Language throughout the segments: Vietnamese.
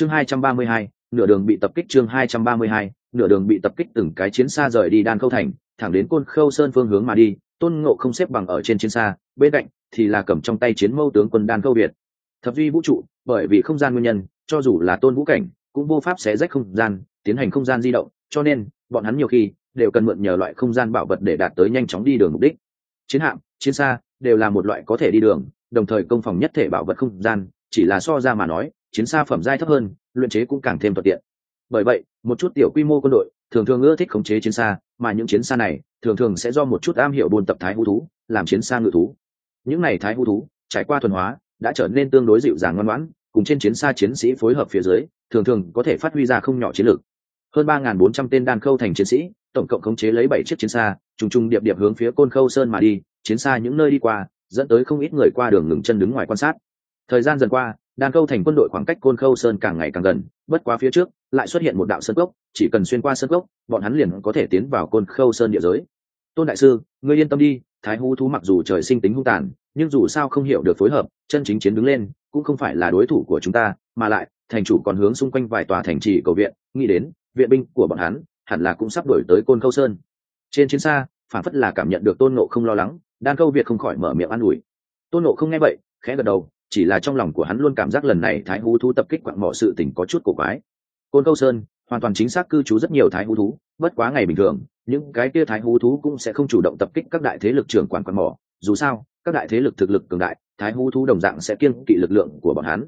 chương hai trăm ba mươi hai, nửa đường bị tập kích chương hai trăm ba mươi hai, nửa đường bị tập kích từng cái chiến xa rời đi đan khâu thành, thẳng đến côn khâu sơn phương hướng mà đi, tôn ngộ không xếp bằng ở trên chiến xa, bên cạnh thì là cầm trong tay chiến mâu tướng quân đan khâu việt. Thập duy vũ trụ, bởi vì không gian nguyên nhân, cho dù là tôn vũ cảnh, cũng vô pháp xé rách không gian, tiến hành không gian di động, cho nên, bọn hắn nhiều khi đều cần mượn nhờ loại không gian bảo vật để đạt tới nhanh chóng đi đường mục đích. Chiến hạm, chiến xa đều là một loại có thể đi đường, đồng thời công phòng nhất thể bảo vật không gian, chỉ là so ra mà nói chiến xa phẩm giai thấp hơn, luyện chế cũng càng thêm thuận tiện. Bởi vậy, một chút tiểu quy mô quân đội, thường thường ưa thích khống chế chiến xa, mà những chiến xa này, thường thường sẽ do một chút am hiểu buôn tập thái hú thú, làm chiến xa ngự thú. Những này thái hú thú, trải qua thuần hóa, đã trở nên tương đối dịu dàng ngoan ngoãn, cùng trên chiến xa chiến sĩ phối hợp phía dưới, thường thường có thể phát huy ra không nhỏ chiến lược. Hơn ba bốn trăm tên đan khâu thành chiến sĩ, tổng cộng khống chế lấy bảy chiếc chiến xa, trùng trùng điệp điệp hướng phía côn khâu sơn mà đi, chiến xa những nơi đi qua, dẫn tới không ít người qua đường ngừng chân đứng ngoài quan sát. Thời gian dần qua đan Câu thành quân đội khoảng cách côn khâu sơn càng ngày càng gần, bất quá phía trước, lại xuất hiện một đạo sơn cốc, chỉ cần xuyên qua sơn cốc, bọn hắn liền có thể tiến vào côn khâu sơn địa giới. Tôn đại sư, ngươi yên tâm đi, thái hú thú mặc dù trời sinh tính hung tàn, nhưng dù sao không hiểu được phối hợp, chân chính chiến đứng lên, cũng không phải là đối thủ của chúng ta, mà lại, thành chủ còn hướng xung quanh vài tòa thành trì cầu viện, nghĩ đến, viện binh của bọn hắn, hẳn là cũng sắp đổi tới côn khâu sơn. Trên chiến xa, phản phất là cảm nhận được tôn nộ không lo lắng đan câu việt không khỏi mở miệng an ủi. Tôn nộ không nghe vậy, khẽ gật đầu chỉ là trong lòng của hắn luôn cảm giác lần này thái hú thú tập kích quặng mỏ sự tình có chút cổ quái. Côn câu sơn, hoàn toàn chính xác cư trú rất nhiều thái hú thú, bất quá ngày bình thường, những cái kia thái hú thú cũng sẽ không chủ động tập kích các đại thế lực trưởng quản quặng mỏ. Dù sao, các đại thế lực thực lực cường đại, thái hú thú đồng dạng sẽ kiên kỵ lực lượng của bọn hắn.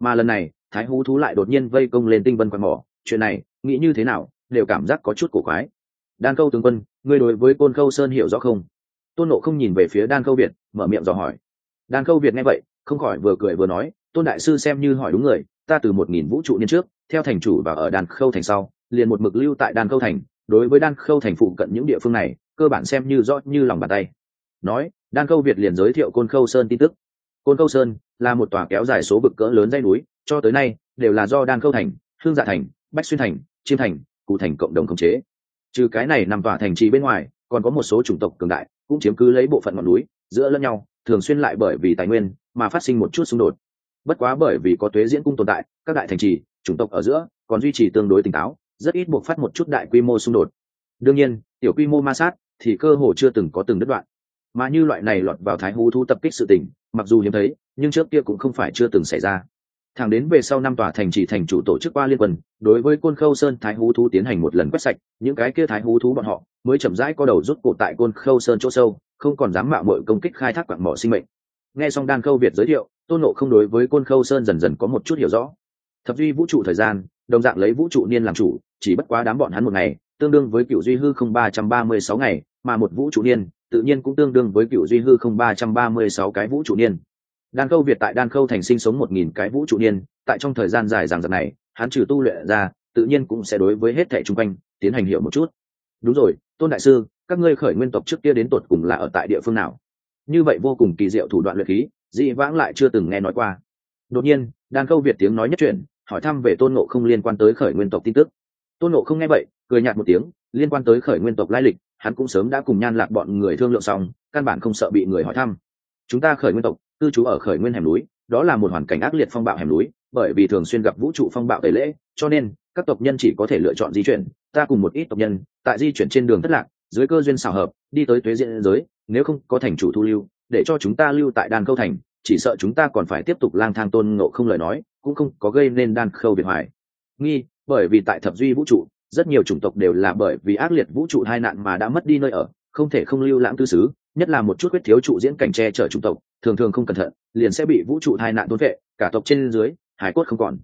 Mà lần này, thái hú thú lại đột nhiên vây công lên tinh vân quặng mỏ. Chuyện này, nghĩ như thế nào, đều cảm giác có chút cổ quái. Đan câu tướng quân, ngươi đối với côn khâu sơn hiểu rõ không? Tôn nộ không nhìn về phía đan khâu việt, mở miệng dò hỏi. Đan khâu việt nghe vậy không khỏi vừa cười vừa nói, tôn đại sư xem như hỏi đúng người, ta từ một nghìn vũ trụ niên trước, theo thành chủ và ở đan khâu thành sau, liền một mực lưu tại đan khâu thành, đối với đan khâu thành phụ cận những địa phương này, cơ bản xem như rõ như lòng bàn tay. Nói, đan khâu việt liền giới thiệu côn khâu sơn tin tức. Côn khâu sơn là một tòa kéo dài số vực cỡ lớn dây núi, cho tới nay đều là do đan khâu thành, hương dạ thành, bách xuyên thành, chiêm thành cụ thành cộng đồng khống chế. Trừ cái này nằm tòa thành trì bên ngoài, còn có một số chủng tộc cường đại, cũng chiếm cứ lấy bộ phận ngọn núi, giữa lẫn nhau, thường xuyên lại bởi vì tài nguyên mà phát sinh một chút xung đột. Bất quá bởi vì có tuế diễn cung tồn tại, các đại thành trì, chủng tộc ở giữa còn duy trì tương đối tỉnh táo, rất ít buộc phát một chút đại quy mô xung đột. Đương nhiên, tiểu quy mô ma sát thì cơ hồ chưa từng có từng đứt đoạn. Mà như loại này lọt vào thái hú thu tập kích sự tình, mặc dù hiếm thấy, nhưng trước kia cũng không phải chưa từng xảy ra. Thẳng đến về sau năm tòa thành trì thành chủ tổ chức qua liên quân đối với côn khâu sơn thái hú thú tiến hành một lần quét sạch, những cái kia thái hú thú bọn họ mới chậm rãi có đầu rút cổ tại côn khâu sơn chỗ sâu, không còn dám mạo mội công kích khai thác quặng mỏ sinh mệnh nghe xong đan khâu việt giới thiệu, tôn nộ không đối với côn khâu sơn dần dần có một chút hiểu rõ. Thập duy vũ trụ thời gian, đồng dạng lấy vũ trụ niên làm chủ, chỉ bất quá đám bọn hắn một ngày, tương đương với cựu duy hư không ba trăm ba mươi sáu ngày, mà một vũ trụ niên, tự nhiên cũng tương đương với cựu duy hư không ba trăm ba mươi sáu cái vũ trụ niên. Đan khâu việt tại đan khâu thành sinh sống một nghìn cái vũ trụ niên, tại trong thời gian dài rằng giặc này, hắn trừ tu luyện ra, tự nhiên cũng sẽ đối với hết thẻ chung quanh, tiến hành hiểu một chút. Đúng rồi, tôn đại sư, các ngươi khởi nguyên tộc trước kia đến tột cùng là ở tại địa phương nào? Như vậy vô cùng kỳ diệu thủ đoạn luyện khí dị vãng lại chưa từng nghe nói qua. Đột nhiên, đan câu việt tiếng nói nhất chuyện hỏi thăm về tôn nộ không liên quan tới khởi nguyên tộc tin tức. Tôn nộ không nghe vậy, cười nhạt một tiếng, liên quan tới khởi nguyên tộc lai lịch, hắn cũng sớm đã cùng nhan lạc bọn người thương lượng xong, căn bản không sợ bị người hỏi thăm. Chúng ta khởi nguyên tộc, cư trú ở khởi nguyên hẻm núi, đó là một hoàn cảnh ác liệt phong bạo hẻm núi, bởi vì thường xuyên gặp vũ trụ phong bạo tẩy lễ, cho nên, các tộc nhân chỉ có thể lựa chọn di chuyển, ta cùng một ít tộc nhân, tại di chuyển trên đường thất lạc, dưới cơ duyên xảo hợp, đi tới tuế diện giới nếu không có thành chủ thu lưu, để cho chúng ta lưu tại đan khâu thành, chỉ sợ chúng ta còn phải tiếp tục lang thang tôn ngộ không lời nói, cũng không có gây nên đan khâu biệt hoài nghi, bởi vì tại thập duy vũ trụ, rất nhiều chủng tộc đều là bởi vì ác liệt vũ trụ hai nạn mà đã mất đi nơi ở, không thể không lưu lãng tư xứ, nhất là một chút quyết thiếu trụ diễn cảnh tre chở chủng tộc, thường thường không cẩn thận, liền sẽ bị vũ trụ hai nạn tôn vệ, cả tộc trên dưới, hải cốt không còn.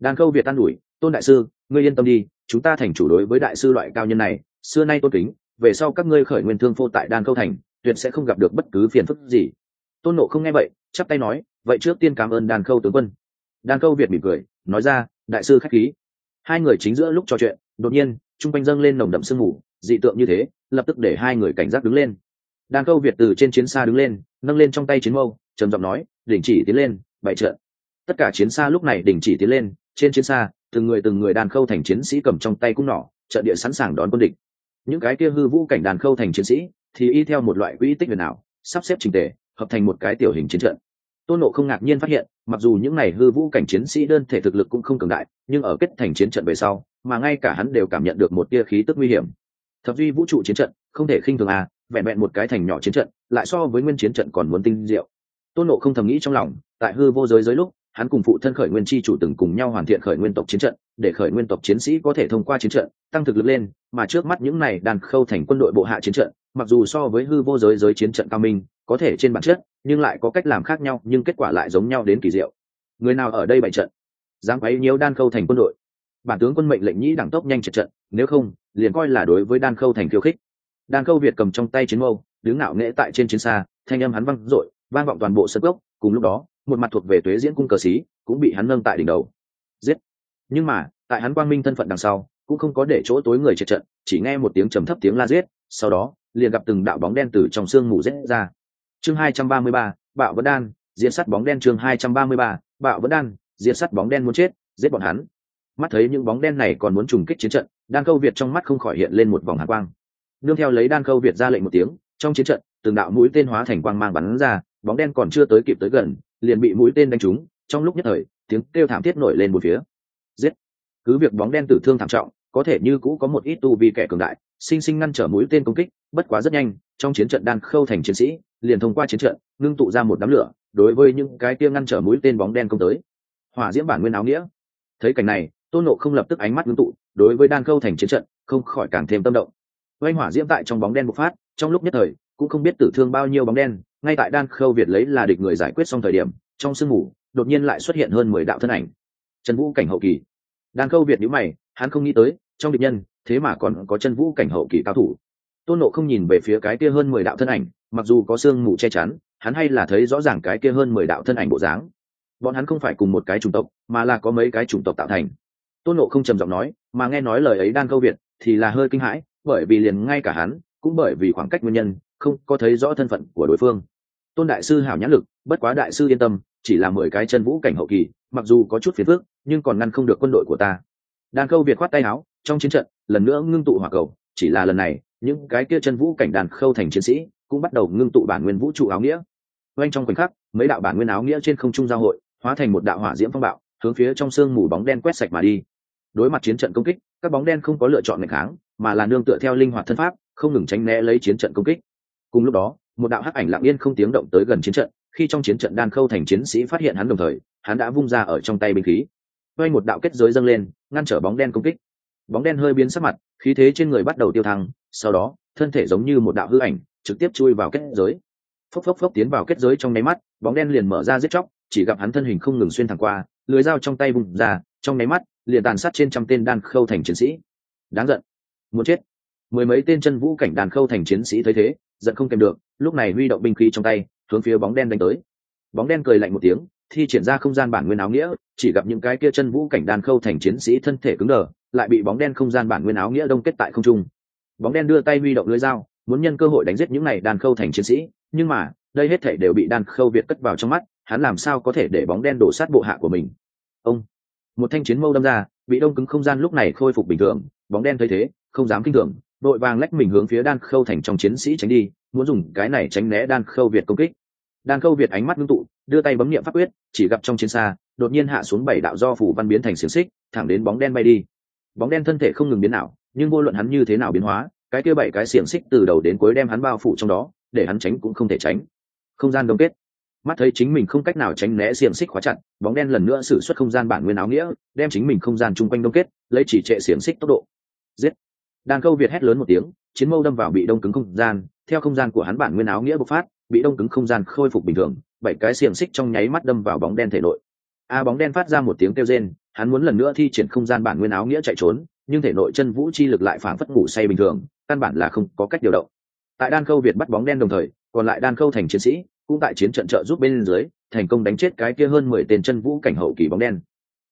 Đan khâu việt an ủi, tôn đại sư, ngươi yên tâm đi, chúng ta thành chủ đối với đại sư loại cao nhân này, xưa nay tôn kính, về sau các ngươi khởi nguyên thương phô tại đan khâu thành tuyệt sẽ không gặp được bất cứ phiền phức gì. Tôn nộ không nghe vậy, chắp tay nói, vậy trước tiên cảm ơn đàn khâu tướng quân. Đàn khâu việt mỉm cười, nói ra, đại sư khách khí. Hai người chính giữa lúc trò chuyện, đột nhiên, trung quanh dâng lên nồng đậm sương mù, dị tượng như thế, lập tức để hai người cảnh giác đứng lên. Đàn khâu việt từ trên chiến xa đứng lên, nâng lên trong tay chiến mâu, trầm giọng nói, đình chỉ tiến lên bại trận. Tất cả chiến xa lúc này đình chỉ tiến lên, trên chiến xa, từng người từng người đàn khâu thành chiến sĩ cầm trong tay cung nỏ, trận địa sẵn sàng đón quân địch. Những cái kia hư vũ cảnh đàn khâu thành chiến sĩ thì y theo một loại quỹ tích huyền ảo, sắp xếp trình tề, hợp thành một cái tiểu hình chiến trận. Tôn nộ không ngạc nhiên phát hiện, mặc dù những n à y hư vũ cảnh chiến sĩ đơn thể thực lực cũng không cường đại, nhưng ở kết thành chiến trận về sau, mà ngay cả hắn đều cảm nhận được một tia khí tức nguy hiểm. Thập duy vũ trụ chiến trận, không thể khinh thường à vẹn vẹn một cái thành nhỏ chiến trận, lại so với nguyên chiến trận còn muốn tinh diệu. Tôn nộ không thầm nghĩ trong lòng, tại hư vô giới giới lúc, hắn cùng phụ thân khởi nguyên chi chủ từng cùng nhau hoàn thiện khởi nguyên tộc chiến trận, để khởi nguyên tộc chiến sĩ có thể thông qua chiến trận, tăng thực lực lên, mà trước mắt những này đàn khâu thành quân đội bộ hạ chiến trận mặc dù so với hư vô giới giới chiến trận cao minh, có thể trên bản chất, nhưng lại có cách làm khác nhau, nhưng kết quả lại giống nhau đến kỳ diệu. Người nào ở đây bày trận? Dám quấy nhiễu đan khâu thành quân đội. Bản tướng quân mệnh lệnh nhĩ đẳng tốc nhanh trật trận, nếu không, liền coi là đối với đan khâu thành khiêu khích. Đan khâu việt cầm trong tay chiến mâu, đứng ngạo nghễ tại trên chiến xa, thanh âm hắn văng dội, vang vọng toàn bộ sân gốc cùng lúc đó, một mặt thuộc về tuế diễn cung cờ xí cũng bị hắn nâng tại đỉnh đầu. Giết! Nhưng mà, tại hắn quang minh thân phận đằng sau, cũng không có để chỗ tối người trật trận, chỉ nghe một tiếng trầm thấp tiếng la giết, sau đó liền gặp từng đạo bóng đen từ trong sương mù rết ra. Chương hai trăm ba mươi ba, bạo vẫn đan, diễn sắt bóng đen chương hai trăm ba mươi ba, bạo vẫn đan, diễn sắt bóng đen muốn chết, giết bọn hắn. Mắt thấy những bóng đen này còn muốn trùng kích chiến trận, đan câu việt trong mắt không khỏi hiện lên một vòng hạ quang. Nương theo lấy đan câu việt ra lệnh một tiếng, trong chiến trận, từng đạo mũi tên hóa thành quang mang bắn ra, bóng đen còn chưa tới kịp tới gần, liền bị mũi tên đánh trúng, trong lúc nhất thời, tiếng kêu thảm thiết nổi lên một phía. Giết! Cứ việc bóng đen tử thương thảm trọng có thể như cũ có một ít tu vi kẻ cường đại, sinh sinh ngăn trở mũi tên công kích, bất quá rất nhanh, trong chiến trận đan khâu thành chiến sĩ, liền thông qua chiến trận, ngưng tụ ra một đám lửa, đối với những cái kia ngăn trở mũi tên bóng đen công tới. Hỏa diễm bản nguyên áo nghĩa. Thấy cảnh này, tôn nộ không lập tức ánh mắt ngưng tụ, đối với đan khâu thành chiến trận, không khỏi càng thêm tâm động. Oanh hỏa diễm tại trong bóng đen bộc phát, trong lúc nhất thời, cũng không biết tử thương bao nhiêu bóng đen, ngay tại đan khâu việt lấy là địch người giải quyết xong thời điểm, trong sương mù, đột nhiên lại xuất hiện hơn mười đạo thân ảnh. Trần vũ cảnh hậu kỳ. Đan khâu việt nhíu mày hắn không nghĩ tới, trong địch nhân, thế mà còn có chân vũ cảnh hậu kỳ cao thủ. Tôn nộ không nhìn về phía cái kia hơn mười đạo thân ảnh, mặc dù có sương mù che chắn, hắn hay là thấy rõ ràng cái kia hơn mười đạo thân ảnh bộ dáng. Bọn hắn không phải cùng một cái chủng tộc, mà là có mấy cái chủng tộc tạo thành. Tôn nộ không trầm giọng nói, mà nghe nói lời ấy đan câu việt, thì là hơi kinh hãi, bởi vì liền ngay cả hắn, cũng bởi vì khoảng cách nguyên nhân, không có thấy rõ thân phận của đối phương. Tôn đại sư hảo nhãn lực, bất quá đại sư yên tâm, chỉ là mười cái chân vũ cảnh hậu kỳ, mặc dù có chút phiền phức, nhưng còn ngăn không được quân đội của ta đan khâu việt khoát tay áo, trong chiến trận, lần nữa ngưng tụ hỏa cầu. Chỉ là lần này, những cái kia chân vũ cảnh đàn khâu thành chiến sĩ cũng bắt đầu ngưng tụ bản nguyên vũ trụ áo nghĩa. Oanh trong khoảnh khắc, mấy đạo bản nguyên áo nghĩa trên không trung giao hội, hóa thành một đạo hỏa diễm phong bạo, hướng phía trong sương mù bóng đen quét sạch mà đi. Đối mặt chiến trận công kích, các bóng đen không có lựa chọn ngày kháng, mà là nương tựa theo linh hoạt thân pháp, không ngừng tránh né lấy chiến trận công kích. Cùng lúc đó, một đạo hắc ảnh lặng yên không tiếng động tới gần chiến trận, khi trong chiến trận đan khâu thành chiến sĩ phát hiện hắn đồng thời, hắn đã vung ra ở trong tay binh khí quay một đạo kết giới dâng lên, ngăn trở bóng đen công kích. Bóng đen hơi biến sắc mặt, khí thế trên người bắt đầu tiêu thăng, sau đó, thân thể giống như một đạo hư ảnh, trực tiếp chui vào kết giới. Phốc phốc phốc tiến vào kết giới trong nháy mắt, bóng đen liền mở ra giết chóc, chỉ gặp hắn thân hình không ngừng xuyên thẳng qua, lưới dao trong tay bùng ra, trong nháy mắt, liền tàn sát trên trăm tên đan khâu thành chiến sĩ. Đáng giận. Muốn chết. Mười mấy tên chân vũ cảnh đàn khâu thành chiến sĩ thấy thế, giận không kèm được, lúc này huy động binh khí trong tay, hướng phía bóng đen đánh tới. Bóng đen cười lạnh một tiếng thi triển ra không gian bản nguyên áo nghĩa, chỉ gặp những cái kia chân vũ cảnh đàn khâu thành chiến sĩ thân thể cứng đờ, lại bị bóng đen không gian bản nguyên áo nghĩa đông kết tại không trung. Bóng đen đưa tay huy động lưới dao, muốn nhân cơ hội đánh giết những này đàn khâu thành chiến sĩ, nhưng mà, đây hết thể đều bị đàn khâu việt cất vào trong mắt, hắn làm sao có thể để bóng đen đổ sát bộ hạ của mình? Ông, một thanh chiến mâu đâm ra, bị đông cứng không gian lúc này khôi phục bình thường, bóng đen thấy thế, không dám kinh thường, đội vàng lách mình hướng phía đan khâu thành trong chiến sĩ tránh đi, muốn dùng cái này tránh né đan khâu việt công kích. Đan khâu việt ánh mắt ngưng tụ đưa tay bấm niệm pháp quyết, chỉ gặp trong chiến xa, đột nhiên hạ xuống bảy đạo do phủ văn biến thành xiềng xích, thẳng đến bóng đen bay đi. Bóng đen thân thể không ngừng biến nào nhưng vô luận hắn như thế nào biến hóa, cái kia bảy cái xiềng xích từ đầu đến cuối đem hắn bao phủ trong đó, để hắn tránh cũng không thể tránh. Không gian đông kết. Mắt thấy chính mình không cách nào tránh né xiềng xích khóa chặt, bóng đen lần nữa xử suất không gian bản nguyên áo nghĩa, đem chính mình không gian chung quanh đông kết, lấy chỉ trệ xiềng xích tốc độ. Giết. Đàn câu việt hét lớn một tiếng, chiến mâu đâm vào bị đông cứng không gian, theo không gian của hắn bản nguyên áo nghĩa bộc phát, bị đông cứng không gian khôi phục bình thường bảy cái xiềng xích trong nháy mắt đâm vào bóng đen thể nội. A bóng đen phát ra một tiếng kêu rên, hắn muốn lần nữa thi triển không gian bản nguyên áo nghĩa chạy trốn, nhưng thể nội chân vũ chi lực lại phản phất ngủ say bình thường, căn bản là không có cách điều động. Tại đan câu việt bắt bóng đen đồng thời, còn lại đan câu thành chiến sĩ cũng tại chiến trận trợ giúp bên dưới, thành công đánh chết cái kia hơn mười tên chân vũ cảnh hậu kỳ bóng đen.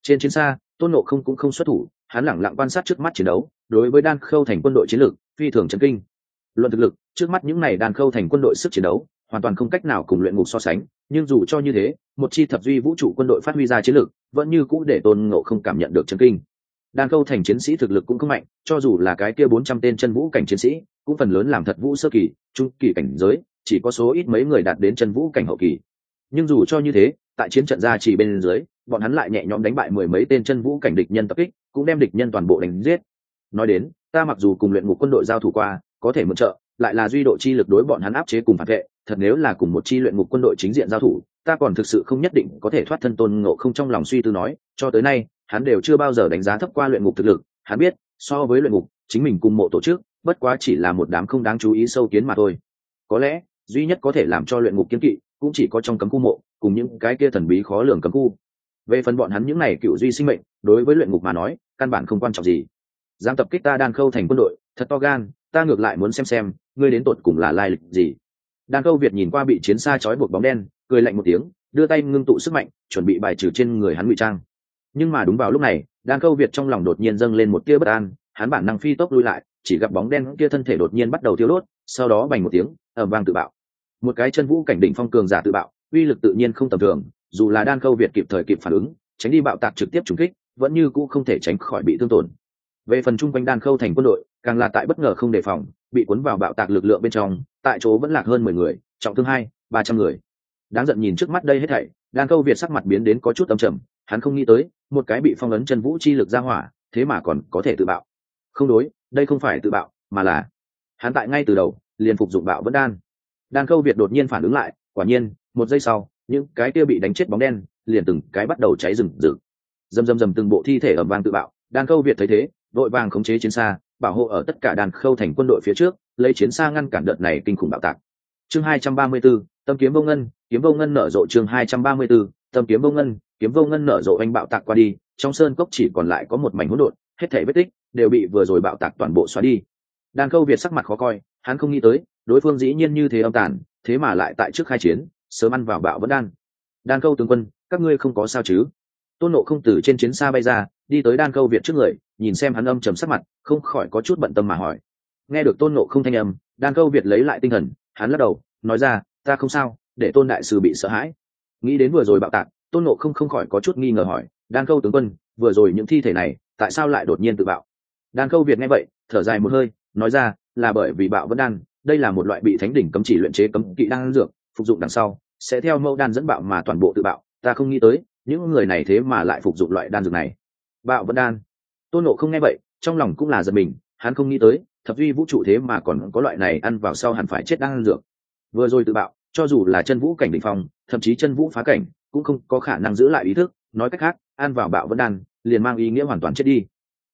Trên chiến xa, tôn nộ không cũng không xuất thủ, hắn lẳng lặng quan sát trước mắt chiến đấu, đối với đan khâu thành quân đội chiến lược phi thường chấn kinh. Luận thực lực, trước mắt những này đan khâu thành quân đội sức chiến đấu hoàn toàn không cách nào cùng luyện ngục so sánh, nhưng dù cho như thế, một chi thập duy vũ trụ quân đội phát huy ra chiến lược vẫn như cũ để tôn ngộ không cảm nhận được chân kinh. Đan khâu thành chiến sĩ thực lực cũng không mạnh, cho dù là cái kia bốn trăm tên chân vũ cảnh chiến sĩ, cũng phần lớn làm thật vũ sơ kỳ, trung kỳ cảnh giới, chỉ có số ít mấy người đạt đến chân vũ cảnh hậu kỳ. Nhưng dù cho như thế, tại chiến trận ra chỉ bên dưới, bọn hắn lại nhẹ nhõm đánh bại mười mấy tên chân vũ cảnh địch nhân tập kích, cũng đem địch nhân toàn bộ đánh giết. Nói đến, ta mặc dù cùng luyện ngục quân đội giao thủ qua, có thể mượn trợ lại là duy độ chi lực đối bọn hắn áp chế cùng phản vệ, thật nếu là cùng một chi luyện ngục quân đội chính diện giao thủ, ta còn thực sự không nhất định có thể thoát thân tôn ngộ không trong lòng suy tư nói, cho tới nay, hắn đều chưa bao giờ đánh giá thấp qua luyện ngục thực lực, hắn biết, so với luyện ngục, chính mình cùng mộ tổ chức, bất quá chỉ là một đám không đáng chú ý sâu kiến mà thôi. Có lẽ, duy nhất có thể làm cho luyện ngục kiến kỵ, cũng chỉ có trong cấm khu mộ, cùng những cái kia thần bí khó lường cấm khu. Về phần bọn hắn những này cựu duy sinh mệnh, đối với luyện ngục mà nói, căn bản không quan trọng gì. Giang tập kích ta đan khâu thành quân đội, thật to gan, ta ngược lại muốn xem xem ngươi đến tột cùng là lai lịch gì? Đan Câu việt nhìn qua bị chiến xa trói buộc bóng đen, cười lạnh một tiếng, đưa tay ngưng tụ sức mạnh, chuẩn bị bài trừ trên người hắn ngụy trang. Nhưng mà đúng vào lúc này, đan Câu việt trong lòng đột nhiên dâng lên một tia bất an, hắn bản năng phi tốc lui lại, chỉ gặp bóng đen kia thân thể đột nhiên bắt đầu thiêu đốt, sau đó bành một tiếng ẩm vang tự bạo. Một cái chân vũ cảnh đỉnh phong cường giả tự bạo, uy lực tự nhiên không tầm thường, dù là đan Câu việt kịp thời kịp phản ứng, tránh đi bạo tạc trực tiếp trúng kích, vẫn như cũ không thể tránh khỏi bị thương tổn về phần chung quanh đan khâu thành quân đội, càng là tại bất ngờ không đề phòng, bị cuốn vào bạo tạc lực lượng bên trong, tại chỗ vẫn lạc hơn mười người, trọng thương hai, ba trăm người. Đáng giận nhìn trước mắt đây hết thảy, đan khâu việt sắc mặt biến đến có chút âm trầm, hắn không nghĩ tới, một cái bị phong ấn chân vũ chi lực ra hỏa, thế mà còn có thể tự bạo. Không đối, đây không phải tự bạo, mà là hắn tại ngay từ đầu, liền phục dụng bạo vẫn đan. Đan khâu việt đột nhiên phản ứng lại, quả nhiên, một giây sau, những cái kia bị đánh chết bóng đen, liền từng cái bắt đầu cháy rừng rừng dầm dầm dầm từng bộ thi thể ẩm vang tự bạo, đan khâu việt thấy thế đội vàng khống chế chiến xa bảo hộ ở tất cả đàn khâu thành quân đội phía trước lấy chiến xa ngăn cản đợt này kinh khủng bạo tạc. Chương 234, tâm kiếm vô ngân kiếm vô ngân nở rộ chương 234, tâm kiếm vô ngân kiếm vô ngân nở rộ anh bạo tạc qua đi trong sơn cốc chỉ còn lại có một mảnh hỗn độn hết thể vết tích đều bị vừa rồi bạo tạc toàn bộ xóa đi. Đàn khâu việt sắc mặt khó coi hắn không nghĩ tới đối phương dĩ nhiên như thế âm tàn thế mà lại tại trước khai chiến sớm ăn vào bạo vẫn đan. Đàn khâu tướng quân các ngươi không có sao chứ? Tôn nộ không từ trên chiến xa bay ra đi tới đan câu việt trước người, nhìn xem hắn âm trầm sắc mặt, không khỏi có chút bận tâm mà hỏi. Nghe được tôn nộ không thanh âm, đan câu việt lấy lại tinh thần, hắn lắc đầu, nói ra, ta không sao, để tôn đại sư bị sợ hãi. Nghĩ đến vừa rồi bạo tạc, tôn nộ không không khỏi có chút nghi ngờ hỏi, đan câu tướng quân, vừa rồi những thi thể này, tại sao lại đột nhiên tự bạo? Đan câu việt nghe vậy, thở dài một hơi, nói ra, là bởi vì bạo vẫn đan, đây là một loại bị thánh đỉnh cấm chỉ luyện chế cấm kỵ đan dược, phục dụng đằng sau, sẽ theo mẫu đan dẫn bạo mà toàn bộ tự bạo, ta không nghĩ tới, những người này thế mà lại phục dụng loại đan dược này bạo vẫn đan. Tôn nộ không nghe vậy, trong lòng cũng là giật mình, hắn không nghĩ tới, thập duy vũ trụ thế mà còn có loại này ăn vào sau hẳn phải chết đang ăn dược. Vừa rồi tự bạo, cho dù là chân vũ cảnh đ ỉ n h phong, thậm chí chân vũ phá cảnh, cũng không có khả năng giữ lại ý thức, nói cách khác, ăn vào bạo vẫn đan, liền mang ý nghĩa hoàn toàn chết đi.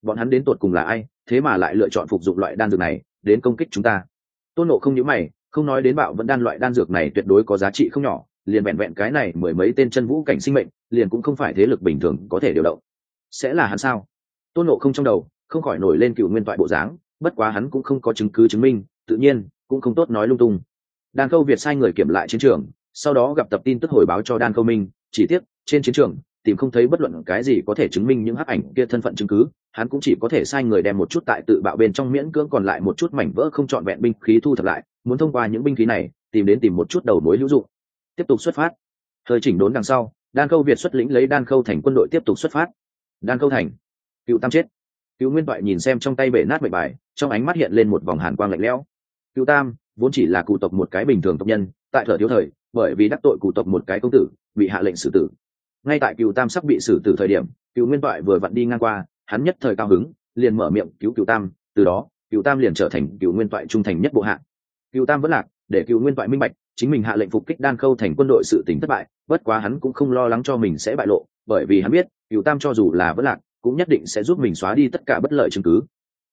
Bọn hắn đến tột cùng là ai, thế mà lại lựa chọn phục dụng loại đan dược này, đến công kích chúng ta. Tôn nộ không nhớ mày, không nói đến bạo vẫn đan loại đan dược này tuyệt đối có giá trị không nhỏ, liền vẹn vẹn cái này mười mấy tên chân vũ cảnh sinh mệnh, liền cũng không phải thế lực bình thường có thể điều động sẽ là hắn sao? Tôn nộ không trong đầu không khỏi nổi lên cựu nguyên toại bộ dáng, bất quá hắn cũng không có chứng cứ chứng minh, tự nhiên cũng không tốt nói lung tung. Đan khâu việt sai người kiểm lại chiến trường, sau đó gặp tập tin tức hồi báo cho đan khâu minh, chỉ tiếc, trên chiến trường, tìm không thấy bất luận cái gì có thể chứng minh những hắc ảnh kia thân phận chứng cứ, hắn cũng chỉ có thể sai người đem một chút tại tự bạo bên trong miễn cưỡng còn lại một chút mảnh vỡ không trọn vẹn binh khí thu thập lại, muốn thông qua những binh khí này, tìm đến tìm một chút đầu mối hữu dụng. Tiếp tục xuất phát. Thời chỉnh đốn đằng sau, đan khâu việt xuất lĩnh lấy đan khâu thành quân đội tiếp tục xuất phát đan câu thành. Cựu tam chết. Cựu nguyên toại nhìn xem trong tay bể nát bệ bài, trong ánh mắt hiện lên một vòng hàn quang lạnh lẽo. Cựu tam, vốn chỉ là cụ tộc một cái bình thường tộc nhân, tại thợ thiếu thời, bởi vì đắc tội cụ tộc một cái công tử, bị hạ lệnh xử tử. Ngay tại cựu tam sắp bị xử tử thời điểm, cựu nguyên toại vừa vặn đi ngang qua, hắn nhất thời cao hứng, liền mở miệng cứu cựu tam, từ đó, cựu tam liền trở thành cựu nguyên toại trung thành nhất bộ hạ. Cựu tam vẫn lạc, để cựu nguyên toại minh bạch chính mình hạ lệnh phục kích đan khâu thành quân đội sự tình thất bại, bất quá hắn cũng không lo lắng cho mình sẽ bại lộ, bởi vì hắn biết, cựu tam cho dù là vất lạc, cũng nhất định sẽ giúp mình xóa đi tất cả bất lợi chứng cứ.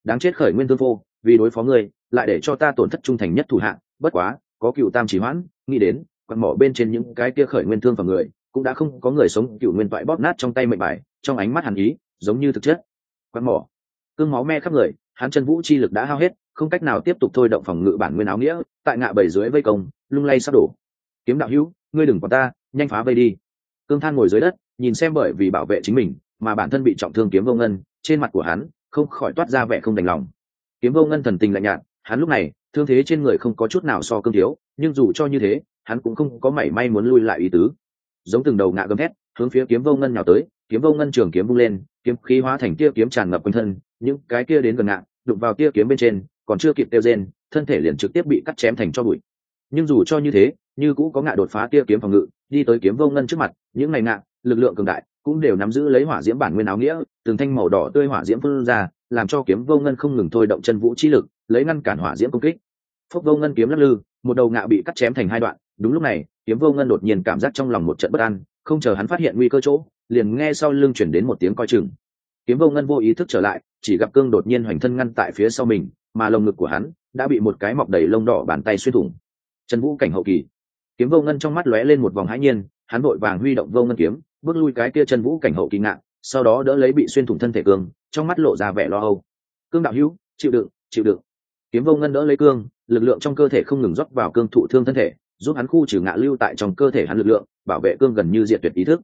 Đáng chết khởi nguyên thương phô, vì đối phó ngươi, lại để cho ta tổn thất trung thành nhất thủ hạng, bất quá, có cựu tam chỉ hoãn, nghĩ đến, quặn mỏ bên trên những cái kia khởi nguyên thương vào người, cũng đã không có người sống, cựu nguyên toại bóp nát trong tay mệnh bài, trong ánh mắt hàn ý, giống như thực chất. Quặn mỏ, cương máu me khắp người, hắn chân vũ chi lực đã hao hết, không cách nào tiếp tục thôi động phòng ngự bản nguyên áo nghĩa, tại ngạ bảy dưới vây công lung lay sắp đổ. Kiếm đạo hữu, ngươi đừng còn ta, nhanh phá vây đi. Cương than ngồi dưới đất, nhìn xem bởi vì bảo vệ chính mình mà bản thân bị trọng thương kiếm vô ngân, trên mặt của hắn không khỏi toát ra vẻ không đành lòng. Kiếm vô ngân thần tình lạnh nhạt, hắn lúc này, thương thế trên người không có chút nào so cương thiếu, nhưng dù cho như thế, hắn cũng không có mảy may muốn lui lại ý tứ. Giống từng đầu ngã gầm thét, hướng phía kiếm vô ngân nhào tới, kiếm vô ngân trường kiếm vung lên, kiếm khí hóa thành tia kiếm tràn ngập quanh thân, những cái kia đến gần ngạn đụng vào tia kiếm bên trên, còn chưa kịp tiêu rên, thân thể liền trực tiếp bị cắt chém thành cho bụi nhưng dù cho như thế, như cũ có ngạ đột phá tia kiếm phòng ngự, đi tới kiếm vô ngân trước mặt, những ngày ngạ, lực lượng cường đại cũng đều nắm giữ lấy hỏa diễm bản nguyên áo nghĩa, từng thanh màu đỏ tươi hỏa diễm phân ra, làm cho kiếm vô ngân không ngừng thôi động chân vũ chi lực, lấy ngăn cản hỏa diễm công kích. Phúc vô ngân kiếm lắc lư, một đầu ngạ bị cắt chém thành hai đoạn, đúng lúc này, kiếm vô ngân đột nhiên cảm giác trong lòng một trận bất an, không chờ hắn phát hiện nguy cơ chỗ, liền nghe sau lưng chuyển đến một tiếng coi chừng. Kiếm vô ngân vô ý thức trở lại, chỉ gặp cương đột nhiên hoành thân ngăn tại phía sau mình, mà lồng ngực của hắn đã bị một cái mọc đầy lông đỏ bàn tay xuyên thủng trần vũ cảnh hậu kỳ. Kiếm vô ngân trong mắt lóe lên một vòng hãi nhiên, hắn vội vàng huy động vô ngân kiếm, bước lui cái kia chân vũ cảnh hậu kỳ ngạn sau đó đỡ lấy bị xuyên thủng thân thể cương, trong mắt lộ ra vẻ lo âu. Cương đạo hữu, chịu đựng chịu đựng. Kiếm vô ngân đỡ lấy cương, lực lượng trong cơ thể không ngừng rót vào cương thụ thương thân thể, giúp hắn khu trừ ngạ lưu tại trong cơ thể hắn lực lượng, bảo vệ cương gần như diệt tuyệt ý thức.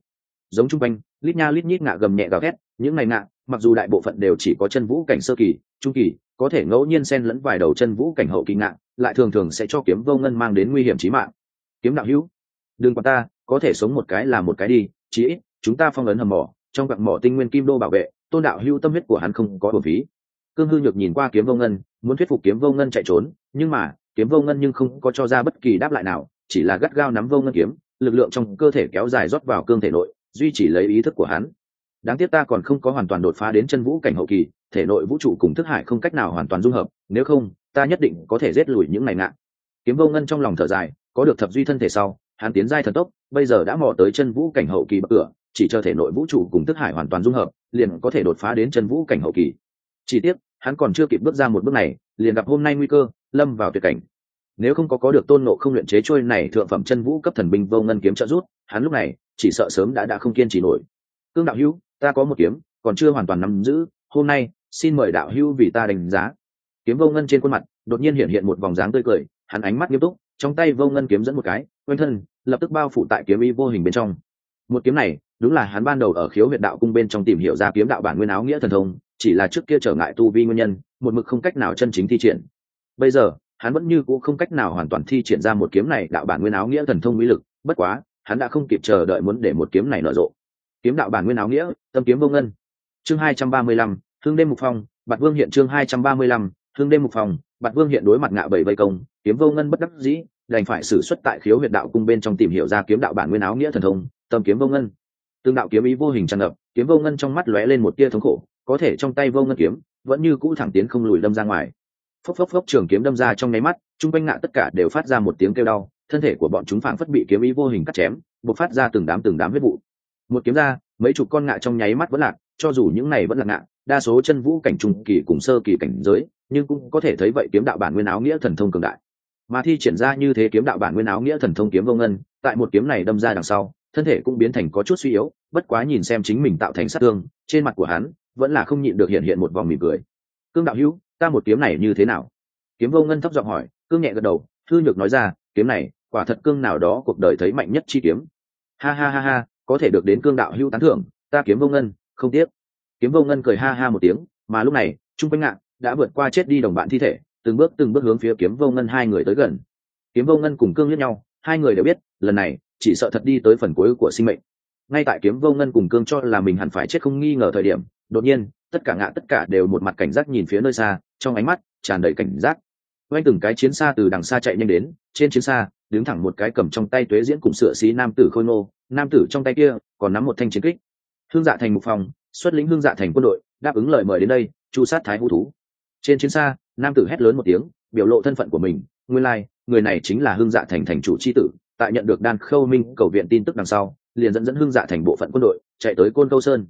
Giống chung quanh, lít nha lít nhít ngạ gầm nhẹ gào thét, những ngày ngạ, mặc dù đại bộ phận đều chỉ có chân vũ cảnh sơ kỳ, trung kỳ, có thể ngẫu nhiên xen lẫn vài đầu chân vũ cảnh hậu kỳ ngạ lại thường thường sẽ cho kiếm vô ngân mang đến nguy hiểm chí mạng. Kiếm đạo hữu, đừng quan ta, có thể sống một cái là một cái đi, chí ít, chúng ta phong ấn hầm mỏ, trong quặng mỏ tinh nguyên kim đô bảo vệ, tôn đạo hữu tâm huyết của hắn không có bổn phí. Cương hư nhược nhìn qua kiếm vô ngân, muốn thuyết phục kiếm vô ngân chạy trốn, nhưng mà, kiếm vô ngân nhưng không có cho ra bất kỳ đáp lại nào, chỉ là gắt gao nắm vô ngân kiếm, lực lượng trong cơ thể kéo dài rót vào cương thể nội, duy trì lấy ý thức của hắn. Đáng tiếc ta còn không có hoàn toàn đột phá đến chân vũ cảnh hậu kỳ, thể nội vũ trụ cùng thức hải không cách nào hoàn toàn dung hợp, nếu không ta nhất định có thể giết lùi những này ngạn. Kiếm vô ngân trong lòng thở dài, có được thập duy thân thể sau, hắn tiến giai thần tốc, bây giờ đã mò tới chân vũ cảnh hậu kỳ bậc cửa, chỉ chờ thể nội vũ trụ cùng thức hải hoàn toàn dung hợp, liền có thể đột phá đến chân vũ cảnh hậu kỳ. Chỉ tiếc, hắn còn chưa kịp bước ra một bước này, liền gặp hôm nay nguy cơ, lâm vào tuyệt cảnh. Nếu không có có được tôn nộ không luyện chế trôi này thượng phẩm chân vũ cấp thần binh vô ngân kiếm trợ rút hắn lúc này, chỉ sợ sớm đã đã không kiên trì nổi. Cương đạo hữu, ta có một kiếm, còn chưa hoàn toàn nắm giữ, hôm nay, xin mời đạo hữu vì ta đánh giá kiếm vô ngân trên khuôn mặt, đột nhiên hiện hiện một vòng dáng tươi cười, hắn ánh mắt nghiêm túc, trong tay vô ngân kiếm dẫn một cái, quanh thân, lập tức bao phủ tại kiếm y vô hình bên trong. Một kiếm này, đúng là hắn ban đầu ở khiếu huyện đạo cung bên trong tìm hiểu ra kiếm đạo bản nguyên áo nghĩa thần thông, chỉ là trước kia trở ngại tu vi nguyên nhân, một mực không cách nào chân chính thi triển. Bây giờ, hắn vẫn như cũ không cách nào hoàn toàn thi triển ra một kiếm này đạo bản nguyên áo nghĩa thần thông mỹ lực, bất quá, hắn đã không kịp chờ đợi muốn để một kiếm này nở rộ. Kiếm đạo bản nguyên áo nghĩa, tâm kiếm vô ngân. Chương hai trăm ba mươi lăm, thương đêm mục phong bạc vương hiện chương hai trăm ba mươi lăm thương đêm mục phòng, bạt vương hiện đối mặt ngạ bảy vây công kiếm vô ngân bất đắc dĩ đành phải xử xuất tại khiếu huyệt đạo cung bên trong tìm hiểu ra kiếm đạo bản nguyên áo nghĩa thần thông tâm kiếm vô ngân. Tương đạo kiếm ý vô hình tràn ngập kiếm vô ngân trong mắt lóe lên một tia thống khổ có thể trong tay vô ngân kiếm vẫn như cũ thẳng tiến không lùi đâm ra ngoài. Phốc phốc phốc trường kiếm đâm ra trong nháy mắt chung quanh ngạ tất cả đều phát ra một tiếng kêu đau thân thể của bọn chúng phảng phất bị kiếm ý vô hình cắt chém bộc phát ra từng đám từng đám huyết vụ. Một kiếm ra mấy chục con ngạ trong nháy mắt vẫn lạc cho dù những này vẫn là ngạ đa số chân vũ cảnh trung kỳ cùng sơ kỳ cảnh giới, nhưng cũng có thể thấy vậy kiếm đạo bản nguyên áo nghĩa thần thông cường đại. Mà thi triển ra như thế kiếm đạo bản nguyên áo nghĩa thần thông kiếm vô ngân, tại một kiếm này đâm ra đằng sau, thân thể cũng biến thành có chút suy yếu, bất quá nhìn xem chính mình tạo thành sát thương, trên mặt của hắn vẫn là không nhịn được hiện hiện một vòng mỉm cười. Cương đạo hữu, ta một kiếm này như thế nào? Kiếm vô ngân thấp giọng hỏi, cương nhẹ gật đầu, thư nhược nói ra, kiếm này, quả thật cương nào đó cuộc đời thấy mạnh nhất chi kiếm. Ha ha ha ha, có thể được đến cương đạo hữu tán thưởng, ta kiếm vô ngân, không tiếc kiếm vô ngân cười ha ha một tiếng, mà lúc này trung quanh ngạn đã vượt qua chết đi đồng bạn thi thể, từng bước từng bước hướng phía kiếm vô ngân hai người tới gần. Kiếm vô ngân cùng cương liếc nhau, hai người đều biết, lần này, chỉ sợ thật đi tới phần cuối của sinh mệnh. Ngay tại kiếm vô ngân cùng cương cho là mình hẳn phải chết không nghi ngờ thời điểm, đột nhiên, tất cả ngạ tất cả đều một mặt cảnh giác nhìn phía nơi xa, trong ánh mắt tràn đầy cảnh giác. Quanh từng cái chiến xa từ đằng xa chạy nhanh đến, trên chiến xa, đứng thẳng một cái cầm trong tay tuế diễn cùng sửa xí nam tử khôi ngô, nam tử trong tay kia còn nắm một thanh chiến kích hương dạ thành mục phòng xuất lĩnh hương dạ thành quân đội đáp ứng lời mời đến đây chu sát thái hữu thú. Trên chiến xa nam tử hét lớn một tiếng biểu lộ thân phận của mình nguyên lai、like, người này chính là hương dạ thành thành chủ c h i tử tại nhận được đan khâu minh cầu viện tin tức đằng sau liền dẫn dẫn hương dạ thành bộ phận quân đội chạy tới côn câu sơn.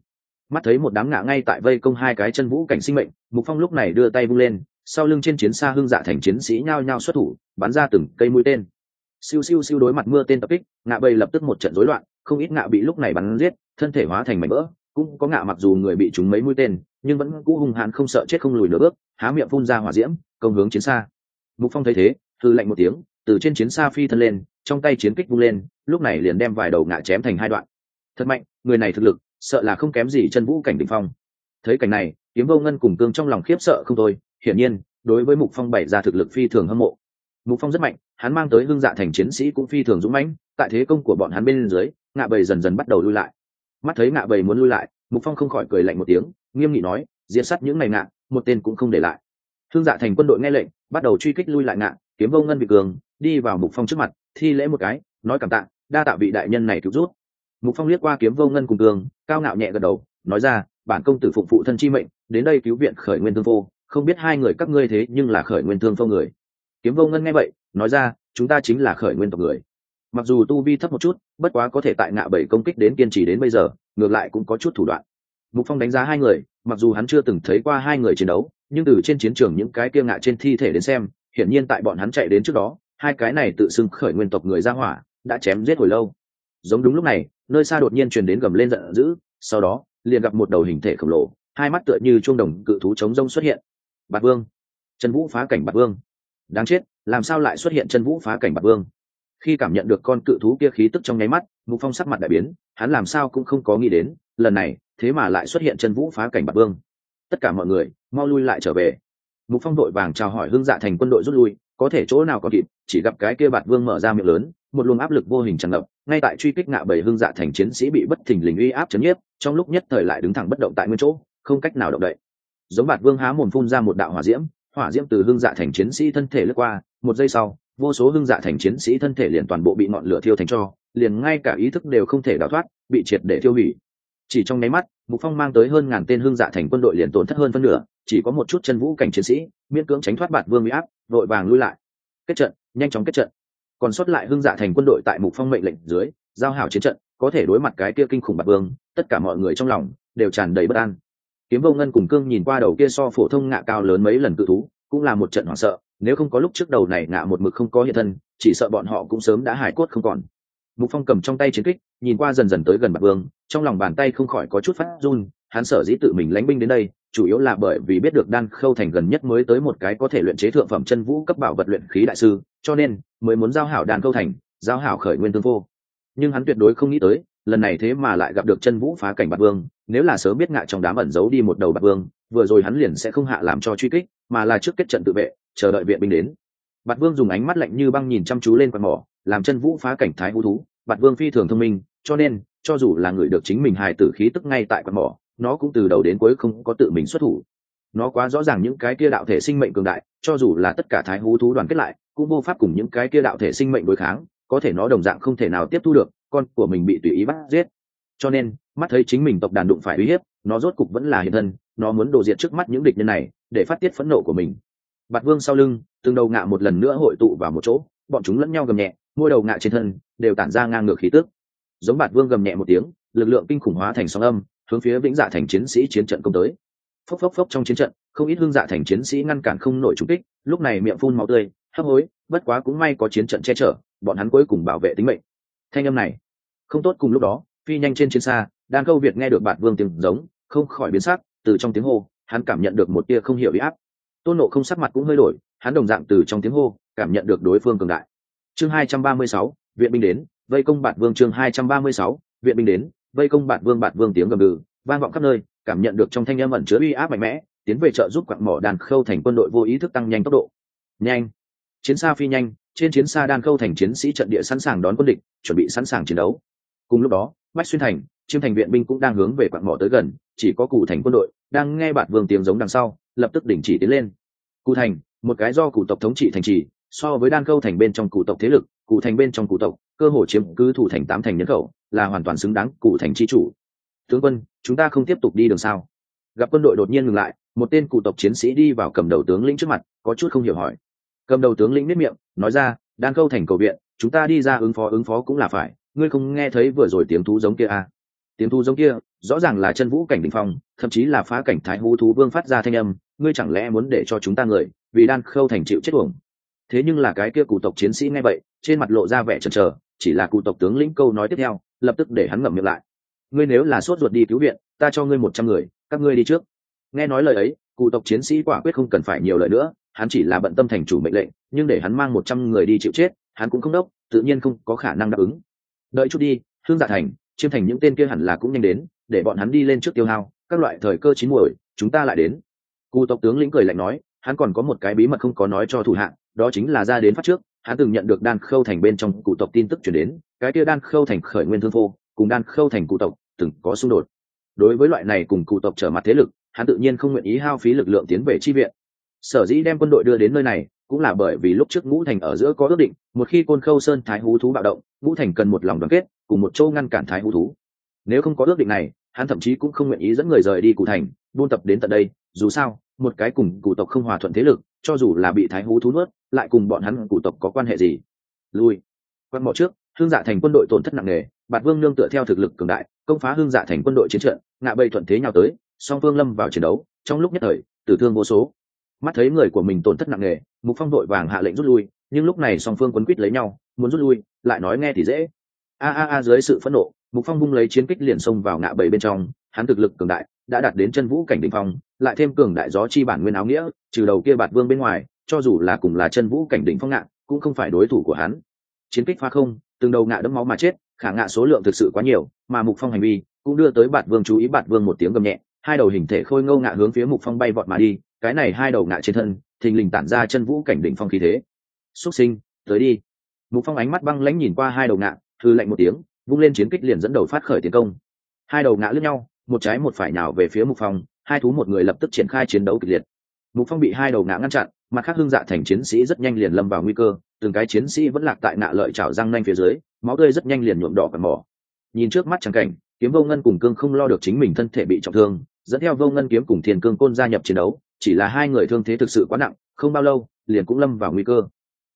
Mắt thấy một đám ngã ngay tại vây công hai cái chân vũ cảnh sinh mệnh mục phong lúc này đưa tay vung lên sau lưng trên chiến xa hương dạ thành chiến sĩ nhao nhao xuất thủ bắn ra từng cây mũi tên. Siêu siêu siêu đối mặt mưa tên tập kích ngạ bầy lập tức một trận rối loạn không ít ngạ bị lúc này bắn giết thân thể hóa thành mảnh vỡ, cũng có ngạ mặc dù người bị trúng mấy mũi tên, nhưng vẫn cũ hung hãn không sợ chết không lùi nửa bước, há miệng phun ra hỏa diễm, công hướng chiến xa. Mục phong thấy thế thư lạnh một tiếng, từ trên chiến xa phi thân lên, trong tay chiến kích vung lên, lúc này liền đem vài đầu ngạ chém thành hai đoạn. Thật mạnh, người này thực lực, sợ là không kém gì chân vũ cảnh đỉnh phong. Thấy cảnh này, kiếm vô ngân cùng cương trong lòng khiếp sợ không thôi, hiển nhiên, đối với mục phong bày ra thực lực phi thường hâm mộ. Mục phong rất mạnh, hắn mang tới hương dạ thành chiến sĩ cũng phi thường dũng mãnh, tại thế công của bọn hắn bên dưới, ngạ bầy dần dần bắt đầu lui lại mắt thấy ngạ bầy muốn lui lại, mục phong không khỏi cười lạnh một tiếng, nghiêm nghị nói diễn sát những ngày ngạ, một tên cũng không để lại. Thương dạ thành quân đội nghe lệnh, bắt đầu truy kích lui lại ngạ, kiếm vô ngân bị cường, đi vào mục phong trước mặt, thi lễ một cái, nói cảm tạ, đa tạ vị đại nhân này cứu rút mục phong liếc qua kiếm vô ngân cùng cường, cao ngạo nhẹ gật đầu, nói ra, bản công tử phụng phụ thân chi mệnh, đến đây cứu viện khởi nguyên thương vô không biết hai người các ngươi thế nhưng là khởi nguyên thương vô người. Kiếm vô ngân nghe vậy, nói ra, chúng ta chính là khởi nguyên tộc người mặc dù tu vi thấp một chút, bất quá có thể tại ngạ bảy công kích đến kiên trì đến bây giờ, ngược lại cũng có chút thủ đoạn. Mục phong đánh giá hai người, mặc dù hắn chưa từng thấy qua hai người chiến đấu, nhưng từ trên chiến trường những cái kia ngạ trên thi thể đến xem, hiển nhiên tại bọn hắn chạy đến trước đó, hai cái này tự xưng khởi nguyên tộc người ra hỏa, đã chém giết hồi lâu. Giống đúng lúc này, nơi xa đột nhiên truyền đến gầm lên giận dữ, sau đó, liền gặp một đầu hình thể khổng lồ, hai mắt tựa như chuông đồng cự thú chống rông xuất hiện. Bạc vương. Trần vũ phá cảnh bạc vương. Đáng chết, làm sao lại xuất hiện chân vũ phá cảnh bạc vương? Khi cảm nhận được con cự thú kia khí tức trong nháy mắt, mục phong sắc mặt đại biến, hắn làm sao cũng không có nghĩ đến, lần này, thế mà lại xuất hiện chân vũ phá cảnh bạc vương. Tất cả mọi người, mau lui lại trở về. Mục phong đội vàng chào hỏi hưng dạ thành quân đội rút lui, có thể chỗ nào có kịp, chỉ gặp cái kia bạt vương mở ra miệng lớn, một luồng áp lực vô hình tràn ngập, ngay tại truy kích ngạ bảy hưng dạ thành chiến sĩ bị bất thình lình uy áp chấn nhiếp, trong lúc nhất thời lại đứng thẳng bất động tại nguyên chỗ, không cách nào động đậy. Giống bạt vương há mồm phun ra một đạo hỏa diễm hỏa diễm từ hưng dạ thành chiến sĩ thân thể lướt qua, một giây sau vô số hưng dạ thành chiến sĩ thân thể liền toàn bộ bị ngọn lửa thiêu thành cho, liền ngay cả ý thức đều không thể đào thoát, bị triệt để thiêu hủy. Chỉ trong nháy mắt, mục phong mang tới hơn ngàn tên hưng dạ thành quân đội liền tổn thất hơn phân nửa, chỉ có một chút chân vũ cảnh chiến sĩ, miễn cưỡng tránh thoát bạt vương bị áp vội vàng lui lại. Kết trận, nhanh chóng kết trận. Còn sót lại hưng dạ thành quân đội tại mục phong mệnh lệnh dưới, giao hảo chiến trận, có thể đối mặt cái kia kinh khủng bạt vương, tất cả mọi người trong lòng đều tràn đầy bất an. Kiếm vô ngân cùng cương nhìn qua đầu kia so phổ thông ngạ cao lớn mấy lần cự thú, cũng là một trận hoảng sợ nếu không có lúc trước đầu này ngạ một mực không có hiện thân, chỉ sợ bọn họ cũng sớm đã hải cốt không còn. Mục phong cầm trong tay chiến kích, nhìn qua dần dần tới gần bạc vương, trong lòng bàn tay không khỏi có chút phát run, hắn sở dĩ tự mình lánh binh đến đây, chủ yếu là bởi vì biết được đan khâu thành gần nhất mới tới một cái có thể luyện chế thượng phẩm chân vũ cấp bảo vật luyện khí đại sư, cho nên mới muốn giao hảo đan khâu thành, giao hảo khởi nguyên tương vô nhưng hắn tuyệt đối không nghĩ tới, lần này thế mà lại gặp được chân vũ phá cảnh bạc vương, nếu là sớm biết ngạ trong đám ẩn giấu đi một đầu bạc vương, vừa rồi hắn liền sẽ không hạ làm cho truy kích, mà là trước kết trận tự vệ chờ đợi viện binh đến. Bạt vương dùng ánh mắt lạnh như băng nhìn chăm chú lên quạt mỏ, làm chân vũ phá cảnh thái hú thú. Bạt vương phi thường thông minh, cho nên, cho dù là người được chính mình hài tử khí tức ngay tại quạt mỏ, nó cũng từ đầu đến cuối không có tự mình xuất thủ. Nó quá rõ ràng những cái kia đạo thể sinh mệnh cường đại, cho dù là tất cả thái hú thú đoàn kết lại, cũng vô pháp cùng những cái kia đạo thể sinh mệnh đối kháng, có thể nó đồng dạng không thể nào tiếp thu được, con của mình bị tùy ý bắt giết. Cho nên, mắt thấy chính mình tộc đàn đụng phải uy hiếp, nó rốt cục vẫn là hiện thân, nó muốn đổ diệt trước mắt những địch nhân này, để phát tiết phẫn nộ của mình bạt vương sau lưng, từng đầu ngạ một lần nữa hội tụ vào một chỗ, bọn chúng lẫn nhau gầm nhẹ, mỗi đầu ngạ trên thân đều tản ra ngang ngược khí tức. Giống bạt vương gầm nhẹ một tiếng, lực lượng kinh khủng hóa thành sóng âm, hướng phía vĩnh dạ thành chiến sĩ chiến trận công tới. Phốc phốc phốc trong chiến trận, không ít hương dạ thành chiến sĩ ngăn cản không nổi trúng kích, lúc này miệng phun máu tươi, hấp hối, bất quá cũng may có chiến trận che chở, bọn hắn cuối cùng bảo vệ tính mệnh. Thanh âm này, không tốt cùng lúc đó, phi nhanh trên chiến xa đan câu việt nghe được bạt vương tiếng giống, không khỏi biến sắc, từ trong tiếng hô, hắn cảm nhận được một tia không hiểu bị áp tôn nộ không sắc mặt cũng hơi đổi, hắn đồng dạng từ trong tiếng hô, cảm nhận được đối phương cường đại. Chương hai trăm ba mươi sáu, viện binh đến, vây công bạt vương chương hai trăm ba mươi sáu, viện binh đến, vây công bạt vương bạt vương tiếng gầm gừ, vang vọng khắp nơi, cảm nhận được trong thanh âm ẩn chứa uy áp mạnh mẽ, tiến về trợ giúp quặng mỏ đàn khâu thành quân đội vô ý thức tăng nhanh tốc độ. Nhanh! Chiến xa phi nhanh, trên chiến xa đan khâu thành chiến sĩ trận địa sẵn sàng đón quân địch, chuẩn bị sẵn sàng chiến đấu. Cùng lúc đó, bách xuyên thành, chiêm thành viện binh cũng đang hướng về quặng mỏ tới gần, chỉ có cụ thành quân đội đang nghe bạt vương tiếng giống đằng sau, lập tức đình chỉ tiến lên. Cụ thành, một cái do cụ tộc thống trị thành trì, so với đan Câu thành bên trong cụ tộc thế lực, cụ thành bên trong cụ tộc, cơ hồ chiếm cứ thủ thành tám thành nhân khẩu, là hoàn toàn xứng đáng cụ thành chi chủ. Tướng quân, chúng ta không tiếp tục đi đường sao? Gặp quân đội đột nhiên ngừng lại, một tên cụ tộc chiến sĩ đi vào cầm đầu tướng lĩnh trước mặt, có chút không hiểu hỏi. Cầm đầu tướng lĩnh nếp miệng, nói ra, Đan câu thành cầu viện, chúng ta đi ra ứng phó ứng phó cũng là phải. Ngươi không nghe thấy vừa rồi tiếng thú giống kia à tiếng thu giống kia, rõ ràng là chân vũ cảnh đình phong, thậm chí là phá cảnh thái hú thú vương phát ra thanh âm, ngươi chẳng lẽ muốn để cho chúng ta người, vì đan khâu thành chịu chết uổng? Thế nhưng là cái kia cụ tộc chiến sĩ nghe vậy, trên mặt lộ ra vẻ chần chờ, chỉ là cụ tộc tướng lĩnh câu nói tiếp theo, lập tức để hắn ngậm miệng lại. Ngươi nếu là sốt ruột đi cứu viện, ta cho ngươi một trăm người, các ngươi đi trước. Nghe nói lời ấy, cụ tộc chiến sĩ quả quyết không cần phải nhiều lời nữa, hắn chỉ là bận tâm thành chủ mệnh lệnh, nhưng để hắn mang một trăm người đi chịu chết, hắn cũng không đốc, tự nhiên không có khả năng đáp ứng. Đợi chút đi thương dạ thành chiêm thành những tên kia hẳn là cũng nhanh đến, để bọn hắn đi lên trước tiêu hao, các loại thời cơ chín muồi, chúng ta lại đến. Cụ tộc tướng lĩnh cười lạnh nói, hắn còn có một cái bí mật không có nói cho thủ hạng đó chính là ra đến phát trước, hắn từng nhận được đan khâu thành bên trong cụ tộc tin tức chuyển đến, cái kia đan khâu thành khởi nguyên thương phô cùng đan khâu thành cụ tộc từng có xung đột. Đối với loại này cùng cụ tộc trở mặt thế lực, hắn tự nhiên không nguyện ý hao phí lực lượng tiến về chi viện. Sở dĩ đem quân đội đưa đến nơi này cũng là bởi vì lúc trước ngũ thành ở giữa có ước định, một khi côn khâu sơn thái hú thú bạo động, ngũ thành cần một lòng đoàn kết, cùng một châu ngăn cản thái hú thú. Nếu không có ước định này, hắn thậm chí cũng không nguyện ý dẫn người rời đi cụ thành, buôn tập đến tận đây. Dù sao, một cái cùng cụ tộc không hòa thuận thế lực, cho dù là bị thái hú thú nuốt, lại cùng bọn hắn cụ tộc có quan hệ gì? Lui. Quan bỏ trước, hương dạ thành quân đội tổn thất nặng nề, bạt vương nương tựa theo thực lực cường đại, công phá hương dạ thành quân đội chiến trận, ngạ bầy thuận thế nhau tới, song phương lâm vào chiến đấu, trong lúc nhất thời, tử thương vô số mắt thấy người của mình tổn thất nặng nề, mục phong đội vàng hạ lệnh rút lui, nhưng lúc này song phương quấn quýt lấy nhau, muốn rút lui, lại nói nghe thì dễ. A a a, dưới sự phẫn nộ, mục phong bung lấy chiến kích liền xông vào ngã bầy bên trong, hắn thực lực cường đại, đã đạt đến chân vũ cảnh đỉnh phong, lại thêm cường đại gió chi bản nguyên áo nghĩa, trừ đầu kia bạt vương bên ngoài, cho dù là cùng là chân vũ cảnh đỉnh phong ngạ, cũng không phải đối thủ của hắn. Chiến kích phá không, từng đầu ngạ đẫm máu mà chết, khả ngạ số lượng thực sự quá nhiều, mà mục phong hành vi cũng đưa tới bạt vương chú ý bạt vương một tiếng gầm nhẹ, hai đầu hình thể khôi ngâu ngạ hướng phía mục phong bay vọt mà đi cái này hai đầu ngạ trên thân, thình lình tản ra chân vũ cảnh đỉnh phong khí thế. Xuất sinh, tới đi. Mục phong ánh mắt băng lãnh nhìn qua hai đầu ngạ thư lạnh một tiếng, vung lên chiến kích liền dẫn đầu phát khởi tiến công. Hai đầu ngã lướt nhau, một trái một phải nào về phía mục phong, hai thú một người lập tức triển khai chiến đấu kịch liệt. Mục phong bị hai đầu ngã ngăn chặn, mặt khác hưng dạ thành chiến sĩ rất nhanh liền lâm vào nguy cơ, từng cái chiến sĩ vẫn lạc tại nạ lợi chảo răng nanh phía dưới, máu tươi rất nhanh liền nhuộm đỏ và mỏ. Nhìn trước mắt trắng cảnh, kiếm vô ngân cùng cương không lo được chính mình thân thể bị trọng thương, dẫn theo vô ngân kiếm cùng thiền cương côn gia nhập chiến đấu chỉ là hai người thương thế thực sự quá nặng, không bao lâu, liền cũng lâm vào nguy cơ.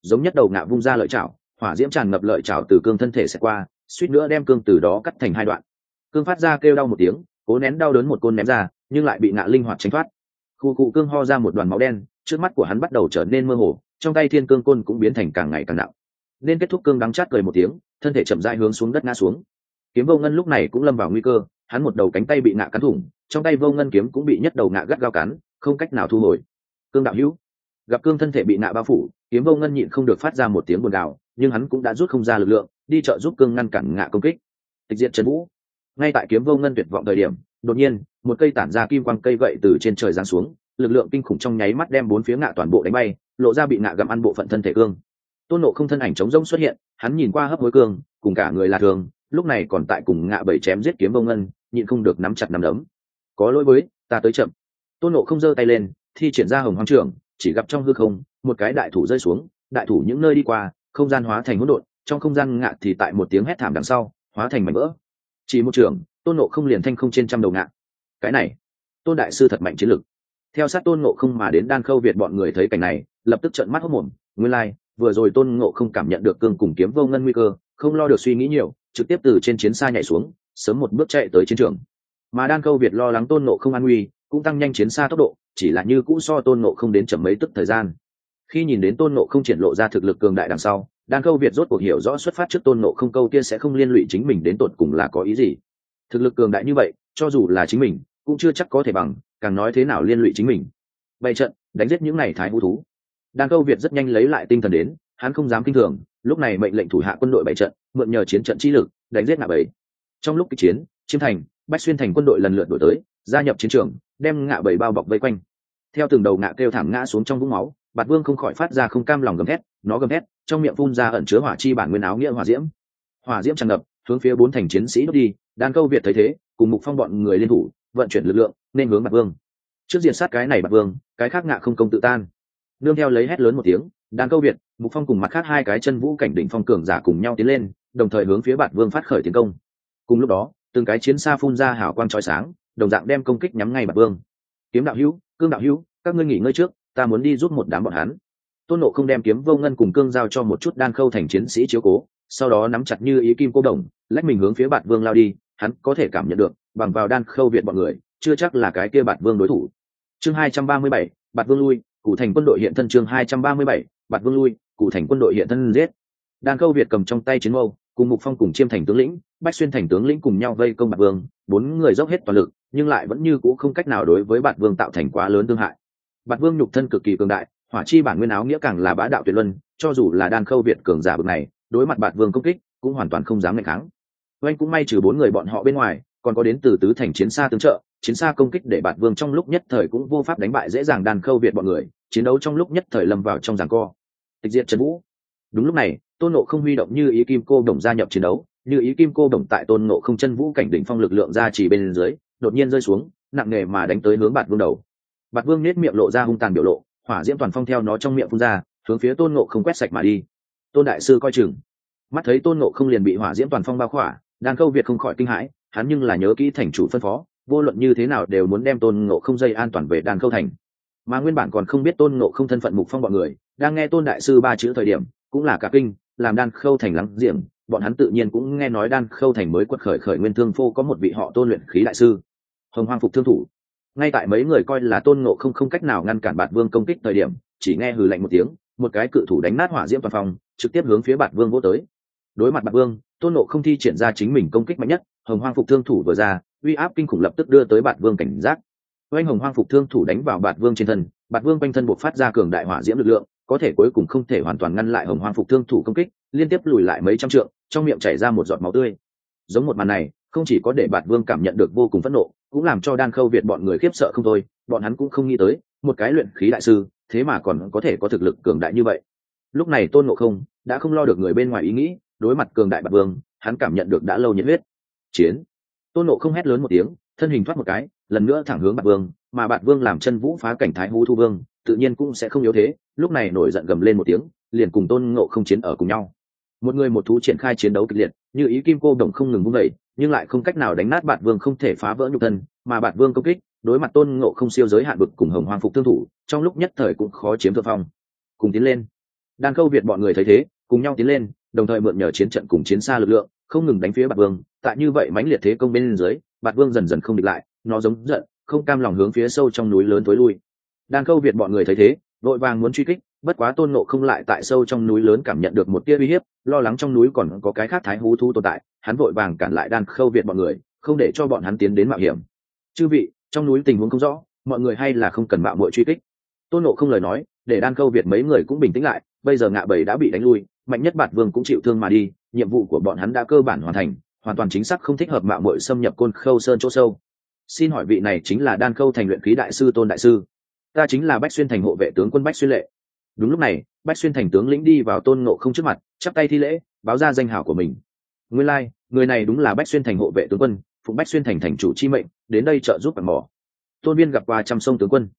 Giống nhất đầu ngạ vung ra lợi chảo, hỏa diễm tràn ngập lợi chảo từ cương thân thể sẽ qua, suýt nữa đem cương từ đó cắt thành hai đoạn. Cương phát ra kêu đau một tiếng, cố nén đau đớn một côn ném ra, nhưng lại bị ngạ linh hoạt tránh thoát. Khu cụ cương ho ra một đoàn máu đen, trước mắt của hắn bắt đầu trở nên mơ hồ, trong tay thiên cương côn cũng biến thành càng ngày càng nặng. Nên kết thúc cương đắng chát cười một tiếng, thân thể chậm rãi hướng xuống đất ngã xuống. Kiếm vô ngân lúc này cũng lâm vào nguy cơ, hắn một đầu cánh tay bị ngạ cắn thủng, trong tay vô ngân kiếm cũng bị nhất đầu ngạ gắt gao cắn không cách nào thu hồi. Cương đạo hữu, gặp cương thân thể bị ngạ bao phủ, kiếm vô ngân nhịn không được phát ra một tiếng buồn gào nhưng hắn cũng đã rút không ra lực lượng, đi trợ giúp cương ngăn cản ngạ công kích. Tịch diện trần vũ. Ngay tại kiếm vô ngân tuyệt vọng thời điểm, đột nhiên, một cây tản ra kim quang cây gậy từ trên trời giáng xuống, lực lượng kinh khủng trong nháy mắt đem bốn phía ngạ toàn bộ đánh bay, lộ ra bị ngạ gặm ăn bộ phận thân thể cương. Tôn nộ không thân ảnh trống rỗng xuất hiện, hắn nhìn qua hấp hối cương, cùng cả người là thường, lúc này còn tại cùng ngạ bảy chém giết kiếm vô ngân, nhịn không được nắm chặt nắm đấm. Có lỗi với, ta tới chậm tôn nộ không giơ tay lên thi triển ra hồng hoàng trưởng chỉ gặp trong hư không một cái đại thủ rơi xuống đại thủ những nơi đi qua không gian hóa thành hỗn độn trong không gian ngạ thì tại một tiếng hét thảm đằng sau hóa thành mảnh vỡ. Chỉ một trường, tôn nộ không liền thanh không trên trăm đầu ngạ. Cái này tôn đại sư thật mạnh chiến lực. Theo sát tôn nộ không mà đến đan khâu việt bọn người thấy cảnh này lập tức trợn mắt hốc mồm nguyên lai、like, vừa rồi tôn ngộ không cảm nhận được cương cùng kiếm vô ngân nguy cơ không lo được suy nghĩ nhiều trực tiếp từ trên chiến xa nhảy xuống sớm một bước chạy tới chiến trường. Mà đan khâu việt lo lắng tôn nộ không an nguy cũng tăng nhanh chiến xa tốc độ, chỉ là như cũ so tôn nộ không đến chậm mấy tức thời gian. Khi nhìn đến tôn nộ không triển lộ ra thực lực cường đại đằng sau, đan câu việt rốt cuộc hiểu rõ xuất phát trước tôn nộ không câu kia sẽ không liên lụy chính mình đến tột cùng là có ý gì. Thực lực cường đại như vậy, cho dù là chính mình, cũng chưa chắc có thể bằng, càng nói thế nào liên lụy chính mình. Bày trận, đánh giết những n à y thái hữu thú. Đan câu việt rất nhanh lấy lại tinh thần đến, hắn không dám kinh thường, lúc này mệnh lệnh thủ hạ quân đội bày trận, mượn nhờ chiến trận chi lực, đánh giết ngạ bảy. trong lúc kịch chiến, chiêm thành, bách xuyên thành quân đội lần lượt đổi tới gia nhập chiến trường, đem ngạ bầy bao bọc vây quanh. Theo từng đầu ngạ kêu thảm ngã xuống trong vũng máu, bạt vương không khỏi phát ra không cam lòng gầm thét, nó gầm thét, trong miệng phun ra ẩn chứa hỏa chi bản nguyên áo nghĩa hỏa diễm. Hỏa diễm tràn ngập, hướng phía bốn thành chiến sĩ đốt đi đan câu việt thấy thế, cùng mục phong bọn người liên thủ, vận chuyển lực lượng, nên hướng bạt vương. Trước diện sát cái này bạt vương, cái khác ngạ không công tự tan. Nương theo lấy hét lớn một tiếng đan câu việt, mục phong cùng mặt khác hai cái chân vũ cảnh đỉnh phong cường giả cùng nhau tiến lên, đồng thời hướng phía bạt vương phát khởi tiến công. Cùng lúc đó, từng cái chiến xa phun ra hào quang trói sáng đồng dạng đem công kích nhắm ngay bạt vương. Kiếm đạo hữu, cương đạo hữu, các ngươi nghỉ ngơi trước, ta muốn đi giúp một đám bọn hắn. Tôn nộ không đem kiếm vô ngân cùng cương giao cho một chút đan khâu thành chiến sĩ chiếu cố, sau đó nắm chặt như ý kim cô đồng, lách mình hướng phía bạn vương lao đi, hắn có thể cảm nhận được, bằng vào đan khâu viện bọn người, chưa chắc là cái kia bạn vương đối thủ. Chương hai trăm ba mươi bảy bạn vương lui, cụ thành quân đội hiện thân chương hai trăm ba mươi bảy bạn vương lui, cụ thành quân đội hiện thân giết. Đan khâu việt cầm trong tay chiến mâu, cùng mục phong cùng chiêm thành tướng lĩnh, bách xuyên thành tướng lĩnh cùng nhau vây công bạt vương, bốn người dốc hết toàn lực nhưng lại vẫn như c ũ không cách nào đối với bạn vương tạo thành quá lớn thương hại. Bạn vương nhục thân cực kỳ cường đại, hỏa chi bản nguyên áo nghĩa càng là bá đạo tuyệt luân, cho dù là đan khâu việt cường giả bực này, đối mặt bạt vương công kích, cũng hoàn toàn không dám ngày kháng. Oanh cũng may trừ bốn người bọn họ bên ngoài, còn có đến từ tứ thành chiến xa tương trợ, chiến xa công kích để bạt vương trong lúc nhất thời cũng vô pháp đánh bại dễ dàng đan khâu việt bọn người, chiến đấu trong lúc nhất thời lâm vào trong giảng co. Tịch diệt trần vũ. Đúng lúc này, tôn nộ không huy động như ý kim cô đồng gia nhập chiến đấu, như ý kim cô đồng tại tôn nộ không chân vũ cảnh đỉnh phong lực lượng ra chỉ bên dưới đột nhiên rơi xuống, nặng nề mà đánh tới hướng bạt vương đầu. Bạt vương nết miệng lộ ra hung tàn biểu lộ, hỏa diễm toàn phong theo nó trong miệng phun ra, hướng phía tôn ngộ không quét sạch mà đi. Tôn đại sư coi chừng. Mắt thấy tôn ngộ không liền bị hỏa diễm toàn phong bao khỏa, đan câu việt không khỏi kinh hãi, hắn nhưng là nhớ kỹ thành chủ phân phó, vô luận như thế nào đều muốn đem tôn ngộ không dây an toàn về đan câu thành. Mà nguyên bản còn không biết tôn ngộ không thân phận mục phong bọn người, đang nghe tôn đại sư ba chữ thời điểm, cũng là cả kinh, làm đan khâu thành lắng diệm bọn hắn tự nhiên cũng nghe nói đan khâu thành mới quật khởi khởi nguyên thương phô có một vị họ tôn luyện khí đại sư hồng hoang phục thương thủ. Ngay tại mấy người coi là tôn ngộ không không cách nào ngăn cản bạt vương công kích thời điểm, chỉ nghe hừ lạnh một tiếng, một cái cự thủ đánh nát hỏa diễm toàn phòng, trực tiếp hướng phía bạt vương vô tới. Đối mặt bạt vương, tôn ngộ không thi triển ra chính mình công kích mạnh nhất, hồng hoang phục thương thủ vừa ra, uy áp kinh khủng lập tức đưa tới bạt vương cảnh giác. Oanh hồng hoang phục thương thủ đánh vào bạt vương trên thân, bạt vương quanh thân buộc phát ra cường đại hỏa diễm lực lượng, có thể cuối cùng không thể hoàn toàn ngăn lại hồng hoang phục thương thủ công kích, liên tiếp lùi lại mấy trăm trượng, trong miệng chảy ra một giọt máu tươi. Giống một màn này không chỉ có để bạt vương cảm nhận được vô cùng phẫn nộ, cũng làm cho đan khâu việt bọn người khiếp sợ không thôi, bọn hắn cũng không nghĩ tới, một cái luyện khí đại sư, thế mà còn có thể có thực lực cường đại như vậy. Lúc này tôn ngộ không đã không lo được người bên ngoài ý nghĩ, đối mặt cường đại bạt vương, hắn cảm nhận được đã lâu nhiệt huyết. Chiến! Tôn ngộ không hét lớn một tiếng, thân hình thoát một cái, lần nữa thẳng hướng bạt vương, mà bạt vương làm chân vũ phá cảnh thái hú thu vương, tự nhiên cũng sẽ không yếu thế, lúc này nổi giận gầm lên một tiếng, liền cùng tôn ngộ không chiến ở cùng nhau. Một người một thú triển khai chiến đấu kịch liệt, như ý kim cô đồng không ngừng vung vẩy nhưng lại không cách nào đánh nát bạt vương không thể phá vỡ nhục thân, mà bạt vương công kích, đối mặt tôn ngộ không siêu giới hạn bực cùng hồng hoàng phục thương thủ, trong lúc nhất thời cũng khó chiếm thượng phong. Cùng tiến lên. Đan câu việt bọn người thấy thế, cùng nhau tiến lên, đồng thời mượn nhờ chiến trận cùng chiến xa lực lượng, không ngừng đánh phía bạt vương. Tại như vậy mãnh liệt thế công bên dưới, bạt vương dần dần không địch lại, nó giống giận, không cam lòng hướng phía sâu trong núi lớn tối lui. Đan câu việt bọn người thấy thế vội vàng muốn truy kích, bất quá tôn nộ không lại tại sâu trong núi lớn cảm nhận được một tia uy hiếp, lo lắng trong núi còn có cái khác thái hú thu tồn tại hắn vội vàng cản lại đan khâu việt bọn người, không để cho bọn hắn tiến đến mạo hiểm. Chư vị, trong núi tình huống không rõ, mọi người hay là không cần mạo muội truy kích. Tôn nộ không lời nói, để đan khâu việt mấy người cũng bình tĩnh lại, bây giờ ngạ bảy đã bị đánh lui, mạnh nhất bạt vương cũng chịu thương mà đi, nhiệm vụ của bọn hắn đã cơ bản hoàn thành, hoàn toàn chính xác không thích hợp mạo muội xâm nhập côn khâu sơn chỗ sâu. Xin hỏi vị này chính là đan khâu thành luyện khí đại sư tôn đại sư? Ta chính là bách xuyên thành hộ vệ tướng quân bách xuyên lệ. Đúng lúc này, bách xuyên thành tướng lĩnh đi vào tôn ngộ không trước mặt, chắp tay thi lễ, báo ra danh hảo của mình nguyên lai、like, người này đúng là bách xuyên thành hộ vệ tướng quân phụ bách xuyên thành thành chủ chi mệnh đến đây trợ giúp bằng mỏ. Tôn viên gặp qua trăm sông tướng quân.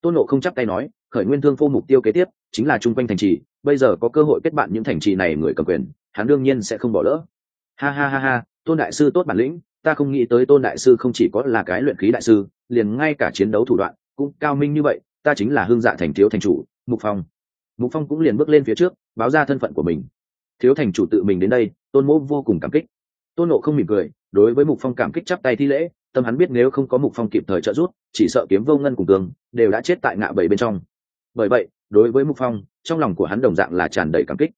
Tôn nộ không chắp tay nói khởi nguyên thương phô mục tiêu kế tiếp chính là chung quanh thành trì bây giờ có cơ hội kết bạn những thành trì này người cầm quyền hắn đương nhiên sẽ không bỏ lỡ. Ha ha ha ha tôn đại sư tốt bản lĩnh ta không nghĩ tới tôn đại sư không chỉ có là cái luyện khí đại sư liền ngay cả chiến đấu thủ đoạn cũng cao minh như vậy ta chính là hương dạ thành thiếu thành chủ mục phong. Mục phong cũng liền bước lên phía trước báo ra thân phận của mình. Thiếu thành chủ tự mình đến đây tôn mỗ vô cùng cảm kích. Tôn nộ không mỉm cười, đối với mục phong cảm kích chắp tay thi lễ, tâm hắn biết nếu không có mục phong kịp thời trợ giúp, chỉ sợ kiếm vô ngân cùng cường đều đã chết tại ngạ bảy bên trong. Bởi vậy, đối với mục phong, trong lòng của hắn đồng dạng là tràn đầy cảm kích.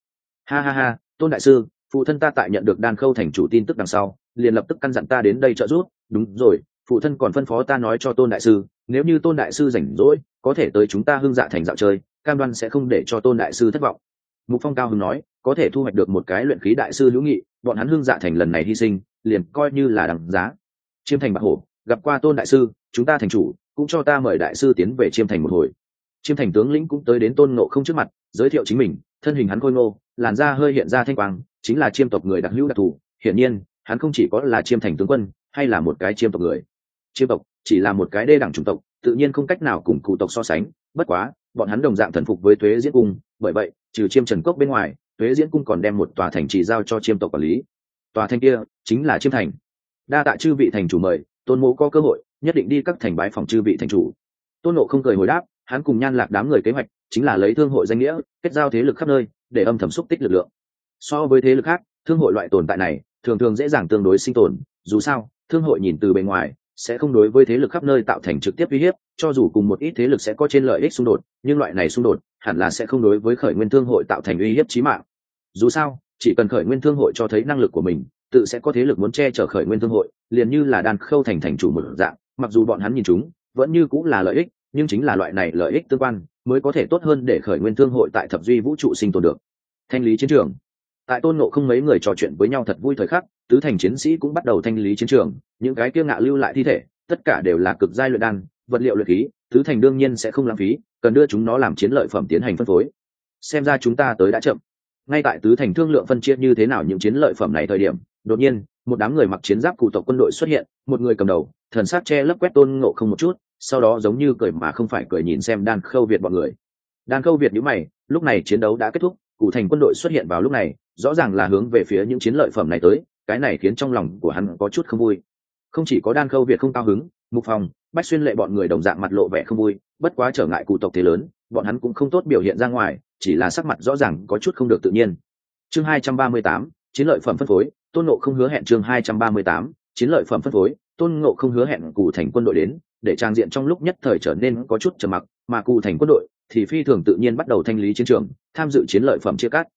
Ha ha ha, tôn đại sư, phụ thân ta tại nhận được đan khâu thành chủ tin tức đằng sau, liền lập tức căn dặn ta đến đây trợ giúp. Đúng rồi, phụ thân còn phân phó ta nói cho tôn đại sư, nếu như tôn đại sư rảnh rỗi, có thể tới chúng ta hưng dạ thành dạo chơi, cam đoan sẽ không để cho tôn đại sư thất vọng. Mục phong cao hưng nói có thể thu hoạch được một cái luyện khí đại sư hữu nghị, bọn hắn hương dạ thành lần này hy sinh, liền coi như là đằng giá. Chiêm thành bạc hổ, gặp qua tôn đại sư, chúng ta thành chủ, cũng cho ta mời đại sư tiến về chiêm thành một hồi. Chiêm thành tướng lĩnh cũng tới đến tôn ngộ không trước mặt, giới thiệu chính mình, thân hình hắn khôi ngô, làn da hơi hiện ra thanh quang, chính là chiêm tộc người đặc hữu đặc thù. Hiển nhiên, hắn không chỉ có là chiêm thành tướng quân, hay là một cái chiêm tộc người. Chiêm tộc chỉ là một cái đê đẳng chủng tộc, tự nhiên không cách nào cùng cụ tộc so sánh, bất quá, bọn hắn đồng dạng thần phục với thuế diễn cung, bởi vậy, trừ chiêm trần cốc bên ngoài tuế diễn cung còn đem một tòa thành trì giao cho chiêm tộc quản lý. Tòa thành kia chính là chiêm thành. Đa tạ chư vị thành chủ mời, tôn mộ có cơ hội, nhất định đi các thành bái phòng chư vị thành chủ. Tôn nộ không cười hồi đáp, hắn cùng nhan lạc đám người kế hoạch chính là lấy thương hội danh nghĩa, kết giao thế lực khắp nơi, để âm thầm xúc tích lực lượng. So với thế lực khác, thương hội loại tồn tại này, thường thường dễ dàng tương đối sinh tồn, dù sao, thương hội nhìn từ bề ngoài, sẽ không đối với thế lực khắp nơi tạo thành trực tiếp uy hiếp, cho dù cùng một ít thế lực sẽ có trên lợi ích xung đột, nhưng loại này xung đột hẳn là sẽ không đối với khởi nguyên thương hội tạo thành uy hiếp chí mạng. Dù sao, chỉ cần khởi nguyên thương hội cho thấy năng lực của mình, tự sẽ có thế lực muốn che chở khởi nguyên thương hội, liền như là đàn khâu thành thành chủ một dạng, mặc dù bọn hắn nhìn chúng, vẫn như cũng là lợi ích, nhưng chính là loại này lợi ích tương quan, mới có thể tốt hơn để khởi nguyên thương hội tại thập duy vũ trụ sinh tồn được. Thanh lý chiến trường. Tại tôn nộ không mấy người trò chuyện với nhau thật vui thời khắc, tứ thành chiến sĩ cũng bắt đầu thanh lý chiến trường, những cái kia ngạ lưu lại thi thể, tất cả đều là cực giai luyện đan, vật liệu luyện khí tứ thành đương nhiên sẽ không lãng phí, cần đưa chúng nó làm chiến lợi phẩm tiến hành phân phối. Xem ra chúng ta tới đã chậm. Ngay tại tứ thành thương lượng phân chia như thế nào những chiến lợi phẩm này thời điểm, đột nhiên, một đám người mặc chiến giáp cụ tộc quân đội xuất hiện, một người cầm đầu, thần sát che lấp quét tôn ngộ không một chút, sau đó giống như cười mà không phải cười nhìn xem đan khâu việt bọn người. Đan khâu việt nhữ mày, lúc này chiến đấu đã kết thúc, cụ thành quân đội xuất hiện vào lúc này, rõ ràng là hướng về phía những chiến lợi phẩm này tới, cái này khiến trong lòng của hắn có chút không vui. Không chỉ có đan khâu việt không cao hứng, mục phòng bách xuyên lệ bọn người đồng dạng mặt lộ vẻ không vui, bất quá trở ngại cụ tộc thế lớn, bọn hắn cũng không tốt biểu hiện ra ngoài, chỉ là sắc mặt rõ ràng có chút không được tự nhiên. Chương hai trăm ba mươi tám, chiến lợi phẩm phân phối, tôn nộ không hứa hẹn chương hai trăm ba mươi tám, chiến lợi phẩm phân phối, tôn ngộ không hứa hẹn cụ thành quân đội đến, để trang diện trong lúc nhất thời trở nên có chút trầm mặc, mà cụ thành quân đội thì phi thường tự nhiên bắt đầu thanh lý chiến trường, tham dự chiến lợi phẩm chia cắt.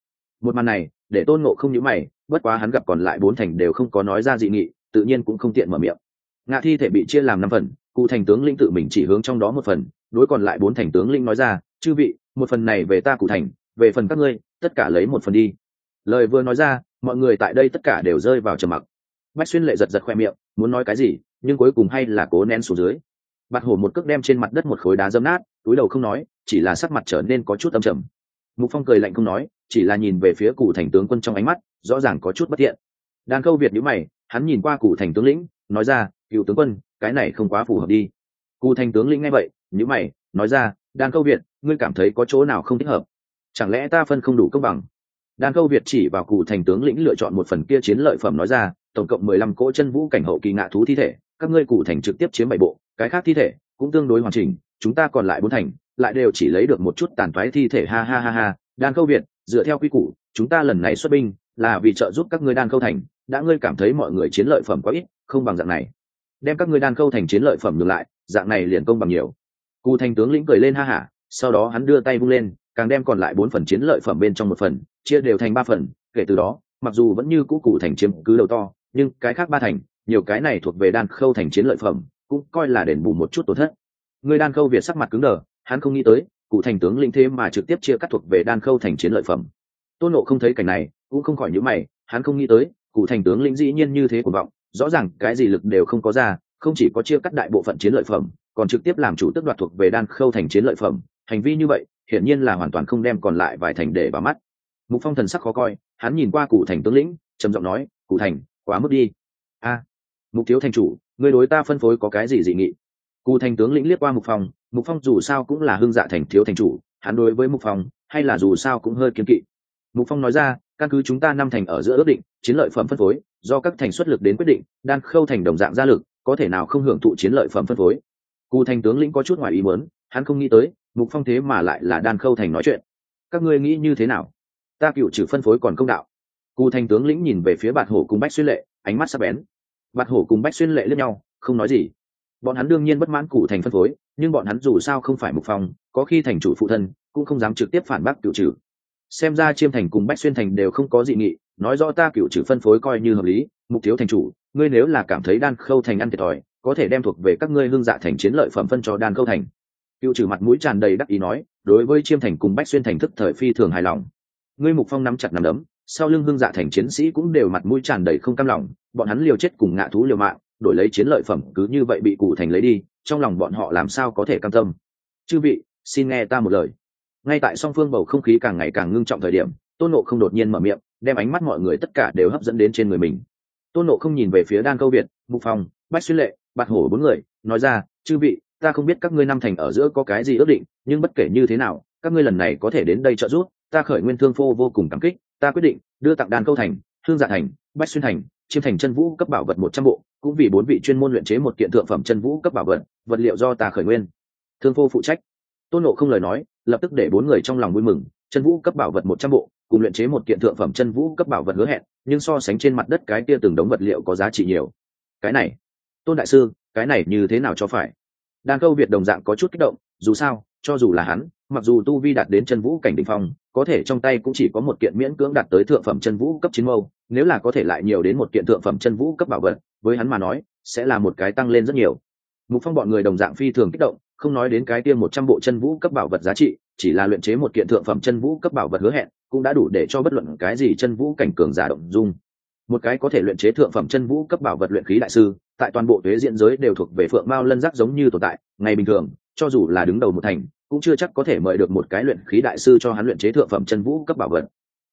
Một màn này, để tôn ngộ không nhữ mày, bất quá hắn gặp còn lại bốn thành đều không có nói ra dị nghị, tự nhiên cũng không tiện mở miệng. Ngạ thi thể bị chia làm năm phần cụ thành tướng linh tự mình chỉ hướng trong đó một phần, đối còn lại bốn thành tướng linh nói ra, chư vị, một phần này về ta cụ thành, về phần các ngươi, tất cả lấy một phần đi. Lời vừa nói ra, mọi người tại đây tất cả đều rơi vào trầm mặc. Bách xuyên lệ giật giật khoe miệng, muốn nói cái gì, nhưng cuối cùng hay là cố nén xuống dưới. Bạt hổ một cước đem trên mặt đất một khối đá dâm nát, túi đầu không nói, chỉ là sắc mặt trở nên có chút âm trầm. Mục phong cười lạnh không nói, chỉ là nhìn về phía cụ thành tướng quân trong ánh mắt, rõ ràng có chút bất thiện. Đàn câu việt nhữ mày, hắn nhìn qua cụ thành tướng lĩnh, nói ra cựu tướng quân, cái này không quá phù hợp đi. Cụ thành tướng lĩnh nghe vậy nhữ mày, nói ra, Đan câu việt, ngươi cảm thấy có chỗ nào không thích hợp? Chẳng lẽ ta phân không đủ công bằng? Đan câu việt chỉ vào cụ thành tướng lĩnh lựa chọn một phần kia chiến lợi phẩm nói ra, tổng cộng mười lăm cỗ chân vũ cảnh hậu kỳ ngạ thú thi thể, các ngươi cụ thành trực tiếp chiếm bảy bộ, cái khác thi thể cũng tương đối hoàn chỉnh, chúng ta còn lại bốn thành, lại đều chỉ lấy được một chút tàn toái thi thể. Ha ha ha ha. Đan câu việt, dựa theo quy củ, chúng ta lần này xuất binh là vì trợ giúp các ngươi đan câu thành, đã ngươi cảm thấy mọi người chiến lợi phẩm quá ít, không bằng dạng này đem các ngươi đan câu thành chiến lợi phẩm ngược lại, dạng này liền công bằng nhiều. Cụ thành tướng lĩnh cười lên ha hả, sau đó hắn đưa tay vung lên, càng đem còn lại bốn phần chiến lợi phẩm bên trong một phần, chia đều thành ba phần, kể từ đó, mặc dù vẫn như cũ cụ thành chiếm cứ đầu to, nhưng cái khác ba thành, nhiều cái này thuộc về đan khâu thành chiến lợi phẩm, cũng coi là đền bù một chút tổn thất. Người đan khâu việt sắc mặt cứng đờ, hắn không nghĩ tới cụ thành tướng lĩnh thế mà trực tiếp chia cắt thuộc về đan khâu thành chiến lợi phẩm. Tôn nộ không thấy cảnh này, cũng không khỏi nhữ mày, hắn không nghĩ tới cụ thành tướng lĩnh dĩ nhiên như thế của vọng rõ ràng cái gì lực đều không có ra, không chỉ có chia cắt đại bộ phận chiến lợi phẩm, còn trực tiếp làm chủ tức đoạt thuộc về đan khâu thành chiến lợi phẩm. Hành vi như vậy, hiển nhiên là hoàn toàn không đem còn lại vài thành để vào mắt. Mục phong thần sắc khó coi, hắn nhìn qua cụ thành tướng lĩnh, trầm giọng nói cụ thành, quá mức đi. A, mục thiếu thành chủ, người đối ta phân phối có cái gì dị nghị? Cụ thành tướng lĩnh liếc qua mục phong mục phong dù sao cũng là hưng dạ thành thiếu thành chủ, hắn đối với mục phong, hay là dù sao cũng hơi kiếm kỵ. Mục phong nói ra căn cứ chúng ta năm thành ở giữa ước định, chiến lợi phẩm phân phối, do các thành xuất lực đến quyết định đan khâu thành đồng dạng gia lực, có thể nào không hưởng thụ chiến lợi phẩm phân phối. Cụ thành tướng lĩnh có chút ngoài ý muốn, hắn không nghĩ tới, mục phong thế mà lại là đan khâu thành nói chuyện. Các ngươi nghĩ như thế nào? Ta cựu trừ phân phối còn công đạo. Cụ thành tướng lĩnh nhìn về phía bạt hổ cùng bách xuyên lệ, ánh mắt sắc bén. Bạt hổ cùng bách xuyên lệ lẫn nhau, không nói gì. Bọn hắn đương nhiên bất mãn cụ thành phân phối, nhưng bọn hắn dù sao không phải mục phong, có khi thành chủ phụ thân, cũng không dám trực tiếp phản bác cựu trừ xem ra chiêm thành cùng bách xuyên thành đều không có dị nghị, nói rõ ta cựu trừ phân phối coi như hợp lý, mục thiếu thành chủ, ngươi nếu là cảm thấy đan khâu thành ăn thiệt thòi, có thể đem thuộc về các ngươi hương dạ thành chiến lợi phẩm phân cho đan khâu thành. Cựu trừ mặt mũi tràn đầy đắc ý nói, đối với chiêm thành cùng bách xuyên thành thức thời phi thường hài lòng. Ngươi mục phong nắm chặt nắm đấm, sau lưng hương dạ thành chiến sĩ cũng đều mặt mũi tràn đầy không cam lòng, bọn hắn liều chết cùng ngạ thú liều mạng, đổi lấy chiến lợi phẩm cứ như vậy bị cụ thành lấy đi, trong lòng bọn họ làm sao có thể cam tâm. Chư vị, xin nghe ta một lời ngay tại song phương bầu không khí càng ngày càng ngưng trọng thời điểm, tôn nộ không đột nhiên mở miệng, đem ánh mắt mọi người tất cả đều hấp dẫn đến trên người mình. Tôn nộ không nhìn về phía đan câu việt mục phong, bách xuyên lệ, bạt hổ bốn người, nói ra, chư vị, ta không biết các ngươi năm thành ở giữa có cái gì ước định, nhưng bất kể như thế nào, các ngươi lần này có thể đến đây trợ giúp, ta khởi nguyên thương phô vô cùng cảm kích, ta quyết định đưa tặng đan câu thành, thương dạ thành, bách xuyên thành, chiêm thành chân vũ cấp bảo vật một trăm bộ, cũng vì bốn vị chuyên môn luyện chế một kiện thượng phẩm chân vũ cấp bảo vật vật liệu do ta khởi nguyên. Thương phô phụ trách. Tôn nộ không lời nói lập tức để bốn người trong lòng vui mừng, chân vũ cấp bảo vật một trăm bộ, cùng luyện chế một kiện thượng phẩm chân vũ cấp bảo vật hứa hẹn, nhưng so sánh trên mặt đất cái kia từng đống vật liệu có giá trị nhiều. Cái này, tôn đại sư, cái này như thế nào cho phải? Đàn câu việt đồng dạng có chút kích động, dù sao, cho dù là hắn, mặc dù tu vi đạt đến chân vũ cảnh đ ỉ n h phong, có thể trong tay cũng chỉ có một kiện miễn cưỡng đạt tới thượng phẩm chân vũ cấp chín mâu, nếu là có thể lại nhiều đến một kiện thượng phẩm chân vũ cấp bảo vật, với hắn mà nói, sẽ là một cái tăng lên rất nhiều. Mục phong bọn người đồng dạng phi thường kích động không nói đến cái tiêm một trăm bộ chân vũ cấp bảo vật giá trị, chỉ là luyện chế một kiện thượng phẩm chân vũ cấp bảo vật hứa hẹn, cũng đã đủ để cho bất luận cái gì chân vũ cảnh cường giả động dung. Một cái có thể luyện chế thượng phẩm chân vũ cấp bảo vật luyện khí đại sư, tại toàn bộ thuế diện giới đều thuộc về phượng mao lân giác giống như tồn tại, ngày bình thường, cho dù là đứng đầu một thành, cũng chưa chắc có thể mời được một cái luyện khí đại sư cho hắn luyện chế thượng phẩm chân vũ cấp bảo vật.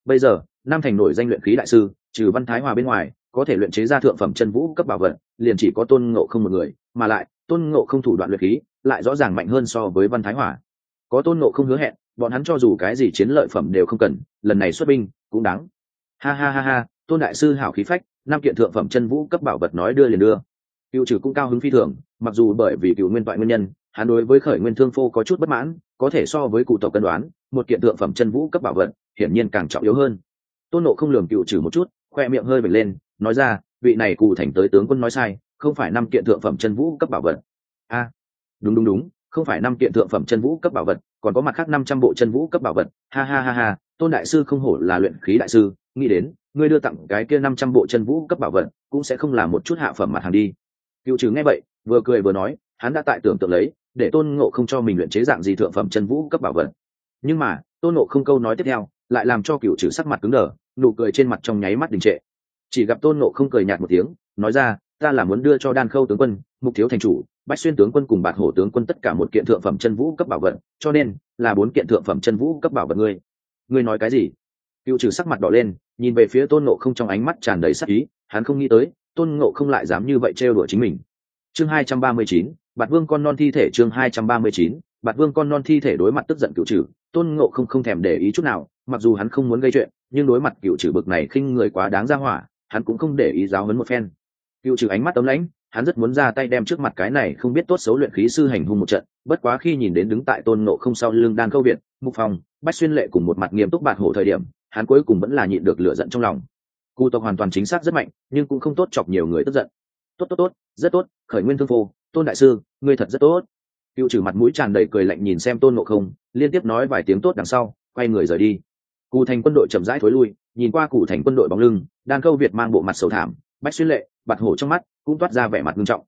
Bây giờ nam thành nổi danh luyện khí đại sư, trừ văn thái hòa bên ngoài, có thể luyện chế ra thượng phẩm chân vũ cấp bảo vật, liền chỉ có tôn ngộ không một người, mà lại tôn ngộ không thủ đoạn luyện khí lại rõ ràng mạnh hơn so với văn thái hòa có tôn ngộ không hứa hẹn, bọn hắn cho dù cái gì chiến lợi phẩm đều không cần, lần này xuất binh cũng đáng. Ha ha ha ha, tôn đại sư hảo khí phách, năm kiện thượng phẩm chân vũ cấp bảo vật nói đưa liền đưa. Cựu trừ cũng cao hứng phi thường, mặc dù bởi vì cựu nguyên toại nguyên nhân, hắn đối với khởi nguyên thương phô có chút bất mãn, có thể so với cụ tộc cân đoán, một kiện thượng phẩm chân vũ cấp bảo vật, hiển nhiên càng trọng yếu hơn. Tôn nộ không lường cựu trừ một chút, khoe miệng hơi bật lên, nói ra, vị này cụ thành tới tướng quân nói sai không phải năm kiện thượng phẩm chân vũ cấp bảo vật. A, đúng đúng đúng, không phải năm kiện thượng phẩm chân vũ cấp bảo vật, còn có mặt khác năm trăm bộ chân vũ cấp bảo vật. Ha ha ha ha, tôn đại sư không hổ là luyện khí đại sư, nghĩ đến, ngươi đưa tặng cái kia năm trăm bộ chân vũ cấp bảo vật, cũng sẽ không là một chút hạ phẩm mặt hàng đi. Cựu trừ nghe vậy, vừa cười vừa nói, hắn đã tại tưởng tượng lấy, để tôn ngộ không cho mình luyện chế dạng gì thượng phẩm chân vũ cấp bảo vật. Nhưng mà, tôn ngộ không câu nói tiếp theo, lại làm cho cựu trừ sắc mặt cứng đờ, nụ cười trên mặt trong nháy mắt đình trệ. Chỉ gặp tôn ngộ không cười nhạt một tiếng, nói ra ta là muốn đưa cho đan khâu tướng quân, mục thiếu thành chủ, bách xuyên tướng quân cùng bạc hổ tướng quân tất cả một kiện thượng phẩm chân vũ cấp bảo vật, cho nên, là bốn kiện thượng phẩm chân vũ cấp bảo vật ngươi. Ngươi nói cái gì? Cựu trừ sắc mặt đỏ lên, nhìn về phía tôn ngộ không trong ánh mắt tràn đầy sắc ý, hắn không nghĩ tới, tôn ngộ không lại dám như vậy trêu đùa chính mình. Chương hai trăm ba mươi chín, bạt vương con non thi thể chương hai trăm ba mươi chín, bạt vương con non thi thể đối mặt tức giận cựu trừ, tôn ngộ không không thèm để ý chút nào, mặc dù hắn không muốn gây chuyện, nhưng đối mặt cựu trừ bực này khinh người quá đáng ra hỏa, hắn cũng không để ý giáo hấn một phen cựu trừ ánh mắt tấm lãnh, hắn rất muốn ra tay đem trước mặt cái này không biết tốt xấu luyện khí sư hành hung một trận, bất quá khi nhìn đến đứng tại tôn nộ không sau lưng đan câu viện, mục phòng bách xuyên lệ cùng một mặt nghiêm túc bạt hổ thời điểm, hắn cuối cùng vẫn là nhịn được lửa giận trong lòng. Cụ tộc hoàn toàn chính xác rất mạnh, nhưng cũng không tốt chọc nhiều người tức giận. Tốt tốt tốt, rất tốt, khởi nguyên thương phô tôn đại sư, ngươi thật rất tốt. Cựu trừ mặt mũi tràn đầy cười lạnh nhìn xem tôn nộ không, liên tiếp nói vài tiếng tốt đằng sau, quay người rời đi. Cụ thành quân đội chậm rãi thối lui, nhìn qua cụ thành quân đội bóng lưng đan câu việt mang bộ mặt sầu thảm, bách xuyên lệ bạt hổ trong mắt cũng toát ra vẻ mặt nghiêm trọng.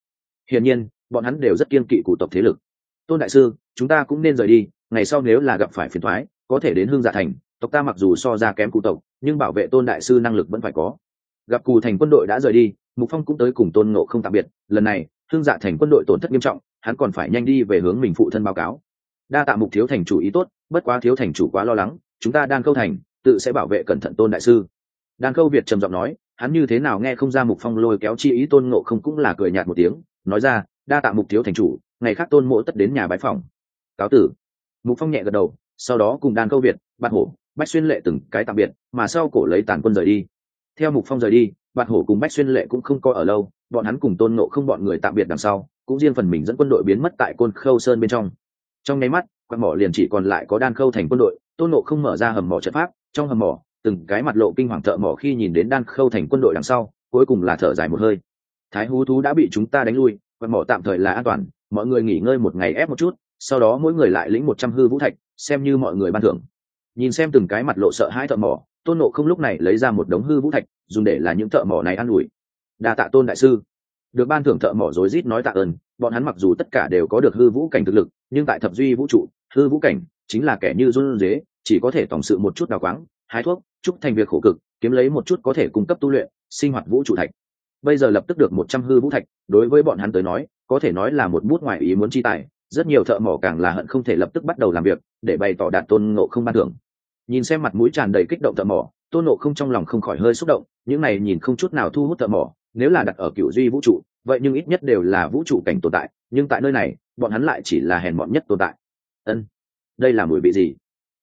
Hiển nhiên, bọn hắn đều rất kiên kỵ cụ tộc thế lực. Tôn đại sư, chúng ta cũng nên rời đi, ngày sau nếu là gặp phải phiền thoái có thể đến hương dạ thành, tộc ta mặc dù so ra kém cụ tộc, nhưng bảo vệ tôn đại sư năng lực vẫn phải có. Gặp cù thành quân đội đã rời đi, mục phong cũng tới cùng tôn ngộ không tạm biệt, lần này, hương dạ thành quân đội tổn thất nghiêm trọng, hắn còn phải nhanh đi về hướng mình phụ thân báo cáo. Đa tạ mục thiếu thành chủ ý tốt, bất quá thiếu thành chủ quá lo lắng, chúng ta đang câu thành, tự sẽ bảo vệ cẩn thận tôn đại sư. Đan câu việt trầm giọng nói hắn như thế nào nghe không ra mục phong lôi kéo chi ý tôn ngộ không cũng là cười nhạt một tiếng, nói ra, đa tạ mục thiếu thành chủ, ngày khác tôn mộ tất đến nhà bái phòng. Cáo tử. Mục phong nhẹ gật đầu, sau đó cùng đan câu việt, bạt hổ, bách xuyên lệ từng cái tạm biệt, mà sau cổ lấy tàn quân rời đi. Theo mục phong rời đi, bạt hổ cùng bách xuyên lệ cũng không coi ở lâu, bọn hắn cùng tôn nộ không bọn người tạm biệt đằng sau, cũng riêng phần mình dẫn quân đội biến mất tại côn khâu sơn bên trong. Trong nháy mắt, quạt mỏ liền chỉ còn lại có đan khâu thành quân đội, tôn nộ không mở ra hầm mỏ trận pháp, trong hầm mỏ từng cái mặt lộ kinh hoàng thợ mỏ khi nhìn đến đan khâu thành quân đội đằng sau, cuối cùng là thở dài một hơi. Thái hú thú đã bị chúng ta đánh lui, quân mỏ tạm thời là an toàn, mọi người nghỉ ngơi một ngày ép một chút, sau đó mỗi người lại lĩnh một trăm hư vũ thạch, xem như mọi người ban thưởng. Nhìn xem từng cái mặt lộ sợ hãi thợ mỏ, tôn nộ không lúc này lấy ra một đống hư vũ thạch, dùng để là những thợ mỏ này an ủi. Đa tạ tôn đại sư. Được ban thưởng thợ mỏ rối rít nói tạ ơn, bọn hắn mặc dù tất cả đều có được hư vũ cảnh thực lực, nhưng tại thập duy vũ trụ, hư vũ cảnh chính là kẻ như run dế chỉ có thể tổng sự một chút đào quáng, hái thuốc chúc thành việc khổ cực, kiếm lấy một chút có thể cung cấp tu luyện, sinh hoạt vũ trụ thạch. Bây giờ lập tức được một trăm hư vũ thạch, đối với bọn hắn tới nói, có thể nói là một bút ngoại ý muốn chi tài, rất nhiều thợ mỏ càng là hận không thể lập tức bắt đầu làm việc, để bày tỏ đạt tôn ngộ không ban thưởng. Nhìn xem mặt mũi tràn đầy kích động thợ mỏ, tôn ngộ không trong lòng không khỏi hơi xúc động, những này nhìn không chút nào thu hút thợ mỏ, nếu là đặt ở cựu duy vũ trụ, vậy nhưng ít nhất đều là vũ trụ cảnh tồn tại, nhưng tại nơi này, bọn hắn lại chỉ là hèn mọn nhất tồn tại. Ân, đây là mùi vị gì?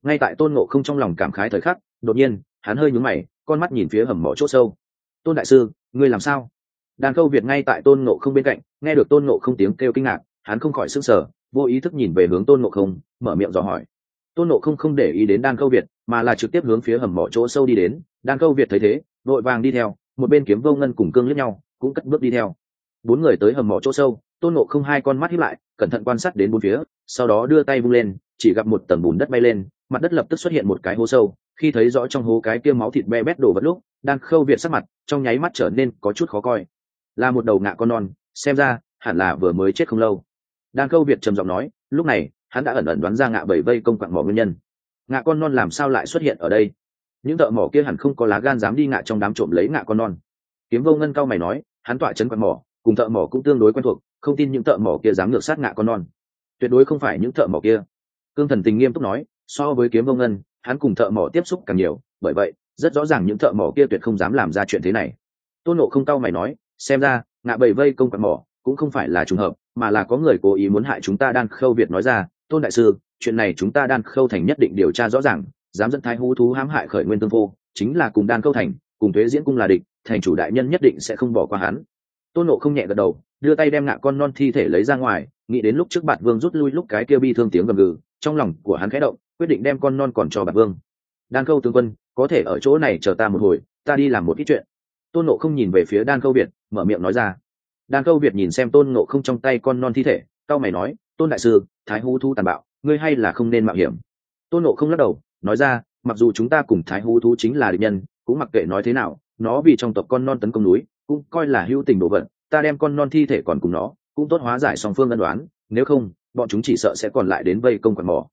Ngay tại tôn ngộ không trong lòng cảm khái thời khắc đột nhiên, hắn hơi nhúng mày, con mắt nhìn phía hầm mỏ c h ỗ sâu. Tôn đại sư, ngươi làm sao? Đàn câu việt ngay tại tôn ngộ không bên cạnh, nghe được tôn ngộ không tiếng kêu kinh ngạc, hắn không khỏi s ư n g sở vô ý thức nhìn về hướng tôn ngộ không, mở miệng dò hỏi. Tôn ngộ không không để ý đến đan câu việt, mà là trực tiếp hướng phía hầm mỏ chỗ sâu đi đến. Đan câu việt thấy thế vội vàng đi theo, một bên kiếm vô ngân cùng cương lướt nhau, cũng cất bước đi theo. Bốn người tới hầm mỏ chỗ sâu, tôn Nộ không hai con mắt hiếp lại, cẩn thận quan sát đến bốn phía, sau đó đưa tay vung lên, chỉ gặp một tầng bùn đất bay lên, mặt đất lập tức xuất hiện một cái hố sâu khi thấy rõ trong hố cái kia máu thịt be bét đổ vật lúc, đang khâu việt sắc mặt, trong nháy mắt trở nên có chút khó coi. Là một đầu ngạ con non, xem ra, hẳn là vừa mới chết không lâu. Đang khâu việt trầm giọng nói, lúc này, hắn đã ẩn ẩn đoán ra ngạ bảy vây công quặng mỏ nguyên nhân. Ngạ con non làm sao lại xuất hiện ở đây? Những thợ mỏ kia hẳn không có lá gan dám đi ngạ trong đám trộm lấy ngạ con non. Kiếm vô ngân cao mày nói, hắn tỏa chấn quặng mỏ, cùng thợ mỏ cũng tương đối quen thuộc, không tin những thợ mỏ kia dám ngược sát ngạ con non. Tuyệt đối không phải những thợ mỏ kia. Cương thần tình nghiêm túc nói, so với kiếm vô ngân hắn cùng thợ mỏ tiếp xúc càng nhiều, bởi vậy, rất rõ ràng những thợ mỏ kia tuyệt không dám làm ra chuyện thế này. Tôn nộ không cao mày nói, xem ra, ngạ bầy vây công quạt mỏ cũng không phải là trùng hợp, mà là có người cố ý muốn hại chúng ta đang khâu việt nói ra, tôn đại sư, chuyện này chúng ta đan khâu thành nhất định điều tra rõ ràng, dám dẫn thái hú thú hãm hại khởi nguyên tương vô chính là cùng đan khâu thành, cùng thuế diễn cung là địch, thành chủ đại nhân nhất định sẽ không bỏ qua hắn. Tôn nộ không nhẹ gật đầu, đưa tay đem ngạ con non thi thể lấy ra ngoài, nghĩ đến lúc trước bạt vương rút lui lúc cái kia bi thương tiếng gầm gừ trong lòng của hắn khẽ động, quyết định đem con non còn cho bạc vương. Đan khâu tướng quân, có thể ở chỗ này chờ ta một hồi, ta đi làm một ít chuyện. Tôn nộ không nhìn về phía đan khâu việt, mở miệng nói ra. Đan khâu việt nhìn xem tôn nộ không trong tay con non thi thể cao mày nói, tôn đại sư, thái hú thu tàn bạo, ngươi hay là không nên mạo hiểm. Tôn nộ không lắc đầu, nói ra, mặc dù chúng ta cùng thái hú thú chính là địch nhân, cũng mặc kệ nói thế nào, nó vì trong tộc con non tấn công núi, cũng coi là hữu tình đồ vật, ta đem con non thi thể còn cùng nó, cũng tốt hóa giải song phương ân đoán nếu không bọn chúng chỉ sợ sẽ còn lại đến vây công quần mỏ.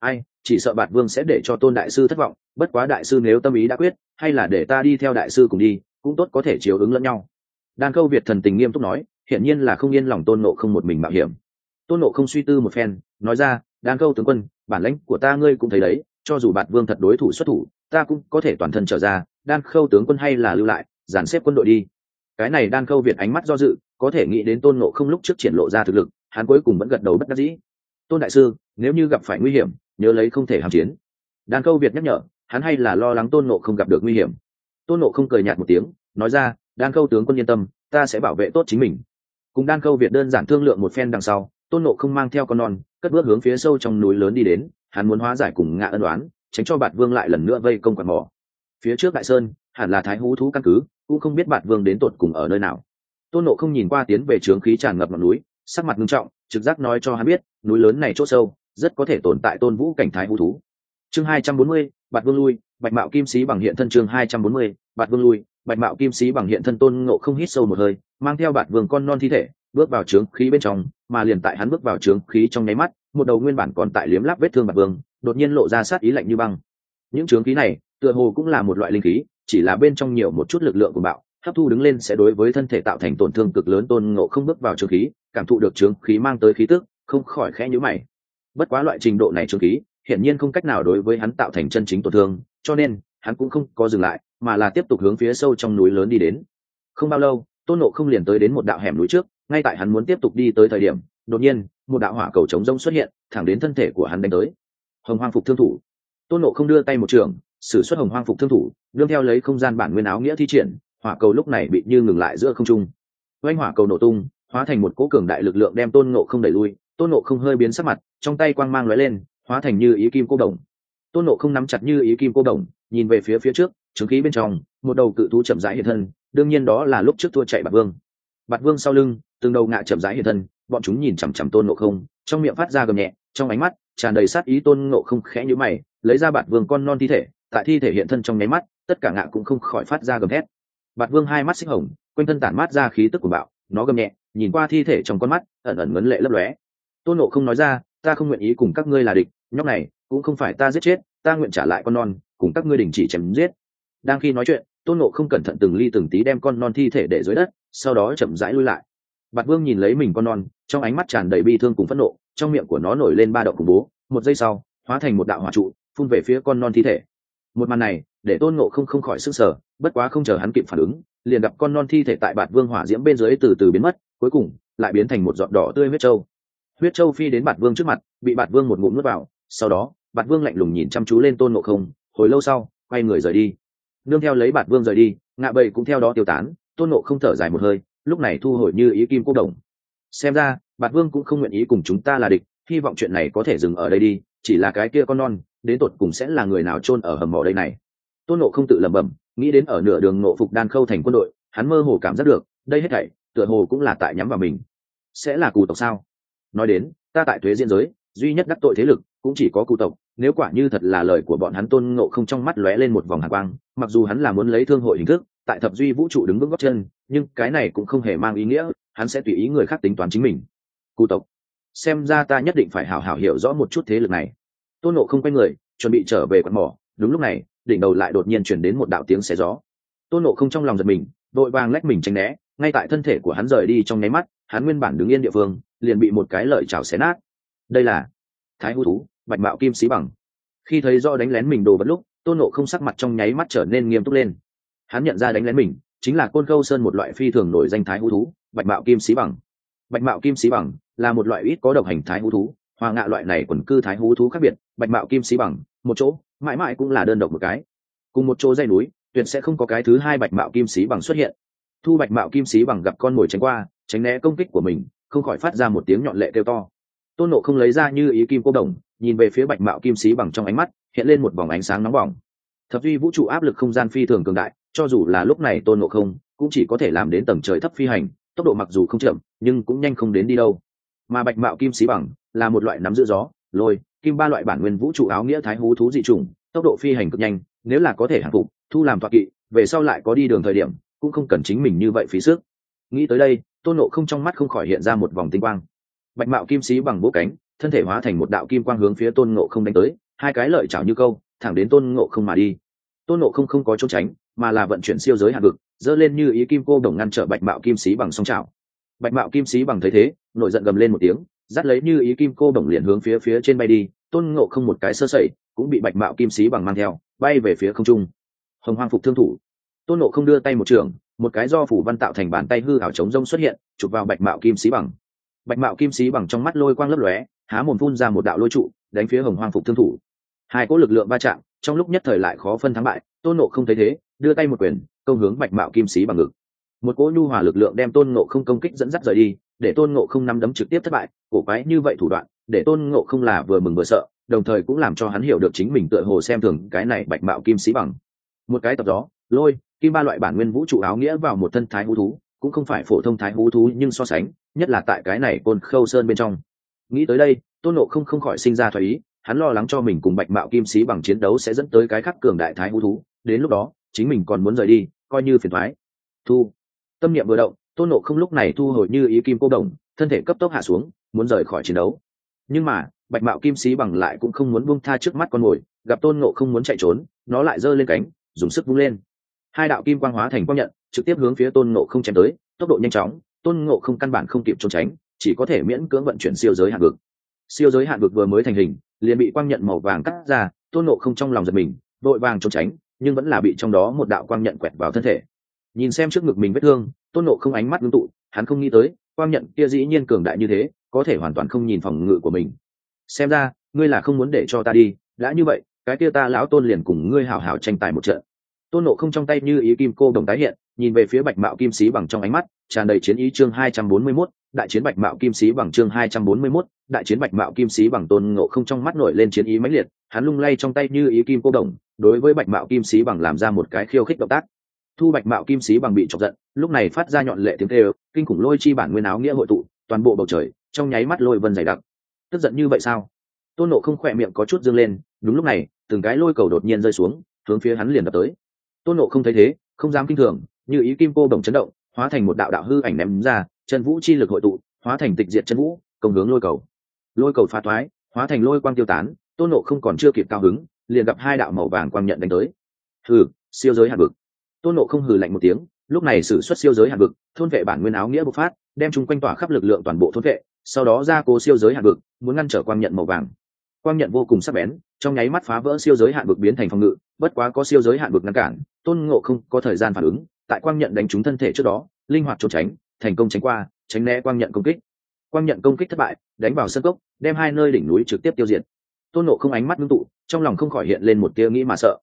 Ai, chỉ sợ bạt vương sẽ để cho tôn đại sư thất vọng, bất quá đại sư nếu tâm ý đã quyết, hay là để ta đi theo đại sư cùng đi, cũng tốt có thể chiếu ứng lẫn nhau. Đan câu việt thần tình nghiêm túc nói, hiển nhiên là không yên lòng tôn nộ không một mình mạo hiểm. Tôn nộ không suy tư một phen, nói ra, đan câu tướng quân, bản lãnh của ta ngươi cũng thấy đấy, cho dù bạt vương thật đối thủ xuất thủ, ta cũng có thể toàn thân trở ra, đan khâu tướng quân hay là lưu lại, dàn xếp quân đội đi. Cái này đan khâu việt ánh mắt do dự, có thể nghĩ đến tôn nộ không lúc trước triển lộ ra thực lực hắn cuối cùng vẫn gật đầu bất đắc dĩ. Tôn đại sư, nếu như gặp phải nguy hiểm, nhớ lấy không thể hàm chiến. Đan câu việt nhắc nhở, hắn hay là lo lắng tôn nộ không gặp được nguy hiểm. Tôn nộ không cười nhạt một tiếng, nói ra, đan khâu tướng quân yên tâm, ta sẽ bảo vệ tốt chính mình. Cùng đan khâu việt đơn giản thương lượng một phen đằng sau, tôn nộ không mang theo con non, cất bước hướng phía sâu trong núi lớn đi đến, hắn muốn hóa giải cùng ngạ ân đoán tránh cho bạt vương lại lần nữa vây công quạt mỏ. Phía trước đại sơn, hẳn là thái hú thú căn cứ, cũng không biết bạt vương đến tột cùng ở nơi nào. Tôn nộ không nhìn qua tiến về trướng khí tràn ngập ngọn núi sắc mặt nghiêm trọng, trực giác nói cho hắn biết, núi lớn này c h ỗ sâu, rất có thể tồn tại tôn vũ cảnh thái hú thú. Chương hai trăm bốn mươi bạt vương lui, bạch mạo kim sĩ bằng hiện thân chương hai trăm bốn mươi bạt vương lui, bạch mạo kim sĩ bằng hiện thân tôn ngộ không hít sâu một hơi, mang theo bạt vương con non thi thể, bước vào trướng khí bên trong, mà liền tại hắn bước vào trướng khí trong nháy mắt, một đầu nguyên bản còn tại liếm láp vết thương bạt vương, đột nhiên lộ ra sát ý lạnh như băng. Những trướng khí này, tựa hồ cũng là một loại linh khí, chỉ là bên trong nhiều một chút lực lượng của bạo hấp thu đứng lên sẽ đối với thân thể tạo thành tổn thương cực lớn, tôn ngộ không bước vào trường khí, cảm thụ được trường khí mang tới khí tức, không khỏi khẽ nhíu mày. Bất quá loại trình độ này trường khí, hiển nhiên không cách nào đối với hắn tạo thành chân chính tổn thương, cho nên, hắn cũng không có dừng lại, mà là tiếp tục hướng phía sâu trong núi lớn đi đến. Không bao lâu, tôn nộ không liền tới đến một đạo hẻm núi trước, ngay tại hắn muốn tiếp tục đi tới thời điểm, đột nhiên, một đạo hỏa cầu chống rông xuất hiện, thẳng đến thân thể của hắn đánh tới. Hồng hoang phục thương thủ. Tôn nộ không đưa tay một trường, sử xuất hồng hoang phục thương thủ, đương theo lấy không gian bản nguyên áo nghĩa thi triển hỏa cầu lúc này bị như ngừng lại giữa không trung. Oanh hỏa cầu nổ tung, hóa thành một cỗ cường đại lực lượng đem tôn nộ không đẩy lui. Tôn nộ không hơi biến sắc mặt, trong tay quang mang lóe lên, hóa thành như ý kim cô đồng. Tôn nộ không nắm chặt như ý kim cô đồng, nhìn về phía phía trước, chứng khí bên trong, một đầu cự thú chậm rãi hiện thân, đương nhiên đó là lúc trước thua chạy bạc vương. Bạc vương sau lưng, từng đầu ngạ chậm rãi hiện thân, bọn chúng nhìn chằm chằm tôn nộ không, trong miệng phát ra gầm nhẹ, trong ánh mắt tràn đầy sát ý tôn nộ không khẽ nhữ mày, lấy ra bạc vương con non thi thể, tại thi thể hiện thân trong nháy mắt, tất cả ngạ cũng không khỏi phát ra gầm hét bạt vương hai mắt xích hồng, quanh thân tản mát ra khí tức của bạo, nó gầm nhẹ, nhìn qua thi thể trong con mắt, ẩn ẩn ngấn lệ lấp lóe. Tôn nộ không nói ra, ta không nguyện ý cùng các ngươi là địch, nhóc này, cũng không phải ta giết chết, ta nguyện trả lại con non, cùng các ngươi đình chỉ chém giết. Đang khi nói chuyện, tôn nộ không cẩn thận từng ly từng tí đem con non thi thể để dưới đất, sau đó chậm rãi lui lại. Bạt vương nhìn lấy mình con non, trong ánh mắt tràn đầy bi thương cùng phẫn nộ, trong miệng của nó nổi lên ba đạo khủng bố. Một giây sau, hóa thành một đạo hỏa trụ, phun về phía con non thi thể. Một màn này, để tôn ngộ không không khỏi sức sở bất quá không chờ hắn kịp phản ứng, liền gặp con non thi thể tại bạt vương hỏa diễm bên dưới từ từ biến mất, cuối cùng lại biến thành một giọt đỏ tươi huyết trâu huyết trâu phi đến bạt vương trước mặt, bị bạt vương một ngụm nuốt vào, sau đó, bạt vương lạnh lùng nhìn chăm chú lên tôn ngộ không, hồi lâu sau, quay người rời đi. Nương theo lấy bạt vương rời đi, ngạ bầy cũng theo đó tiêu tán, tôn ngộ không thở dài một hơi, lúc này thu hồi như ý kim cô đồng. Xem ra, bạt vương cũng không nguyện ý cùng chúng ta là địch, hy vọng chuyện này có thể dừng ở đây đi, chỉ là cái kia con non, đến tột cùng sẽ là người nào chôn ở hầm mỏ đây này? Tôn nộ không tự lẩm bẩm nghĩ đến ở nửa đường ngộ phục đan khâu thành quân đội, hắn mơ hồ cảm giác được, đây hết thảy, tựa hồ cũng là tại nhắm vào mình. Sẽ là cù tộc sao? Nói đến, ta tại thuế diễn giới, duy nhất đắc tội thế lực, cũng chỉ có cụ tộc, nếu quả như thật là lời của bọn hắn tôn ngộ không trong mắt lóe lên một vòng hạ quang, mặc dù hắn là muốn lấy thương hội hình thức, tại thập duy vũ trụ đứng vững góc chân, nhưng cái này cũng không hề mang ý nghĩa, hắn sẽ tùy ý người khác tính toán chính mình. Cụ tộc. Xem ra ta nhất định phải hảo hảo hiểu rõ một chút thế lực này. Tôn nộ không quay người, chuẩn bị trở về quạt mỏ, đúng lúc này đỉnh đầu lại đột nhiên chuyển đến một đạo tiếng xé gió. Tôn nộ không trong lòng giật mình đội vàng lách mình tránh né, ngay tại thân thể của hắn rời đi trong nháy mắt, hắn nguyên bản đứng yên địa phương, liền bị một cái lợi chảo xé nát. Đây là thái hư thú, bạch mạo kim sĩ bằng. Khi thấy do đánh lén mình đồ bất lúc, tôn nộ không sắc mặt trong nháy mắt trở nên nghiêm túc lên. Hắn nhận ra đánh lén mình, chính là côn câu sơn một loại phi thường nổi danh thái hư thú, bạch mạo kim sĩ bằng. Bạch mạo kim sĩ bằng là một loại ít có độc hành thái hư thú hoa ngạ loại này quần cư thái hư thú khác biệt, bạch mạo kim sĩ bằng một chỗ, mãi mãi cũng là đơn độc một cái. Cùng một chỗ dây núi, tuyệt sẽ không có cái thứ hai bạch mạo kim sĩ bằng xuất hiện. Thu bạch mạo kim sĩ bằng gặp con mồi tránh qua, tránh né công kích của mình, không khỏi phát ra một tiếng nhọn lệ kêu to. Tôn nộ không lấy ra như ý kim cô đồng, nhìn về phía bạch mạo kim sĩ bằng trong ánh mắt, hiện lên một vòng ánh sáng nóng bỏng. Thập duy vũ trụ áp lực không gian phi thường cường đại, cho dù là lúc này tôn nộ không, cũng chỉ có thể làm đến tầng trời thấp phi hành, tốc độ mặc dù không chậm, nhưng cũng nhanh không đến đi đâu. Mà bạch mạo kim sĩ bằng là một loại nắm giữ gió, lôi kim ba loại bản nguyên vũ trụ áo nghĩa thái hú thú dị chủng, tốc độ phi hành cực nhanh, nếu là có thể hạng phục, thu làm toạc kỵ, về sau lại có đi đường thời điểm, cũng không cần chính mình như vậy phí sức. Nghĩ tới đây, tôn nộ không trong mắt không khỏi hiện ra một vòng tinh quang. Bạch mạo kim sĩ bằng bố cánh, thân thể hóa thành một đạo kim quang hướng phía tôn nộ không đánh tới, hai cái lợi chảo như câu, thẳng đến tôn nộ không mà đi. Tôn nộ không không có trốn tránh, mà là vận chuyển siêu giới hạng vực dơ lên như ý kim cô đồng ngăn trở bạch mạo kim sĩ bằng song chảo. Bạch mạo kim sĩ bằng thấy thế nội giận gầm lên một tiếng dắt lấy như ý kim cô đồng liền hướng phía phía trên bay đi, tôn ngộ không một cái sơ sẩy, cũng bị bạch mạo kim sĩ bằng mang theo, bay về phía không trung. Hồng hoang phục thương thủ. Tôn ngộ không đưa tay một trường, một cái do phủ văn tạo thành bàn tay hư ảo chống rông xuất hiện, chụp vào bạch mạo kim sĩ bằng. Bạch mạo kim sĩ bằng trong mắt lôi quang lấp lóe, há mồm phun ra một đạo lôi trụ, đánh phía hồng hoang phục thương thủ. Hai cỗ lực lượng va chạm, trong lúc nhất thời lại khó phân thắng bại, tôn nộ không thấy thế, đưa tay một quyền, công hướng bạch mạo kim sĩ bằng ngực. Một cỗ nhu hòa lực lượng đem tôn nộ không công kích dẫn dắt rời đi để tôn ngộ không nắm đấm trực tiếp thất bại, cổ quái như vậy thủ đoạn, để tôn ngộ không là vừa mừng vừa sợ, đồng thời cũng làm cho hắn hiểu được chính mình tựa hồ xem thường cái này bạch mạo kim sĩ bằng. Một cái tập gió, lôi, kim ba loại bản nguyên vũ trụ áo nghĩa vào một thân thái hú thú, cũng không phải phổ thông thái hú thú nhưng so sánh, nhất là tại cái này côn khâu sơn bên trong. Nghĩ tới đây, tôn nộ không không khỏi sinh ra thoái ý, hắn lo lắng cho mình cùng bạch mạo kim sĩ bằng chiến đấu sẽ dẫn tới cái khắc cường đại thái hú thú, đến lúc đó, chính mình còn muốn rời đi, coi như phiền thoái. Thu. Tâm niệm vừa động tôn nộ không lúc này thu hồi như ý kim cô đồng, thân thể cấp tốc hạ xuống, muốn rời khỏi chiến đấu. Nhưng mà, bạch mạo kim sĩ bằng lại cũng không muốn buông tha trước mắt con mồi, gặp tôn nộ không muốn chạy trốn, nó lại giơ lên cánh, dùng sức vung lên. Hai đạo kim quang hóa thành quang nhận, trực tiếp hướng phía tôn nộ không chém tới, tốc độ nhanh chóng, tôn Nộ không căn bản không kịp trốn tránh, chỉ có thể miễn cưỡng vận chuyển siêu giới hạn vực. Siêu giới hạn vực vừa mới thành hình, liền bị quang nhận màu vàng cắt ra, tôn nộ không trong lòng giật mình, vội vàng trốn tránh, nhưng vẫn là bị trong đó một đạo quang nhận quẹt vào thân thể. Nhìn xem trước ngực mình vết thương tôn nộ không ánh mắt ngưng tụ hắn không nghĩ tới quang nhận kia dĩ nhiên cường đại như thế có thể hoàn toàn không nhìn phòng ngự của mình. Xem ra ngươi là không muốn để cho ta đi đã như vậy cái kia ta lão tôn liền cùng ngươi hào hào tranh tài một trận. Tôn nộ không trong tay như ý kim cô đồng tái hiện nhìn về phía bạch mạo kim sĩ bằng trong ánh mắt tràn đầy chiến ý chương hai trăm bốn mươi 241, đại chiến bạch mạo kim sĩ bằng chương hai trăm bốn mươi 241, đại chiến bạch mạo kim sĩ bằng tôn ngộ không trong mắt nổi lên chiến ý mãnh liệt hắn lung lay trong tay như ý kim cô đồng đối với bạch mạo kim sĩ bằng làm ra một cái khiêu khích động tác thu bạch mạo kim sĩ bằng bị chọc giận, lúc này phát ra nhọn lệ tiếng kêu, kinh khủng lôi chi bản nguyên áo nghĩa hội tụ, toàn bộ bầu trời, trong nháy mắt lôi vân dày đặc. Tức giận như vậy sao? Tôn nộ không khỏe miệng có chút dương lên, đúng lúc này, từng cái lôi cầu đột nhiên rơi xuống, hướng phía hắn liền đập tới. Tôn nộ không thấy thế, không dám kinh thường, như ý kim cô đồng chấn động, hóa thành một đạo đạo hư ảnh ném ra, chân vũ chi lực hội tụ, hóa thành tịch diệt chân vũ, công hướng lôi cầu. Lôi cầu phá thoái, hóa thành lôi quang tiêu tán, tôn nộ không còn chưa kịp cao hứng, liền gặp hai đạo màu vàng quang nhận đánh tới. Thử siêu giới hạt vực tôn nộ không hừ lạnh một tiếng, lúc này xử suất siêu giới hạt vực, thôn vệ bản nguyên áo nghĩa bộc phát, đem chúng quanh tỏa khắp lực lượng toàn bộ thôn vệ, sau đó ra cố siêu giới hạt vực, muốn ngăn trở quang nhận màu vàng. Quang nhận vô cùng sắc bén, trong nháy mắt phá vỡ siêu giới hạn vực biến thành phòng ngự, bất quá có siêu giới hạn vực ngăn cản, tôn ngộ không có thời gian phản ứng, tại quang nhận đánh trúng thân thể trước đó, linh hoạt trốn tránh, thành công tránh qua, tránh né quang nhận công kích. Quang nhận công kích thất bại, đánh vào sân cốc, đem hai nơi đỉnh núi trực tiếp tiêu diệt. Tôn nộ không ánh mắt ngưng tụ, trong lòng không khỏi hiện lên một tia nghĩ mà sợ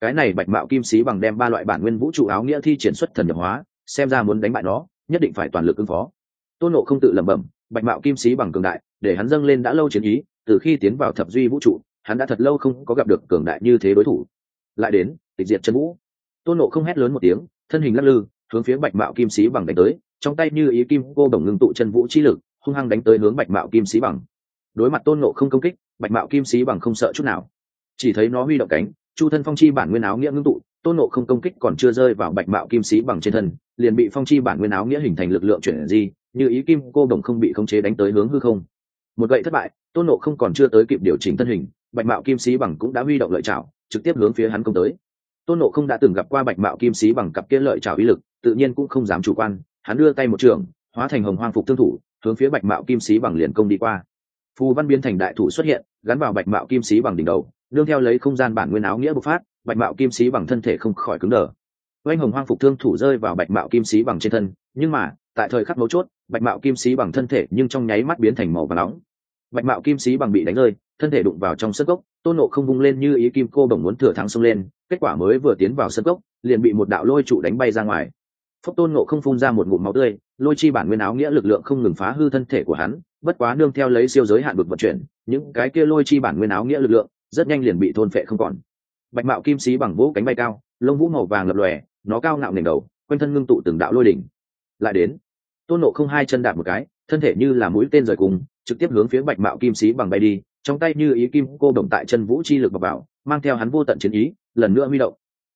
cái này bạch mạo kim sĩ bằng đem ba loại bản nguyên vũ trụ áo nghĩa thi triển xuất thần nhập hóa, xem ra muốn đánh bại nó, nhất định phải toàn lực ứng phó. Tôn nộ không tự lẩm bẩm, bạch mạo kim sĩ bằng cường đại, để hắn dâng lên đã lâu chiến ý, từ khi tiến vào thập duy vũ trụ, hắn đã thật lâu không có gặp được cường đại như thế đối thủ. Lại đến, tịch diệt chân vũ. Tôn nộ không hét lớn một tiếng, thân hình lắc lư, hướng phía bạch mạo kim sĩ bằng đánh tới, trong tay như ý kim cô đồng ngưng tụ chân vũ chi lực, hung hăng đánh tới hướng bạch mạo kim sĩ bằng. Đối mặt tôn nộ không công kích, bạch mạo kim sĩ bằng không sợ chút nào. Chỉ thấy nó huy động cánh chu thân phong chi bản nguyên áo nghĩa ngưng tụ, tôn nộ không công kích còn chưa rơi vào bạch mạo kim sĩ bằng trên thân, liền bị phong chi bản nguyên áo nghĩa hình thành lực lượng chuyển di, như ý kim cô đồng không bị khống chế đánh tới hướng hư không. Một gậy thất bại, tôn nộ không còn chưa tới kịp điều chỉnh thân hình, bạch mạo kim sĩ bằng cũng đã huy động lợi chảo trực tiếp hướng phía hắn công tới. Tôn nộ không đã từng gặp qua bạch mạo kim sĩ bằng cặp kia lợi chảo uy lực, tự nhiên cũng không dám chủ quan, hắn đưa tay một trường, hóa thành hồng hoang phục thương thủ, hướng phía bạch mạo kim sĩ bằng liền công đi qua. Phù văn biến thành đại thủ xuất hiện, gắn vào bạch mạo kim sĩ bằng đỉnh đầu đương theo lấy không gian bản nguyên áo nghĩa bộc phát, bạch mạo kim sĩ bằng thân thể không khỏi cứng đờ. Oanh hồng hoang phục thương thủ rơi vào bạch mạo kim sĩ bằng trên thân, nhưng mà, tại thời khắc mấu chốt, bạch mạo kim sĩ bằng thân thể nhưng trong nháy mắt biến thành màu và nóng. Bạch mạo kim sĩ bằng bị đánh rơi, thân thể đụng vào trong sân cốc, tôn nộ không vung lên như ý kim cô bồng muốn thừa thắng xông lên, kết quả mới vừa tiến vào sân cốc, liền bị một đạo lôi trụ đánh bay ra ngoài. Phốc tôn nộ không phun ra một ngụm máu tươi, lôi chi bản nguyên áo nghĩa lực lượng không ngừng phá hư thân thể của hắn, bất quá nương theo lấy siêu giới hạn vực vận chuyển, những cái kia lôi chi bản nguyên áo nghĩa lực lượng rất nhanh liền bị thôn phệ không còn. Bạch mạo kim sĩ bằng vũ cánh bay cao, lông vũ màu vàng lập lòe, nó cao ngạo nền đầu, quanh thân ngưng tụ từng đạo lôi đỉnh. Lại đến, tôn nộ không hai chân đạp một cái, thân thể như là mũi tên rời cùng, trực tiếp hướng phía bạch mạo kim sĩ bằng bay đi, trong tay như ý kim cô động tại chân vũ chi lực bọc bảo, mang theo hắn vô tận chiến ý, lần nữa huy động.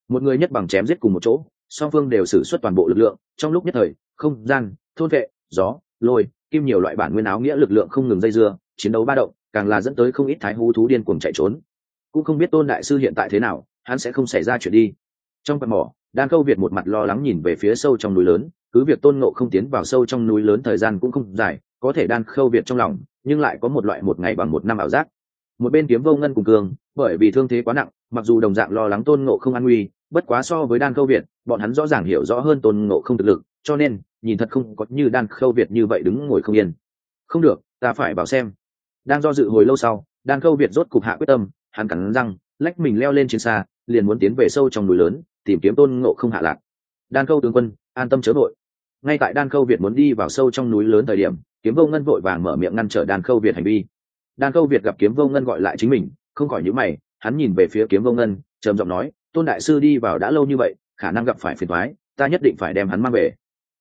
Một người nhất bằng chém giết cùng một chỗ, song phương đều xử suất toàn bộ lực lượng, trong lúc nhất thời, không gian, thôn vệ, gió, lôi, kim nhiều loại bản nguyên áo nghĩa lực lượng không ngừng dây dưa, chiến đấu ba động càng là dẫn tới không ít thái hú thú điên cuồng chạy trốn. Cũng không biết tôn đại sư hiện tại thế nào, hắn sẽ không xảy ra chuyện đi. Trong quạt mỏ, đan câu việt một mặt lo lắng nhìn về phía sâu trong núi lớn, cứ việc tôn ngộ không tiến vào sâu trong núi lớn thời gian cũng không dài, có thể đan khâu việt trong lòng, nhưng lại có một loại một ngày bằng một năm ảo giác. Một bên kiếm vô ngân cùng cường, bởi vì thương thế quá nặng, mặc dù đồng dạng lo lắng tôn ngộ không an nguy, bất quá so với đan khâu việt, bọn hắn rõ ràng hiểu rõ hơn tôn ngộ không thực lực, cho nên, nhìn thật không có như đan khâu việt như vậy đứng ngồi không yên. Không được, ta phải bảo xem đang do dự hồi lâu sau, đan khâu việt rốt cục hạ quyết tâm, hắn cắn răng, lách mình leo lên trên xa, liền muốn tiến về sâu trong núi lớn, tìm kiếm tôn ngộ không hạ lạc. Đan khâu tướng quân, an tâm chớ vội. Ngay tại đan khâu việt muốn đi vào sâu trong núi lớn thời điểm, kiếm vô ngân vội vàng mở miệng ngăn trở đan khâu việt hành vi. Đan khâu việt gặp kiếm vô ngân gọi lại chính mình, không khỏi nhữ mày, hắn nhìn về phía kiếm vô ngân, trầm giọng nói, tôn đại sư đi vào đã lâu như vậy, khả năng gặp phải phiền thoái ta nhất định phải đem hắn mang về.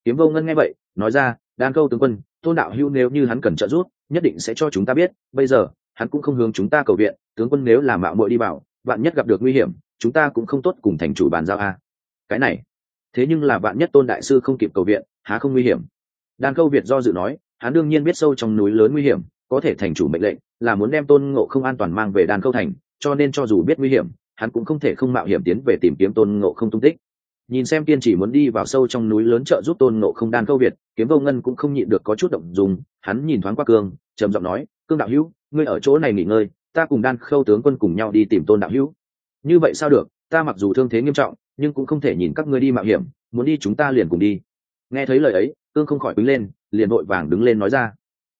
Kiếm vô ngân nghe vậy, nói ra, đan câu tướng quân, tôn đạo hữu nếu như hắn cần trợ giúp nhất định sẽ cho chúng ta biết, bây giờ, hắn cũng không hướng chúng ta cầu viện, tướng quân nếu làm mạo muội đi vào bạn nhất gặp được nguy hiểm, chúng ta cũng không tốt cùng thành chủ bàn giao a. Cái này, thế nhưng là bạn nhất tôn đại sư không kịp cầu viện, há không nguy hiểm? Đan câu việt do dự nói, hắn đương nhiên biết sâu trong núi lớn nguy hiểm, có thể thành chủ mệnh lệnh, là muốn đem tôn ngộ không an toàn mang về đan câu thành, cho nên cho dù biết nguy hiểm, hắn cũng không thể không mạo hiểm tiến về tìm kiếm tôn ngộ không tung tích nhìn xem kiên chỉ muốn đi vào sâu trong núi lớn trợ giúp tôn ngộ không đan câu việt, kiếm vô ngân cũng không nhịn được có chút động dùng hắn nhìn thoáng qua cương, trầm giọng nói, cương đạo hữu, ngươi ở chỗ này nghỉ ngơi, ta cùng đan khâu tướng quân cùng nhau đi tìm tôn đạo hữu. Như vậy sao được, ta mặc dù thương thế nghiêm trọng, nhưng cũng không thể nhìn các ngươi đi mạo hiểm, muốn đi chúng ta liền cùng đi. Nghe thấy lời ấy, cương không khỏi đứng lên, liền vội vàng đứng lên nói ra.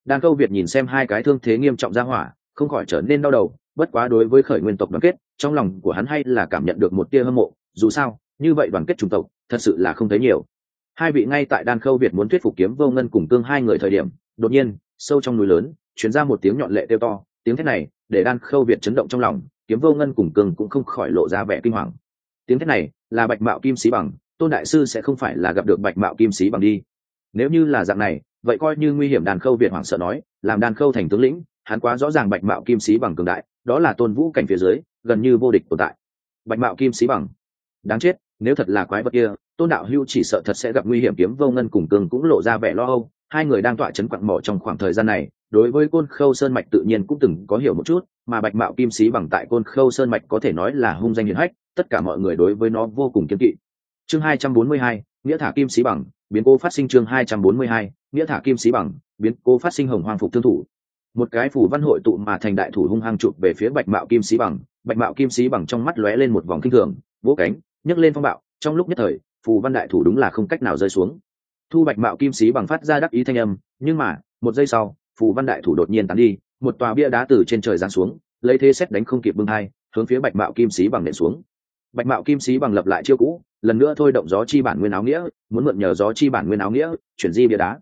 Đan câu việt nhìn xem hai cái thương thế nghiêm trọng ra hỏa, không khỏi trở nên đau đầu, bất quá đối với khởi nguyên tộc đoàn kết, trong lòng của hắn hay là cảm nhận được một tia hâm mộ, dù sao như vậy đoàn kết chủng tộc, thật sự là không thấy nhiều. Hai vị ngay tại đan khâu việt muốn thuyết phục kiếm vô ngân cùng cương hai người thời điểm, đột nhiên, sâu trong núi lớn chuyển ra một tiếng nhọn lệ kêu to. Tiếng thét này, để đan khâu việt chấn động trong lòng, kiếm vô ngân cùng cương cũng không khỏi lộ ra vẻ kinh hoàng. Tiếng thét này, là bạch mạo kim sĩ bằng, tôn đại sư sẽ không phải là gặp được bạch mạo kim sĩ bằng đi. Nếu như là dạng này, vậy coi như nguy hiểm đàn khâu việt hoảng sợ nói, làm đàn khâu thành tướng lĩnh, hắn quá rõ ràng bạch mạo kim sĩ bằng cường đại, đó là tôn vũ cảnh phía dưới, gần như vô địch tồn tại. Bạch mạo kim sĩ bằng, đáng chết nếu thật là quái vật kia, tôn đạo hưu chỉ sợ thật sẽ gặp nguy hiểm kiếm vô ngân cùng cường cũng lộ ra vẻ lo âu. Hai người đang tọa chấn quặng mỏ trong khoảng thời gian này, đối với côn khâu sơn mạch tự nhiên cũng từng có hiểu một chút, mà bạch mạo kim sĩ bằng tại côn khâu sơn mạch có thể nói là hung danh hiển hách, tất cả mọi người đối với nó vô cùng kiên kỵ. Chương hai trăm bốn mươi hai, nghĩa thả kim sĩ bằng, biến cô phát sinh chương hai trăm bốn mươi hai, nghĩa thả kim sĩ bằng, biến cô phát sinh hồng hoàng phục thương thủ. Một cái phủ văn hội tụ mà thành đại thủ hung hăng chụp về phía bạch mạo kim sĩ bằng. Bạch mạo kim sĩ bằng trong mắt lóe lên một vòng kinh thường, vỗ cánh nhấc lên phong bạo, trong lúc nhất thời, phù văn đại thủ đúng là không cách nào rơi xuống. Thu bạch mạo kim sĩ bằng phát ra đắc ý thanh âm, nhưng mà, một giây sau, phù văn đại thủ đột nhiên tán đi, một tòa bia đá từ trên trời giáng xuống, lấy thế xét đánh không kịp bưng hai, hướng phía bạch mạo kim sĩ bằng nện xuống. Bạch mạo kim sĩ bằng lập lại chiêu cũ, lần nữa thôi động gió chi bản nguyên áo nghĩa, muốn mượn nhờ gió chi bản nguyên áo nghĩa, chuyển di bia đá.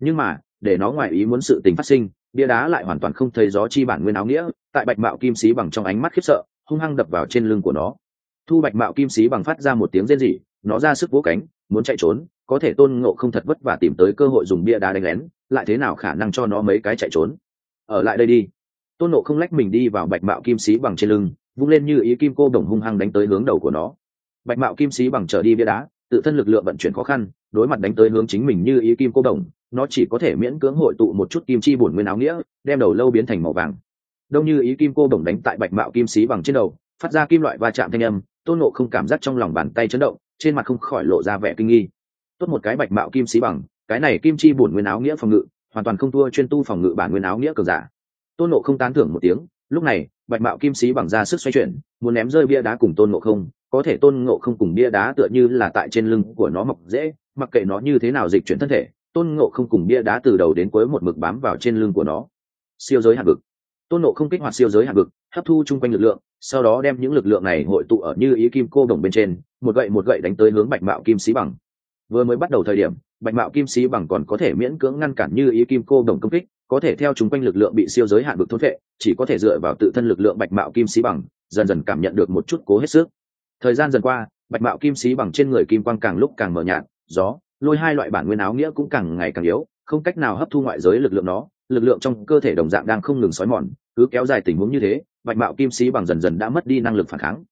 Nhưng mà, để nó ngoài ý muốn sự tình phát sinh, bia đá lại hoàn toàn không thấy gió chi bản nguyên áo nghĩa, tại bạch mạo kim sĩ bằng trong ánh mắt khiếp sợ, hung hăng đập vào trên lưng của nó thu bạch mạo kim sĩ bằng phát ra một tiếng rên rỉ, nó ra sức vỗ cánh, muốn chạy trốn, có thể tôn ngộ không thật vất vả tìm tới cơ hội dùng bia đá đánh lén, lại thế nào khả năng cho nó mấy cái chạy trốn? Ở lại đây đi. Tôn ngộ không lách mình đi vào bạch mạo kim sĩ bằng trên lưng, vung lên như ý kim cô đồng hung hăng đánh tới hướng đầu của nó. Bạch mạo kim sĩ bằng trở đi bia đá, tự thân lực lượng vận chuyển khó khăn, đối mặt đánh tới hướng chính mình như ý kim cô đồng, nó chỉ có thể miễn cưỡng hội tụ một chút kim chi bổn nguyên áo nghĩa, đem đầu lâu biến thành màu vàng. Đông như ý kim cô đồng đánh tại bạch mạo kim sĩ bằng trên đầu, phát ra kim loại va chạm thanh âm tôn nộ không cảm giác trong lòng bàn tay chấn động, trên mặt không khỏi lộ ra vẻ kinh nghi. Tốt một cái bạch mạo kim sĩ bằng, cái này kim chi bổn nguyên áo nghĩa phòng ngự, hoàn toàn không thua chuyên tu phòng ngự bản nguyên áo nghĩa cường giả. Tôn nộ không tán thưởng một tiếng, lúc này, bạch mạo kim sĩ bằng ra sức xoay chuyển, muốn ném rơi bia đá cùng tôn nộ không, có thể tôn ngộ không cùng bia đá tựa như là tại trên lưng của nó mọc dễ, mặc kệ nó như thế nào dịch chuyển thân thể, tôn ngộ không cùng bia đá từ đầu đến cuối một mực bám vào trên lưng của nó. Siêu giới hạt vực. Tôn nộ không kích hoạt siêu giới hạt vực, hấp thu chung quanh lực lượng sau đó đem những lực lượng này hội tụ ở như ý kim cô đồng bên trên, một gậy một gậy đánh tới hướng bạch mạo kim sĩ bằng. Vừa mới bắt đầu thời điểm, bạch mạo kim sĩ bằng còn có thể miễn cưỡng ngăn cản như ý kim cô đồng công kích, có thể theo chúng quanh lực lượng bị siêu giới hạn vực thốt vệ, chỉ có thể dựa vào tự thân lực lượng bạch mạo kim sĩ bằng, dần dần cảm nhận được một chút cố hết sức. Thời gian dần qua, bạch mạo kim sĩ bằng trên người kim quang càng lúc càng mờ nhạt, gió, lôi hai loại bản nguyên áo nghĩa cũng càng ngày càng yếu, không cách nào hấp thu ngoại giới lực lượng nó, lực lượng trong cơ thể đồng dạng đang không ngừng xói mòn, cứ kéo dài tình huống như thế bạch mạo kim sĩ bằng dần dần đã mất đi năng lực phản kháng.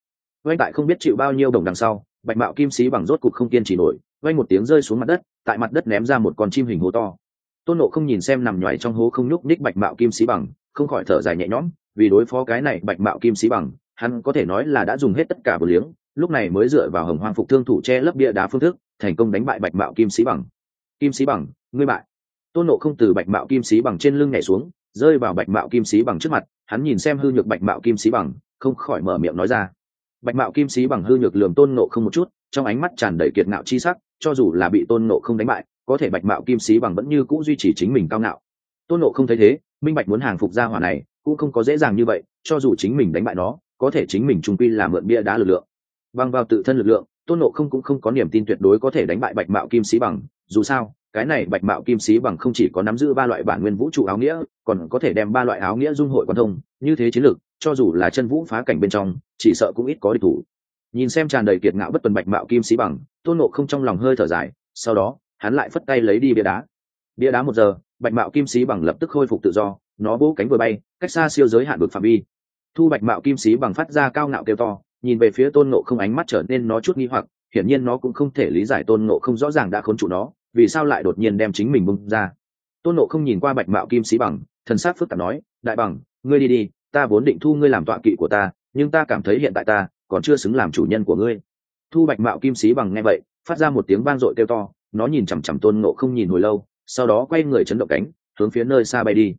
Oanh tại không biết chịu bao nhiêu đồng đằng sau, bạch mạo kim sĩ bằng rốt cục không kiên trì nổi oanh một tiếng rơi xuống mặt đất, tại mặt đất ném ra một con chim hình hố to. Tôn nộ không nhìn xem nằm nhoài trong hố không nhúc ních bạch mạo kim sĩ bằng, không khỏi thở dài nhẹ nhõm, vì đối phó cái này bạch mạo kim sĩ bằng, hắn có thể nói là đã dùng hết tất cả bờ liếng, lúc này mới dựa vào hồng hoang phục thương thủ che lấp bia đá phương thức, thành công đánh bại bạch mạo kim sĩ bằng. Kim sĩ bằng, ngươi bại. Tôn nộ không từ bạch mạo kim sĩ bằng trên lưng nhảy xuống, rơi vào bạch mạo kim sĩ bằng trước mặt hắn nhìn xem hư nhược bạch mạo kim sĩ bằng, không khỏi mở miệng nói ra. Bạch mạo kim sĩ bằng hư nhược lường tôn nộ không một chút, trong ánh mắt tràn đầy kiệt ngạo chi sắc, cho dù là bị tôn nộ không đánh bại, có thể bạch mạo kim sĩ bằng vẫn như c ũ duy trì chính mình cao ngạo. Tôn nộ không thấy thế, minh bạch muốn hàng phục gia hỏa này, cũng không có dễ dàng như vậy, cho dù chính mình đánh bại nó, có thể chính mình trung quy là mượn bia đá lực lượng. Bằng vào tự thân lực lượng, tôn nộ không cũng không có niềm tin tuyệt đối có thể đánh bại bạch mạo kim sĩ bằng, dù sao cái này bạch mạo kim sĩ bằng không chỉ có nắm giữ ba loại bản nguyên vũ trụ áo nghĩa, còn có thể đem ba loại áo nghĩa dung hội quan thông, như thế chiến lược, cho dù là chân vũ phá cảnh bên trong, chỉ sợ cũng ít có địch thủ. Nhìn xem tràn đầy kiệt ngạo bất tuần bạch mạo kim sĩ bằng, tôn nộ không trong lòng hơi thở dài, sau đó, hắn lại phất tay lấy đi bia đá. Bia đá một giờ, bạch mạo kim sĩ bằng lập tức khôi phục tự do, nó vỗ cánh vừa bay, cách xa siêu giới hạn vực phạm vi. Thu bạch mạo kim sĩ bằng phát ra cao ngạo kêu to, nhìn về phía tôn nộ không ánh mắt trở nên nó chút nghi hoặc, hiển nhiên nó cũng không thể lý giải tôn nộ không rõ ràng đã khốn trụ nó vì sao lại đột nhiên đem chính mình bung ra? Tôn nộ không nhìn qua bạch mạo kim sĩ bằng, thần s á c phức tạp nói, đại bằng, ngươi đi đi, ta vốn định thu ngươi làm tọa kỵ của ta, nhưng ta cảm thấy hiện tại ta còn chưa xứng làm chủ nhân của ngươi. Thu bạch mạo kim sĩ bằng nghe vậy, phát ra một tiếng vang dội kêu to, nó nhìn chằm chằm tôn nộ không nhìn hồi lâu, sau đó quay người chấn động cánh, hướng phía nơi xa bay đi.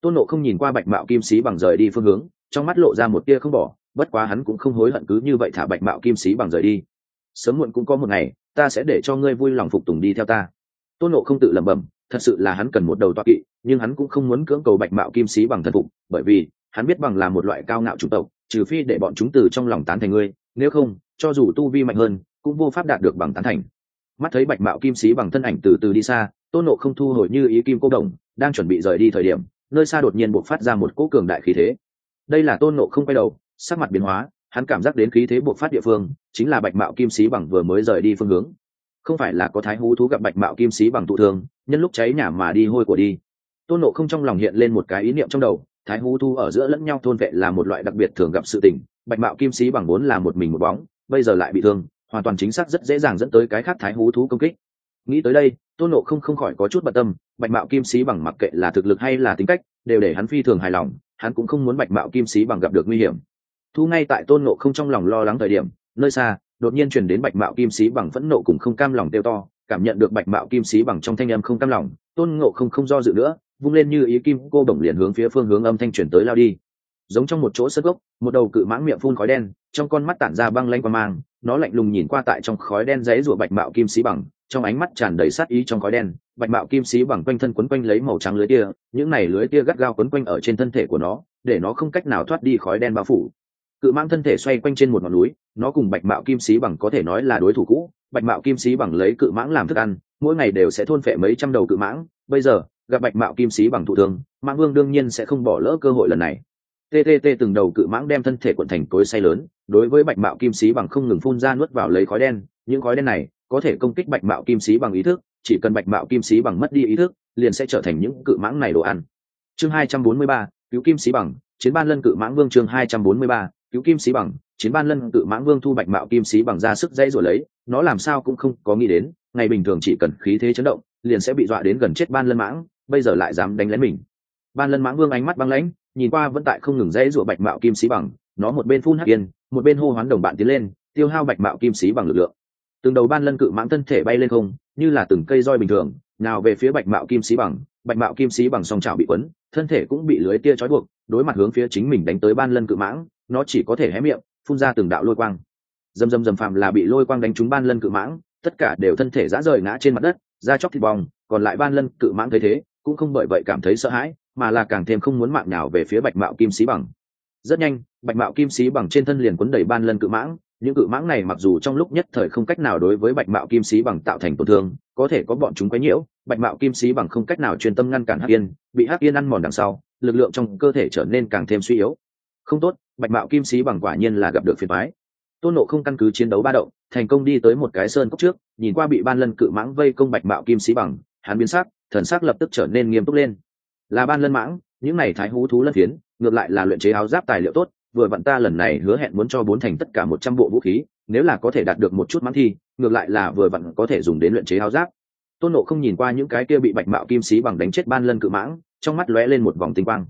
Tôn nộ không nhìn qua bạch mạo kim sĩ bằng rời đi phương hướng, trong mắt lộ ra một tia không bỏ, bất quá hắn cũng không hối hận cứ như vậy thả bạch mạo kim sĩ bằng rời đi. Sớm muộn cũng có một ngày, ta sẽ để cho ngươi vui lòng phục tùng đi theo ta tôn nộ không tự lẩm bẩm, thật sự là hắn cần một đầu toa kỵ, nhưng hắn cũng không muốn cưỡng cầu bạch mạo kim sĩ bằng thần phục, bởi vì, hắn biết bằng là một loại cao ngạo chủng tộc, trừ phi để bọn chúng từ trong lòng tán thành ngươi, nếu không, cho dù tu vi mạnh hơn, cũng vô pháp đạt được bằng tán thành. Mắt thấy bạch mạo kim sĩ bằng thân ảnh từ từ đi xa, tôn nộ không thu hồi như ý kim cô đồng, đang chuẩn bị rời đi thời điểm, nơi xa đột nhiên buộc phát ra một cỗ cường đại khí thế. Đây là tôn nộ không quay đầu, sắc mặt biến hóa, hắn cảm giác đến khí thế buộc phát địa phương, chính là bạch mạo kim sĩ bằng vừa mới rời đi phương hướng không phải là có thái hú thú gặp bạch mạo kim sĩ bằng tụ thương nhân lúc cháy nhà mà đi hôi của đi. Tôn nộ không trong lòng hiện lên một cái ý niệm trong đầu, thái hú Thú ở giữa lẫn nhau thôn vệ là một loại đặc biệt thường gặp sự tình, bạch mạo kim sĩ bằng vốn là một mình một bóng, bây giờ lại bị thương, hoàn toàn chính xác rất dễ dàng dẫn tới cái khác thái hú thú công kích. Nghĩ tới đây, tôn nộ không không khỏi có chút bận tâm, bạch mạo kim sĩ bằng mặc kệ là thực lực hay là tính cách, đều để hắn phi thường hài lòng, hắn cũng không muốn bạch mạo kim sĩ bằng gặp được nguy hiểm. Thu ngay tại tôn nộ không trong lòng lo lắng thời điểm, nơi xa đột nhiên truyền đến bạch mạo kim sĩ bằng phẫn nộ cùng không cam lòng tiêu to, cảm nhận được bạch mạo kim sĩ bằng trong thanh âm không cam lòng, tôn ngộ không không do dự nữa, vung lên như ý kim cô bổng liền hướng phía phương hướng âm thanh chuyển tới lao đi. Giống trong một chỗ sơ gốc, một đầu cự mãng miệng phun khói đen, trong con mắt tản ra băng lanh qua mang, nó lạnh lùng nhìn qua tại trong khói đen dãy rụa bạch mạo kim sĩ bằng, trong ánh mắt tràn đầy sát ý trong khói đen, bạch mạo kim sĩ bằng quanh thân quấn quanh lấy màu trắng lưới tia, những này lưới tia gắt gao quấn quanh ở trên thân thể của nó, để nó không cách nào thoát đi khói đen bao phủ. Cự mãng thân thể xoay quanh trên một ngọn núi nó cùng bạch mạo kim sĩ bằng có thể nói là đối thủ cũ. Bạch mạo kim sĩ bằng lấy cự mãng làm thức ăn mỗi ngày đều sẽ thôn phệ mấy trăm đầu cự mãng. Bây giờ gặp bạch mạo kim sĩ bằng thụ thương mãng vương đương nhiên sẽ không bỏ lỡ cơ hội lần này. Ttt từng đầu cự mãng đem thân thể quận thành cối say lớn đối với bạch mạo kim sĩ bằng không ngừng phun ra nuốt vào lấy khói đen. Những khói đen này có thể công kích bạch mạo kim sĩ bằng ý thức chỉ cần bạch mạo kim sĩ bằng mất đi ý thức liền sẽ trở thành những cự mãng này đồ ăn. Chương 243, cứu kim sĩ bằng chiến ban lân cự mãng vương chương 243, cứu kim sĩ bằng, chiến ban lân tự mãng vương thu bạch mạo kim sĩ bằng ra sức dây rồi lấy, nó làm sao cũng không có nghĩ đến, ngày bình thường chỉ cần khí thế chấn động, liền sẽ bị dọa đến gần chết ban lân mãng, bây giờ lại dám đánh lén mình. Ban lân mãng vương ánh mắt băng lãnh, nhìn qua vẫn tại không ngừng dãy rủa bạch mạo kim sĩ bằng, nó một bên phun hắc yên, một bên hô hoán đồng bạn tiến lên, tiêu hao bạch mạo kim sĩ bằng lực lượng. Từng đầu ban lân cự mãng thân thể bay lên không, như là từng cây roi bình thường, nào về phía bạch mạo kim sĩ bằng, bạch mạo kim sĩ bằng song trào bị quấn, thân thể cũng bị lưới tia trói buộc, đối mặt hướng phía chính mình đánh tới ban lân cự mãng nó chỉ có thể hé miệng, phun ra từng đạo lôi quang. Dầm dầm dầm phạm là bị lôi quang đánh trúng ban lân cự mãng, tất cả đều thân thể rã rời ngã trên mặt đất, da chóc thịt bong, còn lại ban lân cự mãng thấy thế, cũng không bởi vậy cảm thấy sợ hãi, mà là càng thêm không muốn mạng nào về phía bạch mạo kim sĩ bằng. Rất nhanh, bạch mạo kim sĩ bằng trên thân liền quấn đầy ban lân cự mãng, những cự mãng này mặc dù trong lúc nhất thời không cách nào đối với bạch mạo kim sĩ bằng tạo thành tổn thương, có thể có bọn chúng quấy nhiễu, bạch mạo kim sĩ bằng không cách nào chuyên tâm ngăn cản hắc yên, bị hắc yên ăn mòn đằng sau, lực lượng trong cơ thể trở nên càng thêm suy yếu. Không tốt bạch mạo kim sĩ bằng quả nhiên là gặp được phiền mái tôn nộ không căn cứ chiến đấu ba động, thành công đi tới một cái sơn cốc trước, nhìn qua bị ban lân cự mãng vây công bạch mạo kim sĩ bằng, hắn biến sắc, thần sắc lập tức trở nên nghiêm túc lên. Là ban lân mãng, những này thái hú thú lân phiến, ngược lại là luyện chế áo giáp tài liệu tốt, vừa vặn ta lần này hứa hẹn muốn cho bốn thành tất cả một trăm bộ vũ khí, nếu là có thể đạt được một chút mãng thi, ngược lại là vừa vặn có thể dùng đến luyện chế áo giáp. Tôn nộ không nhìn qua những cái kia bị bạch mạo kim sĩ bằng đánh chết ban lân cự mãng, trong mắt lóe lên một vòng tinh quang.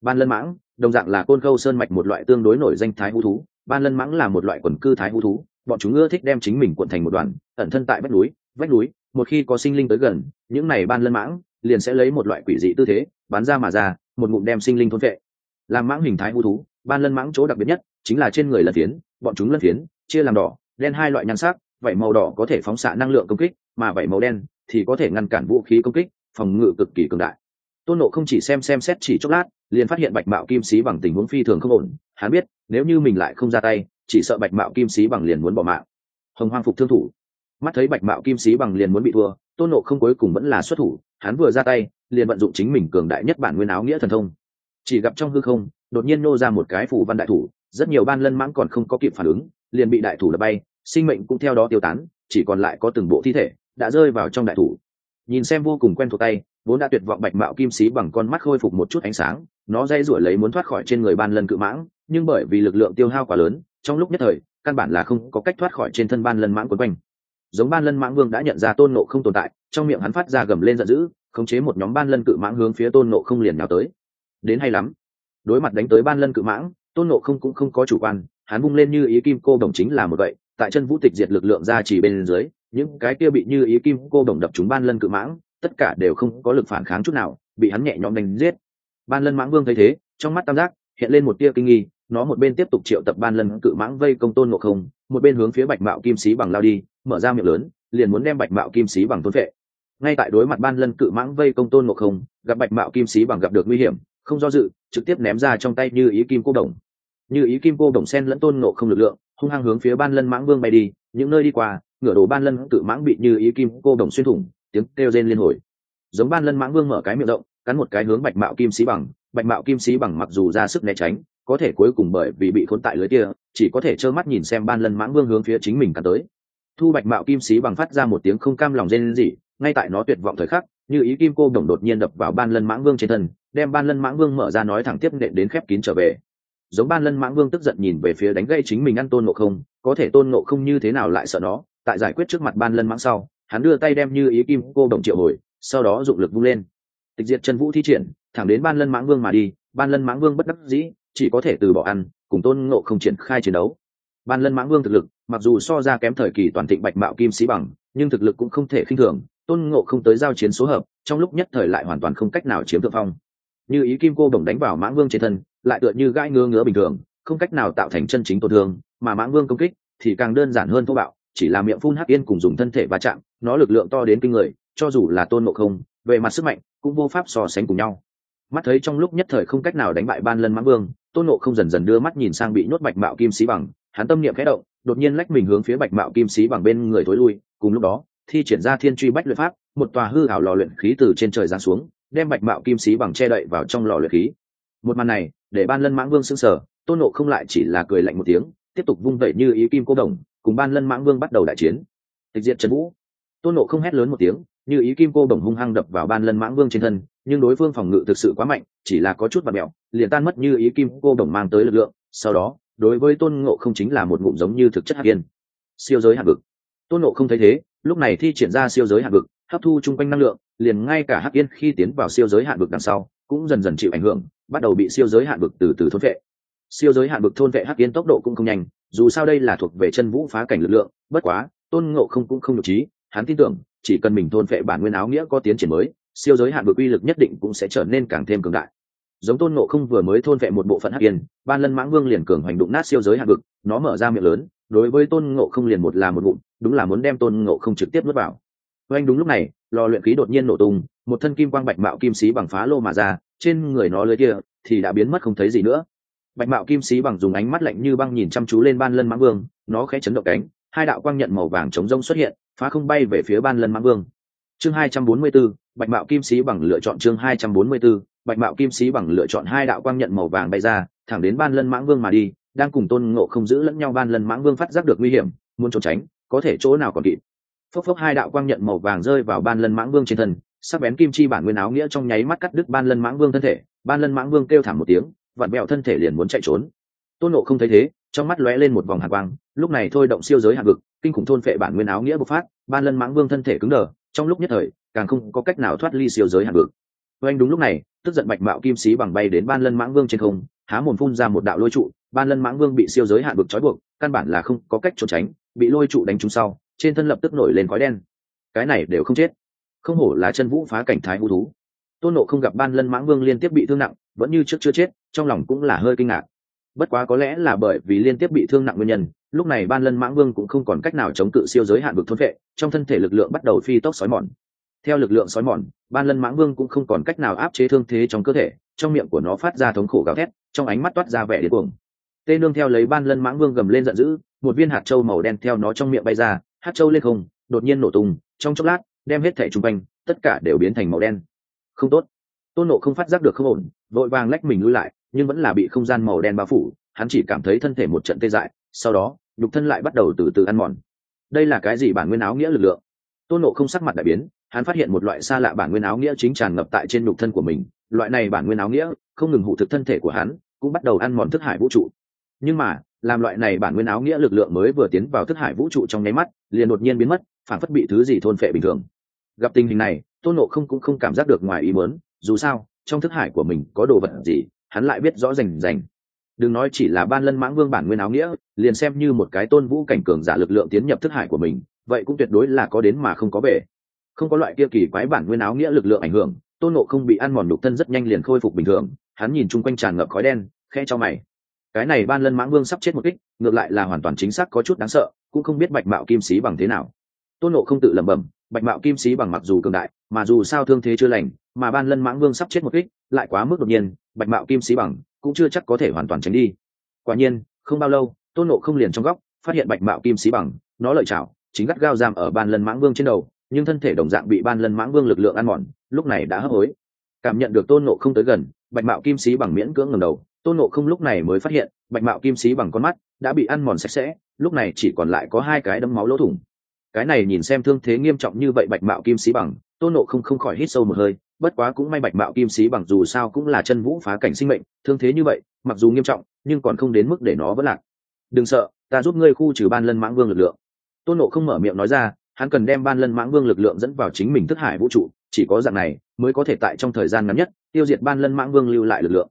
Ban lân mãng đồng dạng là côn khâu sơn mạch một loại tương đối nổi danh thái hú thú, ban lân mãng là một loại quần cư thái hú thú, bọn chúng ưa thích đem chính mình cuộn thành một đoàn, ẩn thân tại vách núi vách núi, một khi có sinh linh tới gần, những này ban lân mãng liền sẽ lấy một loại quỷ dị tư thế, bắn ra mà ra, một ngụm đem sinh linh thôn vệ. Làm mãng hình thái hú thú, ban lân mãng chỗ đặc biệt nhất chính là trên người lân phiến, bọn chúng lân phiến, chia làm đỏ, đen hai loại nhan sắc vảy màu đỏ có thể phóng xạ năng lượng công kích, mà vảy màu đen thì có thể ngăn cản vũ khí công kích, phòng ngự cực kỳ cường đại tôn nộ không chỉ xem xem xét chỉ chốc lát, liền phát hiện bạch mạo kim sĩ bằng tình huống phi thường không ổn. Hắn biết, nếu như mình lại không ra tay, chỉ sợ bạch mạo kim sĩ bằng liền muốn bỏ mạng. Hồng hoang phục thương thủ. Mắt thấy bạch mạo kim sĩ bằng liền muốn bị thua, tôn nộ không cuối cùng vẫn là xuất thủ. Hắn vừa ra tay, liền vận dụng chính mình cường đại nhất bản nguyên áo nghĩa thần thông. Chỉ gặp trong hư không, đột nhiên nô ra một cái phủ văn đại thủ, rất nhiều ban lân mãng còn không có kịp phản ứng, liền bị đại thủ đập bay, sinh mệnh cũng theo đó tiêu tán, chỉ còn lại có từng bộ thi thể đã rơi vào trong đại thủ. Nhìn xem vô cùng quen thuộc tay vốn đã tuyệt vọng bạch mạo kim sĩ bằng con mắt khôi phục một chút ánh sáng, nó dây rủi lấy muốn thoát khỏi trên người ban lân cự mãng, nhưng bởi vì lực lượng tiêu hao quá lớn, trong lúc nhất thời, căn bản là không có cách thoát khỏi trên thân ban lân mãng quấn quanh. Giống ban lân mãng vương đã nhận ra tôn nộ không tồn tại, trong miệng hắn phát ra gầm lên giận dữ, khống chế một nhóm ban lân cự mãng hướng phía tôn nộ không liền nhào tới. Đến hay lắm. Đối mặt đánh tới ban lân cự mãng, tôn nộ không cũng không có chủ quan, hắn bung lên như ý kim cô đồng chính là một vậy tại chân vũ tịch diệt lực lượng ra chỉ bên dưới, những cái kia bị như ý kim cô đồng đập chúng ban lân cự mãng tất cả đều không có lực phản kháng chút nào, bị hắn nhẹ nhõm đánh giết. Ban lân mãng vương thấy thế, trong mắt tam giác hiện lên một tia kinh nghi, nó một bên tiếp tục triệu tập ban lân cự mãng vây công tôn ngộ không, một bên hướng phía bạch mạo kim sĩ bằng lao đi, mở ra miệng lớn, liền muốn đem bạch mạo kim sĩ bằng tôn vệ. Ngay tại đối mặt ban lân cự mãng vây công tôn ngộ không, gặp bạch mạo kim sĩ bằng gặp được nguy hiểm, không do dự, trực tiếp ném ra trong tay như ý kim cô đồng. Như ý kim cô đồng sen lẫn tôn ngộ không lực lượng, hung hăng hướng phía ban lân mãng vương bay đi, những nơi đi qua, ngửa đồ ban lân cự mãng bị như ý kim cô đồng xuyên thủng tiếng kêu rên liên hồi. Giống ban lân mãng vương mở cái miệng động cắn một cái hướng bạch mạo kim sĩ bằng, bạch mạo kim sĩ bằng mặc dù ra sức né tránh, có thể cuối cùng bởi vì bị khốn tại lưới kia, chỉ có thể trơ mắt nhìn xem ban lân mãng vương hướng phía chính mình cắn tới. Thu bạch mạo kim sĩ bằng phát ra một tiếng không cam lòng rên gì ngay tại nó tuyệt vọng thời khắc, như ý kim cô đồng đột nhiên đập vào ban lân mãng vương trên thân, đem ban lân mãng vương mở ra nói thẳng tiếp nện đến khép kín trở về. Giống ban lân mãng vương tức giận nhìn về phía đánh gây chính mình ăn tôn ngộ không, có thể tôn ngộ không như thế nào lại sợ nó, tại giải quyết trước mặt ban lân mãng sau hắn đưa tay đem như ý kim cô đồng triệu hồi, sau đó dụng lực vung lên. Tịch diệt chân vũ thi triển, thẳng đến ban lân mãng vương mà đi, ban lân mãng vương bất đắc dĩ, chỉ có thể từ bỏ ăn, cùng tôn ngộ không triển khai chiến đấu. Ban lân mãng vương thực lực, mặc dù so ra kém thời kỳ toàn thịnh bạch mạo kim sĩ bằng, nhưng thực lực cũng không thể khinh thường, tôn ngộ không tới giao chiến số hợp, trong lúc nhất thời lại hoàn toàn không cách nào chiếm thượng phong. Như ý kim cô đồng đánh vào mãng vương trên thân, lại tựa như gãi ngứa ngứa bình thường, không cách nào tạo thành chân chính tổn thương, mà mãng vương công kích thì càng đơn giản hơn thô bạo chỉ là miệng phun hắc yên cùng dùng thân thể va chạm, nó lực lượng to đến kinh người, cho dù là tôn ngộ không, về mặt sức mạnh, cũng vô pháp so sánh cùng nhau. Mắt thấy trong lúc nhất thời không cách nào đánh bại ban lân mãng vương, tôn ngộ không dần dần đưa mắt nhìn sang bị nhốt bạch mạo kim sĩ bằng, hắn tâm niệm khẽ động, đột nhiên lách mình hướng phía bạch mạo kim sĩ bằng bên người thối lui, cùng lúc đó, thi triển ra thiên truy bách luyện pháp, một tòa hư ảo lò luyện khí từ trên trời giáng xuống, đem bạch mạo kim sĩ bằng che đậy vào trong lò luyện khí. Một màn này, để ban lân mãng vương sững sờ, tôn nộ không lại chỉ là cười lạnh một tiếng, tiếp tục vung vẩy như ý kim cô đồng cùng ban lân mãng vương bắt đầu đại chiến. Tịch diệt trần vũ. Tôn nộ không hét lớn một tiếng, như ý kim cô đồng hung hăng đập vào ban lân mãng vương trên thân, nhưng đối phương phòng ngự thực sự quá mạnh, chỉ là có chút và mẹo, liền tan mất như ý kim cô đồng mang tới lực lượng. Sau đó, đối với tôn ngộ không chính là một ngụm giống như thực chất hạt yên siêu giới hạt vực. Tôn ngộ không thấy thế, lúc này thi triển ra siêu giới hạt vực, hấp thu chung quanh năng lượng, liền ngay cả hắc yên khi tiến vào siêu giới hạn vực đằng sau, cũng dần dần chịu ảnh hưởng, bắt đầu bị siêu giới hạn vực từ từ thôn vệ. Siêu giới hạn vực thôn vệ hắc yên tốc độ cũng không nhanh dù sao đây là thuộc về chân vũ phá cảnh lực lượng, bất quá, tôn ngộ không cũng không nhục trí hắn tin tưởng, chỉ cần mình thôn vệ bản nguyên áo nghĩa có tiến triển mới, siêu giới hạn vực uy lực nhất định cũng sẽ trở nên càng thêm cường đại. Giống tôn ngộ không vừa mới thôn vệ một bộ phận hắc yên, ban lân mãng vương liền cường hành đụng nát siêu giới hạn vực, nó mở ra miệng lớn, đối với tôn ngộ không liền một là một bụng đúng là muốn đem tôn ngộ không trực tiếp nuốt vào. Oanh đúng lúc này, lò luyện khí đột nhiên nổ tung, một thân kim quang bạch mạo kim sĩ bằng phá lô mà ra, trên người nó lưới kia thì đã biến mất không thấy gì nữa bạch mạo kim sĩ bằng dùng ánh mắt lạnh như băng nhìn chăm chú lên ban lân mãng vương nó khẽ chấn động cánh hai đạo quang nhận màu vàng chống rông xuất hiện phá không bay về phía ban lân mãng vương. Chương hai trăm bốn mươi 244, bạch mạo kim sĩ bằng lựa chọn chương hai trăm bốn mươi 244, bạch mạo kim sĩ bằng lựa chọn hai đạo quang nhận màu vàng bay ra thẳng đến ban lân mãng vương mà đi đang cùng tôn ngộ không giữ lẫn nhau ban lân mãng vương phát giác được nguy hiểm muốn trốn tránh có thể chỗ nào còn kịp. Phốc phốc hai đạo quang nhận màu vàng rơi vào ban lân mãng vương trên thân sắc bén kim chi bản nguyên áo nghĩa trong nháy mắt cắt đứt ban lân mãng vương thân thể ban lân mãng vương kêu thảm một tiếng vặn bẹo thân thể liền muốn chạy trốn. Tôn nộ không thấy thế, trong mắt lóe lên một vòng hạt quang, lúc này thôi động siêu giới hạ vực, kinh khủng thôn phệ bản nguyên áo nghĩa bộc phát, ban lân mãng vương thân thể cứng đờ, trong lúc nhất thời, càng không có cách nào thoát ly siêu giới hạ vực. Oanh đúng lúc này, tức giận bạch mạo kim sĩ bằng bay đến ban lân mãng vương trên không, há mồm phun ra một đạo lôi trụ, ban lân mãng vương bị siêu giới hạn vực trói buộc, căn bản là không có cách trốn tránh, bị lôi trụ đánh trúng sau, trên thân lập tức nổi lên khói đen. Cái này đều không chết. Không hổ là chân vũ phá cảnh thái vũ thú. Tôn nộ không gặp ban lân mãng vương liên tiếp bị thương nặng vẫn như trước chưa chết, trong lòng cũng là hơi kinh ngạc. Bất quá có lẽ là bởi vì liên tiếp bị thương nặng nguyên nhân, lúc này ban lân mãng vương cũng không còn cách nào chống cự siêu giới hạn vực thôn vệ, trong thân thể lực lượng bắt đầu phi tốc xói mòn. Theo lực lượng xói mòn, ban lân mãng vương cũng không còn cách nào áp chế thương thế trong cơ thể, trong miệng của nó phát ra thống khổ gào thét, trong ánh mắt toát ra vẻ điên cuồng. Tê nương theo lấy ban lân mãng vương gầm lên giận dữ, một viên hạt trâu màu đen theo nó trong miệng bay ra, hạt trâu lên không, đột nhiên nổ tung, trong chốc lát, đem hết thẻ chung quanh, tất cả đều biến thành màu đen. Không tốt tôn nộ không phát giác được không ổn, vội vàng lách mình lui lại, nhưng vẫn là bị không gian màu đen bao phủ, hắn chỉ cảm thấy thân thể một trận tê dại, sau đó, nhục thân lại bắt đầu từ từ ăn mòn. Đây là cái gì bản nguyên áo nghĩa lực lượng? Tôn nộ không sắc mặt đại biến, hắn phát hiện một loại xa lạ bản nguyên áo nghĩa chính tràn ngập tại trên nhục thân của mình, loại này bản nguyên áo nghĩa, không ngừng hụ thực thân thể của hắn, cũng bắt đầu ăn mòn thức hải vũ trụ. Nhưng mà, làm loại này bản nguyên áo nghĩa lực lượng mới vừa tiến vào thức hải vũ trụ trong nháy mắt, liền đột nhiên biến mất, phản phất bị thứ gì thôn phệ bình thường. Gặp tình hình này, tôn nộ không cũng không cảm giác được ngoài ý muốn dù sao, trong thức hải của mình có đồ vật gì, hắn lại biết rõ rành rành. Đừng nói chỉ là ban lân mãng vương bản nguyên áo nghĩa, liền xem như một cái tôn vũ cảnh cường giả lực lượng tiến nhập thức hải của mình, vậy cũng tuyệt đối là có đến mà không có về không có loại kia kỳ quái bản nguyên áo nghĩa lực lượng ảnh hưởng, tôn nộ không bị ăn mòn đục thân rất nhanh liền khôi phục bình thường, hắn nhìn chung quanh tràn ngập khói đen khe cho mày. Cái này ban lân mãng vương sắp chết một kích, ngược lại là hoàn toàn chính xác có chút đáng sợ, cũng không biết bạch mạo kim sĩ bằng thế nào. Tôn nộ không tự lẩm bẩm, bạch mạo kim sĩ bằng mặc dù cường đại, mà dù sao thương thế chưa lành mà ban lân mãng vương sắp chết một kích, lại quá mức đột nhiên, bạch mạo kim sĩ bằng cũng chưa chắc có thể hoàn toàn tránh đi. Quả nhiên, không bao lâu, tôn nộ không liền trong góc, phát hiện bạch mạo kim sĩ bằng, nó lợi chảo chính gắt gao giam ở ban lân mãng vương trên đầu, nhưng thân thể đồng dạng bị ban lân mãng vương lực lượng ăn mòn, lúc này đã hấp hối. Cảm nhận được tôn nộ không tới gần, bạch mạo kim sĩ bằng miễn cưỡng ngầm đầu, tôn nộ không lúc này mới phát hiện, bạch mạo kim sĩ bằng con mắt đã bị ăn mòn sạch sẽ, lúc này chỉ còn lại có hai cái đấm máu lỗ thủng. Cái này nhìn xem thương thế nghiêm trọng như vậy bạch mạo kim sĩ bằng tôn nộ không không khỏi hít sâu một hơi, bất quá cũng may bạch mạo kim sĩ bằng dù sao cũng là chân vũ phá cảnh sinh mệnh, thương thế như vậy, mặc dù nghiêm trọng, nhưng còn không đến mức để nó vẫn lạc. Đừng sợ, ta giúp ngươi khu trừ ban lân mãng vương lực lượng. Tôn nộ không mở miệng nói ra, hắn cần đem ban lân mãng vương lực lượng dẫn vào chính mình thức hải vũ trụ, chỉ có dạng này mới có thể tại trong thời gian ngắn nhất tiêu diệt ban lân mãng vương lưu lại lực lượng.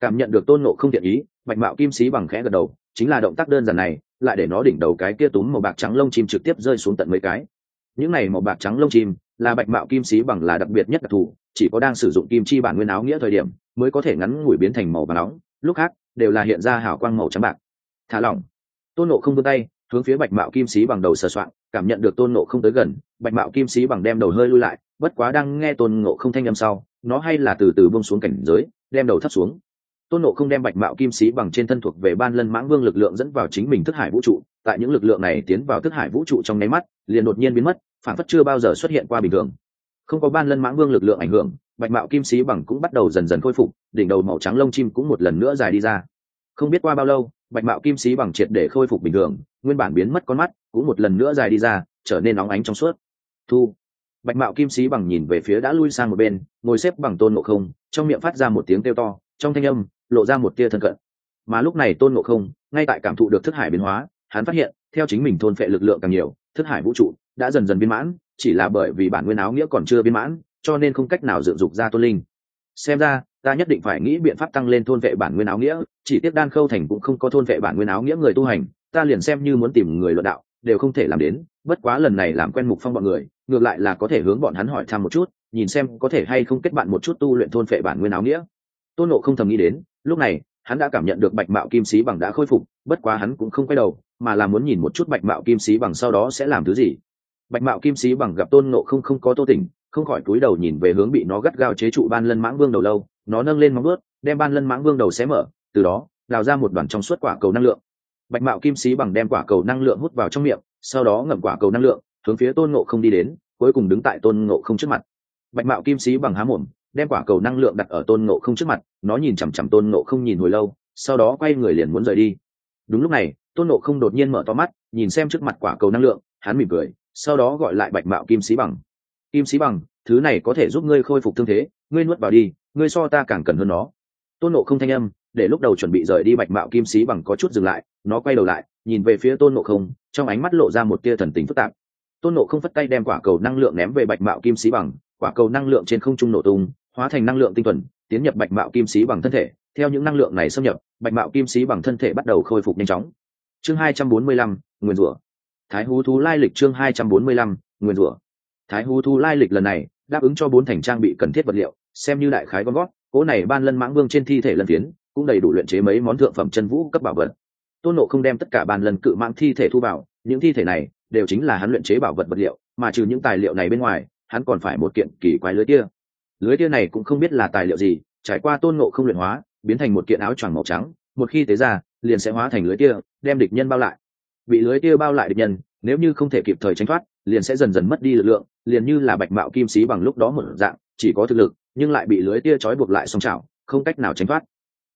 Cảm nhận được tôn nộ không thiện ý, bạch mạo kim sĩ bằng khẽ gật đầu, chính là động tác đơn giản này, lại để nó đỉnh đầu cái kia túm màu bạc trắng lông chim trực tiếp rơi xuống tận mấy cái. Những này màu bạc trắng lông chim là bạch mạo kim sĩ bằng là đặc biệt nhất đặc thù, chỉ có đang sử dụng kim chi bản nguyên áo nghĩa thời điểm mới có thể ngắn ngủi biến thành màu và nóng, lúc khác đều là hiện ra hào quang màu trắng bạc. Thả lỏng. Tôn nộ không vươn tay, hướng phía bạch mạo kim sĩ bằng đầu sờ soạn cảm nhận được tôn nộ không tới gần, bạch mạo kim sĩ bằng đem đầu hơi lui lại, bất quá đang nghe tôn nộ không thanh â m sau, nó hay là từ từ bông xuống cảnh giới, đem đầu thấp xuống. Tôn nộ không đem bạch mạo kim sĩ bằng trên thân thuộc về ban lân mãng vương lực lượng dẫn vào chính mình thất hải vũ trụ tại những lực lượng này tiến vào thức hải vũ trụ trong nháy mắt, liền đột nhiên biến mất phản phất chưa bao giờ xuất hiện qua bình thường. Không có ban lân mãng vương lực lượng ảnh hưởng, bạch mạo kim sĩ bằng cũng bắt đầu dần dần khôi phục, đỉnh đầu màu trắng lông chim cũng một lần nữa dài đi ra. Không biết qua bao lâu, bạch mạo kim sĩ bằng triệt để khôi phục bình thường, nguyên bản biến mất con mắt cũng một lần nữa dài đi ra, trở nên nóng ánh trong suốt. Thu. Bạch mạo kim sĩ bằng nhìn về phía đã lui sang một bên, ngồi xếp bằng tôn ngộ không, trong miệng phát ra một tiếng kêu to, trong thanh âm, lộ ra một tia thân cận. Mà lúc này tôn ngộ không, ngay tại cảm thụ được thức hải biến hóa hắn phát hiện, theo chính mình thôn phệ lực lượng càng nhiều, thức hải vũ trụ đã dần dần biến mãn, chỉ là bởi vì bản nguyên áo nghĩa còn chưa biến mãn, cho nên không cách nào dựng dục ra tôn linh. Xem ra, ta nhất định phải nghĩ biện pháp tăng lên thôn vệ bản nguyên áo nghĩa, chỉ tiếc đan khâu thành cũng không có thôn vệ bản nguyên áo nghĩa người tu hành, ta liền xem như muốn tìm người luận đạo, đều không thể làm đến, bất quá lần này làm quen mục phong bọn người, ngược lại là có thể hướng bọn hắn hỏi thăm một chút, nhìn xem có thể hay không kết bạn một chút tu luyện thôn vệ bản nguyên áo nghĩa. Tôn nộ không thầm nghĩ đến, lúc này, hắn đã cảm nhận được bạch mạo kim sĩ bằng đã khôi phục, bất quá hắn cũng không quay đầu mà là muốn nhìn một chút bạch mạo kim sĩ bằng sau đó sẽ làm thứ gì. Bạch mạo kim sĩ bằng gặp tôn nộ không không có tô tỉnh, không khỏi cúi đầu nhìn về hướng bị nó gắt gao chế trụ ban lân mãng vương đầu lâu, nó nâng lên móng ướt đem ban lân mãng vương đầu xé mở, từ đó, đào ra một đoàn trong suốt quả cầu năng lượng. Bạch mạo kim sĩ bằng đem quả cầu năng lượng hút vào trong miệng, sau đó ngậm quả cầu năng lượng, hướng phía tôn ngộ không đi đến, cuối cùng đứng tại tôn ngộ không trước mặt. Bạch mạo kim sĩ bằng há mồm, đem quả cầu năng lượng đặt ở tôn ngộ không trước mặt, nó nhìn chằm chằm tôn ngộ không nhìn hồi lâu, sau đó quay người liền muốn rời đi. Đúng lúc này tôn Nộ không đột nhiên mở to mắt, nhìn xem trước mặt quả cầu năng lượng, hắn mỉm cười, sau đó gọi lại bạch mạo kim sĩ bằng. Kim sĩ bằng, thứ này có thể giúp ngươi khôi phục thương thế, ngươi nuốt vào đi, ngươi so ta càng cần hơn nó. Tôn nộ không thanh âm, để lúc đầu chuẩn bị rời đi bạch mạo kim sĩ bằng có chút dừng lại, nó quay đầu lại, nhìn về phía tôn nộ không, trong ánh mắt lộ ra một tia thần tính phức tạp. Tôn nộ không phất tay đem quả cầu năng lượng ném về bạch mạo kim sĩ bằng, quả cầu năng lượng trên không trung nổ tung, hóa thành năng lượng tinh thuần, tiến nhập bạch mạo kim sĩ bằng thân thể, theo những năng lượng này xâm nhập, bạch mạo kim sĩ bằng thân thể bắt đầu khôi phục nhanh chóng chương hai trăm bốn mươi lăm nguyên rủa. Thái hú thú lai lịch chương hai trăm bốn mươi lăm nguyên rủa. Thái hú thú lai lịch lần này, đáp ứng cho bốn thành trang bị cần thiết vật liệu, xem như đại khái con gót, cỗ này ban lân mãng vương trên thi thể lần tiến, cũng đầy đủ luyện chế mấy món thượng phẩm chân vũ cấp bảo vật. Tôn nộ không đem tất cả ban lân cự mãng thi thể thu vào, những thi thể này đều chính là hắn luyện chế bảo vật vật liệu, mà trừ những tài liệu này bên ngoài, hắn còn phải một kiện kỳ quái lưới tia. Lưới tia này cũng không biết là tài liệu gì, trải qua tôn nộ không luyện hóa, biến thành một kiện áo choàng màu trắng, một khi tế ra, liền sẽ hóa thành lưới tia đem địch nhân bao lại. Bị lưới tia bao lại địch nhân, nếu như không thể kịp thời tránh thoát, liền sẽ dần dần mất đi lực lượng, liền như là bạch mạo kim sĩ bằng lúc đó một dạng, chỉ có thực lực, nhưng lại bị lưới tia trói buộc lại song chảo không cách nào tránh thoát.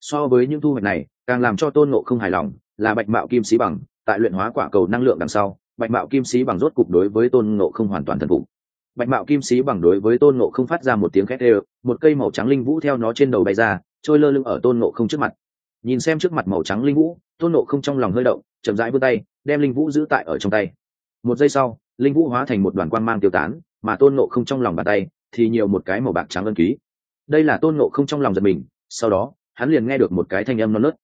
So với những thu hoạch này, càng làm cho tôn nộ không hài lòng, là bạch mạo kim sĩ bằng, tại luyện hóa quả cầu năng lượng đằng sau, bạch mạo kim sĩ bằng rốt cục đối với tôn nộ không hoàn toàn thần phục. Bạch mạo kim sĩ bằng đối với tôn nộ không phát ra một tiếng khét ê một cây màu trắng linh vũ theo nó trên đầu bay ra, trôi lơ lưng ở tôn nộ không trước mặt. Nhìn xem trước mặt màu trắng linh vũ tôn nộ không trong lòng hơi động chậm rãi vươn tay đem linh vũ giữ tại ở trong tay. Một giây sau linh vũ hóa thành một đoàn quang mang tiêu tán mà tôn nộ không trong lòng bàn tay thì nhiều một cái màu bạc trắng ân ký. Đây là tôn nộ không trong lòng giật mình sau đó hắn liền nghe được một cái thanh âm non nớt.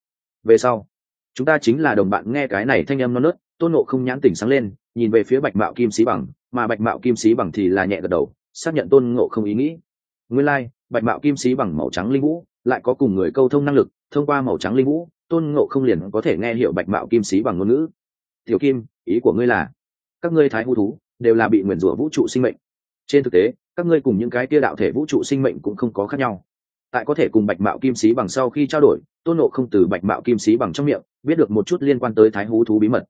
Về sau chúng ta chính là đồng bạn nghe cái này thanh âm non nớt tôn nộ không nhãn tỉnh sáng lên nhìn về phía bạch mạo kim sĩ bằng mà bạch mạo kim sĩ bằng thì là nhẹ gật đầu xác nhận tôn ngộ không ý nghĩ. Nguyên lai、like, bạch mạo kim sĩ bằng màu trắng linh vũ lại có cùng người câu thông năng lực thông qua màu trắng linh vũ tôn ngộ không liền có thể nghe hiểu bạch mạo kim sĩ bằng ngôn ngữ. Tiểu kim ý của ngươi là các ngươi thái hư thú đều là bị nguyền rủa vũ trụ sinh mệnh. Trên thực tế các ngươi cùng những cái tia đạo thể vũ trụ sinh mệnh cũng không có khác nhau. Tại có thể cùng bạch mạo kim sĩ bằng sau khi trao đổi tôn nộ không từ bạch mạo kim sĩ bằng trong miệng biết được một chút liên quan tới thái hú thú bí mật.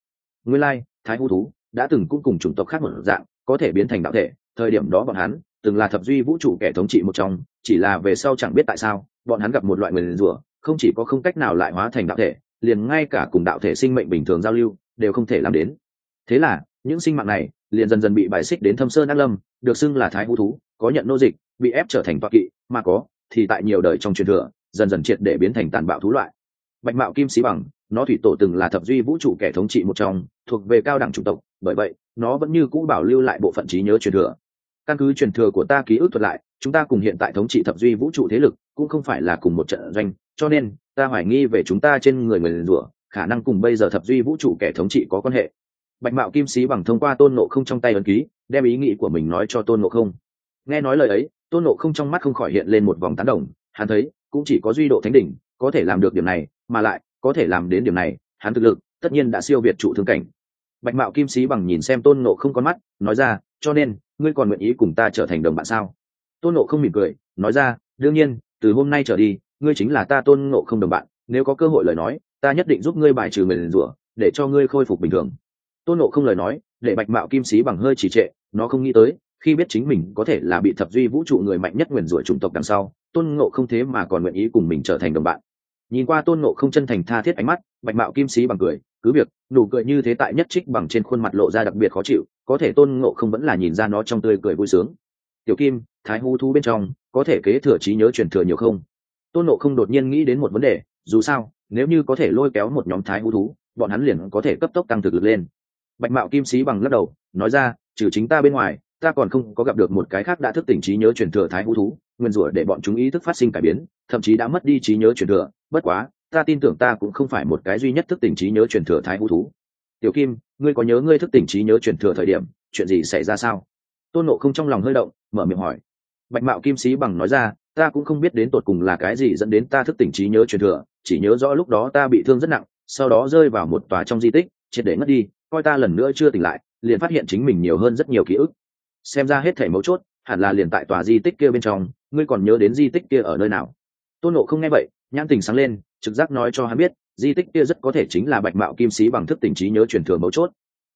Nguyên lai、like, thái hú thú đã từng cũng cùng chủng tộc khác một dạng có thể biến thành đạo thể thời điểm đó bọn hắn từng là thập duy vũ trụ kẻ thống trị một trong chỉ là về sau chẳng biết tại sao bọn hắn gặp một loại người rủa không chỉ có không cách nào lại hóa thành đạo thể, liền ngay cả cùng đạo thể sinh mệnh bình thường giao lưu đều không thể làm đến. Thế là, những sinh mạng này liền dần dần bị bài xích đến thâm sơn ác lâm, được xưng là thái hú thú, có nhận nô dịch, bị ép trở thành toa kỵ, mà có, thì tại nhiều đời trong truyền thừa, dần dần triệt để biến thành tàn bạo thú loại. Bạch mạo kim sĩ bằng, nó thủy tổ từng là thập duy vũ trụ kẻ thống trị một trong, thuộc về cao đẳng chủng tộc, bởi vậy, nó vẫn như cũ bảo lưu lại bộ phận trí nhớ truyền thừa. Căn cứ truyền thừa của ta ký ức thuật lại chúng ta cùng hiện tại thống trị thập duy vũ trụ thế lực cũng không phải là cùng một trận doanh, cho nên ta hoài nghi về chúng ta trên người người rủa, khả năng cùng bây giờ thập duy vũ trụ kẻ thống trị có quan hệ. Bạch mạo kim sĩ bằng thông qua tôn nộ không trong tay ấn ký, đem ý nghĩ của mình nói cho tôn nộ không. Nghe nói lời ấy, tôn nộ không trong mắt không khỏi hiện lên một vòng tán đồng, hắn thấy, cũng chỉ có duy độ thánh đỉnh, có thể làm được điểm này, mà lại, có thể làm đến điểm này, hắn thực lực, tất nhiên đã siêu việt trụ thương cảnh. Bạch mạo kim sĩ bằng nhìn xem tôn nộ không con mắt, nói ra, cho nên, ngươi còn nguyện ý cùng ta trở thành đồng bạn sao? Tôn nộ không mỉm cười, nói ra, đương nhiên, từ hôm nay trở đi, ngươi chính là ta tôn nộ không đồng bạn, nếu có cơ hội lời nói, ta nhất định giúp ngươi bài trừ nguyền rủa, để cho ngươi khôi phục bình thường. Tôn nộ không lời nói, để bạch mạo kim sĩ bằng hơi trì trệ, nó không nghĩ tới, khi biết chính mình có thể là bị thập duy vũ trụ người mạnh nhất nguyền rủa chủng tộc đằng sau, tôn ngộ không thế mà còn nguyện ý cùng mình trở thành đồng bạn. Nhìn qua tôn ngộ không chân thành tha thiết ánh mắt, bạch mạo kim sĩ bằng cười, cứ việc, nụ cười như thế tại nhất trích bằng trên khuôn mặt lộ ra đặc biệt khó chịu, có thể tôn ngộ không vẫn là nhìn ra nó trong tươi cười vui sướng tiểu kim, thái hú thu bên trong, có thể kế thừa trí nhớ truyền thừa nhiều không? Tôn Nộ không đột nhiên nghĩ đến một vấn đề, dù sao, nếu như có thể lôi kéo một nhóm thái hú thú, bọn hắn liền có thể cấp tốc tăng thực lực lên. Bạch mạo kim sĩ bằng lắc đầu, nói ra, trừ chính ta bên ngoài, ta còn không có gặp được một cái khác đã thức tỉnh trí nhớ truyền thừa thái hú thú, nguyên rủa để bọn chúng ý thức phát sinh cải biến, thậm chí đã mất đi trí nhớ truyền thừa, bất quá, ta tin tưởng ta cũng không phải một cái duy nhất thức tỉnh trí nhớ truyền thừa thái hú thú. Tiểu kim, ngươi có nhớ ngươi thức tỉnh trí nhớ truyền thừa thời điểm, chuyện gì xảy ra sao? Tôn nộ không trong lòng hơi động, mở miệng hỏi. Bạch mạo kim sĩ bằng nói ra, ta cũng không biết đến tột cùng là cái gì dẫn đến ta thức tỉnh trí nhớ truyền thừa, chỉ nhớ rõ lúc đó ta bị thương rất nặng, sau đó rơi vào một tòa trong di tích, triệt để ngất đi, coi ta lần nữa chưa tỉnh lại, liền phát hiện chính mình nhiều hơn rất nhiều ký ức. Xem ra hết thể mấu chốt, hẳn là liền tại tòa di tích kia bên trong, ngươi còn nhớ đến di tích kia ở nơi nào? Tôn nộ không nghe vậy, nhãn tình sáng lên, trực giác nói cho hắn biết, di tích kia rất có thể chính là bạch mạo kim sĩ bằng thức tỉnh trí nhớ truyền thừa mấu chốt.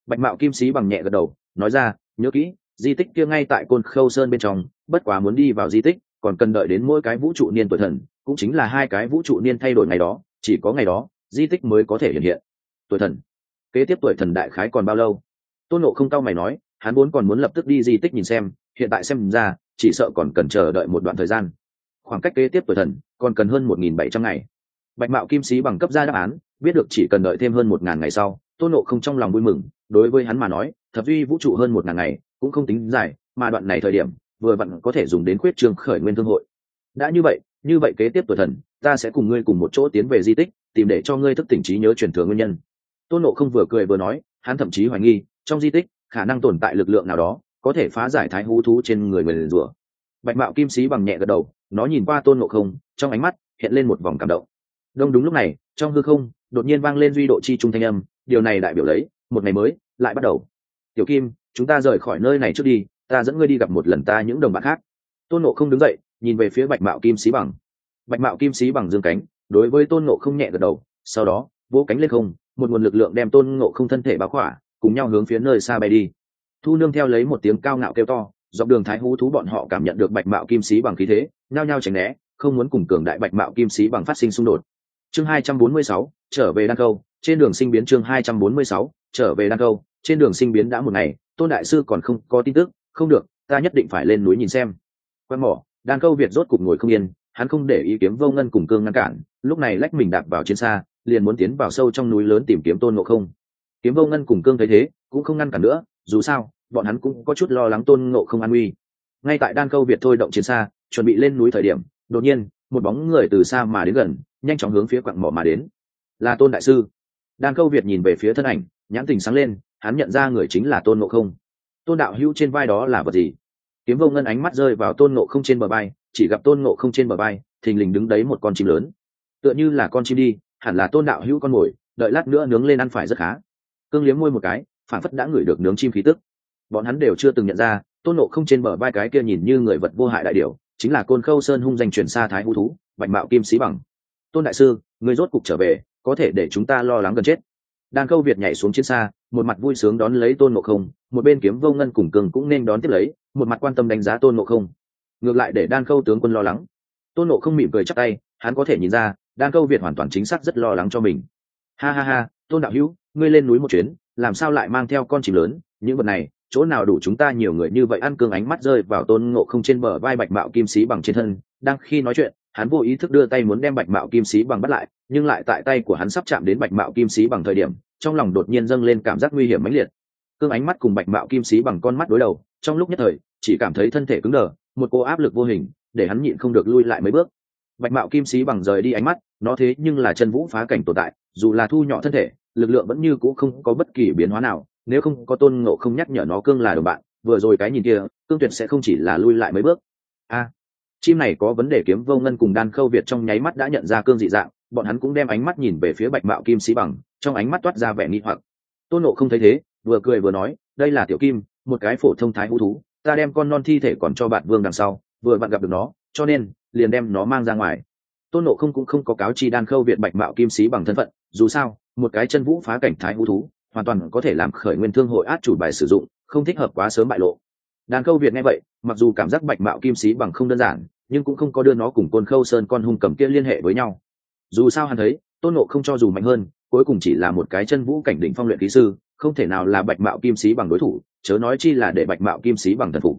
Bạch mạo kim sĩ bằng nhẹ gật đầu, nói ra, nhớ kỹ di tích kia ngay tại côn khâu sơn bên trong, bất quá muốn đi vào di tích, còn cần đợi đến mỗi cái vũ trụ niên tuổi thần, cũng chính là hai cái vũ trụ niên thay đổi ngày đó, chỉ có ngày đó, di tích mới có thể hiện hiện. Tuổi thần. Kế tiếp tuổi thần đại khái còn bao lâu? Tôn nộ không cao mày nói, hắn vốn còn muốn lập tức đi di tích nhìn xem, hiện tại xem ra, chỉ sợ còn cần chờ đợi một đoạn thời gian. Khoảng cách kế tiếp tuổi thần, còn cần hơn một nghìn bảy trăm ngày. Bạch mạo kim sĩ bằng cấp ra đáp án, biết được chỉ cần đợi thêm hơn một ngàn ngày sau, tôn nộ không trong lòng vui mừng, đối với hắn mà nói, thập duy vũ trụ hơn một ngàn ngày cũng không tính dài, mà đoạn này thời điểm, vừa vặn có thể dùng đến khuyết trương khởi nguyên thương hội. Đã như vậy như vậy kế tiếp tuổi thần, ta sẽ cùng ngươi cùng một chỗ tiến về di tích, tìm để cho ngươi thức tỉnh trí nhớ truyền thừa nguyên nhân. Tôn nộ không vừa cười vừa nói, hắn thậm chí hoài nghi, trong di tích, khả năng tồn tại lực lượng nào đó, có thể phá giải thái hú thú trên người người rùa bạch mạo kim sĩ bằng nhẹ gật đầu, nó nhìn qua tôn nộ không, trong ánh mắt hiện lên một vòng cảm động. Đông đúng lúc này, trong hư không, đột nhiên vang lên duy độ chi trung thanh âm, điều này đại biểu lấy, một ngày mới, lại bắt đầu. Tiểu kim chúng ta rời khỏi nơi này trước đi, ta dẫn ngươi đi gặp một lần ta những đồng bạn khác. Tôn nộ không đứng dậy, nhìn về phía bạch mạo kim sĩ bằng. Bạch mạo kim sĩ bằng dương cánh, đối với tôn nộ không nhẹ gật đầu, sau đó, vỗ cánh lên không, một nguồn lực lượng đem tôn nộ không thân thể báo khỏa, cùng nhau hướng phía nơi xa bay đi. Thu nương theo lấy một tiếng cao ngạo kêu to, dọc đường thái hú thú bọn họ cảm nhận được bạch mạo kim sĩ bằng khí thế, nhao nhao tránh né, không muốn cùng cường đại bạch mạo kim sĩ bằng phát sinh xung đột. Chương hai trăm bốn mươi sáu, trở về đan câu. Trên đường sinh biến chương hai trăm bốn mươi sáu, trở về đan câu. Trên đường sinh biến đã một ngày tôn đại sư còn không có tin tức, không được, ta nhất định phải lên núi nhìn xem. Quan mỏ, đan câu việt rốt cục ngồi không yên, hắn không để ý kiếm vô ngân cùng cương ngăn cản, lúc này lách mình đạp vào chiến xa, liền muốn tiến vào sâu trong núi lớn tìm kiếm tôn ngộ không. Kiếm vô ngân cùng cương thấy thế, cũng không ngăn cản nữa, dù sao, bọn hắn cũng có chút lo lắng tôn ngộ không an nguy. Ngay tại đan câu việt thôi động chiến xa, chuẩn bị lên núi thời điểm, đột nhiên, một bóng người từ xa mà đến gần, nhanh chóng hướng phía quặng mỏ mà đến. Là tôn đại sư. Đan câu việt nhìn về phía thân ảnh, nhãn tình sáng lên hắn nhận ra người chính là tôn ngộ không. Tôn đạo hữu trên vai đó là vật gì? Kiếm vô ngân ánh mắt rơi vào tôn ngộ không trên bờ bay chỉ gặp tôn ngộ không trên bờ bay thình lình đứng đấy một con chim lớn. Tựa như là con chim đi, hẳn là tôn đạo hữu con mồi, đợi lát nữa nướng lên ăn phải rất khá. Cương liếm môi một cái phản phất đã ngửi được nướng chim khí tức. Bọn hắn đều chưa từng nhận ra, tôn nộ không trên bờ vai cái kia nhìn như người vật vô hại đại điều chính là côn khâu sơn hung danh truyền xa thái hữu thú, bạch mạo kim sĩ bằng. Tôn đại sư, người rốt cục trở về, có thể để chúng ta lo lắng gần chết đan câu việt nhảy xuống chiến xa, một mặt vui sướng đón lấy tôn ngộ không, một bên kiếm vô ngân cùng cường cũng nên đón tiếp lấy, một mặt quan tâm đánh giá tôn ngộ không. Ngược lại để đan câu tướng quân lo lắng. Tôn Ngộ không mỉm cười chắc tay, hắn có thể nhìn ra, đan câu việt hoàn toàn chính xác rất lo lắng cho mình. Ha ha ha, tôn đạo hữu, ngươi lên núi một chuyến, làm sao lại mang theo con chim lớn? Những vật này, chỗ nào đủ chúng ta nhiều người như vậy ăn cương ánh mắt rơi vào tôn ngộ không trên bờ vai bạch mạo kim sĩ bằng trên thân, đang khi nói chuyện, hắn vô ý thức đưa tay muốn đem bạch mạo kim sĩ bằng bắt lại, nhưng lại tại tay của hắn sắp chạm đến bạch mạo kim sĩ bằng thời điểm trong lòng đột nhiên dâng lên cảm giác nguy hiểm mãnh liệt. Cương ánh mắt cùng bạch mạo kim sĩ bằng con mắt đối đầu, trong lúc nhất thời, chỉ cảm thấy thân thể cứng đờ, một cô áp lực vô hình, để hắn nhịn không được lui lại mấy bước. Bạch mạo kim sĩ bằng rời đi ánh mắt, nó thế nhưng là chân vũ phá cảnh tồn tại, dù là thu nhỏ thân thể, lực lượng vẫn như cũ không có bất kỳ biến hóa nào, nếu không có tôn ngộ không nhắc nhở nó cương là đồng bạn, vừa rồi cái nhìn kia, cương tuyệt sẽ không chỉ là lui lại mấy bước. A, chim này có vấn đề kiếm vô ngân cùng đan khâu việt trong nháy mắt đã nhận ra cương dị dạng bọn hắn cũng đem ánh mắt nhìn về phía bạch mạo kim sĩ bằng, trong ánh mắt toát ra vẻ nghi hoặc. Tôn nộ không thấy thế, vừa cười vừa nói, đây là tiểu kim, một cái phổ thông thái hữu thú, ta đem con non thi thể còn cho bạn vương đằng sau, vừa bạn gặp được nó, cho nên, liền đem nó mang ra ngoài. Tôn nộ không cũng không có cáo chi đan khâu việt bạch mạo kim sĩ bằng thân phận, dù sao, một cái chân vũ phá cảnh thái hữu thú, hoàn toàn có thể làm khởi nguyên thương hội át chủ bài sử dụng, không thích hợp quá sớm bại lộ. Đàn khâu việt nghe vậy, mặc dù cảm giác bạch mạo kim sĩ bằng không đơn giản, nhưng cũng không có đưa nó cùng côn khâu sơn con hung cầm kia liên hệ với nhau dù sao hắn thấy, tôn nộ không cho dù mạnh hơn, cuối cùng chỉ là một cái chân vũ cảnh đỉnh phong luyện ký sư, không thể nào là bạch mạo kim sĩ bằng đối thủ, chớ nói chi là để bạch mạo kim sĩ bằng thần phục.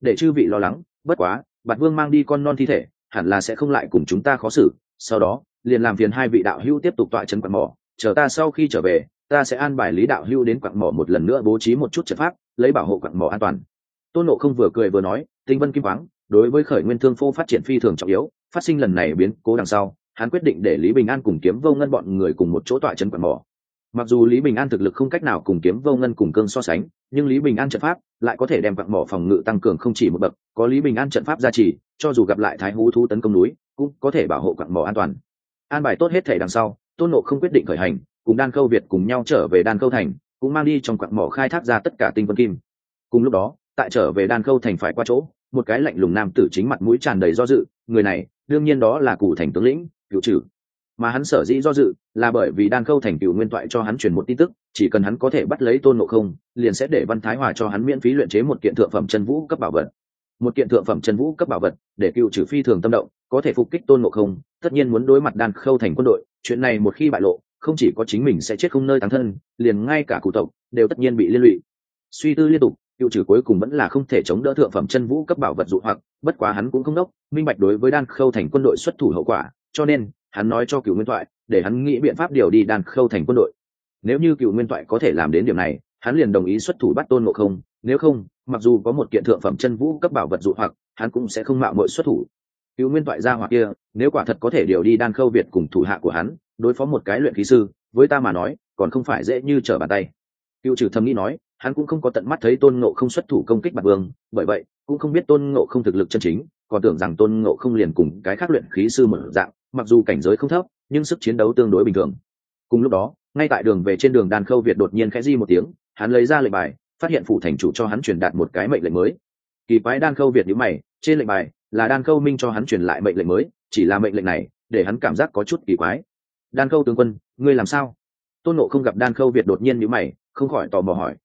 Để chư vị lo lắng, bất quá, bạch vương mang đi con non thi thể, hẳn là sẽ không lại cùng chúng ta khó xử, sau đó, liền làm phiền hai vị đạo hữu tiếp tục tọa chân quặn mỏ, chờ ta sau khi trở về, ta sẽ an bài lý đạo hưu đến quặng mỏ một lần nữa bố trí một chút trận pháp, lấy bảo hộ quặng mỏ an toàn. Tôn nộ không vừa cười vừa nói, tinh vân kim khoáng đối với khởi nguyên thương phô phát triển phi thường trọng yếu, phát sinh lần này biến cố đằng sau hắn quyết định để lý bình an cùng kiếm vô ngân bọn người cùng một chỗ tọa chân quặng mỏ. Mặc dù lý bình an thực lực không cách nào cùng kiếm vô ngân cùng cương so sánh, nhưng lý bình an trận pháp lại có thể đem quặng mỏ phòng ngự tăng cường không chỉ một bậc, có lý bình an trận pháp gia trì, cho dù gặp lại thái hú thú tấn công núi, cũng có thể bảo hộ quặng mỏ an toàn. An bài tốt hết thể đằng sau, tôn nộ không quyết định khởi hành, cùng đan câu việt cùng nhau trở về đan câu thành, cũng mang đi trong quặng mỏ khai thác ra tất cả tinh vân kim. Cùng lúc đó, tại trở về đan câu thành phải qua chỗ, một cái lạnh lùng nam tử chính mặt mũi tràn đầy do dự, người này, đương nhiên đó là cụ thành tướng lĩnh cựu trừ. Mà hắn sở dĩ do dự là bởi vì đan khâu thành cựu nguyên toại cho hắn truyền một tin tức, chỉ cần hắn có thể bắt lấy tôn ngộ không, liền sẽ để văn thái hòa cho hắn miễn phí luyện chế một kiện thượng phẩm chân vũ cấp bảo vật. Một kiện thượng phẩm chân vũ cấp bảo vật, để cựu trừ phi thường tâm động, có thể phục kích tôn ngộ không, tất nhiên muốn đối mặt đan khâu thành quân đội, chuyện này một khi bại lộ, không chỉ có chính mình sẽ chết không nơi thắng thân, liền ngay cả cụ tộc đều tất nhiên bị liên lụy. Suy tư liên tục, cựu trừ cuối cùng vẫn là không thể chống đỡ thượng phẩm chân vũ cấp bảo vật dụ hoặc, bất quá hắn cũng không đốc, minh bạch đối với đan khâu thành quân đội xuất thủ hậu quả cho nên, hắn nói cho cựu nguyên thoại, để hắn nghĩ biện pháp điều đi đan khâu thành quân đội. Nếu như cựu nguyên thoại có thể làm đến điểm này, hắn liền đồng ý xuất thủ bắt tôn ngộ không. Nếu không, mặc dù có một kiện thượng phẩm chân vũ cấp bảo vật dụ hoặc, hắn cũng sẽ không mạo mội xuất thủ. Cựu nguyên thoại ra hoặc kia, nếu quả thật có thể điều đi đan khâu việt cùng thủ hạ của hắn, đối phó một cái luyện khí sư, với ta mà nói, còn không phải dễ như trở bàn tay. Cựu trừ thầm nghĩ nói, hắn cũng không có tận mắt thấy tôn ngộ không xuất thủ công kích bạc vương, bởi vậy, cũng không biết tôn ngộ không thực lực chân chính còn tưởng rằng tôn ngộ không liền cùng cái khác luyện khí sư mở dạng, mặc dù cảnh giới không thấp, nhưng sức chiến đấu tương đối bình thường. Cùng lúc đó, ngay tại đường về trên đường đàn khâu việt đột nhiên khẽ di một tiếng, hắn lấy ra lệnh bài, phát hiện phủ thành chủ cho hắn truyền đạt một cái mệnh lệnh mới. Kỳ quái đan khâu việt nhữ mày, trên lệnh bài là đan khâu minh cho hắn truyền lại mệnh lệnh mới, chỉ là mệnh lệnh này, để hắn cảm giác có chút kỳ quái. Đan khâu tướng quân, ngươi làm sao? Tôn nộ không gặp đan khâu việt đột nhiên nhữ mày, không khỏi tò mò hỏi.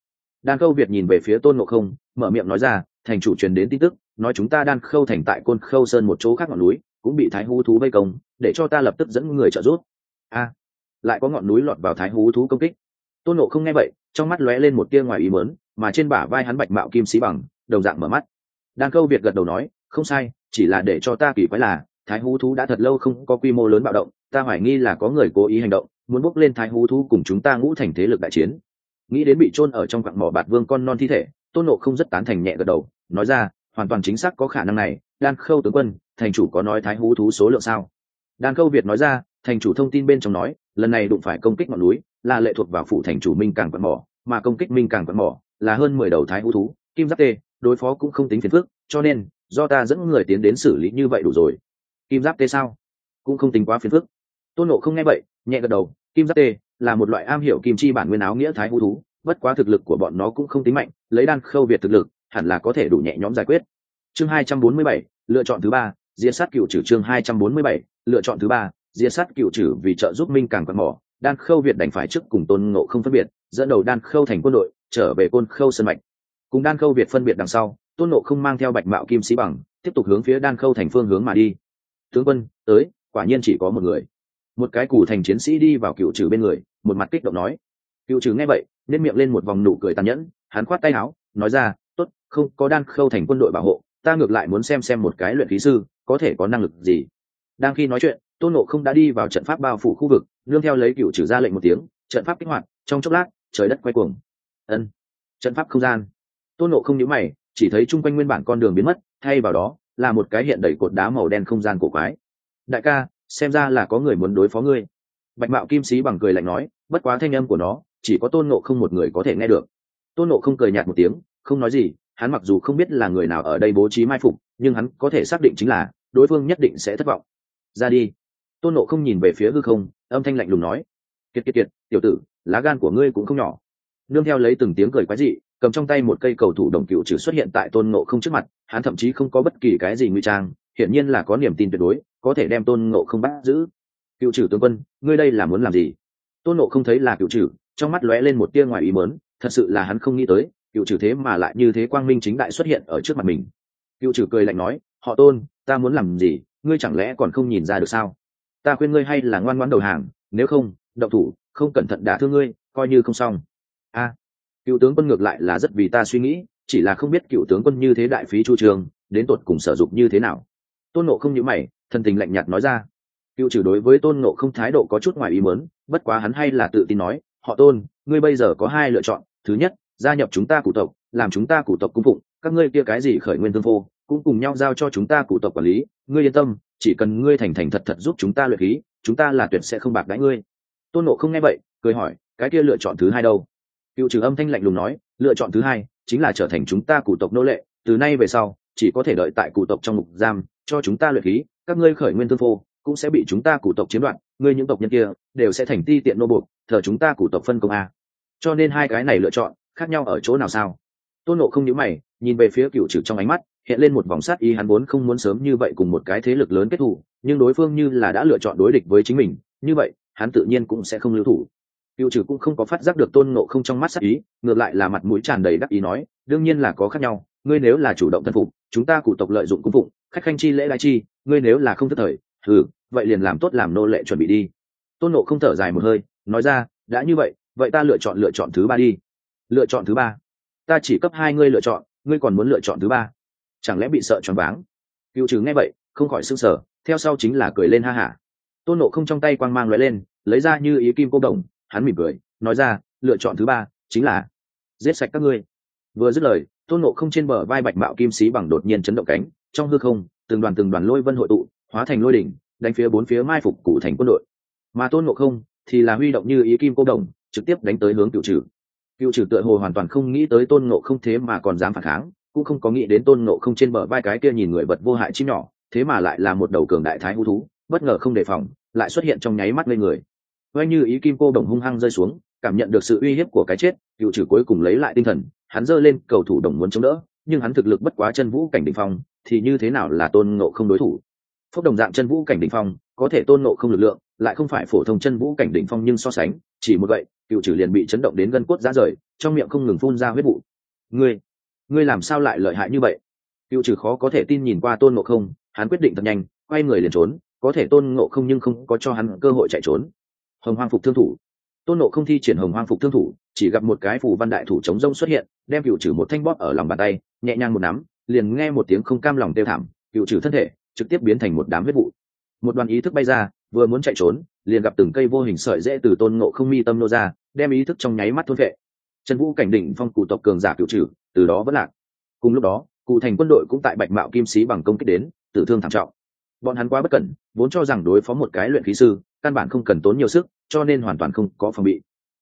Đan khâu việt nhìn về phía tôn nộ không, mở miệng nói ra, thành chủ truyền đến tin tức nói chúng ta đan khâu thành tại côn khâu sơn một chỗ khác ngọn núi, cũng bị thái hú thú vây công, để cho ta lập tức dẫn người trợ giúp. A, lại có ngọn núi lọt vào thái hú thú công kích. Tôn nộ không nghe vậy, trong mắt lóe lên một tia ngoài ý mớn mà trên bả vai hắn bạch mạo kim sĩ bằng, đồng dạng mở mắt. Đan khâu việt gật đầu nói, không sai, chỉ là để cho ta kỳ quái là, thái hú thú đã thật lâu không có quy mô lớn bạo động, ta hoài nghi là có người cố ý hành động, muốn bốc lên thái hú thú cùng chúng ta ngũ thành thế lực đại chiến. Nghĩ đến bị chôn ở trong quặng mỏ bạt vương con non thi thể, tôn nộ không rất tán thành nhẹ gật đầu, nói ra hoàn toàn chính xác có khả năng này, đan khâu tướng quân, thành chủ có nói thái hú thú số lượng sao? Đan khâu việt nói ra, thành chủ thông tin bên trong nói, lần này đụng phải công kích ngọn núi, là lệ thuộc vào phủ thành chủ minh càng Vận mỏ, mà công kích minh càng Vận mỏ là hơn mười đầu thái hú thú, kim giáp tê, đối phó cũng không tính phiền phức, cho nên, do ta dẫn người tiến đến xử lý như vậy đủ rồi. Kim giáp tê sao? Cũng không tính quá phiền phức. Tôn nộ không nghe vậy, nhẹ gật đầu, kim giáp tê là một loại am hiểu kim chi bản nguyên áo nghĩa thái hú thú, bất quá thực lực của bọn nó cũng không tính mạnh, lấy đan khâu việt thực lực hẳn là có thể đủ nhẹ nhõm giải quyết. Chương hai trăm bốn mươi bảy, lựa chọn thứ ba, diệt sát cựu trừ chương hai trăm bốn mươi bảy, lựa chọn thứ ba, diệt sát cựu trừ vì trợ giúp minh càng quạt mỏ, đan khâu việt đành phải trước cùng tôn ngộ không phân biệt, dẫn đầu đan khâu thành quân đội, trở về côn khâu sân mạch. Cùng đan khâu việt phân biệt đằng sau, tôn ngộ không mang theo bạch mạo kim sĩ bằng, tiếp tục hướng phía đan khâu thành phương hướng mà đi. Tướng quân, tới, quả nhiên chỉ có một người. Một cái củ thành chiến sĩ đi vào cựu trừ bên người, một mặt kích động nói. Cựu trừ nghe vậy nên miệng lên một vòng nụ cười tàn nhẫn, hắn khoát tay áo, nói ra không, có đan khâu thành quân đội bảo hộ, ta ngược lại muốn xem xem một cái luyện khí sư, có thể có năng lực gì. Đang khi nói chuyện, tôn nộ không đã đi vào trận pháp bao phủ khu vực, nương theo lấy cựu trừ ra lệnh một tiếng, trận pháp kích hoạt, trong chốc lát, trời đất quay cuồng. Ân, trận pháp không gian. Tôn nộ không nhữ mày, chỉ thấy chung quanh nguyên bản con đường biến mất, thay vào đó, là một cái hiện đầy cột đá màu đen không gian cổ quái. Đại ca, xem ra là có người muốn đối phó ngươi. Bạch mạo kim sĩ bằng cười lạnh nói, bất quá thanh âm của nó, chỉ có tôn nộ không một người có thể nghe được. Tôn nộ không cười nhạt một tiếng, không nói gì hắn mặc dù không biết là người nào ở đây bố trí mai phục, nhưng hắn có thể xác định chính là đối phương nhất định sẽ thất vọng. Ra đi. Tôn nộ không nhìn về phía hư không, âm thanh lạnh lùng nói. Kiệt kiệt kiệt, tiểu tử, lá gan của ngươi cũng không nhỏ. Nương theo lấy từng tiếng cười quái dị, cầm trong tay một cây cầu thủ đồng cựu trừ xuất hiện tại tôn nộ không trước mặt, hắn thậm chí không có bất kỳ cái gì nguy trang, hiển nhiên là có niềm tin tuyệt đối, có thể đem tôn nộ không bắt giữ. Cựu trừ tướng quân, ngươi đây là muốn làm gì? Tôn nộ không thấy là cựu trừ trong mắt lóe lên một tia ngoài ý mớn thật sự là hắn không nghĩ tới cựu trừ thế mà lại như thế quang minh chính đại xuất hiện ở trước mặt mình. Cựu trừ cười lạnh nói, họ tôn, ta muốn làm gì? Ngươi chẳng lẽ còn không nhìn ra được sao? Ta khuyên ngươi hay là ngoan ngoãn đầu hàng, nếu không đậu thủ, không cẩn thận đả thương ngươi, coi như không xong. A. Cựu tướng quân ngược lại là rất vì ta suy nghĩ, chỉ là không biết cựu tướng quân như thế đại phí chu trường, đến tột cùng sử dụng như thế nào. Tôn nộ không nhữ mày thân tình lạnh nhạt nói ra. Cựu trừ đối với tôn nộ không thái độ có chút ngoài ý mớn bất quá hắn hay là tự tin nói, họ tôn, ngươi bây giờ có hai lựa chọn, thứ nhất gia nhập chúng ta cụ tộc, làm chúng ta cụ tộc cung phụng, các ngươi kia cái gì khởi nguyên tương phô cũng cùng nhau giao cho chúng ta cụ tộc quản lý. Ngươi yên tâm, chỉ cần ngươi thành thành thật thật giúp chúng ta luyện khí, chúng ta là tuyệt sẽ không bạc đãi ngươi. Tôn nộ không nghe vậy, cười hỏi, cái kia lựa chọn thứ hai đâu? Cựu trừ âm thanh lạnh lùng nói, lựa chọn thứ hai chính là trở thành chúng ta cụ tộc nô lệ, từ nay về sau, chỉ có thể đợi tại cụ tộc trong mục giam, cho chúng ta luyện khí, các ngươi khởi nguyên tương phô cũng sẽ bị chúng ta cụ tộc chiếm đoạt, ngươi những tộc nhân kia đều sẽ thành ti tiện nô buộc, thờ chúng ta cụ tộc phân công a. Cho nên hai cái này lựa chọn khác nhau ở chỗ nào sao? Tôn nộ không nhớ mày, nhìn về phía cựu trừ trong ánh mắt, hiện lên một vòng sát ý, hắn vốn không muốn sớm như vậy cùng một cái thế lực lớn kết thù, nhưng đối phương như là đã lựa chọn đối địch với chính mình, như vậy, hắn tự nhiên cũng sẽ không lưu thủ. Cựu trừ cũng không có phát giác được tôn nộ không trong mắt sát ý, ngược lại là mặt mũi tràn đầy đắc ý nói, đương nhiên là có khác nhau, ngươi nếu là chủ động thân phục, chúng ta cụ tộc lợi dụng cung phụng, khách khanh chi lễ lai chi, ngươi nếu là không thất thời thử vậy liền làm tốt làm nô lệ chuẩn bị đi. Tôn nộ không thở dài một hơi, nói ra, đã như vậy vậy ta lựa chọn lựa chọn thứ ba đi lựa chọn thứ ba. Ta chỉ cấp hai ngươi lựa chọn, ngươi còn muốn lựa chọn thứ ba. Chẳng lẽ bị sợ choáng váng? Cựu trừ nghe vậy, không khỏi s ư n g sở theo sau chính là cười lên ha hả. Tôn nộ không trong tay quang mang l lên, lấy ra như ý kim cô đồng, hắn mỉm cười, nói ra, lựa chọn thứ ba chính là giết sạch các ngươi. Vừa dứt lời, tôn nộ không trên bờ vai bạch mạo kim sĩ bằng đột nhiên chấn động cánh, trong hư không, từng đoàn từng đoàn lôi vân hội tụ, hóa thành lôi đỉnh, đánh phía bốn phía mai phục cụ thành quân đội. Mà tôn nộ không thì là huy động như ý kim cô đồng, trực tiếp đánh tới hướng cựu trừ cựu trừ tựa hồ hoàn toàn không nghĩ tới tôn ngộ không thế mà còn dám phản kháng, cũng không có nghĩ đến tôn ngộ không trên bờ vai cái kia nhìn người vật vô hại chim nhỏ, thế mà lại là một đầu cường đại thái hú thú, bất ngờ không đề phòng, lại xuất hiện trong nháy mắt lên người. Oanh như ý kim cô đồng hung hăng rơi xuống, cảm nhận được sự uy hiếp của cái chết cựu trừ cuối cùng lấy lại tinh thần, hắn giơ lên cầu thủ đồng muốn chống đỡ, nhưng hắn thực lực bất quá chân vũ cảnh đỉnh phong, thì như thế nào là tôn ngộ không đối thủ? Phốc đồng dạng chân vũ cảnh đỉnh phong, có thể tôn nộ không lực lượng, lại không phải phổ thông chân vũ cảnh đỉnh phong nhưng so sánh, chỉ một vậy, cựu trừ liền bị chấn động đến gân cốt ra rời, trong miệng không ngừng phun ra huyết vụ. Ngươi ngươi làm sao lại lợi hại như vậy? Cựu trừ khó có thể tin nhìn qua tôn ngộ không, hắn quyết định thật nhanh, quay người liền trốn, có thể tôn ngộ không nhưng không có cho hắn cơ hội chạy trốn. Hồng hoang phục thương thủ. Tôn ngộ không thi triển hồng hoang phục thương thủ, chỉ gặp một cái phù văn đại thủ chống rông xuất hiện, đem cựu trừ một thanh bóp ở lòng bàn tay, nhẹ nhàng một nắm, liền nghe một tiếng không cam lòng tiêu thảm, cựu trừ thân thể trực tiếp biến thành một đám huyết vụ. Một đoàn ý thức bay ra, vừa muốn chạy trốn, liền gặp từng cây vô hình sợi dễ từ tôn ngộ không mi tâm nô ra, đem ý thức trong nháy mắt thôn vệ trần vũ cảnh đỉnh phong cụ tộc cường giả cựu trừ, từ đó vẫn lạc. Cùng lúc đó, cụ thành quân đội cũng tại bạch mạo kim sĩ bằng công kích đến, tử thương thảm trọng. Bọn hắn quá bất cẩn, vốn cho rằng đối phó một cái luyện khí sư, căn bản không cần tốn nhiều sức, cho nên hoàn toàn không có phòng bị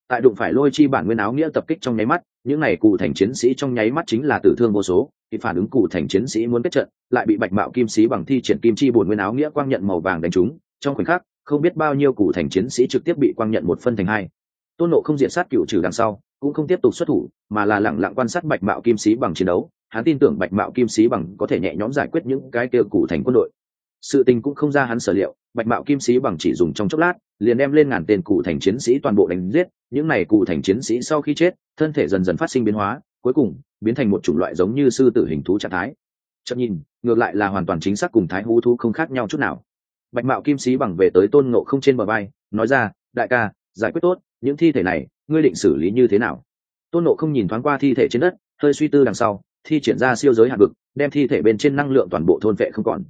tại đụng phải lôi chi bản nguyên áo nghĩa tập kích trong nháy mắt, những n à y cụ thành chiến sĩ trong nháy mắt chính là tử thương vô số, thì phản ứng cụ thành chiến sĩ muốn kết trận, lại bị bạch mạo kim sĩ bằng thi triển kim chi bổn nguyên áo nghĩa quang nhận màu vàng đánh trúng, trong khoảnh khắc, không biết bao nhiêu cụ thành chiến sĩ trực tiếp bị quang nhận một phân thành hai. Tôn nộ không diện sát cựu trừ đằng sau, cũng không tiếp tục xuất thủ, mà là lẳng lặng quan sát bạch mạo kim sĩ bằng chiến đấu, hắn tin tưởng bạch mạo kim sĩ bằng có thể nhẹ nhõm giải quyết những cái kia cụ thành quân đội. Sự tình cũng không ra hắn sở liệu, bạch mạo kim sĩ bằng chỉ dùng trong chốc lát, liền đem lên ngàn tên cụ thành chiến sĩ toàn bộ đánh giết những này cụ thành chiến sĩ sau khi chết, thân thể dần dần phát sinh biến hóa, cuối cùng biến thành một chủng loại giống như sư tử hình thú trạng thái. Chậm nhìn, ngược lại là hoàn toàn chính xác cùng thái hú thú không khác nhau chút nào. Bạch mạo kim sĩ bằng về tới tôn ngộ không trên bờ bay nói ra, đại ca, giải quyết tốt, những thi thể này, ngươi định xử lý như thế nào? Tôn ngộ không nhìn thoáng qua thi thể trên đất, hơi suy tư đằng sau, thi triển ra siêu giới hạt vực, đem thi thể bên trên năng lượng toàn bộ thôn vệ không còn.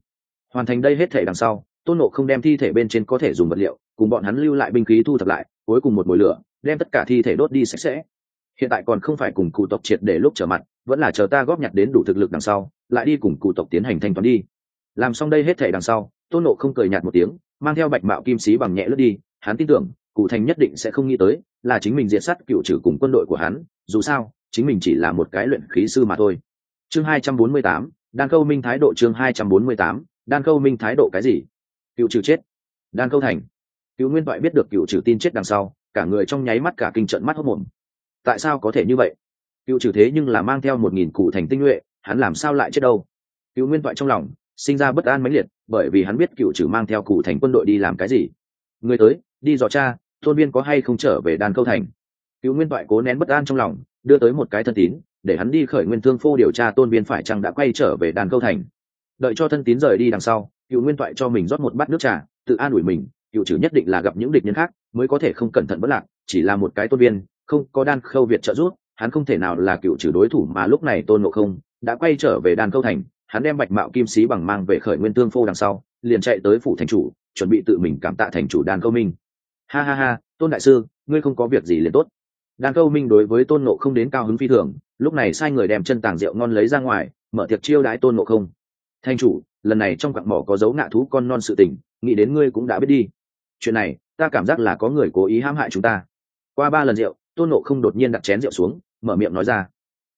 Hoàn thành đây hết thể đằng sau, tôn ngộ không đem thi thể bên trên có thể dùng vật liệu, cùng bọn hắn lưu lại binh khí thu thập lại, cuối cùng một mồi lửa đem tất cả thi thể đốt đi sạch sẽ. Hiện tại còn không phải cùng cụ tộc triệt để lúc trở mặt, vẫn là chờ ta góp nhặt đến đủ thực lực đằng sau, lại đi cùng cụ tộc tiến hành thanh toán đi. Làm xong đây hết thể đằng sau, tôn nộ không cười nhạt một tiếng, mang theo bạch mạo kim sĩ bằng nhẹ lướt đi, hắn tin tưởng, cụ thành nhất định sẽ không nghĩ tới, là chính mình diệt sát cựu trừ cùng quân đội của hắn, dù sao, chính mình chỉ là một cái luyện khí sư mà thôi. Chương hai trăm bốn mươi tám, đan câu minh thái độ chương hai trăm bốn mươi tám, đan câu minh thái độ cái gì? Cựu trừ chết. Đan câu thành. Cựu nguyên toại biết được cựu trừ tin chết đằng sau cả người trong nháy mắt cả kinh trận mắt hốc mồm. Tại sao có thể như vậy? Cựu trừ thế nhưng là mang theo một nghìn cụ thành tinh nhuệ, hắn làm sao lại chết đâu? Cựu nguyên toại trong lòng, sinh ra bất an mãnh liệt, bởi vì hắn biết cựu trừ mang theo cụ thành quân đội đi làm cái gì. Người tới, đi dò cha thôn viên có hay không trở về đan câu thành. Cựu nguyên toại cố nén bất an trong lòng, đưa tới một cái thân tín, để hắn đi khởi nguyên thương phô điều tra tôn viên phải chăng đã quay trở về đàn câu thành. Đợi cho thân tín rời đi đằng sau, cựu nguyên toại cho mình rót một bát nước trà, tự an ủi mình, cựu trừ nhất định là gặp những địch nhân khác mới có thể không cẩn thận bất lạc, chỉ là một cái tôn viên, không có đan khâu việt trợ giúp, hắn không thể nào là cựu trừ đối thủ mà lúc này tôn ngộ không đã quay trở về đan khâu thành, hắn đem bạch mạo kim sĩ bằng mang về khởi nguyên thương phô đằng sau, liền chạy tới phủ thành chủ, chuẩn bị tự mình cảm tạ thành chủ đan khâu minh. Ha ha ha, tôn đại sư, ngươi không có việc gì liền tốt. Đan khâu minh đối với tôn nộ không đến cao hứng phi thường, lúc này sai người đem chân tàng rượu ngon lấy ra ngoài, mở tiệc chiêu đãi tôn nộ không. Thanh chủ, lần này trong quặng mỏ có dấu ngạ thú con non sự tình, nghĩ đến ngươi cũng đã biết đi. Chuyện này ta cảm giác là có người cố ý hãm hại chúng ta. Qua ba lần rượu, tôn nộ không đột nhiên đặt chén rượu xuống, mở miệng nói ra.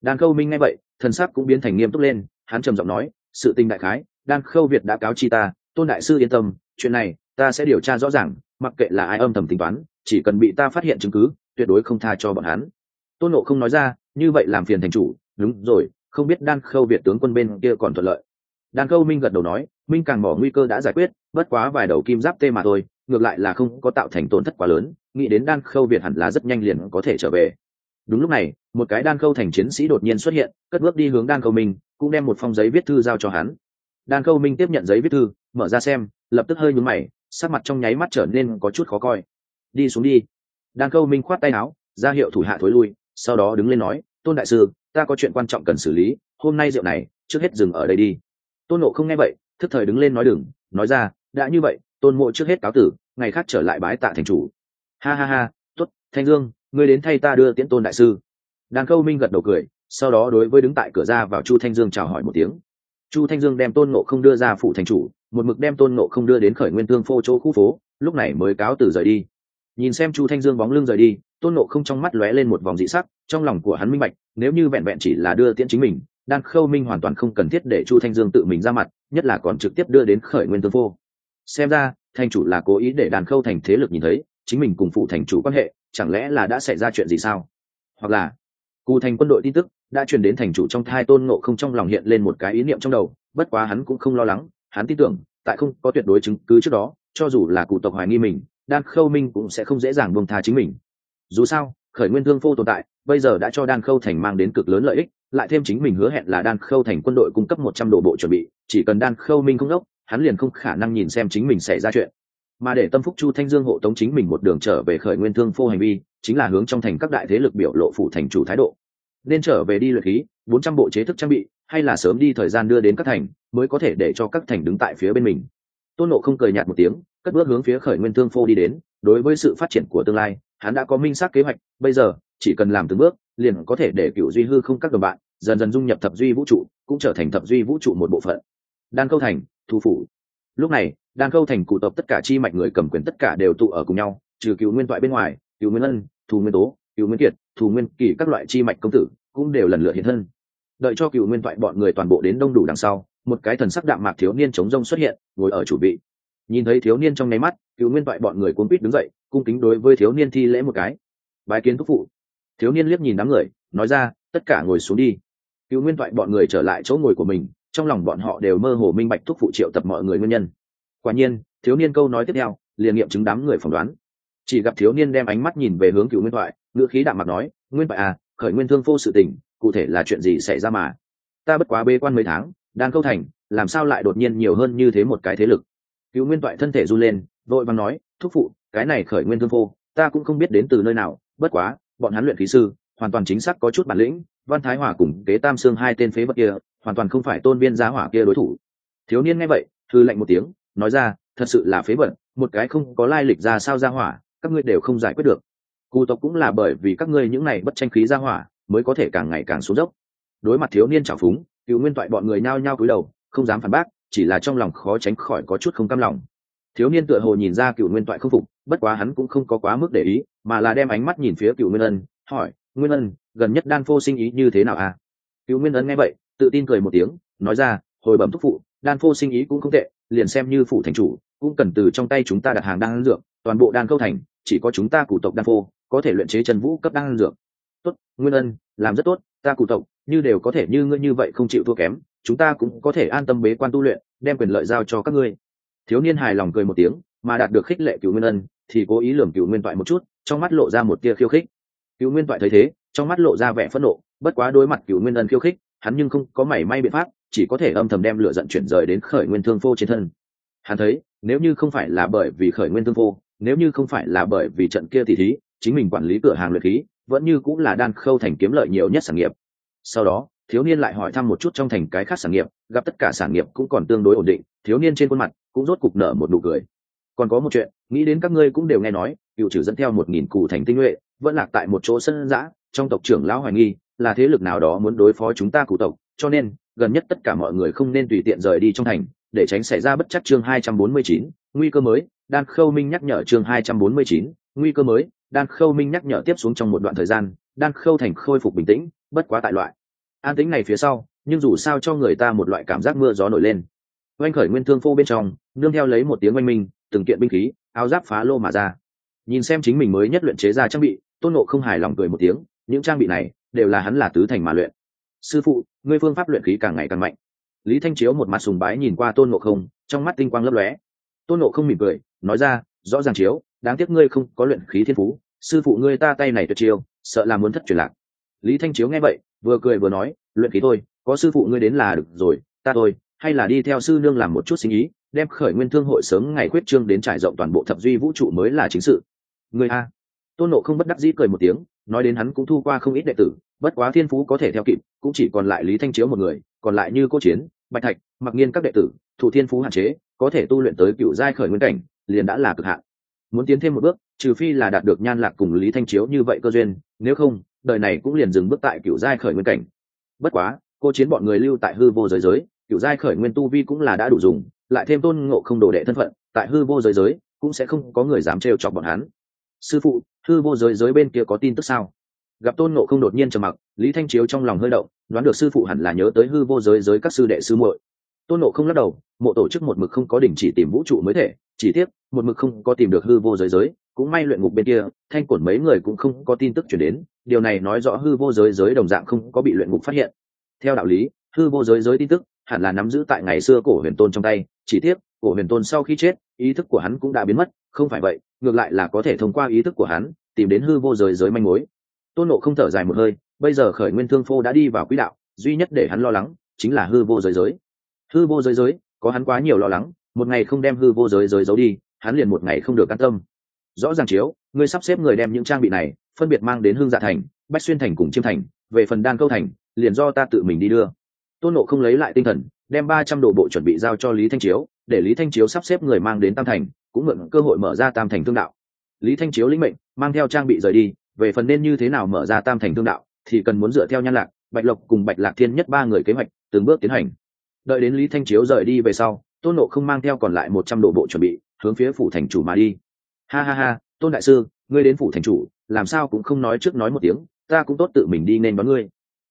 Đan Khâu minh nghe vậy, thần sắc cũng biến thành nghiêm túc lên, hắn trầm giọng nói, sự tình đại khái, đan khâu việt đã cáo chi ta, tôn đại sư yên tâm, chuyện này ta sẽ điều tra rõ ràng, mặc kệ là ai âm thầm tính toán, chỉ cần bị ta phát hiện chứng cứ, tuyệt đối không tha cho bọn hắn. Tôn nộ không nói ra, như vậy làm phiền thành chủ. Đúng rồi, không biết đan khâu việt tướng quân bên kia còn thuận lợi đan Câu minh gật đầu nói, minh càng bỏ nguy cơ đã giải quyết, bất quá vài đầu kim giáp tê mà thôi, ngược lại là không có tạo thành tổn thất quá lớn, nghĩ đến đan khâu việt hẳn là rất nhanh liền có thể trở về. Đúng lúc này, một cái đan khâu thành chiến sĩ đột nhiên xuất hiện, cất bước đi hướng đan khâu minh, cũng đem một phong giấy viết thư giao cho hắn. Đan khâu minh tiếp nhận giấy viết thư, mở ra xem, lập tức hơi nhúm mày, sắc mặt trong nháy mắt trở nên có chút khó coi. Đi xuống đi. Đan khâu minh khoát tay áo, ra hiệu thủ hạ thối lui, sau đó đứng lên nói, tôn đại sư, ta có chuyện quan trọng cần xử lý, hôm nay rượu này, trước hết dừng ở đây đi tôn nộ không nghe vậy, thức thời đứng lên nói đừng, nói ra, đã như vậy, tôn mộ trước hết cáo tử, ngày khác trở lại bái tạ thành chủ. Ha ha ha t ố t thanh dương, ngươi đến thay ta đưa tiễn tôn đại sư. Đàn khâu minh gật đầu cười, sau đó đối với đứng tại cửa ra vào chu thanh dương chào hỏi một tiếng. Chu thanh dương đem tôn nộ không đưa ra phủ thành chủ, một mực đem tôn nộ không đưa đến khởi nguyên thương phô chỗ khu phố, lúc này mới cáo từ rời đi. Nhìn xem chu thanh dương bóng lưng rời đi, tôn nộ không trong mắt lóe lên một vòng dị sắc, trong lòng của hắn minh bạch, nếu như vẹn vẹn chỉ là đưa tiễn chính mình đan khâu minh hoàn toàn không cần thiết để chu thanh dương tự mình ra mặt, nhất là còn trực tiếp đưa đến khởi nguyên tương phô xem ra, thành chủ là cố ý để đàn khâu thành thế lực nhìn thấy, chính mình cùng phụ thành chủ quan hệ, chẳng lẽ là đã xảy ra chuyện gì sao? Hoặc là cụ thành quân đội tin tức đã truyền đến thành chủ trong thai tôn ngộ không trong lòng hiện lên một cái ý niệm trong đầu, bất quá hắn cũng không lo lắng, hắn tin tưởng, tại không có tuyệt đối chứng cứ trước đó, cho dù là cụ tộc hoài nghi mình, đan khâu minh cũng sẽ không dễ dàng buông tha chính mình. Dù sao, khởi nguyên thương phô tồn tại bây giờ đã cho đan khâu thành mang đến cực lớn lợi ích, lại thêm chính mình hứa hẹn là đan khâu thành quân đội cung cấp một trăm đồ bộ chuẩn bị, chỉ cần đan khâu minh không đốc, hắn liền không khả năng nhìn xem chính mình xảy ra chuyện. Mà để tâm phúc chu thanh dương hộ tống chính mình một đường trở về khởi nguyên thương phô hành vi, chính là hướng trong thành các đại thế lực biểu lộ phủ thành chủ thái độ. Nên trở về đi luyện khí, bốn trăm bộ chế thức trang bị, hay là sớm đi thời gian đưa đến các thành, mới có thể để cho các thành đứng tại phía bên mình. Tôn nộ không cười nhạt một tiếng, cất bước hướng phía khởi nguyên thương phô đi đến, đối với sự phát triển của tương lai, hắn đã có minh xác kế hoạch, bây giờ chỉ cần làm từng bước, liền có thể để cựu duy hư không các đồng bạn dần dần dung nhập thập duy vũ trụ, cũng trở thành thập duy vũ trụ một bộ phận. Đan câu thành, thu phủ. Lúc này, đan câu thành cụ tập tất cả chi mạch người cầm quyền tất cả đều tụ ở cùng nhau, trừ cựu nguyên toại bên ngoài cựu nguyên ân thù nguyên tố cựu nguyên kiệt thù nguyên kỳ các loại chi mạch công tử cũng đều lần lượt hiện thân. Đợi cho cựu nguyên toại bọn người toàn bộ đến đông đủ đằng sau, một cái thần sắc đạm mạc thiếu niên chống rông xuất hiện, ngồi ở chủ vị. Nhìn thấy thiếu niên trong nháy mắt cựu nguyên toại bọn người cuốn quýt đứng dậy, cung kính đối với thiếu niên thi lễ một cái. Bái kiến thúc phụ thiếu niên liếc nhìn đám người nói ra tất cả ngồi xuống đi. Cựu nguyên thoại bọn người trở lại chỗ ngồi của mình trong lòng bọn họ đều mơ hồ minh bạch thúc phụ triệu tập mọi người nguyên nhân. Quả nhiên thiếu niên câu nói tiếp theo liền nghiệm chứng đám người phỏng đoán. Chỉ gặp thiếu niên đem ánh mắt nhìn về hướng cựu nguyên thoại, ngữ khí đạm mặt nói nguyên thoại à khởi nguyên thương vô sự tình cụ thể là chuyện gì xảy ra mà? Ta bất quá bê quan mấy tháng đang câu thành làm sao lại đột nhiên nhiều hơn như thế một cái thế lực? Cựu nguyên toại thân thể run lên vội vàng nói thúc phụ cái này khởi nguyên thương phô ta cũng không biết đến từ nơi nào bất quá bọn hắn luyện khí sư, hoàn toàn chính xác có chút bản lĩnh, văn thái hòa cùng kế tam xương hai tên phế vật kia, hoàn toàn không phải tôn viên giá hỏa kia đối thủ. Thiếu niên nghe vậy thư lệnh một tiếng, nói ra, thật sự là phế vật, một cái không có lai lịch ra sao ra hỏa, các ngươi đều không giải quyết được. Cụ tộc cũng là bởi vì các ngươi những này bất tranh khí ra hỏa, mới có thể càng ngày càng xuống dốc. Đối mặt thiếu niên trào phúng, cựu nguyên toại bọn người nhao nhao cúi đầu, không dám phản bác, chỉ là trong lòng khó tránh khỏi có chút không cam lòng. Thiếu niên tựa hồ nhìn ra cựu nguyên toại không phục bất quá hắn cũng không có quá mức để ý, mà là đem ánh mắt nhìn phía cựu nguyên ân, hỏi, nguyên ân, gần nhất đan phô sinh ý như thế nào à? Cựu nguyên ân nghe vậy, tự tin cười một tiếng, nói ra, hồi bẩm thúc phụ, đan phô sinh ý cũng không tệ, liền xem như phụ thành chủ, cũng cần từ trong tay chúng ta đặt hàng đan dược, toàn bộ đan câu thành, chỉ có chúng ta cụ tộc đan phô, có thể luyện chế chân vũ cấp đan dược. Tốt, nguyên ân, làm rất tốt, ta cụ tộc, như đều có thể như ngươi như vậy không chịu thua kém, chúng ta cũng có thể an tâm bế quan tu luyện, đem quyền lợi giao cho các ngươi. Thiếu niên hài lòng cười một tiếng, mà đạt được khích lệ cựu nguyên ân thì cố ý lường cựu nguyên toại một chút, trong mắt lộ ra một tia khiêu khích. Cựu nguyên toại thấy thế, trong mắt lộ ra vẻ phẫn nộ, bất quá đối mặt cựu nguyên ân khiêu khích, hắn nhưng không có mảy may biện pháp, chỉ có thể âm thầm đem lửa giận chuyển rời đến khởi nguyên thương phô trên thân. Hắn thấy, nếu như không phải là bởi vì khởi nguyên thương phô, nếu như không phải là bởi vì trận kia thì thí, chính mình quản lý cửa hàng luyện khí, vẫn như cũng là đan khâu thành kiếm lợi nhiều nhất sản nghiệp. Sau đó, thiếu niên lại hỏi thăm một chút trong thành cái khác sản nghiệp, gặp tất cả sản nghiệp cũng còn tương đối ổn định, thiếu niên trên khuôn mặt cũng rốt cục nở một nụ cười còn có một chuyện, nghĩ đến các ngươi cũng đều nghe nói, cựu trừ dẫn theo một nghìn cụ thành tinh nhuệ, vẫn lạc tại một chỗ sân giã, trong tộc trưởng lão hoài nghi, là thế lực nào đó muốn đối phó chúng ta cụ tộc, cho nên, gần nhất tất cả mọi người không nên tùy tiện rời đi trong thành, để tránh xảy ra bất chắc chương hai trăm bốn mươi chín, nguy cơ mới, đan khâu minh nhắc nhở chương hai trăm bốn mươi chín, nguy cơ mới, đan khâu minh nhắc nhở tiếp xuống trong một đoạn thời gian, đan khâu thành khôi phục bình tĩnh, bất quá tại loại an tĩnh này phía sau, nhưng dù sao cho người ta một loại cảm giác mưa gió nổi lên. Oanh khởi nguyên thương phô bên trong, nương theo lấy một tiếng oanh minh từng kiện binh khí, áo giáp phá lô mà ra. Nhìn xem chính mình mới nhất luyện chế ra trang bị, tôn nộ không hài lòng cười một tiếng, những trang bị này đều là hắn là tứ thành mà luyện. Sư phụ, ngươi phương pháp luyện khí càng ngày càng mạnh. Lý thanh chiếu một mặt sùng bái nhìn qua tôn ngộ không, trong mắt tinh quang lấp lóe. Tôn ngộ không mỉm cười, nói ra, rõ ràng chiếu, đáng tiếc ngươi không có luyện khí thiên phú. Sư phụ ngươi ta tay này tuyệt chiêu, sợ là muốn thất truyền lạc. Lý thanh chiếu nghe vậy, vừa cười vừa nói, luyện khí thôi, có sư phụ ngươi đến là được rồi, ta thôi, hay là đi theo sư nương làm một chút sinh ý đem khởi nguyên thương hội sớm ngày quyết trương đến trải rộng toàn bộ thập duy vũ trụ mới là chính sự. Người a. Tôn nộ không bất đắc dĩ cười một tiếng, nói đến hắn cũng thu qua không ít đệ tử, bất quá thiên phú có thể theo kịp, cũng chỉ còn lại lý thanh chiếu một người, còn lại như cô chiến, bạch thạch mặc nhiên các đệ tử, thủ thiên phú hạn chế, có thể tu luyện tới cựu giai khởi nguyên cảnh, liền đã là cực hạn. Muốn tiến thêm một bước, trừ phi là đạt được nhan lạc cùng lý thanh chiếu như vậy cơ duyên, nếu không, đời này cũng liền dừng bước tại cựu giai khởi nguyên cảnh. Bất quá, cô chiến bọn người lưu tại hư vô giới giới, cựu giai khởi nguyên tu vi cũng là đã đủ dùng lại thêm tôn ngộ không đồ đệ thân phận, tại hư vô giới giới, cũng sẽ không có người dám trêu chọc bọn hắn. Sư phụ, hư vô giới giới bên kia có tin tức sao? Gặp tôn ngộ không đột nhiên trầm mặc, lý thanh chiếu trong lòng hơi động, đoán được sư phụ hẳn là nhớ tới hư vô giới giới các sư đệ sư muội. Tôn ngộ không lắc đầu, mộ tổ chức một mực không có đỉnh chỉ tìm vũ trụ mới thể, chỉ tiếc, một mực không có tìm được hư vô giới giới, cũng may luyện ngục bên kia, thanh cổn mấy người cũng không có tin tức chuyển đến, điều này nói rõ hư vô giới giới đồng dạng không có bị luyện ngục phát hiện. Theo đạo lý, hư vô giới giới tin tức hẳn là nắm giữ tại ngày xưa cổ huyền tôn trong tay, chỉ tiếc, cổ huyền tôn sau khi chết, ý thức của hắn cũng đã biến mất, không phải vậy, ngược lại là có thể thông qua ý thức của hắn, tìm đến hư vô giới giới manh mối. Tôn nộ không thở dài một hơi, bây giờ khởi nguyên thương phô đã đi vào quỹ đạo, duy nhất để hắn lo lắng, chính là hư vô giới giới. Hư vô giới giới, có hắn quá nhiều lo lắng, một ngày không đem hư vô giới giới giấu đi, hắn liền một ngày không được an tâm. Rõ ràng chiếu ngươi sắp xếp người đem những trang bị này, phân biệt mang đến hương dạ thành, bách xuyên thành cùng chiêm thành, về phần đan câu thành, liền do ta tự mình đi đưa tôn nộ không lấy lại tinh thần, đem ba trăm đồ bộ chuẩn bị giao cho lý thanh chiếu, để lý thanh chiếu sắp xếp người mang đến tam thành, cũng mượn cơ hội mở ra tam thành thương đạo. Lý thanh chiếu lĩnh mệnh, mang theo trang bị rời đi, về phần nên như thế nào mở ra tam thành thương đạo, thì cần muốn dựa theo nhan lạc, bạch lộc cùng bạch lạc thiên nhất ba người kế hoạch, từng bước tiến hành. Đợi đến lý thanh chiếu rời đi về sau, tôn nộ không mang theo còn lại một trăm đồ bộ chuẩn bị, hướng phía phủ thành chủ mà đi. Ha ha ha, tôn đại sư, ngươi đến phủ thành chủ, làm sao cũng không nói trước nói một tiếng, ta cũng tốt tự mình đi nên đón ngươi.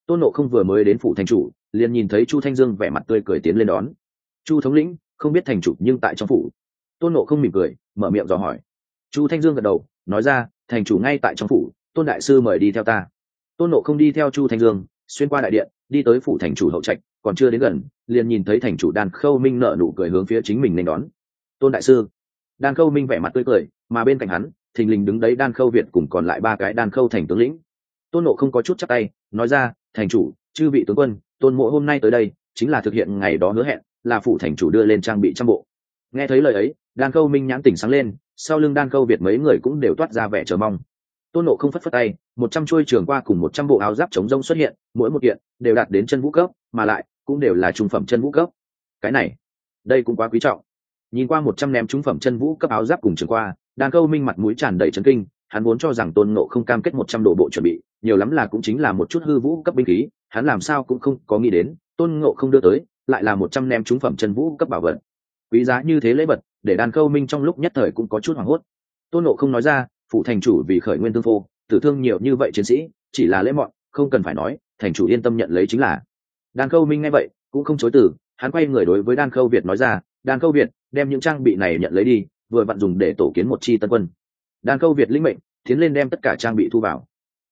Tôn nộ không vừa mới đến phủ thành chủ liền nhìn thấy chu thanh dương vẻ mặt tươi cười tiến lên đón. Chu thống lĩnh, không biết thành chủ nhưng tại trong phủ. Tôn nộ không mỉm cười, mở miệng dò hỏi. Chu thanh dương gật đầu, nói ra, thành chủ ngay tại trong phủ, tôn đại sư mời đi theo ta. Tôn nộ không đi theo chu thanh dương, xuyên qua đại điện, đi tới phủ thành chủ hậu trạch, còn chưa đến gần, liền nhìn thấy thành chủ đàn khâu minh nợ nụ cười hướng phía chính mình nên đón. Tôn đại sư. Đan khâu minh vẻ mặt tươi cười, mà bên cạnh hắn, thình lình đứng đấy đan khâu việt cùng còn lại ba cái đan khâu thành tướng lĩnh. Tôn nộ không có chút chắc tay, nói ra, thành chủ chư vị tướng quân, tôn mộ hôm nay tới đây, chính là thực hiện ngày đó hứa hẹn, là phủ thành chủ đưa lên trang bị trăm bộ. Nghe thấy lời ấy, đan câu minh nhãn tỉnh sáng lên, sau lưng đan câu việt mấy người cũng đều toát ra vẻ chờ mong. Tôn nộ không phất phất tay, một trăm chuôi trường qua cùng một trăm bộ áo giáp chống rông xuất hiện, mỗi một kiện đều đạt đến chân vũ cấp, mà lại cũng đều là trung phẩm chân vũ cấp. Cái này, đây cũng quá quý trọng. Nhìn qua một trăm ném trung phẩm chân vũ cấp áo giáp cùng trường qua, đan câu minh mặt mũi tràn đầy trấn kinh hắn vốn cho rằng tôn ngộ không cam kết một trăm độ bộ chuẩn bị, nhiều lắm là cũng chính là một chút hư vũ cấp binh khí, hắn làm sao cũng không có nghĩ đến, tôn ngộ không đưa tới, lại là một trăm ném trúng phẩm chân vũ cấp bảo vật. Quý giá như thế lễ vật, để đàn câu minh trong lúc nhất thời cũng có chút hoảng hốt. Tôn ngộ không nói ra phụ thành chủ vì khởi nguyên tương phô, tử thương nhiều như vậy chiến sĩ, chỉ là lễ mọn, không cần phải nói, thành chủ yên tâm nhận lấy chính là. Đàn câu minh nghe vậy, cũng không chối từ, hắn quay người đối với đan khâu việt nói ra, đan khâu việt, đem những trang bị này nhận lấy đi, vừa vặn dùng để tổ kiến một chi tân quân đan Câu việt linh mệnh tiến lên đem tất cả trang bị thu vào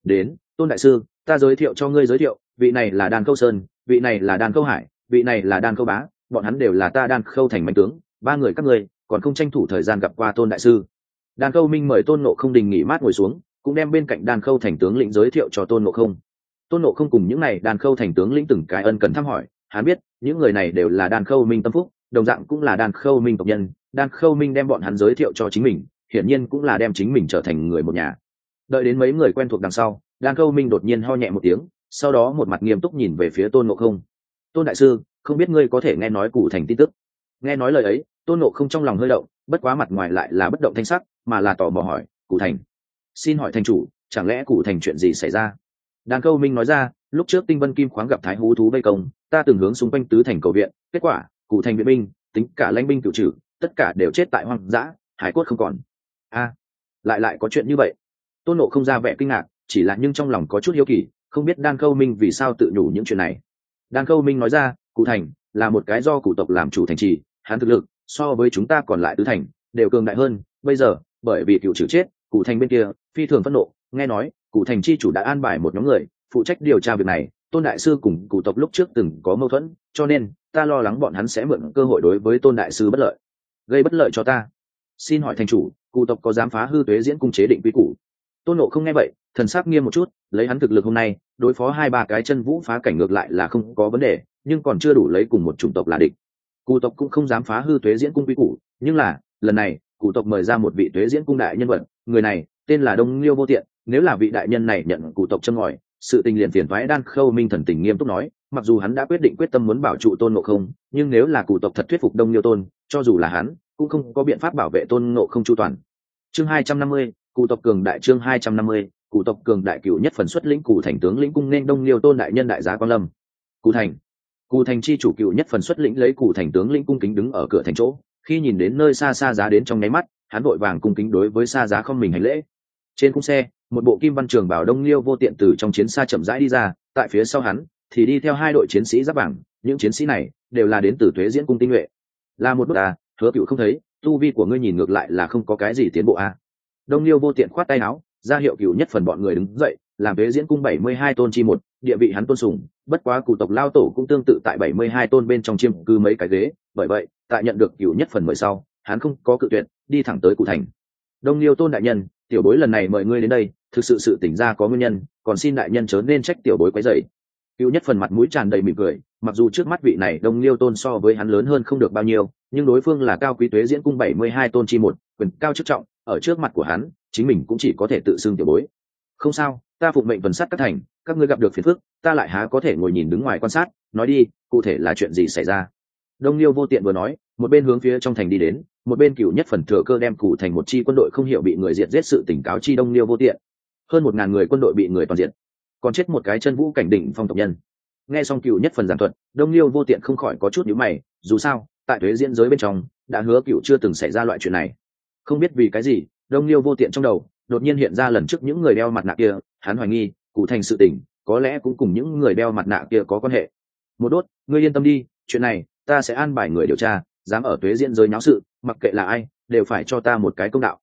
đến tôn đại sư ta giới thiệu cho ngươi giới thiệu vị này là đan Câu sơn vị này là đan Câu hải vị này là đan Câu bá bọn hắn đều là ta đan khâu thành mạnh tướng ba người các ngươi còn không tranh thủ thời gian gặp qua tôn đại sư đan Câu minh mời tôn nộ không đình nghỉ mát ngồi xuống cũng đem bên cạnh đan khâu thành tướng lĩnh giới thiệu cho tôn nộ không tôn nộ không cùng những n à y đan khâu thành tướng lĩnh từng cái ân cần thăm hỏi hắn biết những người này đều là đan khâu minh tâm phúc đồng dạng cũng là đan khâu minh tộc nhân đan khâu minh đem bọn hắn giới thiệu cho chính mình hiển nhiên cũng là đem chính mình trở thành người một nhà. Đợi đến mấy người quen thuộc đằng sau, đan khâu minh đột nhiên ho nhẹ một tiếng, sau đó một mặt nghiêm túc nhìn về phía tôn ngộ không. Tôn đại sư, không biết ngươi có thể nghe nói cụ thành tin tức? Nghe nói lời ấy, tôn ngộ không trong lòng hơi động, bất quá mặt ngoài lại là bất động thanh sắc, mà là tò mò hỏi, cụ thành? Xin hỏi thành chủ, chẳng lẽ cụ thành chuyện gì xảy ra? Đàn câu minh nói ra, lúc trước tinh vân kim khoáng gặp thái hú thú vây công, ta từng hướng xung quanh tứ thành cầu viện, kết quả, cụ thành viện binh, tính cả lãnh binh cựu trừ, tất cả đều chết tại hoang dã, hải cốt không còn a lại lại có chuyện như vậy. Tôn nộ không ra vẻ kinh ngạc, chỉ là nhưng trong lòng có chút hiếu kỳ, không biết đan khâu minh vì sao tự nhủ những chuyện này. Đan khâu minh nói ra, cụ thành là một cái do cụ tộc làm chủ thành trì, hắn thực lực so với chúng ta còn lại tứ thành, đều cường đại hơn. Bây giờ, bởi vì cựu trừ chết, cụ thành bên kia phi thường phẫn nộ. Nghe nói, cụ thành chi chủ đã an bài một nhóm người, phụ trách điều tra việc này. Tôn đại sư cùng cụ tộc lúc trước từng có mâu thuẫn, cho nên ta lo lắng bọn hắn sẽ mượn cơ hội đối với tôn đại sư bất lợi. Gây bất lợi cho ta? Xin hỏi thành chủ cụ tộc có dám phá hư tuế diễn cung chế định quy củ. Tôn nộ không nghe vậy, thần sắc nghiêm một chút, lấy hắn thực lực hôm nay, đối phó hai ba cái chân vũ phá cảnh ngược lại là không có vấn đề, nhưng còn chưa đủ lấy cùng một chủng tộc là địch. Cụ tộc cũng không dám phá hư tuế diễn cung quy củ, nhưng là, lần này, cụ tộc mời ra một vị tuế diễn cung đại nhân vật, người này, tên là đông liêu vô tiện, nếu là vị đại nhân này nhận cụ tộc châm ngòi, sự tình liền phiền thoái đan khâu minh thần tình nghiêm túc nói, mặc dù hắn đã quyết định quyết tâm muốn bảo trụ tôn ngộ không, nhưng nếu là cụ tộc thật thuyết phục đông liêu tôn, cho dù là hắn cũng không có biện pháp bảo vệ tôn ngộ không chu toàn. Chương hai trăm năm mươi, cụ tộc cường đại chương hai trăm năm mươi, cụ tộc cường đại cựu nhất phần xuất lĩnh cụ thành tướng lĩnh cung nên đông liêu tôn đại nhân đại giá quan lâm. Cụ thành. Cụ thành chi chủ cựu nhất phần xuất lĩnh lấy cụ thành tướng lĩnh cung kính đứng ở cửa thành chỗ, khi nhìn đến nơi xa xa giá đến trong nháy mắt, hắn vội vàng cung kính đối với xa giá không mình hành lễ. Trên cung xe, một bộ kim văn trường bảo đông liêu vô tiện từ trong chiến xa chậm rãi đi ra, tại phía sau hắn, thì đi theo hai đội chiến sĩ giáp bảng, những chiến sĩ này đều là đến từ thuế diễn cung tinh nhuệ. Là một bước à hứa cựu không thấy, tu vi của ngươi nhìn ngược lại là không có cái gì tiến bộ à đông liêu vô tiện khoát tay áo, ra hiệu cựu nhất phần bọn người đứng dậy, làm thuế diễn cung bảy mươi hai tôn chi một, địa vị hắn tôn sùng, bất quá cụ tộc lao tổ cũng tương tự tại bảy mươi hai tôn bên trong chiêm cư mấy cái ghế, bởi vậy, tại nhận được cựu nhất phần mời sau, hắn không có cự tuyệt, đi thẳng tới cụ thành. Đông liêu tôn đại nhân, tiểu bối lần này mời ngươi đến đây, thực sự sự tỉnh ra có nguyên nhân, còn xin đại nhân chớ nên trách tiểu bối quấy dày cựu nhất phần mặt mũi tràn đầy mỉm cười, mặc dù trước mắt vị này đông liêu tôn so với hắn lớn hơn không được bao nhiêu, nhưng đối phương là cao quý tuế diễn cung bảy mươi hai tôn chi một, quyền cao chức trọng, ở trước mặt của hắn, chính mình cũng chỉ có thể tự xưng tiểu bối. Không sao, ta phục mệnh tuần sát các thành, các ngươi gặp được phiền phức, ta lại há có thể ngồi nhìn đứng ngoài quan sát, nói đi, cụ thể là chuyện gì xảy ra? Đông liêu vô tiện vừa nói, một bên hướng phía trong thành đi đến, một bên cựu nhất phần thừa cơ đem cụ thành một chi quân đội không hiểu bị người diệt giết sự tỉnh cáo chi đông liêu vô tiện. Hơn một ngàn người quân đội bị người toàn diện còn chết một cái chân vũ cảnh đỉnh phong tộc nhân. Nghe xong cựu nhất phần giảng thuật, đông liêu vô tiện không khỏi có chút nhíu mày, dù sao, tại thuế diễn giới bên trong, đã hứa cựu chưa từng xảy ra loại chuyện này. Không biết vì cái gì, đông liêu vô tiện trong đầu, đột nhiên hiện ra lần trước những người đeo mặt nạ kia, hắn hoài nghi, cụ thành sự tình, có lẽ cũng cùng những người đeo mặt nạ kia có quan hệ. Một đốt, ngươi yên tâm đi, chuyện này, ta sẽ an bài người điều tra, dám ở tuế diễn giới nháo sự, mặc kệ là ai, đều phải cho ta một cái công đạo.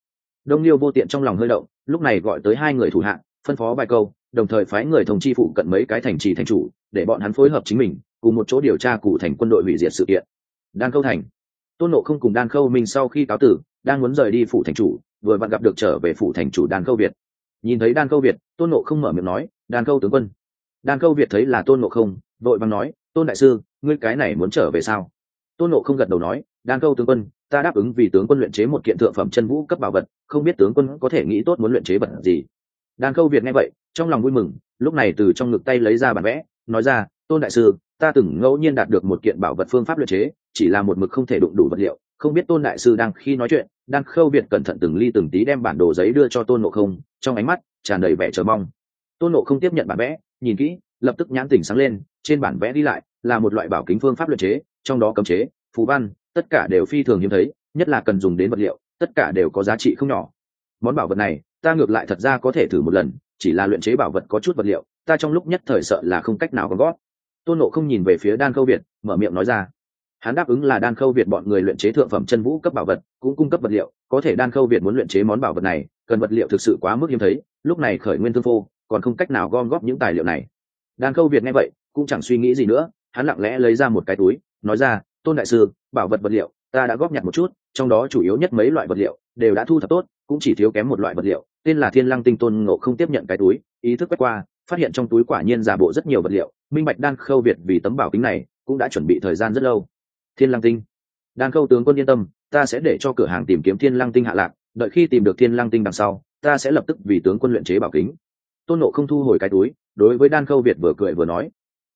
Đông liêu vô tiện trong lòng hơi động, lúc này gọi tới hai người thủ hạng phân phó vài câu đồng thời phái người thông chi phụ cận mấy cái thành trì thành chủ, để bọn hắn phối hợp chính mình, cùng một chỗ điều tra cụ thành quân đội hủy diệt sự kiện. Đan khâu thành. Tôn nộ không cùng đan khâu minh sau khi cáo tử, đang muốn rời đi phủ thành chủ, vừa vặn gặp được trở về phủ thành chủ đan khâu việt. Nhìn thấy đan khâu việt, tôn nộ không mở miệng nói, đan khâu tướng quân. Đan khâu việt thấy là tôn nộ không, vội vàng nói, tôn đại sư, ngươi cái này muốn trở về sao? Tôn nộ không gật đầu nói, đan khâu tướng quân, ta đáp ứng vì tướng quân luyện chế một kiện thượng phẩm chân vũ cấp bảo vật, không biết tướng quân có thể nghĩ tốt muốn luyện chế vật gì đan khâu việt nghe vậy, trong lòng vui mừng, lúc này từ trong ngực tay lấy ra bản vẽ, nói ra, tôn đại sư, ta từng ngẫu nhiên đạt được một kiện bảo vật phương pháp luyện chế, chỉ là một mực không thể đụng đủ vật liệu. Không biết tôn đại sư đang khi nói chuyện, đan khâu việt cẩn thận từng ly từng tí đem bản đồ giấy đưa cho tôn nộ không, trong ánh mắt tràn đầy vẻ chờ mong. Tôn nộ không tiếp nhận bản vẽ, nhìn kỹ, lập tức nhãn tỉnh sáng lên, trên bản vẽ đi lại là một loại bảo kính phương pháp luyện chế, trong đó cấm chế phú văn, tất cả đều phi thường hiếm thấy, nhất là cần dùng đến vật liệu, tất cả đều có giá trị không nhỏ. Món bảo vật này ta ngược lại thật ra có thể thử một lần, chỉ là luyện chế bảo vật có chút vật liệu, ta trong lúc nhất thời sợ là không cách nào còn gót tôn nộ không nhìn về phía đan khâu việt, mở miệng nói ra. Hắn đáp ứng là đan khâu việt bọn người luyện chế thượng phẩm chân vũ cấp bảo vật, cũng cung cấp vật liệu, có thể đan khâu việt muốn luyện chế món bảo vật này, cần vật liệu thực sự quá mức hiếm thấy, lúc này khởi nguyên thương phô, còn không cách nào gom góp những tài liệu này. Đan khâu việt nghe vậy, cũng chẳng suy nghĩ gì nữa, hắn lặng lẽ lấy ra một cái túi, nói ra, tôn đại sư, bảo vật vật liệu, ta đã góp nhặt một chút, trong đó chủ yếu nhất mấy loại vật liệu, đều đã thu thập tốt, cũng chỉ thiếu kém một loại vật liệu tên là thiên lăng tinh tôn ngộ không tiếp nhận cái túi, ý thức quét qua, phát hiện trong túi quả nhiên giả bộ rất nhiều vật liệu, minh bạch đan khâu việt vì tấm bảo kính này cũng đã chuẩn bị thời gian rất lâu. Thiên lăng tinh. Đan khâu tướng quân yên tâm, ta sẽ để cho cửa hàng tìm kiếm thiên lăng tinh hạ lạc, đợi khi tìm được thiên lăng tinh đằng sau, ta sẽ lập tức vì tướng quân luyện chế bảo kính. Tôn nộ không thu hồi cái túi, đối với đan khâu việt vừa cười vừa nói.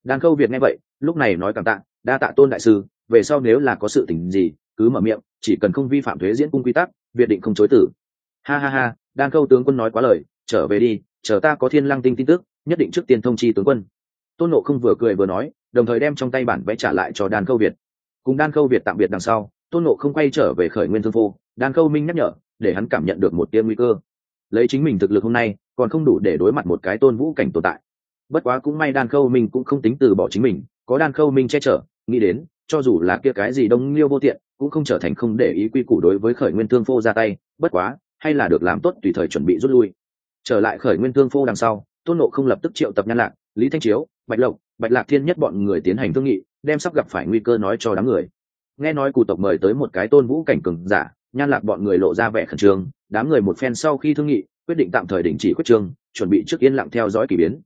Đan khâu việt nghe vậy, lúc này nói cảm tạ, đa tạ tôn đại sư, về sau nếu là có sự tình gì, cứ mở miệng, chỉ cần không vi phạm thuế diễn cung quy tắc, việt định không chối tử ha ha ha đan khâu tướng quân nói quá lời, trở về đi, chờ ta có thiên lăng tinh tin tức, nhất định trước tiên thông chi tướng quân. Tôn nộ không vừa cười vừa nói, đồng thời đem trong tay bản vẽ trả lại cho đan khâu việt. Cùng đan khâu việt tạm biệt đằng sau, tôn nộ không quay trở về khởi nguyên thương phô đan khâu minh nhắc nhở, để hắn cảm nhận được một tia nguy cơ. Lấy chính mình thực lực hôm nay, còn không đủ để đối mặt một cái tôn vũ cảnh tồn tại. Bất quá cũng may đan khâu minh cũng không tính từ bỏ chính mình, có đan khâu minh che chở, nghĩ đến, cho dù là kia cái gì đông liêu vô tiện, cũng không trở thành không để ý quy củ đối với khởi nguyên thương phô ra tay, bất quá hay là được làm tốt tùy thời chuẩn bị rút lui. Trở lại khởi nguyên thương phô đằng sau, tôn nộ không lập tức triệu tập nhan lạc, lý thanh chiếu, bạch lộc, bạch lạc thiên nhất bọn người tiến hành thương nghị, đem sắp gặp phải nguy cơ nói cho đám người. Nghe nói cụ tộc mời tới một cái tôn vũ cảnh cường giả, nhan lạc bọn người lộ ra vẻ khẩn trương, đám người một phen sau khi thương nghị, quyết định tạm thời đình chỉ quyết trương, chuẩn bị trước yên lặng theo dõi k ỳ biến.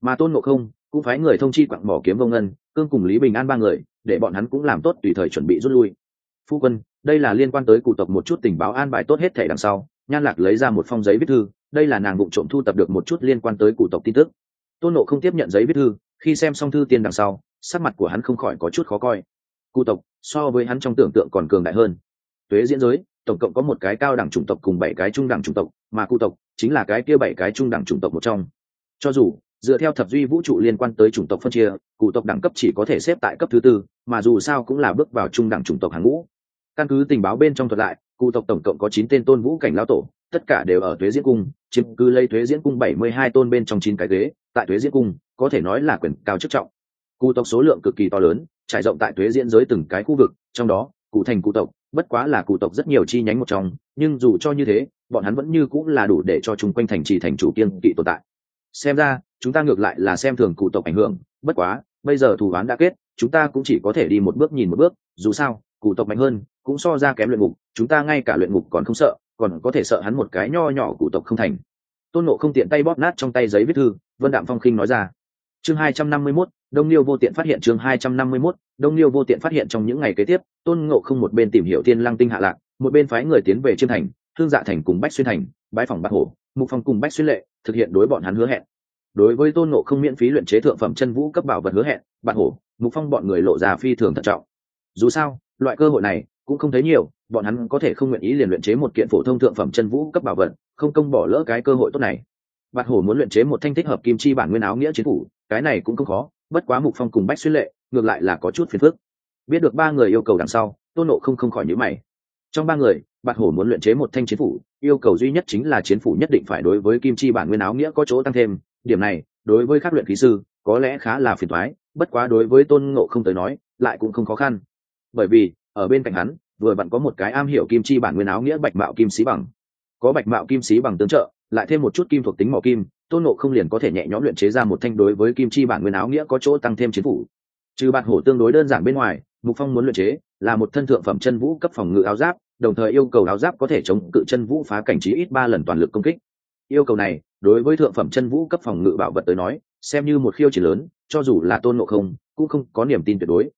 Mà tôn ngộ không cũng phái người thông chi quặng bỏ kiếm vông ngân, cương cùng lý bình an ba người, để bọn hắn cũng làm tốt tùy thời chuẩn bị rút lui. Phu quân, đây là liên quan tới cụ tộc một chút tình báo an bài tốt hết thể đằng sau nhan lạc lấy ra một phong giấy viết thư, đây là nàng vụ trộm thu tập được một chút liên quan tới cụ tộc tin tức. Tôn nộ không tiếp nhận giấy viết thư, khi xem xong thư tiên đằng sau, sắc mặt của hắn không khỏi có chút khó coi. Cụ tộc, so với hắn trong tưởng tượng còn cường đại hơn. Tuế diễn giới, tổng cộng có một cái cao đẳng chủng tộc cùng bảy cái trung đẳng chủng tộc, mà cụ tộc chính là cái kia bảy cái trung đẳng chủng tộc một trong. Cho dù, dựa theo thập duy vũ trụ liên quan tới chủng tộc phân chia, cụ tộc đẳng cấp chỉ có thể xếp tại cấp thứ tư, mà dù sao cũng là bước vào trung đẳng chủng tộc hàng ngũ. Căn cứ tình báo bên trong thuật lại cụ tộc tổng cộng có chín tên tôn vũ cảnh lão tổ, tất cả đều ở thuế diễn cung, chiếm cứ lấy thuế diễn cung bảy mươi hai tôn bên trong chín cái ghế, tại thuế diễn cung, có thể nói là quyền cao chức trọng. Cụ tộc số lượng cực kỳ to lớn, trải rộng tại thuế diễn giới từng cái khu vực, trong đó, cụ thành cụ tộc, bất quá là cụ tộc rất nhiều chi nhánh một trong, nhưng dù cho như thế, bọn hắn vẫn như cũng là đủ để cho chung quanh thành trì thành chủ kiên kỵ tồn tại. Xem ra, chúng ta ngược lại là xem thường cụ tộc ảnh hưởng, bất quá, bây giờ thù oán đã kết, chúng ta cũng chỉ có thể đi một bước nhìn một bước, dù sao, cụ tộc mạnh hơn cũng so ra kém luyện ngục chúng ta ngay cả luyện ngục còn không sợ còn có thể sợ hắn một cái nho nhỏ cụ tộc không thành. Tôn nộ không tiện tay bóp nát trong tay giấy viết thư vân đạm phong khinh nói ra. Chương hai trăm năm mươi 251, đông liêu vô tiện phát hiện chương hai trăm năm mươi 251, đông liêu vô tiện phát hiện trong những ngày kế tiếp tôn ngộ không một bên tìm hiểu thiên lăng tinh hạ lạc một bên phái người tiến về chiêm thành thương dạ thành cùng bách xuyên thành bãi phòng bát hổ mục phong cùng bách xuyên lệ thực hiện đối bọn hắn hứa hẹn. Đối với tôn ngộ không miễn phí luyện chế thượng phẩm chân vũ cấp bảo vật hứa hẹn bát hổ mục phong bọn người lộ ra phi thường thận trọng. Dù sao loại cơ hội này cũng không thấy nhiều, bọn hắn có thể không nguyện ý liền luyện chế một kiện phổ thông thượng phẩm chân vũ cấp bảo vật, không công bỏ lỡ cái cơ hội tốt này. Bạt hổ muốn luyện chế một thanh thích hợp kim chi bản nguyên áo nghĩa chiến phủ, cái này cũng không khó, bất quá mục phong cùng bách xuyên lệ, ngược lại là có chút phiền phức. Biết được ba người yêu cầu đằng sau, tôn nộ không không khỏi nhữ mày. Trong ba người, bạt hổ muốn luyện chế một thanh chiến phủ, yêu cầu duy nhất chính là chiến phủ nhất định phải đối với kim chi bản nguyên áo nghĩa có chỗ tăng thêm. Điểm này, đối với các luyện khí sư, có lẽ khá là phiền thoái bất quá đối với tôn ngộ không tới nói, lại cũng không khó khăn. Bởi vì ở bên cạnh hắn, vừa vặn có một cái am hiểu kim chi bản nguyên áo nghĩa bạch mạo kim sĩ bằng. Có bạch mạo kim sĩ bằng tương trợ, lại thêm một chút kim thuộc tính mỏ kim, tôn nộ không liền có thể nhẹ nhõm luyện chế ra một thanh đối với kim chi bản nguyên áo nghĩa có chỗ tăng thêm chiến phủ. Trừ bạt hổ tương đối đơn giản bên ngoài, mục phong muốn luyện chế là một thân thượng phẩm chân vũ cấp phòng ngự áo giáp, đồng thời yêu cầu áo giáp có thể chống cự chân vũ phá cảnh trí ít ba lần toàn lực công kích. Yêu cầu này, đối với thượng phẩm chân vũ cấp phòng ngự bảo vật tới nói, xem như một khiêu chỉ lớn, cho dù là tôn nộ không, cũng không có niềm tin tuyệt đối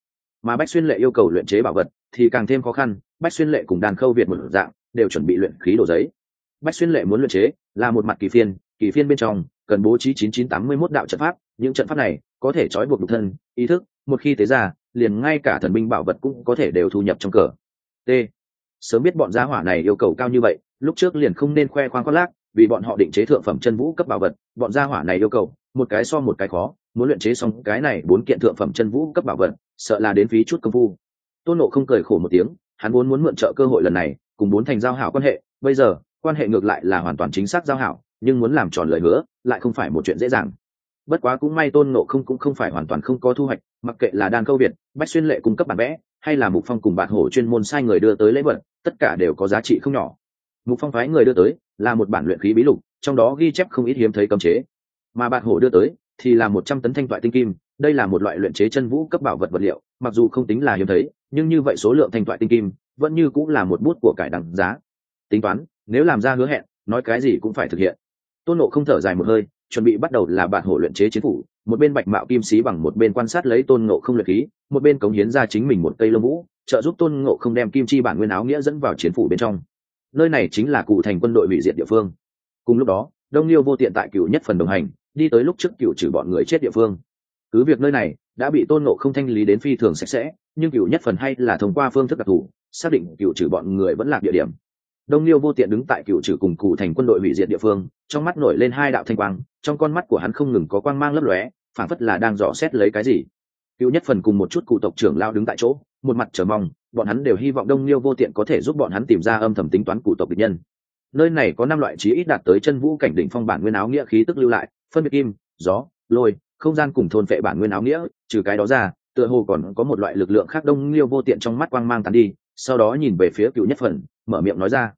mà bách xuyên lệ yêu cầu luyện chế bảo vật thì càng thêm khó khăn, bách xuyên lệ cùng đàn khâu việt một dạng, đều chuẩn bị luyện khí đồ giấy. Bách xuyên lệ muốn luyện chế là một mặt kỳ phiên kỳ phiên bên trong cần bố trí chín chín tám mươi mốt đạo trận pháp, những trận pháp này có thể trói buộc độc thân, ý thức, một khi tế ra, liền ngay cả thần binh bảo vật cũng có thể đều thu nhập trong cờ. T. Sớm biết bọn gia hỏa này yêu cầu cao như vậy, lúc trước liền không nên khoe khoang khoác lác, vì bọn họ định chế thượng phẩm chân vũ cấp bảo vật, bọn gia hỏa này yêu cầu một cái so một cái khó, muốn luyện chế xong cái này bốn kiện thượng phẩm chân vũ cấp bảo vật, sợ là đến phí chút công phu. Tôn nộ không cười khổ một tiếng, hắn vốn muốn mượn trợ cơ hội lần này, cùng bốn thành giao hảo quan hệ, bây giờ, quan hệ ngược lại là hoàn toàn chính xác giao hảo, nhưng muốn làm tròn lời hứa, lại không phải một chuyện dễ dàng. Bất quá cũng may tôn nộ không cũng không phải hoàn toàn không có thu hoạch, mặc kệ là đan câu việt, bách xuyên lệ cung cấp bản vẽ, hay là mục phong cùng bạn hổ chuyên môn sai người đưa tới lễ vật, tất cả đều có giá trị không nhỏ. Mục phong phái người đưa tới, là một bản luyện khí bí lục, trong đó ghi chép không ít hiếm thấy cấm chế mà bạc hổ đưa tới thì là một trăm tấn thanh thoại tinh kim, đây là một loại luyện chế chân vũ cấp bảo vật vật liệu, mặc dù không tính là hiếm thấy, nhưng như vậy số lượng thanh thoại tinh kim vẫn như cũng là một bút của cải đằng giá. Tính toán, nếu làm ra hứa hẹn, nói cái gì cũng phải thực hiện. Tôn nộ không thở dài một hơi, chuẩn bị bắt đầu là bạn hổ luyện chế chiến phủ, một bên bạch mạo kim sĩ bằng một bên quan sát lấy tôn nộ không luyện khí, một bên cống hiến ra chính mình một cây lông vũ, trợ giúp tôn nộ không đem kim chi bản nguyên áo nghĩa dẫn vào chiến phủ bên trong. Nơi này chính là cụ thành quân đội hủy diệt địa phương. Cùng lúc đó, đông liêu vô tiện tại cựu nhất phần đồng hành đi tới lúc trước cựu trừ bọn người chết địa phương. Cứ việc nơi này đã bị tôn nộ không thanh lý đến phi thường sạch sẽ, nhưng cựu nhất phần hay là thông qua phương thức đặc thù, xác định cựu trừ bọn người vẫn là địa điểm. Đông liêu vô tiện đứng tại cựu trừ cùng cụ thành quân đội hủy diệt địa phương, trong mắt nổi lên hai đạo thanh quang, trong con mắt của hắn không ngừng có quang mang lấp lóe, phảng phất là đang dò xét lấy cái gì. Cựu nhất phần cùng một chút cụ tộc trưởng lao đứng tại chỗ, một mặt chờ mong, bọn hắn đều hy vọng đông liêu vô tiện có thể giúp bọn hắn tìm ra âm thầm tính toán cụ tộc địch nhân nơi này có năm loại trí ít đạt tới chân vũ cảnh đỉnh phong bản nguyên áo nghĩa khí tức lưu lại, phân biệt kim, gió, lôi, không gian cùng thôn vệ bản nguyên áo nghĩa, trừ cái đó ra, tựa hồ còn có một loại lực lượng khác đông liêu vô tiện trong mắt quang mang tàn đi, sau đó nhìn về phía cựu nhất phần, mở miệng nói ra.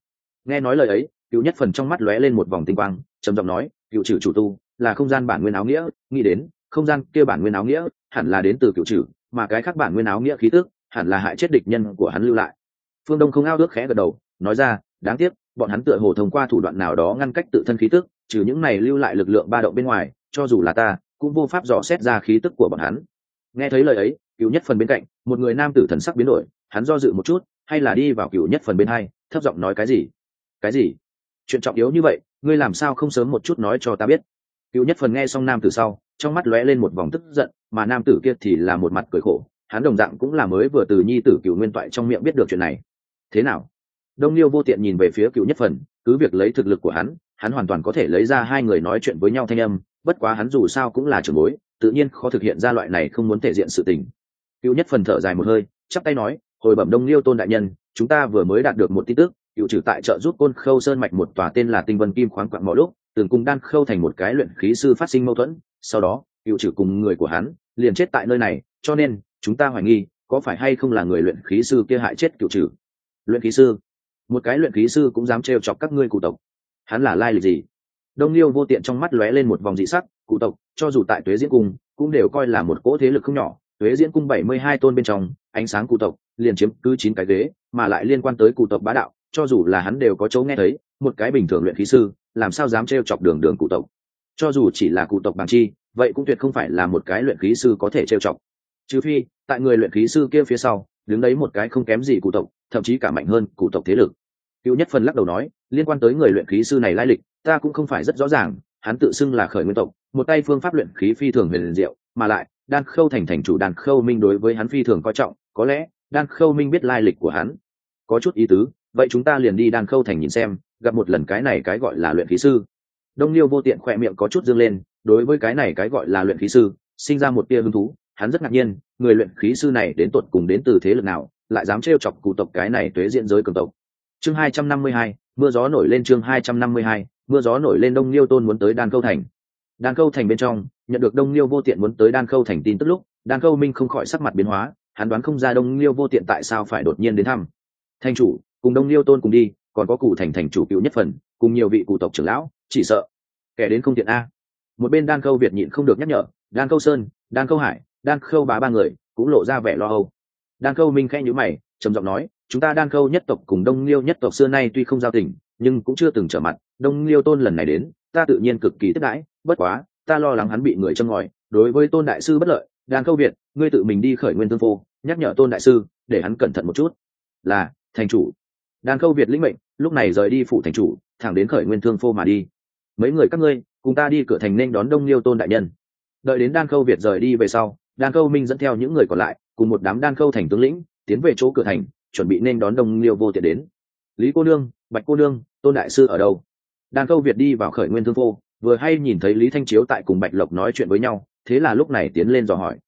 Nghe nói lời ấy, cựu nhất phần trong mắt lóe lên một vòng tinh quang, trầm giọng nói, cựu trừ chủ tu, là không gian bản nguyên áo nghĩa, nghĩ đến, không gian kia bản nguyên áo nghĩa, hẳn là đến từ cựu trừ, mà cái khác bản nguyên áo nghĩa khí tức, hẳn là hại chết địch nhân của hắn lưu lại. Phương đông không ao ước khẽ gật đầu, nói ra, đáng tiếc bọn hắn tựa hồ thông qua thủ đoạn nào đó ngăn cách tự thân khí tức, trừ những này lưu lại lực lượng ba động bên ngoài, cho dù là ta, cũng vô pháp dò xét ra khí tức của bọn hắn. Nghe thấy lời ấy, cựu nhất phần bên cạnh, một người nam tử thần sắc biến đổi, hắn do dự một chút, hay là đi vào cựu nhất phần bên hai, thấp giọng nói cái gì? Cái gì? Chuyện trọng yếu như vậy, ngươi làm sao không sớm một chút nói cho ta biết? Cựu nhất phần nghe xong nam tử sau, trong mắt lóe lên một vòng tức giận, mà nam tử kia thì là một mặt cười khổ, hắn đồng dạng cũng là mới vừa từ nhi tử cựu nguyên toại trong miệng biết được chuyện này. Thế nào? Đông liêu vô tiện nhìn về phía cựu nhất phần, cứ việc lấy thực lực của hắn hắn hoàn toàn có thể lấy ra hai người nói chuyện với nhau thanh âm, bất quá hắn dù sao cũng là trưởng bối, tự nhiên khó thực hiện ra loại này không muốn thể diện sự tình. Cựu nhất phần thở dài một hơi, chắp tay nói, hồi bẩm đông liêu tôn đại nhân, chúng ta vừa mới đạt được một tin tức, cựu trừ tại trợ giúp côn khâu sơn mạch một tòa tên là tinh vân kim khoáng quạng mọi lúc từng cùng đan khâu thành một cái luyện khí sư phát sinh mâu thuẫn, sau đó, cựu trừ cùng người của hắn, liền chết tại nơi này, cho nên, chúng ta hoài nghi, có phải hay không là người luyện khí sư kia hại chết cựu trừ? Luyện khí sư? Một cái luyện khí sư cũng dám trêu chọc các ngươi cụ tộc. Hắn là lai lịch gì? Đông liêu vô tiện trong mắt lóe lên một vòng dị sắc, cụ tộc, cho dù tại tuế diễn cung, cũng đều coi là một cỗ thế lực không nhỏ. Tuế diễn cung bảy mươi hai tôn bên trong, ánh sáng cụ tộc, liền chiếm cứ chín cái ghế, mà lại liên quan tới cụ tộc bá đạo, cho dù là hắn đều có chỗ nghe thấy, một cái bình thường luyện khí sư, làm sao dám trêu chọc đường đường cụ tộc? Cho dù chỉ là cụ tộc bằng chi, vậy cũng tuyệt không phải là một cái luyện khí sư có thể trêu chọc. Trừ phi, tại người luyện khí sư kia phía sau, đứng đấy một cái không kém gì cụ tộc thậm chí cả mạnh hơn cụ tộc thế lực. Cựu nhất phần lắc đầu nói, liên quan tới người luyện khí sư này lai lịch, ta cũng không phải rất rõ ràng, hắn tự xưng là khởi nguyên tộc, một tay phương pháp luyện khí phi thường huyền diệu, mà lại, đan khâu thành thành chủ đan khâu minh đối với hắn phi thường coi trọng, có lẽ, đan khâu minh biết lai lịch của hắn. Có chút ý tứ, vậy chúng ta liền đi đan khâu thành nhìn xem, gặp một lần cái này cái gọi là luyện khí sư. Đông liêu vô tiện khỏe miệng có chút dương lên, đối với cái này cái gọi là luyện khí sư, sinh ra một tia hứng thú, hắn rất ngạc nhiên, người luyện khí sư này đến tột cùng đến từ thế lực nào lại dám trêu chọc cụ tộc cái này tuế diện giới cường tộc. Chương hai trăm năm mươi hai, mưa gió nổi lên chương hai trăm năm mươi hai, mưa gió nổi lên đông liêu tôn muốn tới đan Câu thành. Đan Câu thành bên trong, nhận được đông liêu vô tiện muốn tới đan Câu thành tin tức lúc, đan Câu minh không khỏi sắc mặt biến hóa, hắn đoán không ra đông liêu vô tiện tại sao phải đột nhiên đến thăm. Thành chủ, cùng đông liêu tôn cùng đi, còn có cụ thành thành chủ cựu nhất phần, cùng nhiều vị cụ tộc trưởng lão, chỉ sợ kẻ đến không tiện a. Một bên đan Câu việt nhịn không được nhắc nhở, đan Câu sơn, đan Câu hải, đan khâu bá ba người cũng lộ ra vẻ lo âu đan khâu minh khẽ nhữ mày, trầm giọng nói, chúng ta đan khâu nhất tộc cùng đông liêu nhất tộc xưa nay tuy không giao tình, nhưng cũng chưa từng trở mặt. Đông liêu tôn lần này đến, ta tự nhiên cực kỳ tức đãi, bất quá, ta lo lắng hắn bị người châm ngòi. Đối với tôn đại sư bất lợi, đan khâu việt, ngươi tự mình đi khởi nguyên tương phô nhắc nhở tôn đại sư, để hắn cẩn thận một chút. Là, thành chủ. Đan khâu việt lĩnh mệnh, lúc này rời đi phụ thành chủ, thẳng đến khởi nguyên thương phô mà đi. Mấy người các ngươi, cùng ta đi cửa thành nên đón đông liêu tôn đại nhân. Đợi đến đan khâu việt rời đi về sau, đan khâu minh dẫn theo những người còn lại cùng một đám đan khâu thành tướng lĩnh, tiến về chỗ cửa thành, chuẩn bị nên đón đông liêu vô tiện đến. Lý cô nương, bạch cô nương, tôn đại sư ở đâu? Đan khâu việt đi vào khởi nguyên thương phô vừa hay nhìn thấy lý thanh chiếu tại cùng bạch lộc nói chuyện với nhau, thế là lúc này tiến lên dò hỏi.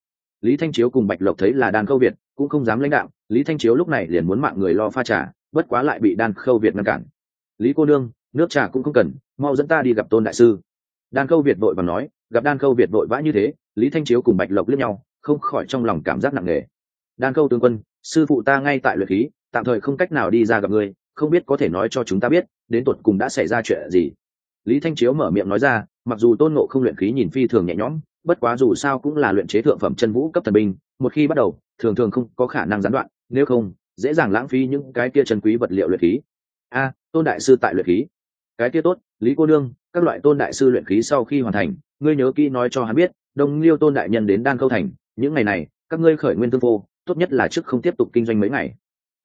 Lý thanh chiếu cùng bạch lộc thấy là đan khâu việt, cũng không dám lãnh đạo, lý thanh chiếu lúc này liền muốn mạng người lo pha trà, bất quá lại bị đan khâu việt ngăn cản. Lý cô nương, nước trà cũng không cần, mau dẫn ta đi gặp tôn đại sư. Đan khâu việt vội và nói, gặp đan khâu việt vội vã như thế, lý thanh chiếu cùng bạch lộc lướt nhau không khỏi trong lòng cảm giác nặng nề. Đan Câu tướng quân, sư phụ ta ngay tại luyện khí, tạm thời không cách nào đi ra gặp ngươi, không biết có thể nói cho chúng ta biết, đến tột cùng đã xảy ra chuyện gì. Lý thanh chiếu mở miệng nói ra, mặc dù tôn ngộ không luyện khí nhìn phi thường nhẹ nhõm, bất quá dù sao cũng là luyện chế thượng phẩm chân vũ cấp thần binh, một khi bắt đầu, thường thường không có khả năng gián đoạn, nếu không, dễ dàng lãng phí những cái kia chân quý vật liệu luyện khí. A, tôn đại sư tại luyện khí. Cái kia tốt, lý cô nương, các loại tôn đại sư luyện khí sau khi hoàn thành, ngươi nhớ kỹ nói cho hắn biết, đông liêu tôn đại nhân đến đan câu thành những ngày này các ngươi khởi nguyên tương vô, tốt nhất là trước không tiếp tục kinh doanh mấy ngày.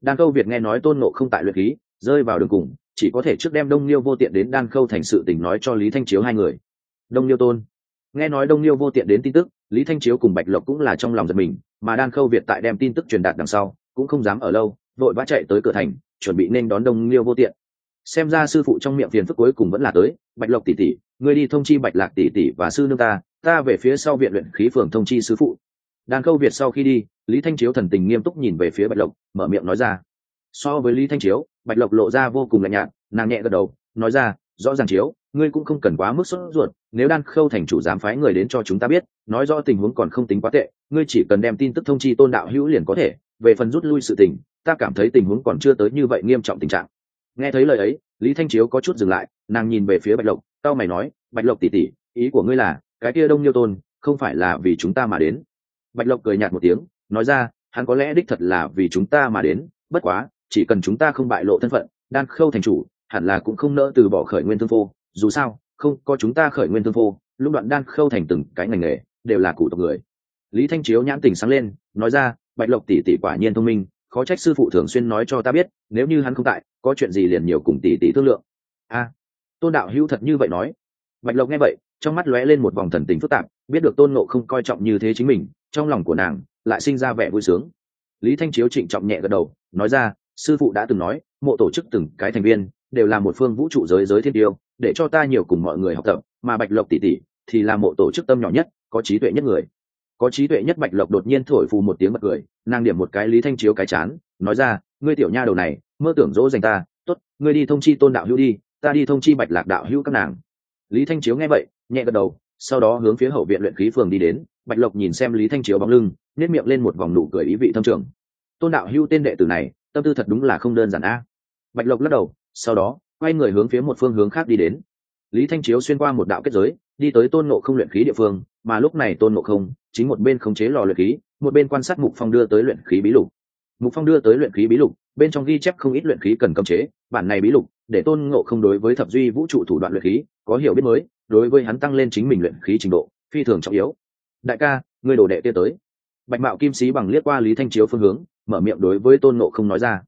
Đan câu việt nghe nói tôn nộ không tại luyện khí rơi vào đường cùng chỉ có thể trước đem đông liêu vô tiện đến đan khâu thành sự tình nói cho lý thanh chiếu hai người. Đông liêu tôn. Nghe nói đông liêu vô tiện đến tin tức lý thanh chiếu cùng bạch lộc cũng là trong lòng giật mình mà đan khâu việt tại đem tin tức truyền đạt đằng sau cũng không dám ở lâu vội vã chạy tới cửa thành chuẩn bị nên đón đông liêu vô tiện. Xem ra sư phụ trong miệng phiền phức cuối cùng vẫn là tới bạch lộc tỷ tỷ ngươi đi thông chi bạch lạc tỷ tỷ và sư nương ta ta về phía sau viện luyện khí phường thông chi sư phụ đan khâu việt sau khi đi, lý thanh chiếu thần tình nghiêm túc nhìn về phía bạch lộc, mở miệng nói ra. So với lý thanh chiếu, bạch lộc lộ ra vô cùng lạnh nhạt, nàng nhẹ gật đầu, nói ra, rõ ràng chiếu, ngươi cũng không cần quá mức sốt ruột, nếu đan khâu thành chủ dám phái người đến cho chúng ta biết, nói rõ tình huống còn không tính quá tệ, ngươi chỉ cần đem tin tức thông chi tôn đạo hữu liền có thể, về phần rút lui sự tình, ta cảm thấy tình huống còn chưa tới như vậy nghiêm trọng tình trạng. Nghe thấy lời ấy, lý thanh chiếu có chút dừng lại, nàng nhìn về phía bạch lộc tao mày nói, bạch lộc tỉ tỉ ý của ngươi là, cái kia đông nhiêu tôn, không phải là vì chúng ta mà đến bạch lộc cười nhạt một tiếng, nói ra, hắn có lẽ đích thật là vì chúng ta mà đến, bất quá, chỉ cần chúng ta không bại lộ thân phận, đan khâu thành chủ, hẳn là cũng không nỡ từ bỏ khởi nguyên thương phô dù sao, không có chúng ta khởi nguyên thương phô lúc đoạn đan khâu thành từng cái ngành nghề, đều là cụ tộc người. Lý thanh chiếu nhãn tình sáng lên, nói ra, bạch lộc tỷ tỷ quả nhiên thông minh, khó trách sư phụ thường xuyên nói cho ta biết, nếu như hắn không tại, có chuyện gì liền nhiều cùng tỷ tỷ thương lượng. A, tôn đạo hữu thật như vậy nói. Bạch lộc nghe vậy, trong mắt lóe lên một vòng thần tình phức tạp, biết được tôn nộ không coi trọng như thế chính mình trong lòng của nàng lại sinh ra vẻ vui sướng. Lý thanh chiếu trịnh trọng nhẹ gật đầu, nói ra, sư phụ đã từng nói, mộ tổ chức từng cái thành viên đều là một phương vũ trụ giới giới thiên tiêu, để cho ta nhiều cùng mọi người học tập, mà bạch lộc tỷ tỷ thì là mộ tổ chức tâm nhỏ nhất, có trí tuệ nhất người. Có trí tuệ nhất bạch lộc đột nhiên thổi phù một tiếng bật cười, nàng điểm một cái lý thanh chiếu cái chán, nói ra, ngươi tiểu nha đầu này, mơ tưởng dỗ dành ta t ố t ngươi đi thông chi tôn đạo hữu đi, ta đi thông chi bạch lạc đạo hữu các nàng. Lý thanh chiếu nghe vậy, nhẹ gật đầu, sau đó hướng phía hậu viện luyện khí phường đi đến bạch lộc nhìn xem lý thanh chiếu bóng lưng nếp miệng lên một vòng nụ cười ý vị thâm trường. Tôn đạo Hưu tên đệ tử này, tâm tư thật đúng là không đơn giản a. Bạch lộc lắc đầu, sau đó, quay người hướng phía một phương hướng khác đi đến. Lý thanh chiếu xuyên qua một đạo kết giới, đi tới tôn nộ không luyện khí địa phương, mà lúc này tôn nộ không chính một bên khống chế lò luyện khí, một bên quan sát mục phong đưa tới luyện khí bí lục. Mục phong đưa tới luyện khí bí lục, bên trong ghi chép không ít luyện khí cần cấm chế, bản này bí lục, để tôn ngộ không đối với thập duy vũ trụ thủ đoạn luyện khí có hiểu biết mới, đối với hắn tăng lên chính mình luyện khí trình độ, phi thường trọng yếu đại ca người đổ đệ kia tới. Bạch mạo kim sĩ bằng liếc qua lý thanh chiếu phương hướng, mở miệng đối với tôn ngộ không nói ra.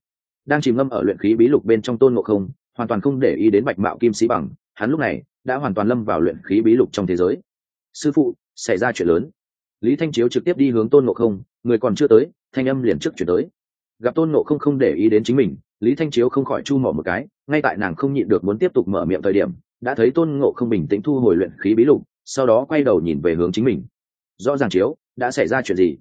Đang chìm ngâm ở luyện khí bí lục bên trong tôn ngộ không, hoàn toàn không để ý đến bạch mạo kim sĩ bằng, hắn lúc này đã hoàn toàn lâm vào luyện khí bí lục trong thế giới. Sư phụ, xảy ra chuyện lớn. Lý thanh chiếu trực tiếp đi hướng tôn ngộ không, người còn chưa tới, thanh âm liền trước chuyển tới. Gặp tôn ngộ không không để ý đến chính mình, lý thanh chiếu không khỏi chu mỏ một cái, ngay tại nàng không nhịn được muốn tiếp tục mở miệng thời điểm, đã thấy tôn ngộ không bình tĩnh thu hồi luyện khí bí lục, sau đó quay đầu nhìn về hướng chính mình rõ ràng chiếu, đã xảy ra chuyện gì?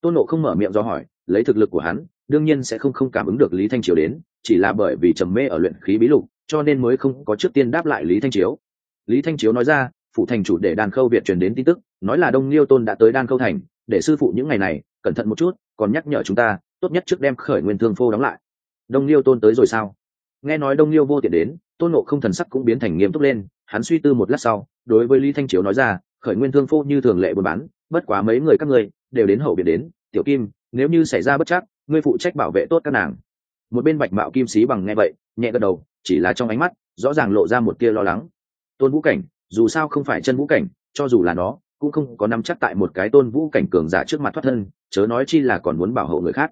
Tôn nộ không mở miệng do hỏi, lấy thực lực của hắn, đương nhiên sẽ không không cảm ứng được lý thanh chiếu đến, chỉ là bởi vì trầm mê ở luyện khí bí lục, cho nên mới không có trước tiên đáp lại lý thanh chiếu lý thanh chiếu nói ra phụ thành chủ để đan khâu việt truyền đến tin tức, nói là đông liêu tôn đã tới đan khâu thành, để sư phụ những ngày này, cẩn thận một chút, còn nhắc nhở chúng ta, tốt nhất trước đem khởi nguyên thương phô đóng lại. Đông liêu tôn tới rồi sao? Nghe nói đông liêu vô tiện đến, tôn nộ không thần sắc cũng biến thành nghiêm túc lên, hắn suy tư một lát sau, đối với lý thanh chiếu nói ra, khởi nguyên thương phô như thường lệ buôn bán bất quá mấy người các ngươi đều đến hậu biển đến, tiểu kim, nếu như xảy ra bất chắc, ngươi phụ trách bảo vệ tốt các nàng. Một bên bạch mạo kim sĩ bằng nghe vậy, nhẹ gật đầu, chỉ là trong ánh mắt, rõ ràng lộ ra một tia lo lắng. Tôn vũ cảnh, dù sao không phải chân vũ cảnh, cho dù là nó, cũng không có nắm chắc tại một cái tôn vũ cảnh cường giả trước mặt thoát thân, chớ nói chi là còn muốn bảo hộ người khác.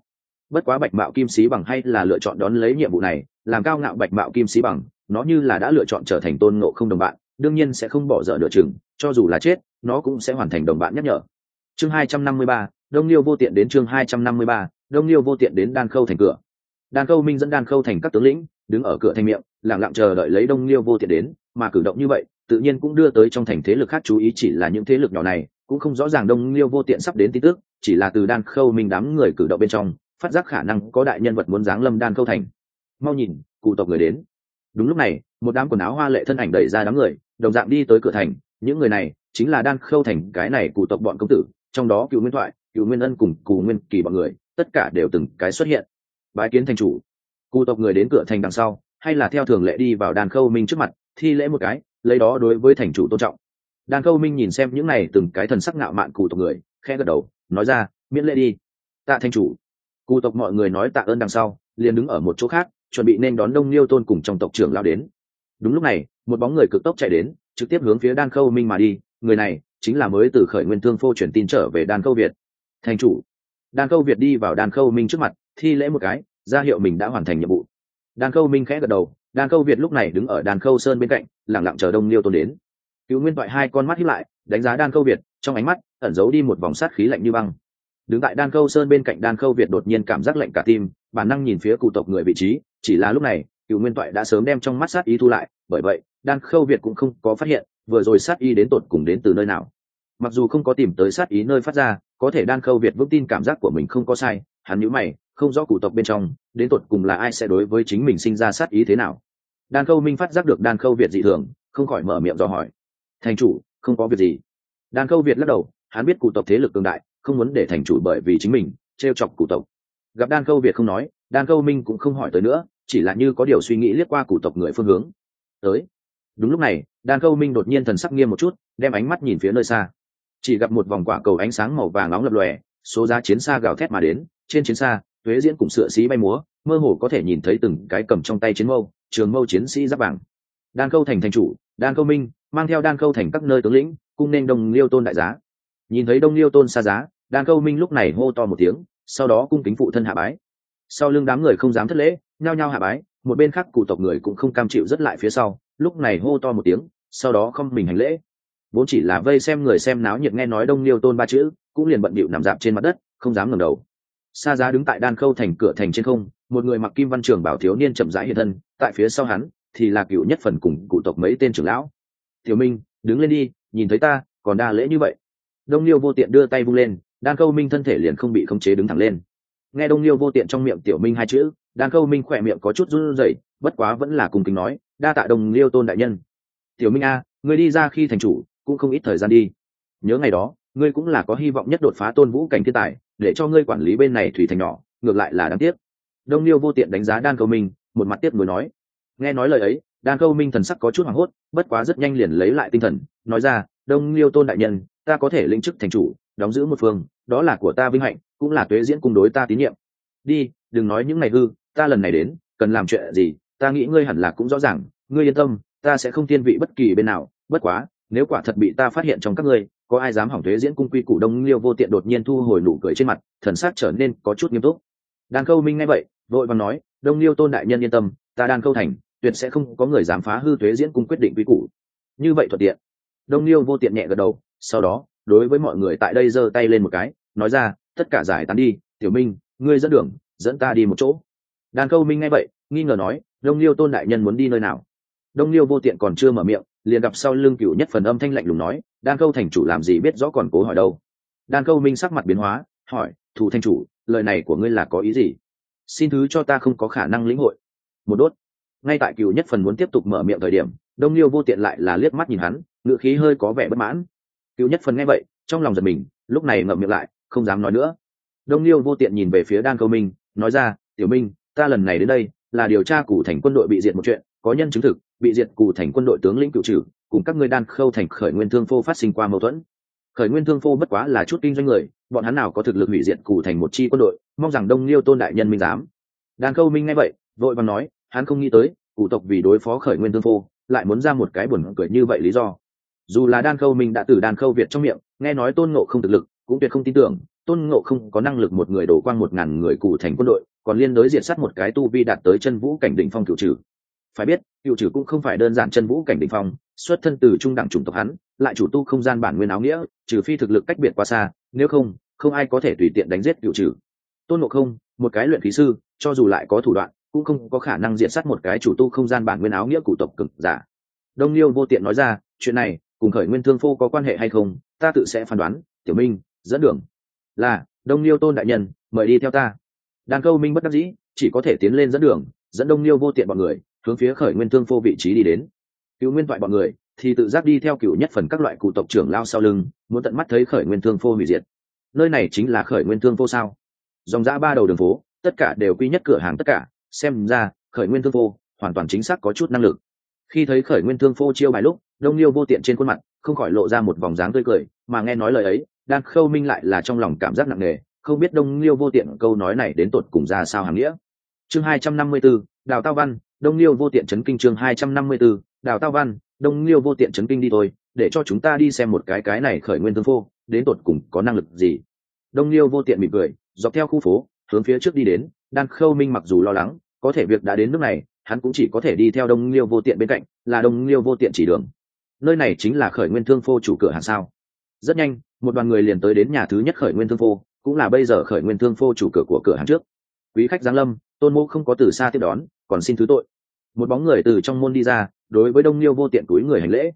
Bất quá bạch mạo kim sĩ bằng hay là lựa chọn đón lấy nhiệm vụ này, làm cao ngạo bạch mạo kim sĩ bằng, nó như là đã lựa chọn trở thành tôn ngộ không đồng bạn, đương nhiên sẽ không bỏ dở nửa chừng, cho dù là chết nó cũng sẽ hoàn thành đồng bạn nhắc nhở. Chương hai trăm năm mươi ba, đông liêu vô tiện đến chương hai trăm năm mươi ba, đông liêu vô tiện đến đan khâu thành cửa. Đan khâu minh dẫn đan khâu thành các tướng lĩnh, đứng ở cửa thành miệng lẳng lặng chờ đợi lấy đông liêu vô tiện đến, mà cử động như vậy, tự nhiên cũng đưa tới trong thành thế lực khác chú ý chỉ là những thế lực nhỏ này, cũng không rõ ràng đông liêu vô tiện sắp đến tin tức, chỉ là từ đan khâu minh đám người cử động bên trong, phát giác khả năng có đại nhân vật muốn giáng lâm đan khâu thành. Mau nhìn, cụ tộc người đến. Đúng lúc này, một đám quần áo hoa lệ thân ảnh đẩy ra đám người, đồng dạng đi tới cửa thành, những người này chính là đan khâu thành cái này cụ tộc bọn công tử, trong đó cựu nguyên thoại, cựu nguyên ân cùng cù nguyên kỳ bọn người, tất cả đều từng cái xuất hiện. Bái kiến thành chủ. Cụ tộc người đến cửa thành đằng sau, hay là theo thường lệ đi vào đàn khâu minh trước mặt, thi lễ một cái, lấy đó đối với thành chủ tôn trọng. Đàn khâu minh nhìn xem những này từng cái thần sắc ngạo mạn cụ tộc người khe gật đầu, nói ra, miễn lễ đi. Tạ thành chủ. Cụ tộc mọi người nói tạ ơn đằng sau, liền đứng ở một chỗ khác, chuẩn bị nên đón đông liêu tôn cùng trong tộc trưởng lao đến. Đúng lúc này, một bóng người cực tốc chạy đến, trực tiếp hướng phía đan khâu minh mà đi người này chính là mới từ khởi nguyên thương phô truyền tin trở về đan câu việt thành chủ đan câu việt đi vào đan khâu minh trước mặt thi lễ một cái ra hiệu mình đã hoàn thành nhiệm vụ đan khâu minh khẽ gật đầu đan khâu việt lúc này đứng ở đan khâu sơn bên cạnh lẳng lặng chờ đông liêu tôn đến cứu nguyên toại hai con mắt hiếp lại đánh giá đan khâu việt trong ánh mắt ẩn giấu đi một vòng sát khí lạnh như băng đứng tại đan khâu sơn bên cạnh đan khâu việt đột nhiên cảm giác lạnh cả tim bản năng nhìn phía cụ tộc người vị trí chỉ là lúc này cựu nguyên toại đã sớm đem trong mắt sát ý thu lại bởi vậy đan khâu việt cũng không có phát hiện vừa rồi sát ý đến tột cùng đến từ nơi nào. Mặc dù không có tìm tới sát ý nơi phát ra, có thể đan khâu việt vững tin cảm giác của mình không có sai, hắn nhữ mày, không rõ cụ tộc bên trong, đến tột cùng là ai sẽ đối với chính mình sinh ra sát ý thế nào. Đan khâu minh phát giác được đan khâu việt dị thường, không khỏi mở miệng dò hỏi. Thành chủ, không có việc gì. Đan khâu việt lắc đầu, hắn biết cụ tộc thế lực cường đại, không muốn để thành chủ bởi vì chính mình t r e o chọc cụ tộc. Gặp đan khâu việt không nói, đan khâu minh cũng không hỏi tới nữa, chỉ là như có điều suy nghĩ liếc qua cụ tộc người phương hướng. Tới đúng lúc này, đan khâu minh đột nhiên thần sắc nghiêm một chút, đem ánh mắt nhìn phía nơi xa. Chỉ gặp một vòng quả cầu ánh sáng màu vàng nóng lập lòe, số giá chiến xa gào thét mà đến, trên chiến xa thuế diễn cùng sựa xí bay múa, mơ hồ có thể nhìn thấy từng cái cầm trong tay chiến mâu, trường mâu chiến sĩ giáp vàng. Đan câu thành thành chủ, đan câu minh, mang theo đan câu thành các nơi tướng lĩnh, cung nên đông liêu tôn đại giá. Nhìn thấy đông liêu tôn xa giá, đan câu minh lúc này hô to một tiếng, sau đó cung kính phụ thân hạ bái. Sau lưng đám người không dám thất lễ, nhao nhao hạ bái, một bên khác cụ tộc người cũng không cam chịu rất lại phía sau lúc này hô to một tiếng, sau đó không mình hành lễ. Vốn chỉ là vây xem người xem náo nhiệt nghe nói đông liêu tôn ba chữ, cũng liền bận bịu nằm dạp trên mặt đất, không dám ngẩng đầu. Xa giá đứng tại đan khâu thành cửa thành trên không, một người mặc kim văn trường bảo thiếu niên chậm rãi hiện thân, tại phía sau hắn thì là cựu nhất phần cùng cụ tộc mấy tên trưởng lão. Tiểu minh, đứng lên đi, nhìn thấy ta, còn đa lễ như vậy. Đông liêu vô tiện đưa tay vung lên, đan khâu minh thân thể liền không bị khống chế đứng thẳng lên. Nghe đông liêu vô tiện trong miệng tiểu minh hai chữ, đan khâu minh khỏe miệng có chút run rẩy, bất quá vẫn là cùng kính nói đa tạ đồng liêu tôn đại nhân. Tiểu minh a người đi ra khi thành chủ, cũng không ít thời gian đi. Nhớ ngày đó, ngươi cũng là có hy vọng nhất đột phá tôn vũ cảnh thiên tài, để cho ngươi quản lý bên này thủy thành nhỏ, ngược lại là đáng tiếc. Đông liêu vô tiện đánh giá đan câu minh, một mặt tiếp nối nói. Nghe nói lời ấy, đan câu minh thần sắc có chút hoảng hốt, bất quá rất nhanh liền lấy lại tinh thần, nói ra đông liêu tôn đại nhân, ta có thể lĩnh chức thành chủ, đóng giữ một phương, đó là của ta vinh hạnh, cũng là tuế diễn cung đối ta tín nhiệm. Đi, đừng nói những ngày hư, ta lần này đến, cần làm chuyện gì ta nghĩ ngươi hẳn là cũng rõ ràng, ngươi yên tâm, ta sẽ không thiên vị bất kỳ bên nào, bất quá, nếu quả thật bị ta phát hiện trong các ngươi, có ai dám hỏng thuế diễn cung quy củ đông liêu vô tiện đột nhiên thu hồi nụ cười trên mặt, thần sắc trở nên có chút nghiêm túc. Đan câu minh nghe vậy, vội vàng nói, đông liêu tôn đại nhân yên tâm, ta đan câu thành, tuyệt sẽ không có người dám phá hư thuế diễn cung quyết định quy củ. Như vậy thuận tiện. Đông liêu vô tiện nhẹ gật đầu, sau đó, đối với mọi người tại đây giơ tay lên một cái, nói ra, tất cả giải tán đi, tiểu minh, ngươi dẫn đường, dẫn ta đi một chỗ. Đan câu minh nghe vậy, nghi ngờ nói đông liêu tôn đại nhân muốn đi nơi nào? Đông liêu vô tiện còn chưa mở miệng, liền gặp sau lưng cựu nhất phần âm thanh lạnh lùng nói, đan câu thành chủ làm gì biết rõ còn cố hỏi đâu? Đan câu minh sắc mặt biến hóa, hỏi, thủ thanh chủ, lời này của ngươi là có ý gì? Xin thứ cho ta không có khả năng lĩnh hội. Một đốt. Ngay tại cựu nhất phần muốn tiếp tục mở miệng thời điểm, đông liêu vô tiện lại là liếc mắt nhìn hắn ngựa khí hơi có vẻ bất mãn. Cựu nhất phần nghe vậy, trong lòng giật mình, lúc này ngậm miệng lại, không dám nói nữa. Đông liêu vô tiện nhìn về phía đan câu minh, nói ra, tiểu minh, ta lần này đến đây là điều tra cụ thành quân đội bị diệt một chuyện, có nhân chứng thực, bị diệt cụ thành quân đội tướng lĩnh cựu trừ, cùng các ngươi đan khâu thành khởi nguyên thương phô phát sinh qua mâu thuẫn. Khởi nguyên thương phô bất quá là chút kinh doanh người, bọn hắn nào có thực lực hủy diệt cụ thành một chi quân đội, mong rằng đông liêu tôn đại nhân minh giám. Đan khâu minh nghe vậy, vội vàng nói, hắn không nghĩ tới cụ tộc vì đối phó khởi nguyên thương phô, lại muốn ra một cái buồn cười như vậy lý do. Dù là đan khâu minh đã từ đan khâu việt trong miệng, nghe nói tôn ngộ không thực lực, cũng tuyệt không tin tưởng, tôn ngộ không có năng lực một người đổ quang một ngàn người cụ thành quân đội còn liên đối diệt sát một cái tu vi đạt tới chân vũ cảnh đỉnh phong cựu trừ. Phải biết cựu trừ cũng không phải đơn giản chân vũ cảnh đỉnh phong, xuất thân từ trung đẳng chủng tộc hắn, lại chủ tu không gian bản nguyên áo nghĩa, trừ phi thực lực cách biệt quá xa, nếu không không ai có thể tùy tiện đánh giết cựu trừ. Tôn ngộ không, một cái luyện khí sư, cho dù lại có thủ đoạn, cũng không có khả năng diện sát một cái chủ tu không gian bản nguyên áo nghĩa cụ tộc cực giả. Đông liêu vô tiện nói ra, chuyện này, cùng khởi nguyên thương phô có quan hệ hay không, ta tự sẽ phán đoán, tiểu minh, dẫn đường. Là, đông liêu tôn đại nhân, mời đi theo ta đàn câu minh bất đắc dĩ, chỉ có thể tiến lên dẫn đường, dẫn đông liêu vô tiện bọn người, hướng phía khởi nguyên thương phô vị trí đi đến. Cựu nguyên toại bọn người thì tự giác đi theo cựu nhất phần các loại cụ tộc trưởng lao sau lưng, muốn tận mắt thấy khởi nguyên thương phô hủy diệt. Nơi này chính là khởi nguyên thương phô sao? Dòng ra ba đầu đường phố, tất cả đều quy nhất cửa hàng tất cả, xem ra, khởi nguyên thương phô hoàn toàn chính xác có chút năng lực. Khi thấy khởi nguyên thương phô chiêu bài lúc, đông liêu vô tiện trên khuôn mặt, không khỏi lộ ra một vòng dáng tươi cười, mà nghe nói lời ấy, đan khâu minh lại là trong lòng cảm giác nặng nề không biết đông liêu vô tiện câu nói này đến tột cùng ra sao hàng nghĩa. Chương hai trăm năm mươi 254, đào tao văn đông liêu vô tiện chấn kinh chương hai trăm năm mươi 254, đào tao văn đông liêu vô tiện chấn kinh đi thôi để cho chúng ta đi xem một cái cái này khởi nguyên thương phô đến tột cùng có năng lực gì. Đông liêu vô tiện mỉm cười dọc theo khu phố hướng phía trước đi đến đan khâu minh mặc dù lo lắng có thể việc đã đến nước này hắn cũng chỉ có thể đi theo đông liêu vô tiện bên cạnh là đông liêu vô tiện chỉ đường. Nơi này chính là khởi nguyên thương phô chủ cửa hàng sao. Rất nhanh một đoàn người liền tới đến nhà thứ nhất khởi nguyên thương phô cũng là bây giờ khởi nguyên thương phô chủ cửa của cửa hàng trước. Quý khách giáng lâm, tôn mô không có từ xa tiếp đón, còn xin thứ tội. Một bóng người từ trong môn đi ra, đối với đông liêu vô tiện túi người hành lễ.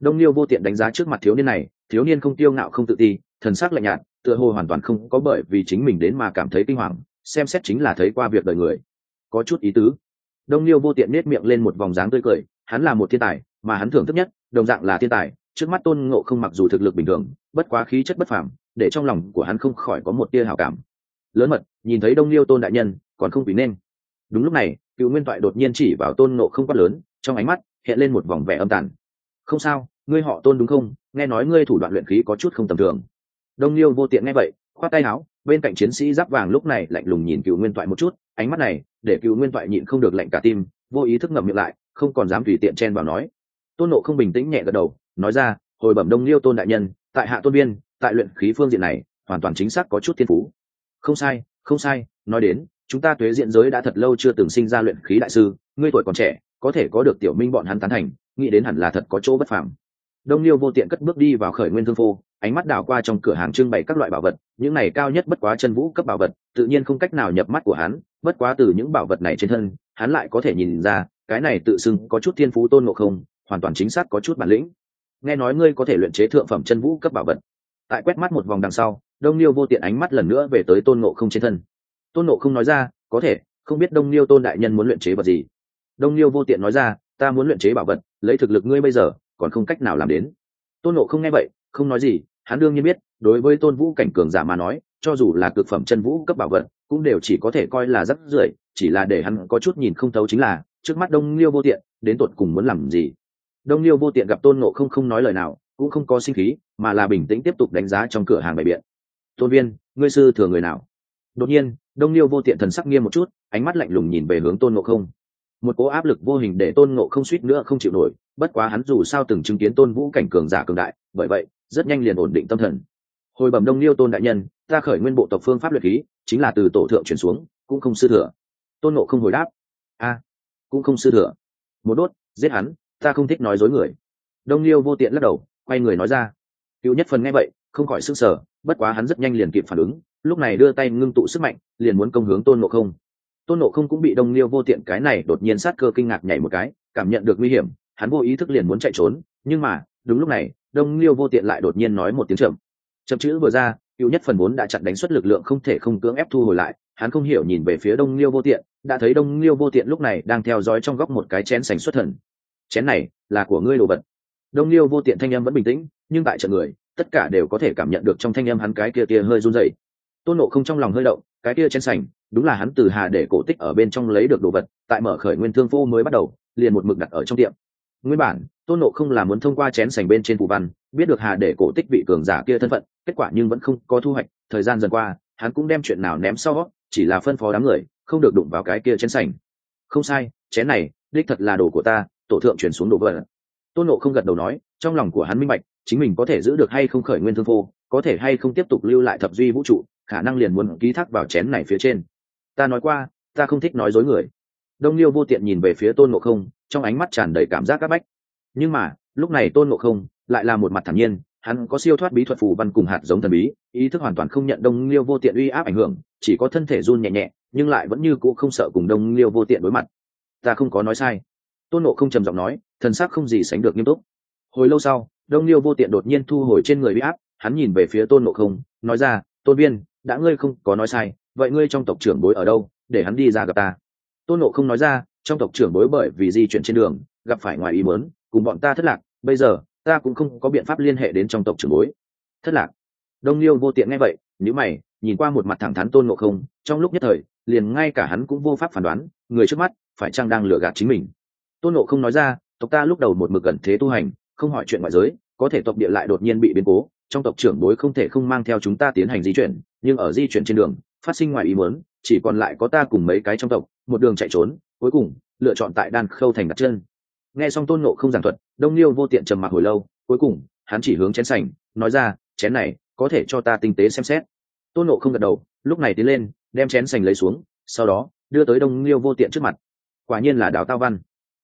Đông liêu vô tiện đánh giá trước mặt thiếu niên này, thiếu niên không tiêu ngạo không tự ti, thần sắc lạnh nhạt, tựa hồ hoàn toàn không có bởi vì chính mình đến mà cảm thấy kinh hoàng, xem xét chính là thấy qua việc đời người. Có chút ý tứ. Đông liêu vô tiện nết miệng lên một vòng dáng tươi cười, hắn là một thiên tài, mà hắn thưởng thức nhất, đồng dạng là thiên tài, trước mắt tôn ngộ không mặc dù thực lực bình thường, bất quá khí chất bất phàm để trong lòng của hắn không khỏi có một tia hào cảm. Lớn mật, nhìn thấy đông liêu tôn đại nhân, còn không vì nên. Đúng lúc này, cựu nguyên toại đột nhiên chỉ vào tôn nộ không quát lớn, trong ánh mắt hiện lên một vòng vẻ âm tàn. Không sao, ngươi họ tôn đúng không? Nghe nói ngươi thủ đoạn luyện khí có chút không tầm thường. Đông liêu vô tiện nghe vậy, khoát tay áo, bên cạnh chiến sĩ giáp vàng lúc này lạnh lùng nhìn cựu nguyên toại một chút, ánh mắt này để cựu nguyên toại nhịn không được lạnh cả tim, vô ý thức ngậm miệng lại, không còn dám tùy tiện chen vào nói. Tôn nộ không bình tĩnh nhẹ gật đầu, nói ra, hồi bẩm đông liêu tôn đại nhân, tại hạ tôn biên tại luyện khí phương diện này, hoàn toàn chính xác có chút thiên phú. Không sai không sai, nói đến, chúng ta tuế diện giới đã thật lâu chưa từng sinh ra luyện khí đại sư, ngươi tuổi còn trẻ, có thể có được tiểu minh bọn hắn tán thành, nghĩ đến hẳn là thật có chỗ bất phàm. Đông liêu vô tiện cất bước đi vào khởi nguyên thương phô, ánh mắt đào qua trong cửa hàng trưng bày các loại bảo vật, những này cao nhất bất quá chân vũ cấp bảo vật, tự nhiên không cách nào nhập mắt của hắn, bất quá từ những bảo vật này trên thân, hắn lại có thể nhìn ra, cái này tự xưng có chút thiên phú tôn ngộ không, hoàn toàn chính xác có chút bản lĩnh. Nghe nói ngươi có thể luyện chế thượng phẩm chân vũ cấp bảo vật tại quét mắt một vòng đằng sau, đông liêu vô tiện ánh mắt lần nữa về tới tôn ngộ không trên thân. Tôn ngộ không nói ra, có thể, không biết đông liêu tôn đại nhân muốn luyện chế vật gì? Đông liêu vô tiện nói ra, ta muốn luyện chế bảo vật, lấy thực lực ngươi bây giờ, còn không cách nào làm đến. Tôn ngộ không nghe vậy, không nói gì, hắn đương nhiên biết, đối với tôn vũ cảnh cường giả mà nói, cho dù là cực phẩm chân vũ cấp bảo vật, cũng đều chỉ có thể coi là rất rưởi, chỉ là để hắn có chút nhìn không thấu chính là, trước mắt đông liêu vô tiện, đến tột cùng muốn làm gì? Đông liêu vô tiện gặp tôn ngộ không không nói lời nào cũng không có sinh khí, mà là bình tĩnh tiếp tục đánh giá trong cửa hàng bày biện. Tôn viên, ngươi sư thừa người nào? Đột nhiên, đông liêu vô tiện thần sắc nghiêm một chút, ánh mắt lạnh lùng nhìn về hướng tôn ngộ không. Một cố áp lực vô hình để tôn ngộ không suýt nữa không chịu nổi, bất quá hắn dù sao từng chứng kiến tôn vũ cảnh cường giả cường đại, bởi vậy, rất nhanh liền ổn định tâm thần. Hồi bẩm đông liêu tôn đại nhân, ta khởi nguyên bộ tộc phương pháp luyện khí, chính là từ tổ thượng chuyển xuống, cũng không sư thừa. Tôn ngộ không hồi đáp. A, cũng không sư thừa. Một đốt, giết hắn, ta không thích nói dối người. Đông liêu vô tiện lắc đầu quay người nói ra. Cựu nhất phần nghe vậy, không khỏi s ư n g sở bất quá hắn rất nhanh liền kịp phản ứng, lúc này đưa tay ngưng tụ sức mạnh, liền muốn công hướng tôn nộ không. Tôn nộ không cũng bị đông liêu vô tiện cái này đột nhiên sát cơ kinh ngạc nhảy một cái, cảm nhận được nguy hiểm, hắn vô ý thức liền muốn chạy trốn, nhưng mà, đúng lúc này, đông liêu vô tiện lại đột nhiên nói một tiếng chậm. Chậm chữ vừa ra, cựu nhất phần vốn đã chặn đánh xuất lực lượng không thể không cưỡng ép thu hồi lại, hắn không hiểu nhìn về phía đông liêu vô tiện, đã thấy đông liêu vô tiện lúc này đang theo dõi trong góc một cái chén sành xuất thần. Chén này là của ngươi đồ vật đông liêu vô tiện thanh em vẫn bình tĩnh, nhưng tại trận người, tất cả đều có thể cảm nhận được trong thanh em hắn cái kia kia hơi run dậy tôn nộ không trong lòng hơi động, cái kia chén sành, đúng là hắn từ hà để cổ tích ở bên trong lấy được đồ vật, tại mở khởi nguyên thương phô mới bắt đầu, liền một mực đặt ở trong tiệm. Nguyên bản, tôn nộ không là muốn thông qua chén sành bên trên phù văn, biết được hà để cổ tích vị cường giả kia thân phận, kết quả nhưng vẫn không có thu hoạch, thời gian dần qua, hắn cũng đem chuyện nào ném sau, chỉ là phân phó đám người, không được đụng vào cái kia chén sành. Không sai, chén này, đích thật là đồ của ta, tổ thượng chuyển xuống đồ vật tôn nộ không gật đầu nói, trong lòng của hắn minh bạch, chính mình có thể giữ được hay không khởi nguyên thương phô có thể hay không tiếp tục lưu lại thập duy vũ trụ, khả năng liền muốn ký thác vào chén này phía trên. Ta nói qua, ta không thích nói dối người. Đông liêu vô tiện nhìn về phía tôn nộ không, trong ánh mắt tràn đầy cảm giác áp bách. Nhưng mà, lúc này tôn nộ không lại là một mặt thản nhiên, hắn có siêu thoát bí thuật phù văn cùng hạt giống thần bí, ý thức hoàn toàn không nhận đông liêu vô tiện uy áp ảnh hưởng, chỉ có thân thể run nhẹ nhẹ, nhưng lại vẫn như cũ không sợ cùng đông liêu vô tiện đối mặt. Ta không có nói sai tôn nộ không trầm giọng nói, thần sắc không gì sánh được nghiêm túc. Hồi lâu sau, đông liêu vô tiện đột nhiên thu hồi trên người bị áp, hắn nhìn về phía tôn nộ không, nói ra, tôn viên, đã ngươi không có nói sai, vậy ngươi trong tộc trưởng bối ở đâu, để hắn đi ra gặp ta? Tôn nộ không nói ra, trong tộc trưởng bối bởi vì di chuyển trên đường, gặp phải ngoài ý mớn cùng bọn ta thất lạc, bây giờ, ta cũng không có biện pháp liên hệ đến trong tộc trưởng bối. Thất lạc? Đông liêu vô tiện nghe vậy nếu mày, nhìn qua một mặt thẳng thắn tôn ngộ không, trong lúc nhất thời, liền ngay cả hắn cũng vô pháp phán đoán, người trước mắt, phải chăng đang lừa gạt chính mình? Tôn Nộ không nói ra, tộc ta lúc đầu một mực gần thế tu hành, không hỏi chuyện ngoại giới, có thể tộc địa lại đột nhiên bị biến cố, trong tộc trưởng bối không thể không mang theo chúng ta tiến hành di chuyển, nhưng ở di chuyển trên đường, phát sinh ngoài ý muốn, chỉ còn lại có ta cùng mấy cái trong tộc, một đường chạy trốn, cuối cùng, lựa chọn tại đan khâu thành đặt chân. Nghe xong tôn nộ không giảng thuật, đông liêu vô tiện trầm mặc hồi lâu, cuối cùng, hắn chỉ hướng chén sành, nói ra, chén này, có thể cho ta tinh tế xem xét. Tôn nộ không gật đầu, lúc này tiến lên, đem chén sành lấy xuống, sau đó, đưa tới đông liêu vô tiện trước mặt. Quả nhiên là đào tao văn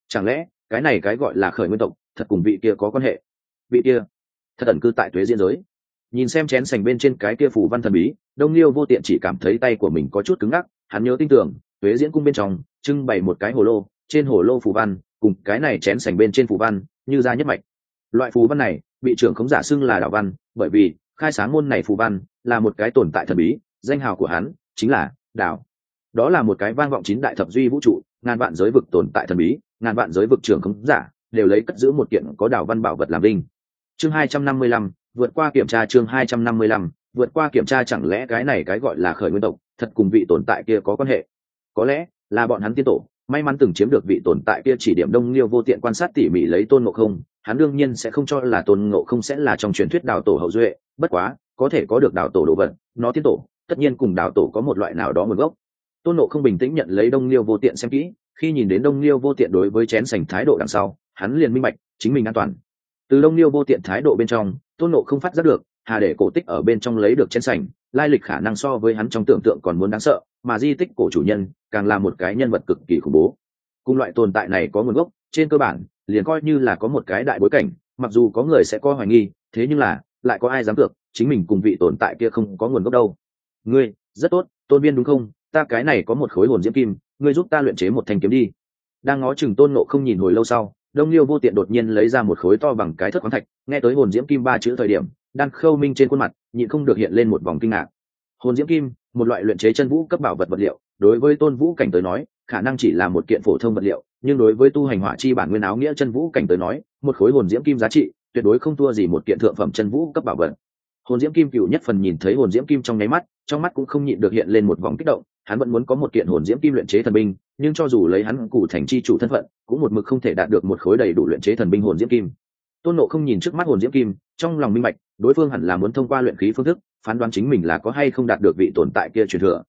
chẳng lẽ cái này cái gọi là khởi nguyên tộc thật cùng vị kia có quan hệ? Vị kia, thật ẩn cư tại tuế diễn giới. Nhìn xem chén sành bên trên cái kia phủ văn thần bí, đông liêu vô tiện chỉ cảm thấy tay của mình có chút cứng ngắc, hắn nhớ tin tưởng, tuế diễn cung bên trong, trưng bày một cái hồ lô, trên hồ lô phủ văn, cùng cái này chén sành bên trên phủ văn, như ra nhất mạch. Loại phù văn này, bị trưởng khống giả xưng là đạo văn, bởi vì, khai sáng môn này phù văn, là một cái tồn tại thần bí, danh hào của hắn chính là đạo. Đó là một cái vang vọng chín đại thập duy vũ trụ ngàn vạn giới vực tồn tại thần bí, ngàn vạn giới vực trưởng khống giả, đều lấy cất giữ một kiện có đảo văn bảo vật làm linh chương hai trăm năm mươi lăm, vượt qua kiểm tra chương hai trăm năm mươi lăm, vượt qua kiểm tra chẳng lẽ cái này cái gọi là khởi nguyên tộc, thật cùng vị tồn tại kia có quan hệ? Có lẽ là bọn hắn tiên tổ, may mắn từng chiếm được vị tồn tại kia chỉ điểm đông liêu vô tiện quan sát tỉ mỉ lấy tôn ngộ không, hắn đương nhiên sẽ không cho là tôn ngộ không sẽ là trong truyền thuyết đào tổ hậu duệ, bất quá, có thể có được đào tổ đồ vật, nó tiên tổ, tất nhiên cùng đào tổ có một loại nào đó nguồn gốc tôn Nộ không bình tĩnh nhận lấy đông liêu vô tiện xem kỹ, khi nhìn đến đông liêu vô tiện đối với chén sành thái độ đằng sau, hắn liền minh bạch, chính mình an toàn. Từ đông liêu vô tiện thái độ bên trong, tôn Nộ không phát giác được, hà để cổ tích ở bên trong lấy được chén sành, lai lịch khả năng so với hắn trong tưởng tượng còn muốn đáng sợ, mà di tích cổ chủ nhân càng là một cái nhân vật cực kỳ khủng bố. Cùng loại tồn tại này có nguồn gốc, trên cơ bản, liền coi như là có một cái đại bối cảnh, mặc dù có người sẽ coi hoài nghi, thế nhưng là, lại có ai dám cược chính mình cùng vị tồn tại kia không có nguồn gốc đâu. Ngươi, rất tốt, tôn viên đúng không? Ta cái này có một khối hồn diễm kim, ngươi giúp ta luyện chế một thanh kiếm đi. Đang ngó chừng tôn nộ không nhìn hồi lâu sau, đông liêu vô tiện đột nhiên lấy ra một khối to bằng cái thất khoáng thạch, nghe tới hồn diễm kim ba chữ thời điểm, đang khâu minh trên khuôn mặt, nhịn không được hiện lên một vòng kinh ngạc. Hồn diễm kim, một loại luyện chế chân vũ cấp bảo vật vật liệu, đối với tôn vũ cảnh tới nói, khả năng chỉ là một kiện phổ thông vật liệu, nhưng đối với tu hành hỏa chi bản nguyên áo nghĩa chân vũ cảnh tới nói, một khối hồn diễm kim giá trị, tuyệt đối không thua gì một kiện thượng phẩm chân vũ cấp bảo vật. Hồn diễm kim cựu nhất phần nhìn thấy hồn diễm kim trong nháy mắt trong mắt cũng không nhịn được hiện lên một vòng kích động, hắn vẫn muốn có một kiện hồn diễm kim luyện chế thần binh, nhưng cho dù lấy hắn cụ thành chi chủ thân phận, cũng một mực không thể đạt được một khối đầy đủ luyện chế thần binh hồn diễm kim. Tôn nộ không nhìn trước mắt hồn diễm kim, trong lòng minh bạch, đối phương hẳn là muốn thông qua luyện khí phương thức, phán đoán chính mình là có hay không đạt được vị tồn tại kia truyền thừa.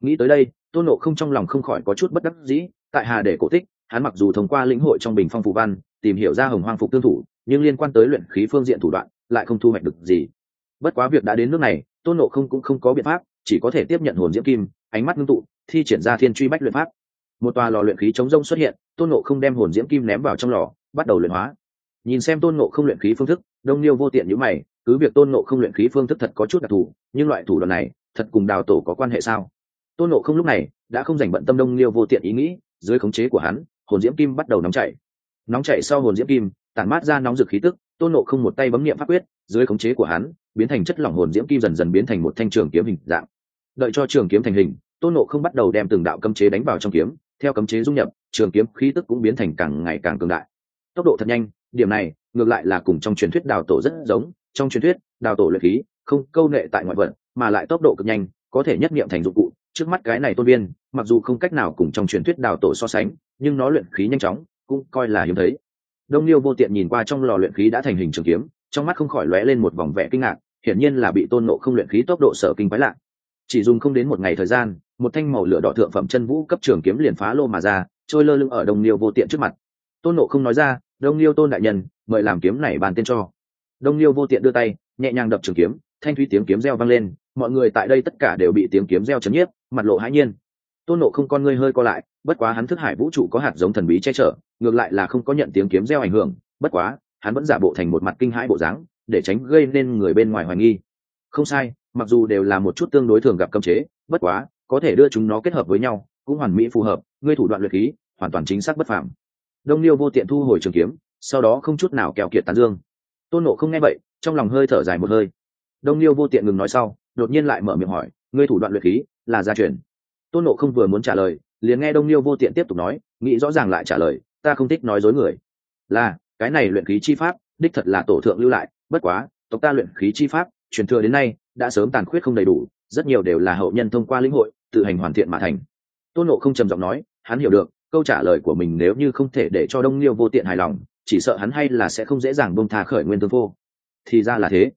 Nghĩ tới đây, tôn nộ không trong lòng không khỏi có chút bất đắc dĩ, tại hà để cổ tích, hắn mặc dù thông qua lĩnh hội trong bình phong phù văn, tìm hiểu ra hồng hoang phục tương thủ, nhưng liên quan tới luyện khí phương diện thủ đoạn, lại không thu hoạch được gì bất quá việc đã đến nước này, tôn nộ không cũng không có biện pháp, chỉ có thể tiếp nhận hồn diễm kim, ánh mắt ngưng tụ, thi triển ra thiên truy bách luyện pháp. Một tòa lò luyện khí chống rông xuất hiện, tôn nộ không đem hồn diễm kim ném vào trong lò, bắt đầu luyện hóa. Nhìn xem tôn nộ không luyện khí phương thức, đông niêu vô tiện như mày, cứ việc tôn nộ không luyện khí phương thức thật có chút đặc thù, nhưng loại thủ đoạn này, thật cùng đào tổ có quan hệ sao? Tôn nộ không lúc này, đã không dành bận tâm đông niêu vô tiện ý nghĩ, dưới khống chế của hắn, hồn diễm kim bắt đầu nóng chảy. Nóng chảy sau hồn diễm kim, tản mát ra nóng rực khí tức, tôn nộ không một tay bấm nghiệm pháp quyết dưới khống chế của hắn, biến thành chất lỏng hồn diễm kim dần dần biến thành một thanh trường kiếm hình dạng. Đợi cho trường kiếm thành hình, tôn nộ không bắt đầu đem từng đạo cấm chế đánh vào trong kiếm, theo cấm chế dung nhập, trường kiếm khí tức cũng biến thành càng ngày càng cường đại. Tốc độ thật nhanh, điểm này, ngược lại là cùng trong truyền thuyết đào tổ rất giống. Trong truyền thuyết, đào tổ luyện khí, không câu nệ tại ngoại vận mà lại tốc độ cực nhanh, có thể nhất nghiệm thành dụng cụ. Trước mắt cái này tôn viên, mặc dù không cách nào cùng trong truyền thuyết đào tổ so sánh, nhưng nó luyện khí nhanh chóng, cũng coi là hiếm thấy. Đông liêu vô tiện nhìn qua trong lò luyện khí đã thành hình trường kiếm trong mắt không khỏi lóe lên một vòng vẻ kinh ngạc, hiển nhiên là bị tôn nộ không luyện khí tốc độ sở kinh quái lạ. Chỉ dùng không đến một ngày thời gian, một thanh màu lửa đỏ thượng phẩm chân vũ cấp trường kiếm liền phá lô mà ra, trôi lơ lưng ở đông liêu vô tiện trước mặt. Tôn nộ không nói ra, đông liêu tôn đại nhân, mời làm kiếm này bàn tên cho. Đông liêu vô tiện đưa tay, nhẹ nhàng đập trường kiếm, thanh thúy tiếng kiếm reo vang lên, mọi người tại đây tất cả đều bị tiếng kiếm reo chấn nhiếp, mặt lộ hãi nhiên. Tôn nộ không con ngươi hơi co lại, bất quá hắn thức hải vũ trụ có hạt giống thần bí che chở, ngược lại là không có nhận tiếng kiếm reo ảnh hưởng, bất quá hắn vẫn giả bộ thành một mặt kinh hãi bộ dáng, để tránh gây nên người bên ngoài hoài nghi. Không sai, mặc dù đều là một chút tương đối thường gặp cấm chế, bất quá, có thể đưa chúng nó kết hợp với nhau, cũng hoàn mỹ phù hợp, ngươi thủ đoạn luyện khí, hoàn toàn chính xác bất phạm đông liêu vô tiện thu hồi trường kiếm, sau đó không chút nào kèo kiệt tán dương. Tôn nộ không nghe vậy, trong lòng hơi thở dài một hơi. Đông liêu vô tiện ngừng nói sau, đột nhiên lại mở miệng hỏi, ngươi thủ đoạn luyện khí, là gia truyền. Tôn nộ không vừa muốn trả lời, liền nghe đông liêu vô tiện tiếp tục nói, nghĩ rõ ràng lại trả lời, ta không thích nói dối người. Là cái này luyện khí chi pháp, đích thật là tổ thượng lưu lại, bất quá, tộc ta luyện khí chi pháp, truyền thừa đến nay, đã sớm tàn khuyết không đầy đủ, rất nhiều đều là hậu nhân thông qua lĩnh hội, tự hành hoàn thiện mà thành. Tôn nộ không trầm giọng nói, hắn hiểu được, câu trả lời của mình nếu như không thể để cho đông liêu vô tiện hài lòng, chỉ sợ hắn hay là sẽ không dễ dàng bông tha khởi nguyên tương vô. Thì ra là thế.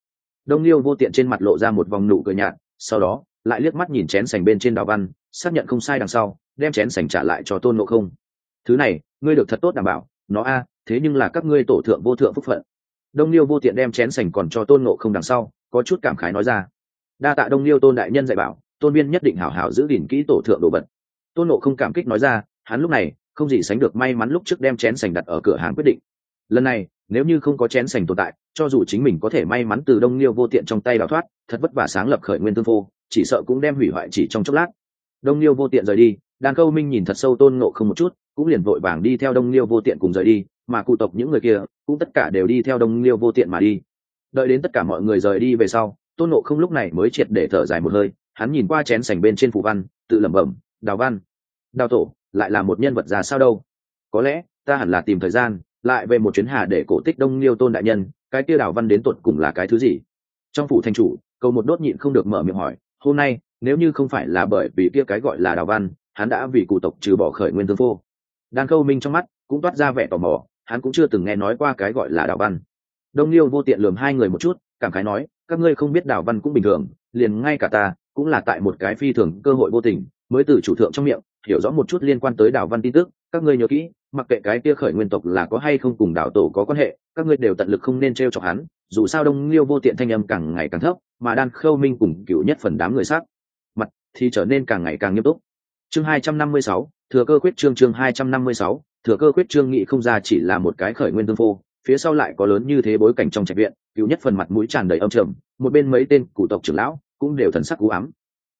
Đông liêu vô tiện trên mặt lộ ra một vòng nụ cười nhạt, sau đó, lại liếc mắt nhìn chén sành bên trên đào văn, xác nhận không sai đằng sau, đem chén sành trả lại cho tôn nộ không. Thứ này, ngươi được thật tốt đảm bảo, nó a thế nhưng là các ngươi tổ thượng vô thượng phúc phận. Đông liêu vô tiện đem chén sành còn cho tôn nộ không đằng sau, có chút cảm khái nói ra. Đa tạ đông liêu tôn đại nhân dạy bảo, tôn viên nhất định hảo hảo giữ gìn kỹ tổ thượng đồ vật. Tôn nộ không cảm kích nói ra, hắn lúc này không gì sánh được may mắn lúc trước đem chén sành đặt ở cửa hàng quyết định. Lần này, nếu như không có chén sành tồn tại, cho dù chính mình có thể may mắn từ đông liêu vô tiện trong tay đào thoát, thật vất vả sáng lập khởi nguyên tương phô chỉ sợ cũng đem hủy hoại chỉ trong chốc lát. Đông liêu vô tiện rời đi đàn câu minh nhìn thật sâu tôn ngộ không một chút, cũng liền vội vàng đi theo đông liêu vô tiện cùng rời đi mà cụ tộc những người kia cũng tất cả đều đi theo đông liêu vô tiện mà đi. Đợi đến tất cả mọi người rời đi về sau, tôn ngộ không lúc này mới triệt để thở dài một hơi, hắn nhìn qua chén sành bên trên phủ văn, tự lẩm bẩm, đào văn, đào tổ, lại là một nhân vật già sao đâu? Có lẽ, ta hẳn là tìm thời gian, lại về một chuyến hà để cổ tích đông liêu tôn đại nhân, cái kia đào văn đến tột cùng là cái thứ gì? Trong phủ thành chủ cầu một đốt nhịn không được mở miệng hỏi, hôm nay, nếu như không phải là bởi vì kia cái gọi là đào văn, hắn đã vì cụ tộc trừ bỏ khởi nguyên thương phô đan câu minh trong mắt cũng toát ra vẻ tò mò hắn cũng chưa từng nghe nói qua cái gọi là đạo văn. Đông liêu vô tiện lườm hai người một chút, cảm khái nói, các ngươi không biết đạo văn cũng bình thường, liền ngay cả ta, cũng là tại một cái phi thường cơ hội vô tình, mới từ chủ thượng trong miệng, hiểu rõ một chút liên quan tới đạo văn tin tức, các ngươi nhớ kỹ, mặc kệ cái kia khởi nguyên tộc là có hay không cùng đạo tổ có quan hệ, các ngươi đều tận lực không nên t r e o chọc hắn, dù sao đông liêu vô tiện thanh âm càng ngày càng thấp, mà đan khâu minh cùng cựu nhất phần đám người sắc mặt thì trở nên càng ngày càng nghiêm túc. Chương hai trăm năm mươi sáu, thừa cơ quyết trương chương hai trăm năm mươi sáu thừa cơ quyết trương nghị không ra chỉ là một cái khởi nguyên tương phô, phía sau lại có lớn như thế bối cảnh trong trạch viện cựu nhất phần mặt mũi tràn đầy âm trầm, một bên mấy tên cụ tộc trưởng lão cũng đều thần sắc cú ám.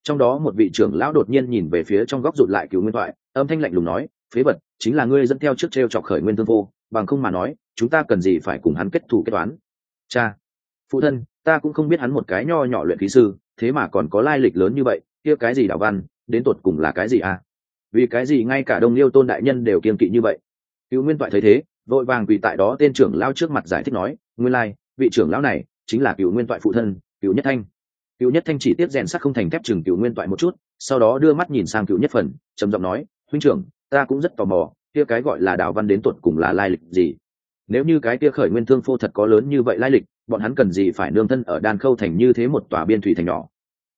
Trong đó một vị trưởng lão đột nhiên nhìn về phía trong góc rụt lại cựu nguyên thoại, âm thanh lạnh lùng nói, phế vật, chính là ngươi dẫn theo trước treo chọc khởi nguyên tương vô bằng không mà nói, chúng ta cần gì phải cùng hắn kết thù kết toán? Cha, phụ thân, ta cũng không biết hắn một cái nho nhỏ luyện khí sư, thế mà còn có lai lịch lớn như vậy, kia cái gì đạo văn, đến tột cùng là cái gì à? Vì cái gì ngay cả đông liêu tôn đại nhân đều kiên kỵ như vậy? Cựu nguyên toại thấy thế, vội vàng vì tại đó tên trưởng lao trước mặt giải thích nói, nguyên lai, vị trưởng lão này chính là cựu nguyên toại phụ thân, cựu nhất thanh. Cựu nhất thanh chỉ tiếp rèn sắc không thành thép chừng cựu nguyên toại một chút, sau đó đưa mắt nhìn sang cựu nhất phần, trầm giọng nói, huynh trưởng, ta cũng rất tò mò, kia cái gọi là đào văn đến tuột cùng là lai lịch gì? Nếu như cái kia khởi nguyên thương phô thật có lớn như vậy lai lịch, bọn hắn cần gì phải nương thân ở đan khâu thành như thế một tòa biên thủy thành nhỏ?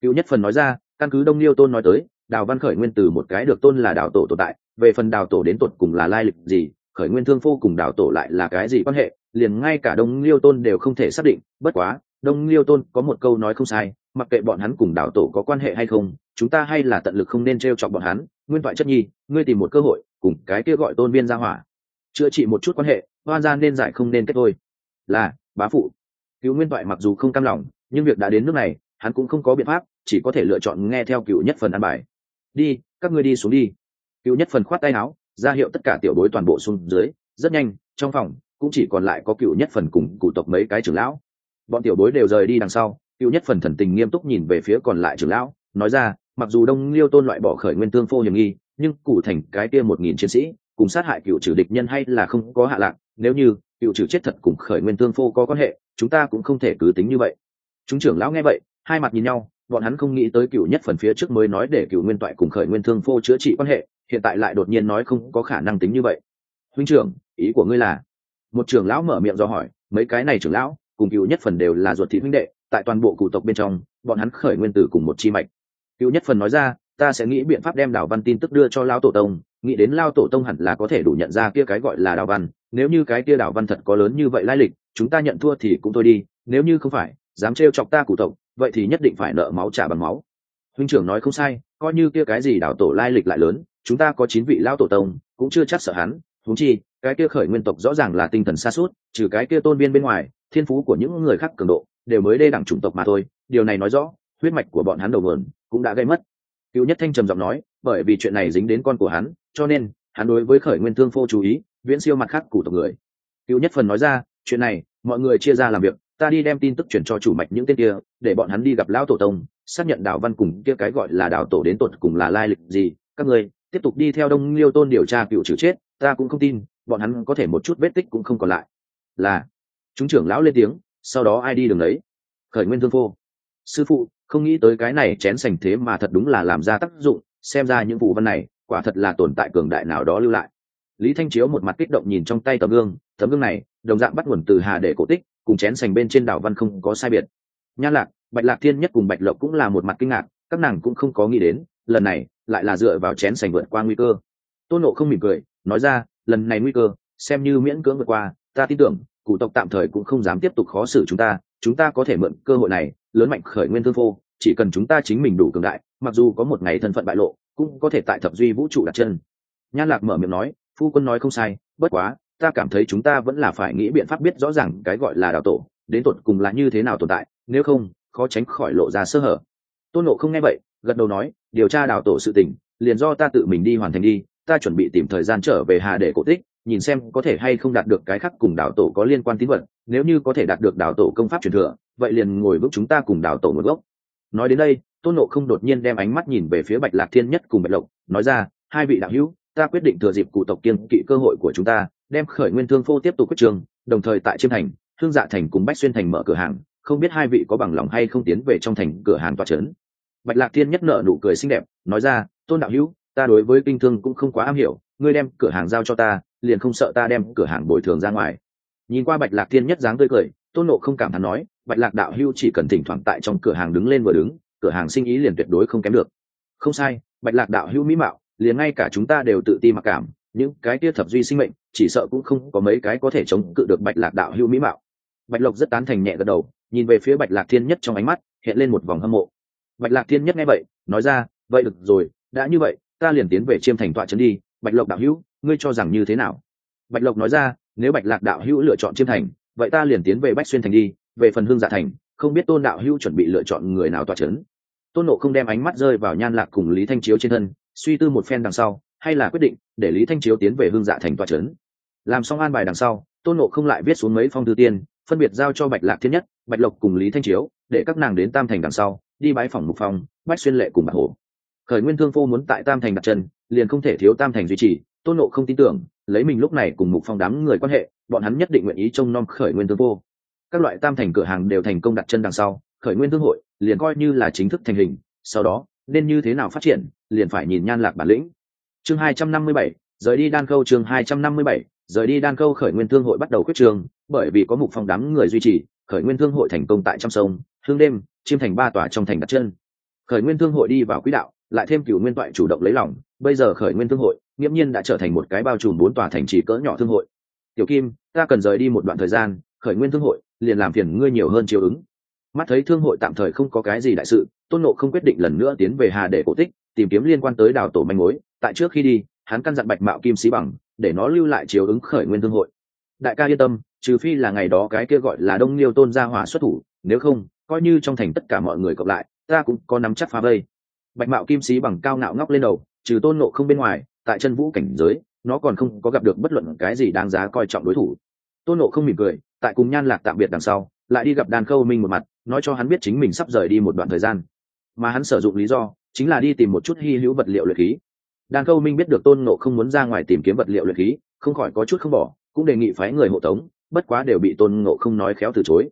Cựu nhất phần nói ra, căn cứ đông liêu tôn nói tới đào văn khởi nguyên từ một cái được tôn là đào tổ tồn tại, về phần đào tổ đến tột cùng là lai lịch gì, khởi nguyên thương phô cùng đào tổ lại là cái gì quan hệ, liền ngay cả đông liêu tôn đều không thể xác định, bất quá, đông liêu tôn có một câu nói không sai, mặc kệ bọn hắn cùng Đào tổ có quan hệ hay không, chúng ta hay là tận lực không nên t r e o chọc bọn hắn, nguyên thoại chất nhi, ngươi tìm một cơ hội, cùng cái kia gọi tôn viên ra hỏa, chữa trị một chút quan hệ hoan gia nên giải không nên kết thôi. Là, bá phụ. Cứu nguyên thoại mặc dù không cam lòng, nhưng việc đã đến nước này, hắn cũng không có biện pháp, chỉ có thể lựa chọn nghe theo cựu nhất phần ăn bài đi, các ngươi đi xuống đi. Cựu nhất phần khoát tay áo, ra hiệu tất cả tiểu đối toàn bộ xuống dưới, rất nhanh, trong phòng cũng chỉ còn lại có cựu nhất phần cùng cụ tộc mấy cái trưởng lão. Bọn tiểu đối đều rời đi đằng sau, cựu nhất phần thần tình nghiêm túc nhìn về phía còn lại trưởng lão, nói ra, mặc dù đông liêu tôn loại bỏ khởi nguyên tương phô hiểm nghi, nhưng cụ thành cái kia một nghìn chiến sĩ, cùng sát hại cựu trừ địch nhân hay là không có hạ lạc, nếu như cựu trừ chết thật cùng khởi nguyên tương phô có quan hệ, chúng ta cũng không thể cứ tính như vậy. Chúng trưởng lão nghe vậy, hai mặt nhìn nhau bọn hắn không nghĩ tới cựu nhất phần phía trước mới nói để cựu nguyên toại cùng khởi nguyên thương phô chữa trị quan hệ, hiện tại lại đột nhiên nói không có khả năng tính như vậy. Huynh trưởng, ý của ngươi là? Một trưởng lão mở miệng do hỏi, mấy cái này trưởng lão, cùng cựu nhất phần đều là ruột thị huynh đệ, tại toàn bộ cụ tộc bên trong, bọn hắn khởi nguyên tử cùng một chi mạch. Cựu nhất phần nói ra, ta sẽ nghĩ biện pháp đem đảo văn tin tức đưa cho lao tổ tông, nghĩ đến lao tổ tông hẳn là có thể đủ nhận ra kia cái gọi là đảo văn, nếu như cái kia đảo văn thật có lớn như vậy lai lịch, chúng ta nhận thua thì cũng thôi đi, nếu như không phải, dám trêu chọc ta cụ tộc vậy thì nhất định phải nợ máu trả bằng máu. Huynh trưởng nói không sai, coi như kia cái gì đảo tổ lai lịch lại lớn, chúng ta có chín vị lao tổ tông, cũng chưa chắc sợ hắn. Thú chi, cái kia khởi nguyên tộc rõ ràng là tinh thần xa suốt, trừ cái kia tôn viên bên ngoài, thiên phú của những người khác cường độ, đều mới đê đẳng chủng tộc mà thôi. Điều này nói rõ, huyết mạch của bọn hắn đầu nguồn cũng đã gây mất. Cựu nhất thanh trầm giọng nói, bởi vì chuyện này dính đến con của hắn, cho nên hắn đối với khởi nguyên thương phô chú ý, viễn siêu mặt khác cụ tộc người. Cựu nhất phần nói ra, chuyện này, mọi người chia ra làm việc ta đi đem tin tức chuyển cho chủ mạch những tên kia, để bọn hắn đi gặp lão tổ tông, xác nhận đào văn cùng kia cái gọi là đào tổ đến tột cùng là lai lịch gì. Các người tiếp tục đi theo đông liêu tôn điều tra cựu trừ chết, ta cũng không tin, bọn hắn có thể một chút vết tích cũng không còn lại. Là, chúng trưởng lão lên tiếng, sau đó ai đi đường đấy? Khởi nguyên thương phô sư phụ, không nghĩ tới cái này chén sành thế mà thật đúng là làm ra tác dụng, xem ra những vụ văn này, quả thật là tồn tại cường đại nào đó lưu lại. Lý thanh chiếu một mặt kích động nhìn trong tay tấm gương tấm gương này, đồng dạng bắt nguồn từ hà để cổ tích cùng chén sành bên trên đảo văn không có sai biệt. Nhan lạc, bạch lạc thiên nhất cùng bạch lộc cũng là một mặt kinh ngạc, các nàng cũng không có nghĩ đến, lần này lại là dựa vào chén sành vượt qua nguy cơ. Tôn nộ không mỉm cười, nói ra, lần này nguy cơ, xem như miễn cưỡng vượt qua, ta tin tưởng cụ tộc tạm thời cũng không dám tiếp tục khó xử chúng ta chúng ta có thể mượn cơ hội này, lớn mạnh khởi nguyên thương phô chỉ cần chúng ta chính mình đủ cường đại, mặc dù có một ngày thân phận bại lộ, cũng có thể tại thập duy vũ trụ đặt chân. Nhan lạc mở miệng nói, phu quân nói không sai, bất quá ta cảm thấy chúng ta vẫn là phải nghĩ biện pháp biết rõ ràng cái gọi là đào tổ, đến tột cùng là như thế nào tồn tại, nếu không, khó tránh khỏi lộ ra sơ hở. Tôn nộ không nghe vậy, gật đầu nói, điều tra đào tổ sự tình, liền do ta tự mình đi hoàn thành đi, ta chuẩn bị tìm thời gian trở về hà để cổ tích, nhìn xem có thể hay không đạt được cái khác cùng đảo tổ có liên quan tín vật, nếu như có thể đạt được đảo tổ công pháp truyền thừa, vậy liền ngồi vững chúng ta cùng đảo tổ một gốc. Nói đến đây, tôn nộ không đột nhiên đem ánh mắt nhìn về phía bạch lạc thiên nhất cùng bạch lộc, nói ra, hai vị đạo hữu, ta quyết định thừa dịp cụ tộc kiên kỵ cơ hội của chúng ta đem khởi nguyên thương phô tiếp tục quyết trường, đồng thời tại chiêm thành, thương dạ thành cùng bách xuyên thành mở cửa hàng, không biết hai vị có bằng lòng hay không tiến về trong thành cửa hàng tòa trấn. Bạch lạc thiên nhất nợ nụ cười xinh đẹp, nói ra, tôn đạo hữu, ta đối với kinh thương cũng không quá am hiểu, ngươi đem cửa hàng giao cho ta, liền không sợ ta đem cửa hàng bồi thường ra ngoài. Nhìn qua bạch lạc thiên nhất dáng tươi cười, tôn nộ không cảm thán nói, bạch lạc đạo hưu chỉ cần thỉnh thoảng tại trong cửa hàng đứng lên vừa đứng, cửa hàng sinh ý liền tuyệt đối không kém được. Không sai, bạch lạc đạo hưu mỹ mạo, liền ngay cả chúng ta đều tự ti mặc cảm những cái kia thập duy sinh mệnh, chỉ sợ cũng không có mấy cái có thể chống cự được bạch lạc đạo hưu mỹ mạo. Bạch lộc rất tán thành nhẹ gật đầu, nhìn về phía bạch lạc thiên nhất trong ánh mắt, hiện lên một vòng hâm mộ. Bạch lạc thiên nhất nghe vậy, nói ra, vậy được rồi, đã như vậy, ta liền tiến về chiêm thành tọa trấn đi, bạch lộc đạo hữu, ngươi cho rằng như thế nào? Bạch lộc nói ra, nếu bạch lạc đạo hữu lựa chọn chiêm thành, vậy ta liền tiến về bách xuyên thành đi, về phần hương dạ thành, không biết tôn đạo hữu chuẩn bị lựa chọn người nào tọa trấn. Tôn nộ không đem ánh mắt rơi vào nhan lạc cùng lý thanh chiếu trên thân, suy tư một phen đằng sau hay là quyết định để lý thanh chiếu tiến về hương dạ thành tọa trấn. Làm xong an bài đằng sau, tôn nộ không lại viết xuống mấy phong thư tiên, phân biệt giao cho bạch lạc thiên nhất, bạch lộc cùng lý thanh chiếu, để các nàng đến tam thành đằng sau, đi bái phòng mục phong, bách xuyên lệ cùng bạc hồ khởi nguyên thương phô muốn tại tam thành đặt chân, liền không thể thiếu tam thành duy trì. Tôn nộ không tin tưởng, lấy mình lúc này cùng mục phong đám người quan hệ, bọn hắn nhất định nguyện ý trông nom khởi nguyên thương phô các loại tam thành cửa hàng đều thành công đặt chân đằng sau, khởi nguyên thương hội liền coi như là chính thức thành hình, sau đó, nên như thế nào phát triển, liền phải nhìn nhan lạc bản lĩnh chương hai trăm năm mươi bảy, rời đi đan khâu chương hai trăm năm mươi bảy, rời đi đan khâu khởi nguyên thương hội bắt đầu quyết trường, bởi vì có mục phong đám người duy trì, khởi nguyên thương hội thành công tại trăm sông, hương đêm, chiêm thành ba tòa trong thành đặt chân. Khởi nguyên thương hội đi vào quỹ đạo, lại thêm cửu nguyên toại chủ động lấy lòng, bây giờ khởi nguyên thương hội, nghiễm nhiên đã trở thành một cái bao trùm bốn tòa thành trì cỡ nhỏ thương hội. Tiểu kim, ta cần rời đi một đoạn thời gian, khởi nguyên thương hội, liền làm phiền ngươi nhiều hơn chiều ứng. Mắt thấy thương hội tạm thời không có cái gì đại sự, tôn nộ không quyết định lần nữa tiến về hà để cổ tích, tìm kiếm liên quan tới đào tổ manh mối tại trước khi đi, hắn căn dặn bạch mạo kim sĩ bằng để nó lưu lại chiều ứng khởi nguyên thương hội. Đại ca yên tâm, trừ phi là ngày đó cái kia gọi là đông liêu tôn gia hỏa xuất thủ, nếu không, coi như trong thành tất cả mọi người cộng lại, ta cũng có nắm chắc phá vây. Bạch mạo kim sĩ bằng cao ngạo ngóc lên đầu, trừ tôn nộ không bên ngoài, tại chân vũ cảnh giới, nó còn không có gặp được bất luận cái gì đáng giá coi trọng đối thủ. Tôn nộ không mỉm cười, tại cùng nhan lạc tạm biệt đằng sau, lại đi gặp đàn khâu minh một mặt, nói cho hắn biết chính mình sắp rời đi một đoạn thời gian. Mà hắn sử dụng lý do, chính là đi tìm một chút hy hữu vật liệu luyện khí. Đan khâu minh biết được tôn nộ không muốn ra ngoài tìm kiếm vật liệu luyện khí, không khỏi có chút không bỏ, cũng đề nghị phái người hộ tống, bất quá đều bị tôn nộ không nói khéo từ chối.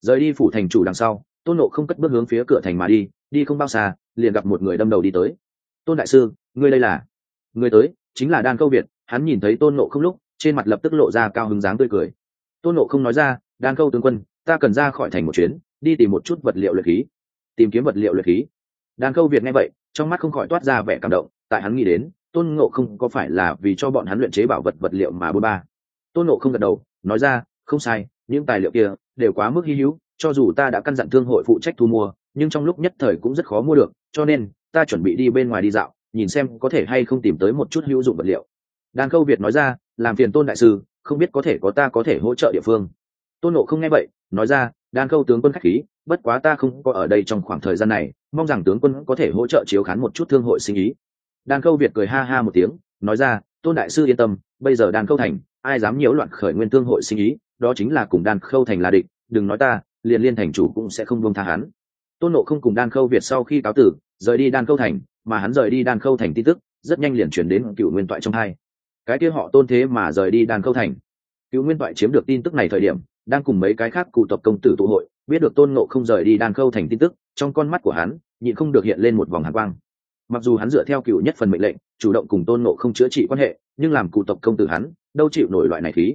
Rời đi phủ thành chủ đằng sau, tôn nộ không cất bước hướng phía cửa thành mà đi đi không bao xa, liền gặp một người đâm đầu đi tới. Tôn đại sư, ngươi đây là? Người tới, chính là đan câu việt. Hắn nhìn thấy tôn nộ không lúc, trên mặt lập tức lộ ra cao hứng dáng tươi cười. Tôn nộ không nói ra, đan câu tướng quân, ta cần ra khỏi thành một chuyến, đi tìm một chút vật liệu luyện khí. Tìm kiếm vật liệu luyện khí? Đan câu việt nghe vậy, trong mắt không khỏi toát ra vẻ cảm động tại hắn nghĩ đến, tôn ngộ không có phải là vì cho bọn hắn luyện chế bảo vật vật liệu mà bôn ba? Tôn ngộ không gật đầu, nói ra, không sai, những tài liệu kia đều quá mức hy hữu, cho dù ta đã căn dặn thương hội phụ trách thu mua, nhưng trong lúc nhất thời cũng rất khó mua được, cho nên ta chuẩn bị đi bên ngoài đi dạo, nhìn xem có thể hay không tìm tới một chút hữu dụng vật liệu. Đàn câu việt nói ra, làm phiền tôn đại sư, không biết có thể có ta có thể hỗ trợ địa phương. Tôn nộ không nghe vậy, nói ra, đan câu tướng quân khách khí, bất quá ta không có ở đây trong khoảng thời gian này, mong rằng tướng quân có thể hỗ trợ chiếu khán một chút thương hội sinh ý đan Khâu việt cười ha ha một tiếng, nói ra, tôn đại sư yên tâm, bây giờ đan Khâu thành, ai dám nhiễu loạn khởi nguyên thương hội sinh ý, đó chính là cùng đan khâu thành là địch, đừng nói ta, liền liên thành chủ cũng sẽ không buông tha hắn. Tôn nộ không cùng đan khâu việt sau khi cáo tử, rời đi đan khâu thành, mà hắn rời đi đan khâu thành tin tức, rất nhanh liền chuyển đến cựu nguyên toại trong hai. Cái kia họ tôn thế mà rời đi đan khâu thành. Cựu nguyên toại chiếm được tin tức này thời điểm, đang cùng mấy cái khác cụ tập công tử tụ hội, biết được tôn nộ không rời đi đan khâu thành tin tức, trong con mắt của hắn, nhịn không được hiện lên một vòng hạ quang mặc dù hắn dựa theo cựu nhất phần mệnh lệnh, chủ động cùng tôn nộ không chữa trị quan hệ, nhưng làm cụ tộc công tử hắn, đâu chịu nổi loại này khí.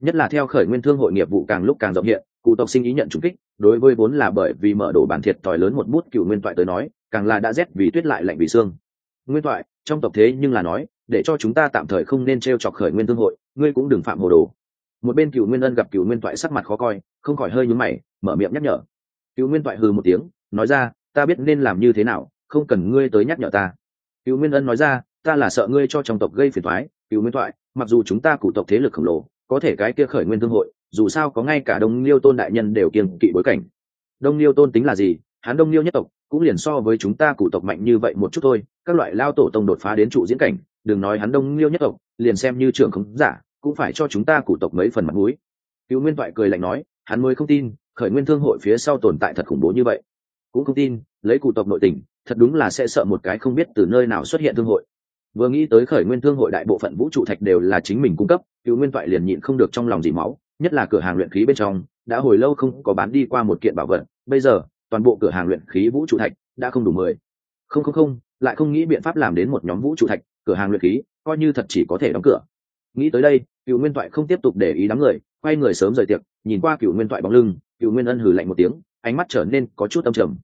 Nhất là theo khởi nguyên thương hội nghiệp vụ càng lúc càng rộng hiện, cụ tộc sinh ý nhận trúng kích, đối với vốn là bởi vì mở đổ bản thiệt thòi lớn một bút cựu nguyên toại tới nói, càng là đã rét vì tuyết lại lạnh vì xương. Nguyên toại trong tộc thế nhưng là nói, để cho chúng ta tạm thời không nên t r e o chọc khởi nguyên thương hội, ngươi cũng đừng phạm hồ đồ. Một bên cựu nguyên ân gặp cựu nguyên toại sắc mặt khó coi, không khỏi hơi nhúm mày, mở miệng nhắc nhở. Cựu nguyên toại hừ một tiếng, nói ra, ta biết nên làm như thế nào không cần ngươi tới nhắc nhở ta. Cựu nguyên ân nói ra, ta là sợ ngươi cho trong tộc gây phiền thoái cựu nguyên toại mặc dù chúng ta cụ tộc thế lực khổng lồ, có thể cái kia khởi nguyên thương hội, dù sao có ngay cả đông liêu tôn đại nhân đều kiêng kỵ bối cảnh. Đông liêu tôn tính là gì? Hắn đông liêu nhất tộc, cũng liền so với chúng ta cụ tộc mạnh như vậy một chút thôi, các loại lao tổ tông đột phá đến trụ diễn cảnh, đừng nói hắn đông liêu nhất tộc, liền xem như trưởng không giả, cũng phải cho chúng ta cụ tộc mấy phần mặt mũi. Cựu nguyên toại cười lạnh nói, hắn mới không tin, khởi nguyên thương hội phía sau tồn tại thật khủng bố như vậy. Cũng không tin, lấy cụ tộc nội tình thật đúng là sẽ sợ một cái không biết từ nơi nào xuất hiện thương hội. Vừa nghĩ tới khởi nguyên thương hội đại bộ phận vũ trụ thạch đều là chính mình cung cấp, cựu nguyên toại liền nhịn không được trong lòng dỉ máu, nhất là cửa hàng luyện khí bên trong, đã hồi lâu không có bán đi qua một kiện bảo vật, bây giờ, toàn bộ cửa hàng luyện khí vũ trụ thạch đã không đủ mười. Không không không, lại không nghĩ biện pháp làm đến một nhóm vũ trụ thạch, cửa hàng luyện khí, coi như thật chỉ có thể đóng cửa. Nghĩ tới đây, cựu nguyên toại không tiếp tục để ý đám người, quay người sớm rời tiệc, nhìn qua cựu nguyên toại bóng lưng, cựu nguyên ân hừ lạnh một tiếng, ánh mắt trở nên có chút âm trầm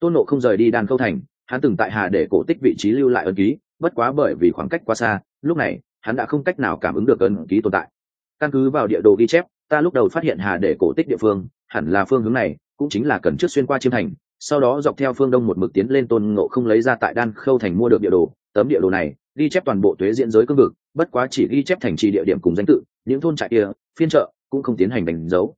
tôn nộ không rời đi đan khâu thành, hắn từng tại hà để cổ tích vị trí lưu lại ân ký, bất quá bởi vì khoảng cách quá xa, lúc này, hắn đã không cách nào cảm ứng được ân ký tồn tại. Căn cứ vào địa đồ ghi chép, ta lúc đầu phát hiện hà để cổ tích địa phương, hẳn là phương hướng này, cũng chính là cần trước xuyên qua chiêm thành, sau đó dọc theo phương đông một mực tiến lên tôn ngộ không lấy ra tại đan khâu thành mua được địa đồ. Tấm địa đồ này, ghi chép toàn bộ thuế diễn giới cương vực, bất quá chỉ ghi chép thành trì địa điểm cùng danh tự, những thôn trại kia, phiên chợ cũng không tiến hành đánh dấu.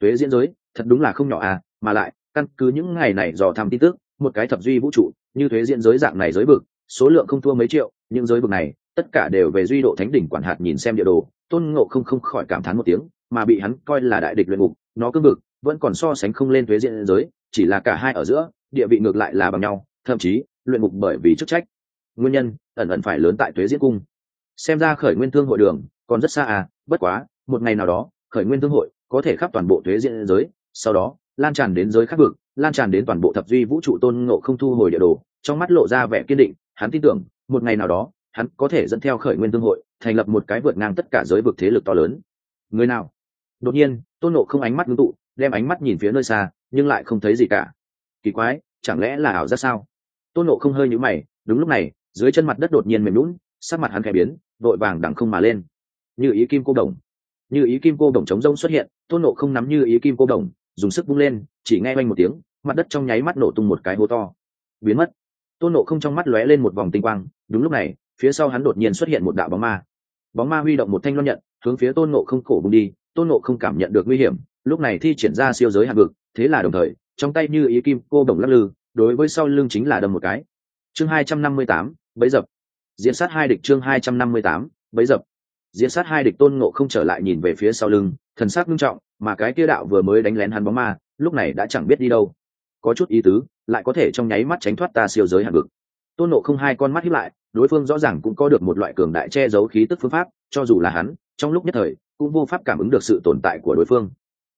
Thuế diễn giới, thật đúng là không nhỏ à mà lại căn cứ những ngày này dò thăm tin tức, một cái thập duy vũ trụ, như thuế diễn giới dạng này giới vực, số lượng không thua mấy triệu, những giới vực này, tất cả đều về duy độ thánh đỉnh quản hạt nhìn xem địa đồ, tôn ngộ không không khỏi cảm thán một tiếng, mà bị hắn coi là đại địch luyện ngục, nó cương vực, vẫn còn so sánh không lên thuế diễn giới, chỉ là cả hai ở giữa, địa vị ngược lại là bằng nhau, thậm chí, luyện ngục bởi vì chức trách. Nguyên nhân, ẩn ẩn phải lớn tại thuế diễn cung. Xem ra khởi nguyên thương hội đường, còn rất xa à bất quá, một ngày nào đó, khởi nguyên thương hội, có thể khắp toàn bộ thuế diễn giới, sau đó lan tràn đến giới khác vực, lan tràn đến toàn bộ thập duy vũ trụ tôn ngộ không thu hồi địa đồ, trong mắt lộ ra vẻ kiên định, hắn tin tưởng, một ngày nào đó, hắn có thể dẫn theo khởi nguyên tương hội, thành lập một cái vượt ngang tất cả giới vực thế lực to lớn. Người nào? Đột nhiên, tôn nộ không ánh mắt ngưng tụ, đem ánh mắt nhìn phía nơi xa, nhưng lại không thấy gì cả. Kỳ quái, chẳng lẽ là ảo ra sao? Tôn nộ không hơi nhũ mày, đúng lúc này, dưới chân mặt đất đột nhiên mềm lún sắc mặt hắn khẽ biến, vội vàng đằng không mà lên. Như ý kim cô đồng. Như ý kim cô đồng chống rông xuất hiện, tôn nộ không nắm như ý kim cô đồng dùng sức bung lên, chỉ nghe oanh một tiếng, mặt đất trong nháy mắt nổ tung một cái hố to. Biến mất. Tôn nộ không trong mắt lóe lên một vòng tinh quang, đúng lúc này, phía sau hắn đột nhiên xuất hiện một đạo bóng ma. Bóng ma huy động một thanh loan nhận, hướng phía tôn nộ không cổ bung đi, tôn nộ không cảm nhận được nguy hiểm, lúc này thi triển ra siêu giới hạng vực, thế là đồng thời, trong tay như ý kim cô đồng lắc lư, đối với sau lưng chính là đâm một cái. Chương hai trăm năm mươi tám bấy dập. Diễn sát hai địch chương hai trăm năm mươi tám bấy dập diễn sát hai địch tôn ngộ không trở lại nhìn về phía sau lưng, thần sắc nghiêm trọng, mà cái kia đạo vừa mới đánh lén hắn bóng ma, lúc này đã chẳng biết đi đâu. Có chút ý tứ, lại có thể trong nháy mắt tránh thoát ta siêu giới hạng vực tôn nộ không hai con mắt hiếp lại, đối phương rõ ràng cũng có được một loại cường đại che giấu khí tức phương pháp, cho dù là hắn, trong lúc nhất thời, cũng vô pháp cảm ứng được sự tồn tại của đối phương.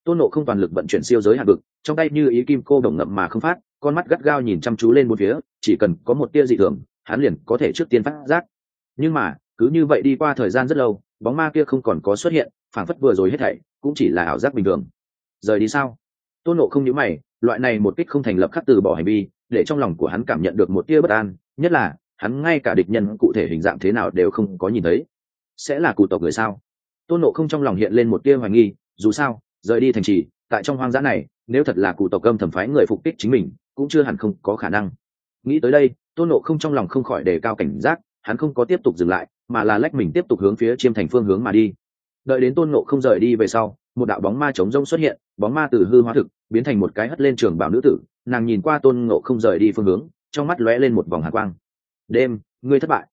Tôn nộ không toàn lực vận chuyển siêu giới hạng vực trong tay như ý kim cô đồng ngậm mà không phát, con mắt gắt gao nhìn chăm chú lên một phía, chỉ cần có một tia dị thường, hắn liền có thể trước tiên phát giác. Nhưng mà, cứ như vậy đi qua thời gian rất lâu bóng ma kia không còn có xuất hiện, phảng phất vừa rồi hết thảy, cũng chỉ là ảo giác bình thường. Rời đi sao? Tôn nộ không nhớ mày, loại này một kích không thành lập khắc từ bỏ hành vi, để trong lòng của hắn cảm nhận được một tia bất an, nhất là, hắn ngay cả địch nhân cụ thể hình dạng thế nào đều không có nhìn thấy. Sẽ là cụ tộc người sao? Tôn nộ không trong lòng hiện lên một tia hoài nghi, dù sao, rời đi thành trì, tại trong hoang dã này, nếu thật là cụ tộc âm thẩm phái người phục kích chính mình, cũng chưa hẳn không có khả năng. Nghĩ tới đây, tôn nộ không trong lòng không khỏi đề cao cảnh giác, hắn không có tiếp tục dừng lại mà là lách mình tiếp tục hướng phía chiêm thành phương hướng mà đi. Đợi đến tôn nộ không rời đi về sau, một đạo bóng ma chống rông xuất hiện, bóng ma từ hư hóa thực, biến thành một cái hất lên trường bảo nữ tử, nàng nhìn qua tôn ngộ không rời đi phương hướng, trong mắt lóe lên một vòng hạ quang. Đêm, ngươi thất bại.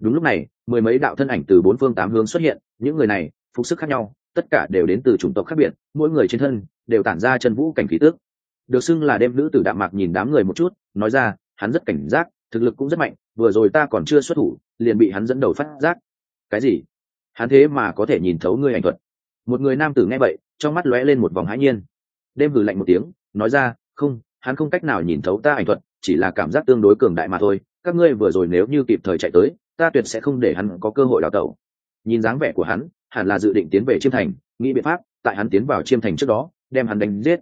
Đúng lúc này, mười mấy đạo thân ảnh từ bốn phương tám hướng xuất hiện, những người này, phục sức khác nhau, tất cả đều đến từ chủng tộc khác biệt, mỗi người trên thân đều tản ra chân vũ cảnh khí tước được xưng là đêm nữ tử đạm mạc nhìn đám người một chút, nói ra, hắn rất cảnh giác, thực lực cũng rất mạnh vừa rồi ta còn chưa xuất thủ, liền bị hắn dẫn đầu phát giác. Cái gì? Hắn thế mà có thể nhìn thấu ngươi ảnh thuật. Một người nam tử nghe vậy, trong mắt lóe lên một vòng hãi nhiên. Đêm hừ lạnh một tiếng, nói ra, không, hắn không cách nào nhìn thấu ta ảnh thuật, chỉ là cảm giác tương đối cường đại mà thôi. Các ngươi vừa rồi nếu như kịp thời chạy tới, ta tuyệt sẽ không để hắn có cơ hội đào tẩu. Nhìn dáng vẻ của hắn, hẳn là dự định tiến về chiêm thành, nghĩ biện pháp, tại hắn tiến vào chiêm thành trước đó, đem hắn đánh giết.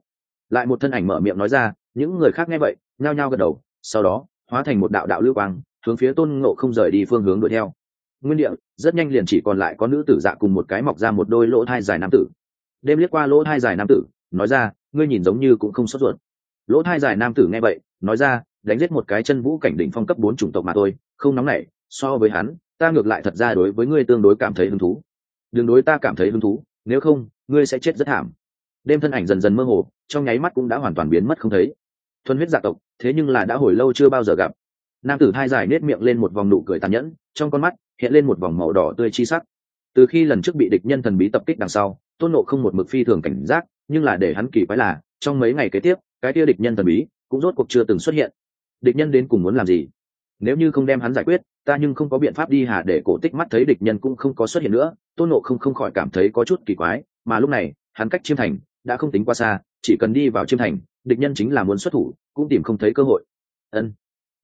Lại một thân ảnh mở miệng nói ra, những người khác nghe vậy, nhao nhao gật đầu, sau đó, hóa thành một đạo đạo lưu quang hướng phía tôn ngộ không rời đi phương hướng đuổi theo. Nguyên địa, rất nhanh liền chỉ còn lại có nữ tử dạ cùng một cái mọc ra một đôi lỗ thai dài nam tử. Đêm liếc qua lỗ thai dài nam tử, nói ra, ngươi nhìn giống như cũng không sốt ruột. Lỗ thai dài nam tử nghe vậy, nói ra, đánh giết một cái chân vũ cảnh đỉnh phong cấp bốn chủng tộc mà thôi, không nóng nảy, so với hắn, ta ngược lại thật ra đối với ngươi tương đối cảm thấy hứng thú. Đừng đối ta cảm thấy hứng thú, nếu không, ngươi sẽ chết rất thảm. Đêm thân ảnh dần dần mơ hồ, trong nháy mắt cũng đã hoàn toàn biến mất không thấy. Thuần huyết gia tộc, thế nhưng là đã hồi lâu chưa bao giờ gặp nam tử hai dài nết miệng lên một vòng nụ cười tàn nhẫn, trong con mắt hiện lên một vòng màu đỏ tươi chi sắc. Từ khi lần trước bị địch nhân thần bí tập kích đằng sau, tôn nộ không một mực phi thường cảnh giác, nhưng là để hắn kỳ quái là, trong mấy ngày kế tiếp, cái tia địch nhân thần bí cũng rốt cuộc chưa từng xuất hiện. Địch nhân đến cùng muốn làm gì? Nếu như không đem hắn giải quyết, ta nhưng không có biện pháp đi hà để cổ tích mắt thấy địch nhân cũng không có xuất hiện nữa. Tôn nộ không không khỏi cảm thấy có chút kỳ quái, mà lúc này, hắn cách chiêm thành đã không tính qua xa, chỉ cần đi vào chiêm thành, địch nhân chính là muốn xuất thủ, cũng tìm không thấy cơ hội. Ân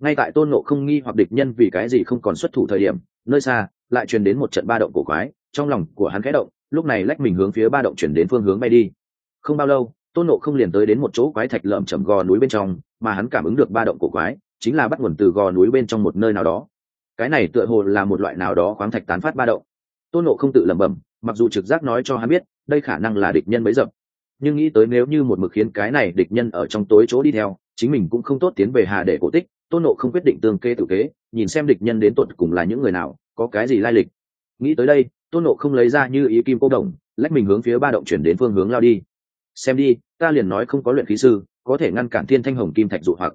ngay tại tôn nộ không nghi hoặc địch nhân vì cái gì không còn xuất thủ thời điểm, nơi xa, lại truyền đến một trận ba động cổ quái, trong lòng của hắn khẽ động, lúc này lách mình hướng phía ba động chuyển đến phương hướng bay đi. Không bao lâu, tôn nộ không liền tới đến một chỗ quái thạch lợm chầm gò núi bên trong, mà hắn cảm ứng được ba động cổ quái, chính là bắt nguồn từ gò núi bên trong một nơi nào đó. Cái này tựa hồ là một loại nào đó khoáng thạch tán phát ba động. Tôn nộ không tự lẩm bẩm, mặc dù trực giác nói cho hắn biết, đây khả năng là địch nhân bấy dập nhưng nghĩ tới nếu như một mực khiến cái này địch nhân ở trong tối chỗ đi theo, chính mình cũng không tốt tiến về hà để cổ tích tôn nộ không quyết định tương kê tự kế, nhìn xem địch nhân đến tột cùng là những người nào, có cái gì lai lịch. Nghĩ tới đây, tôn nộ không lấy ra như ý kim cô đồng, lách mình hướng phía ba động chuyển đến phương hướng lao đi. Xem đi, ta liền nói không có luyện khí sư, có thể ngăn cản thiên thanh hồng kim thạch dụ hoặc.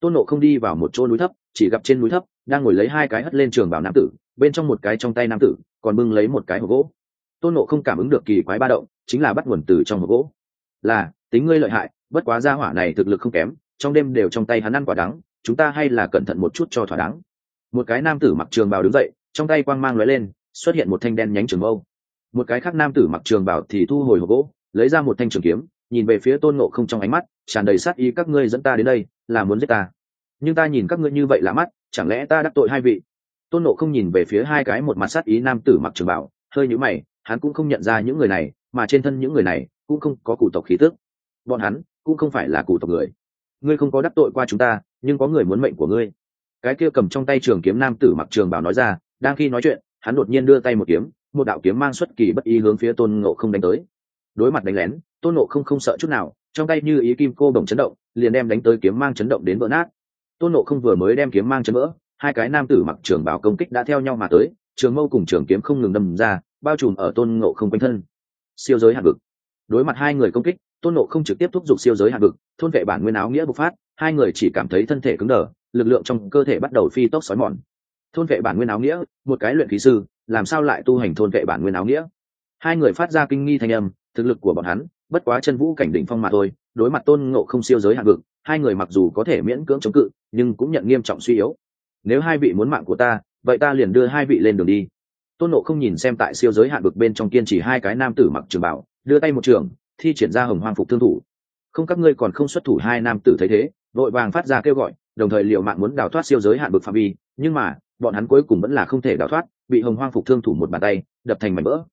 Tôn nộ không đi vào một chỗ núi thấp, chỉ gặp trên núi thấp, đang ngồi lấy hai cái hất lên trường bảo nam tử, bên trong một cái trong tay nam tử, còn bưng lấy một cái hộp gỗ. Tôn nộ không cảm ứng được kỳ quái ba động, chính là bắt nguồn từ trong hộp gỗ. Là, tính ngươi lợi hại, bất quá gia hỏa này thực lực không kém, trong đêm đều trong tay hắn ăn quả đắng chúng ta hay là cẩn thận một chút cho thỏa đáng. Một cái nam tử mặc trường bào đứng dậy, trong tay quang mang lóe lên, xuất hiện một thanh đen nhánh trường mâu. Một cái khác nam tử mặc trường bào thì thu hồi hộp gỗ, lấy ra một thanh trường kiếm, nhìn về phía tôn ngộ không trong ánh mắt, tràn đầy sát ý, các ngươi dẫn ta đến đây là muốn giết ta. Nhưng ta nhìn các ngươi như vậy lạ mắt, chẳng lẽ ta đắc tội hai vị? Tôn nộ không nhìn về phía hai cái một mặt sát ý nam tử mặc trường bảo hơi nhíu mày, hắn cũng không nhận ra những người này, mà trên thân những người này cũng không có cụ tộc khí tước bọn hắn cũng không phải là cụ tộc người ngươi không có đắc tội qua chúng ta, nhưng có người muốn mệnh của ngươi. Cái kia cầm trong tay trường kiếm nam tử mặc trường bảo nói ra, đang khi nói chuyện, hắn đột nhiên đưa tay một kiếm, một đạo kiếm mang xuất kỳ bất ý hướng phía tôn ngộ không đánh tới. Đối mặt đánh lén, tôn ngộ không không sợ chút nào, trong tay như ý kim cô đồng chấn động, liền đem đánh tới kiếm mang chấn động đến vỡ nát. Tôn ngộ không vừa mới đem kiếm mang chấn vỡ, hai cái nam tử mặc trường bảo công kích đã theo nhau mà tới, trường mâu cùng trường kiếm không ngừng đâm ra, bao trùm ở tôn ngộ không quanh thân. Siêu giới hạt vực. Đối mặt hai người công kích tôn ngộ không trực tiếp thúc giục siêu giới hạng vực, thôn vệ bản nguyên áo nghĩa bộc phát, hai người chỉ cảm thấy thân thể cứng đờ, lực lượng trong cơ thể bắt đầu phi tốc xói mòn. Thôn vệ bản nguyên áo nghĩa, một cái luyện khí sư, làm sao lại tu hành thôn vệ bản nguyên áo nghĩa? Hai người phát ra kinh nghi thanh âm, thực lực của bọn hắn, bất quá chân vũ cảnh đỉnh phong mà thôi, đối mặt tôn ngộ không siêu giới hạng vực, hai người mặc dù có thể miễn cưỡng chống cự, nhưng cũng nhận nghiêm trọng suy yếu. Nếu hai vị muốn mạng của ta, vậy ta liền đưa hai vị lên đường đi. Tôn nộ không nhìn xem tại siêu giới hạn vực bên trong kiên chỉ hai cái nam tử mặc trường bảo đưa tay một trường thi triển ra hồng hoang phục thương thủ. Không các ngươi còn không xuất thủ hai nam tử thấy thế, vội vàng phát ra kêu gọi, đồng thời liệu mạng muốn đào thoát siêu giới hạn bực phạm vi, nhưng mà, bọn hắn cuối cùng vẫn là không thể đào thoát, bị hồng hoang phục thương thủ một bàn tay, đập thành mảnh vỡ.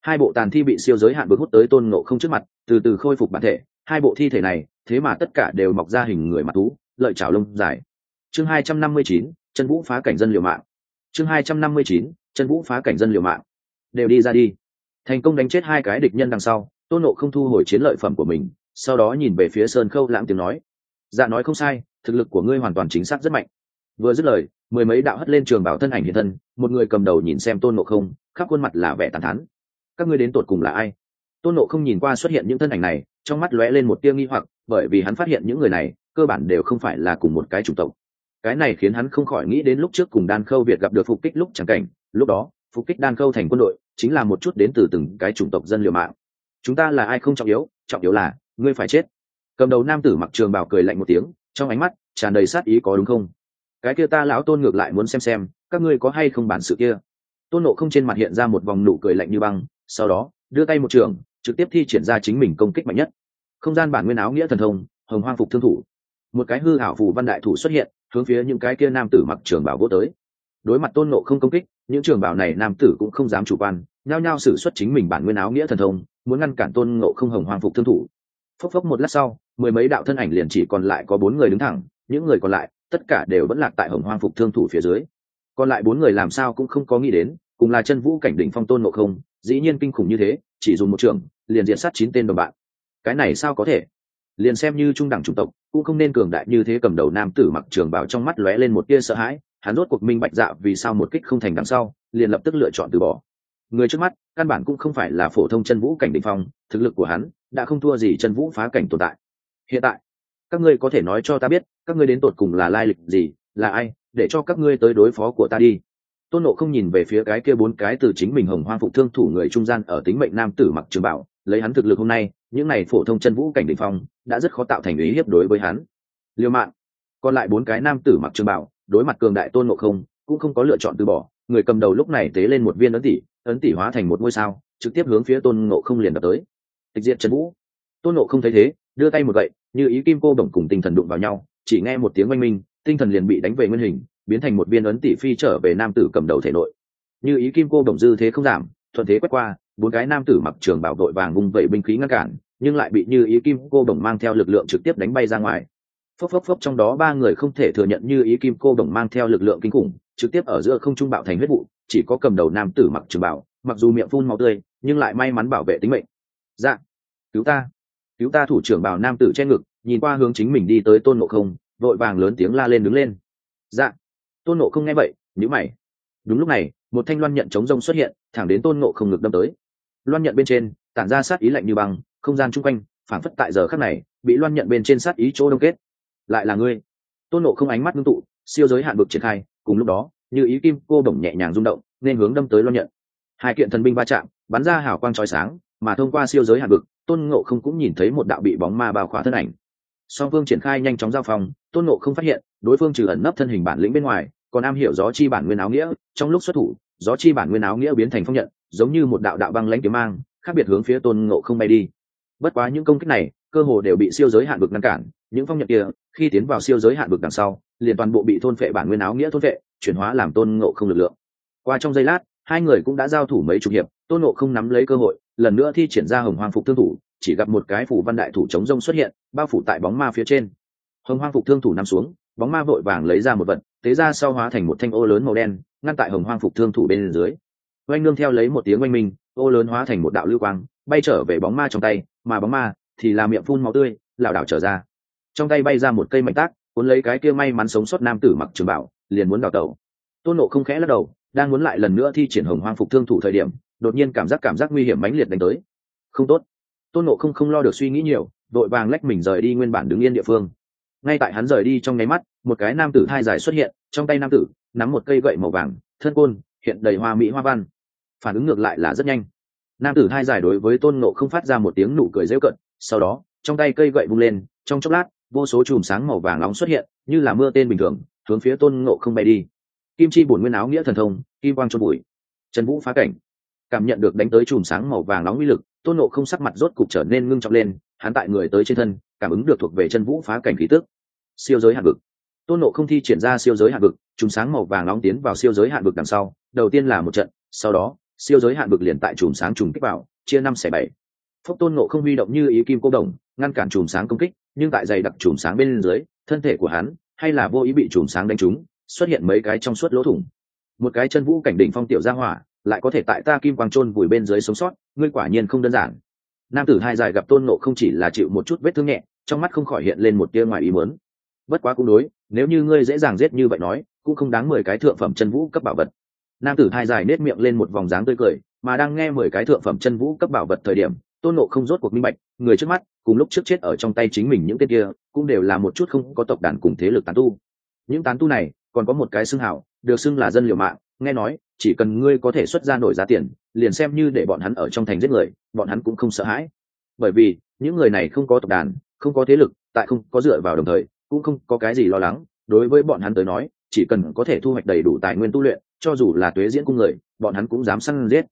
Hai bộ tàn thi bị siêu giới hạn bực hút tới tôn nộ không trước mặt, từ từ khôi phục bản thể, hai bộ thi thể này, thế mà tất cả đều mọc ra hình người mặt thú, lợi chảo lông dài. Chương hai trăm năm mươi chín, chân vũ phá cảnh dân liều mạng. Chương hai trăm năm mươi chín, chân vũ phá cảnh dân liều mạng. Đều đi ra đi. Thành công đánh chết hai cái địch nhân đằng sau tôn nộ không thu hồi chiến lợi phẩm của mình, sau đó nhìn về phía sơn khâu lãng tiếng nói. Dạ nói không sai, thực lực của ngươi hoàn toàn chính xác rất mạnh. Vừa dứt lời, mười mấy đạo hất lên trường bảo thân ảnh hiện thân, một người cầm đầu nhìn xem tôn nộ không, khắp khuôn mặt là vẻ tàn thắn các ngươi đến tột cùng là ai? Tôn nộ không nhìn qua xuất hiện những thân ảnh này, trong mắt lóe lên một tia nghi hoặc, bởi vì hắn phát hiện những người này, cơ bản đều không phải là cùng một cái chủng tộc. Cái này khiến hắn không khỏi nghĩ đến lúc trước cùng đan khâu việt gặp được phục kích lúc chẳng cảnh. Lúc đó, phục kích đan khâu thành quân đội, chính là một chút đến từ từng cái chủng tộc dân liều mạng chúng ta là ai không trọng yếu trọng yếu là, ngươi phải chết. Cầm đầu nam tử mặc trường bảo cười lạnh một tiếng, trong ánh mắt tràn đầy sát ý có đúng không? Cái kia ta lão tôn ngược lại muốn xem xem, các ngươi có hay không bản sự kia. Tôn nộ không trên mặt hiện ra một vòng nụ cười lạnh như băng, sau đó, đưa tay một trường, trực tiếp thi triển ra chính mình công kích mạnh nhất. Không gian bản nguyên áo nghĩa thần thông, hồng hoang phục thương thủ. Một cái hư hảo phù văn đại thủ xuất hiện, hướng phía những cái kia nam tử mặc trường bảo vô tới. Đối mặt tôn nộ không công kích, những trường bảo này nam tử cũng không dám chủ quan, nhao nhao xử xuất chính mình bản nguyên áo nghĩa thần thông muốn ngăn cản tôn ngộ không hồng hoàng phục thương thủ. Phốc phốc một lát sau, mười mấy đạo thân ảnh liền chỉ còn lại có bốn người đứng thẳng, những người còn lại, tất cả đều vẫn lạc tại hồng hoàng phục thương thủ phía dưới. Còn lại bốn người làm sao cũng không có nghĩ đến, cùng là chân vũ cảnh đỉnh phong tôn ngộ không, dĩ nhiên kinh khủng như thế, chỉ dùng một trường, liền diện sát chín tên đồng bạn. Cái này sao có thể? Liền xem như trung đẳng chủng tộc, cũng không nên cường đại như thế cầm đầu nam tử mặc trường bảo trong mắt lóe lên một tia sợ hãi, hắn rốt cuộc minh bạch dạ vì sao một kích không thành đằng sau, liền lập tức lựa chọn từ bỏ người trước mắt, căn bản cũng không phải là phổ thông chân vũ cảnh đ ỉ n h phong, thực lực của hắn đã không thua gì chân vũ phá cảnh tồn tại. Hiện tại, các ngươi có thể nói cho ta biết, các ngươi đến tột cùng là lai lịch gì, là ai, để cho các ngươi tới đối phó của ta đi. Tôn nộ không nhìn về phía cái kia bốn cái từ chính mình hồng hoang phục thương thủ người trung gian ở tính mệnh nam tử mặc trường bảo, lấy hắn thực lực hôm nay, những này phổ thông chân vũ cảnh đ ỉ n h phong, đã rất khó tạo thành ý hiếp đối với hắn. Liêu mạng còn lại bốn cái nam tử mặc trường bảo, đối mặt cường đại tôn nộ không, cũng không có lựa chọn từ bỏ, người cầm đầu lúc này tế lên một viên ấn tỷ ấn tỷ hóa thành một ngôi sao, trực tiếp hướng phía tôn ngộ không liền đập tới. Tịch diện trần vũ. Tôn ngộ không thấy thế, đưa tay một gậy, như ý kim cô đồng cùng tinh thần đụng vào nhau, chỉ nghe một tiếng oanh minh, tinh thần liền bị đánh về nguyên hình, biến thành một viên ấn tỷ phi trở về nam tử cầm đầu thể nội. Như ý kim cô đồng dư thế không giảm, thuận thế quét qua, bốn cái nam tử mặc trường bảo đội vàng vùng vẩy binh khí ngăn cản, nhưng lại bị như ý kim cô đồng mang theo lực lượng trực tiếp đánh bay ra ngoài. Phốc phốc phốc trong đó ba người không thể thừa nhận như ý kim cô đồng mang theo lực lượng kinh khủng, trực tiếp ở giữa không trung bạo thành huyết vụ chỉ có cầm đầu nam tử mặc trường bảo, mặc dù miệng phun màu tươi, nhưng lại may mắn bảo vệ tính mệnh. Dạ cứu ta. Cứu ta thủ trưởng bảo nam tử che ngực, nhìn qua hướng chính mình đi tới tôn nộ không, vội vàng lớn tiếng la lên đứng lên. Dạ. Tôn nộ không nghe vậy nhữ mày. Đúng lúc này, một thanh loan nhận chống rông xuất hiện, thẳng đến tôn nộ không ngực đâm tới. Loan nhận bên trên, tản ra sát ý lạnh như băng, không gian chung quanh phản phất tại giờ khắc này, bị loan nhận bên trên sát ý chỗ đông kết. Lại là ngươi. Tôn nộ không ánh mắt ngưng tụ, siêu giới hạn vực triển khai, cùng lúc đó như ý kim cô bổng nhẹ nhàng rung động, nên hướng đâm tới loan nhận. Hai kiện thần binh va chạm, bắn ra hào quang trói sáng, mà thông qua siêu giới hạn vực, tôn ngộ không cũng nhìn thấy một đạo bị bóng ma bao khóa thân ảnh. Song phương triển khai nhanh chóng giao phòng, tôn ngộ không phát hiện, đối phương trừ ẩn nấp thân hình bản lĩnh bên ngoài, còn am hiểu gió chi bản nguyên áo nghĩa, trong lúc xuất thủ, gió chi bản nguyên áo nghĩa biến thành phong nhận, giống như một đạo đạo băng lãnh kiếm mang, khác biệt hướng phía tôn ngộ không bay đi. Bất quá những công kích này, cơ hồ đều bị siêu giới hạn vực ngăn cản, những phong nhận kia, khi tiến vào siêu giới hạn vực đằng sau, liền toàn bộ bị thôn phệ bản nguyên áo nghĩa thôn phệ chuyển hóa làm tôn ngộ không lực lượng. Qua trong giây lát, hai người cũng đã giao thủ mấy chục hiệp, tôn ngộ không nắm lấy cơ hội, lần nữa thi triển ra hồng hoang phục thương thủ, chỉ gặp một cái phủ văn đại thủ chống rông xuất hiện, bao phủ tại bóng ma phía trên. Hồng hoang phục thương thủ nằm xuống, bóng ma vội vàng lấy ra một vật, tế ra sau hóa thành một thanh ô lớn màu đen, ngăn tại hồng hoang phục thương thủ bên dưới. Oanh nương theo lấy một tiếng oanh minh, ô lớn hóa thành một đạo lưu quang, bay trở về bóng ma trong tay, mà bóng ma thì là miệng phun máu tươi, lảo đảo trở ra. Trong tay bay ra một cây mạnh tác, cuốn lấy cái kia may mắn sống sót nam tử mặc trường bảo liền muốn đào tẩu. Tôn nộ không khẽ lắc đầu, đang muốn lại lần nữa thi triển hồng hoang phục thương thủ thời điểm, đột nhiên cảm giác cảm giác nguy hiểm mãnh liệt đánh tới. Không tốt. Tôn nộ không không lo được suy nghĩ nhiều, đội vàng lách mình rời đi nguyên bản đứng yên địa phương. Ngay tại hắn rời đi trong nháy mắt, một cái nam tử thai dài xuất hiện, trong tay nam tử, nắm một cây gậy màu vàng, thân côn, hiện đầy hoa mỹ hoa văn. Phản ứng ngược lại là rất nhanh. Nam tử hai dài đối với tôn nộ không phát ra một tiếng nụ cười rêu cận sau đó, trong tay cây gậy bung lên, trong chốc lát, vô số chùm sáng màu vàng nóng xuất hiện, như là mưa tên bình thường hướng phía tôn ngộ không bay đi. Kim chi bổn nguyên áo nghĩa thần thông kim quang cho bụi. Trần vũ phá cảnh. Cảm nhận được đánh tới chùm sáng màu vàng nóng uy lực, tôn nộ không sắc mặt rốt cục trở nên ngưng trọng lên, hắn tại người tới trên thân, cảm ứng được thuộc về chân vũ phá cảnh khí tức. Siêu giới hạn vực. Tôn nộ không thi triển ra siêu giới hạn vực, chùm sáng màu vàng nóng tiến vào siêu giới hạn vực đằng sau, đầu tiên là một trận, sau đó, siêu giới hạn vực liền tại chùm sáng trùng kích vào, chia năm xẻ bảy. Phúc tôn nộ không huy động như ý kim cô đồng, ngăn cản chùm sáng công kích, nhưng tại dày đặc chùm sáng bên dưới, thân thể của hắn hay là vô ý bị chùm sáng đánh trúng, xuất hiện mấy cái trong suốt lỗ thủng. Một cái chân vũ cảnh đỉnh phong tiểu gia hỏa, lại có thể tại ta kim quang trôn vùi bên dưới sống sót, ngươi quả nhiên không đơn giản. Nam tử hai dài gặp tôn nộ không chỉ là chịu một chút vết thương nhẹ, trong mắt không khỏi hiện lên một tia ngoài ý muốn. Bất quá cũng đối, nếu như ngươi dễ dàng giết như vậy nói, cũng không đáng mười cái thượng phẩm chân vũ cấp bảo vật. Nam tử hai dài nết miệng lên một vòng dáng tươi cười, mà đang nghe mười cái thượng phẩm chân vũ cấp bảo vật thời điểm, tôn nộ không rốt cuộc minh bạch, người trước mắt cùng lúc trước chết ở trong tay chính mình những tên kia, cũng đều là một chút không có tộc đàn cùng thế lực tán tu. Những tán tu này, còn có một cái xưng hảo, được xưng là dân liều mạng, nghe nói, chỉ cần ngươi có thể xuất ra nổi giá tiền, liền xem như để bọn hắn ở trong thành giết người, bọn hắn cũng không sợ hãi. Bởi vì, những người này không có tộc đàn, không có thế lực, tại không có dựa vào đồng thời, cũng không có cái gì lo lắng. Đối với bọn hắn tới nói, chỉ cần có thể thu hoạch đầy đủ tài nguyên tu luyện, cho dù là tuế diễn cung người, bọn hắn cũng dám săn giết.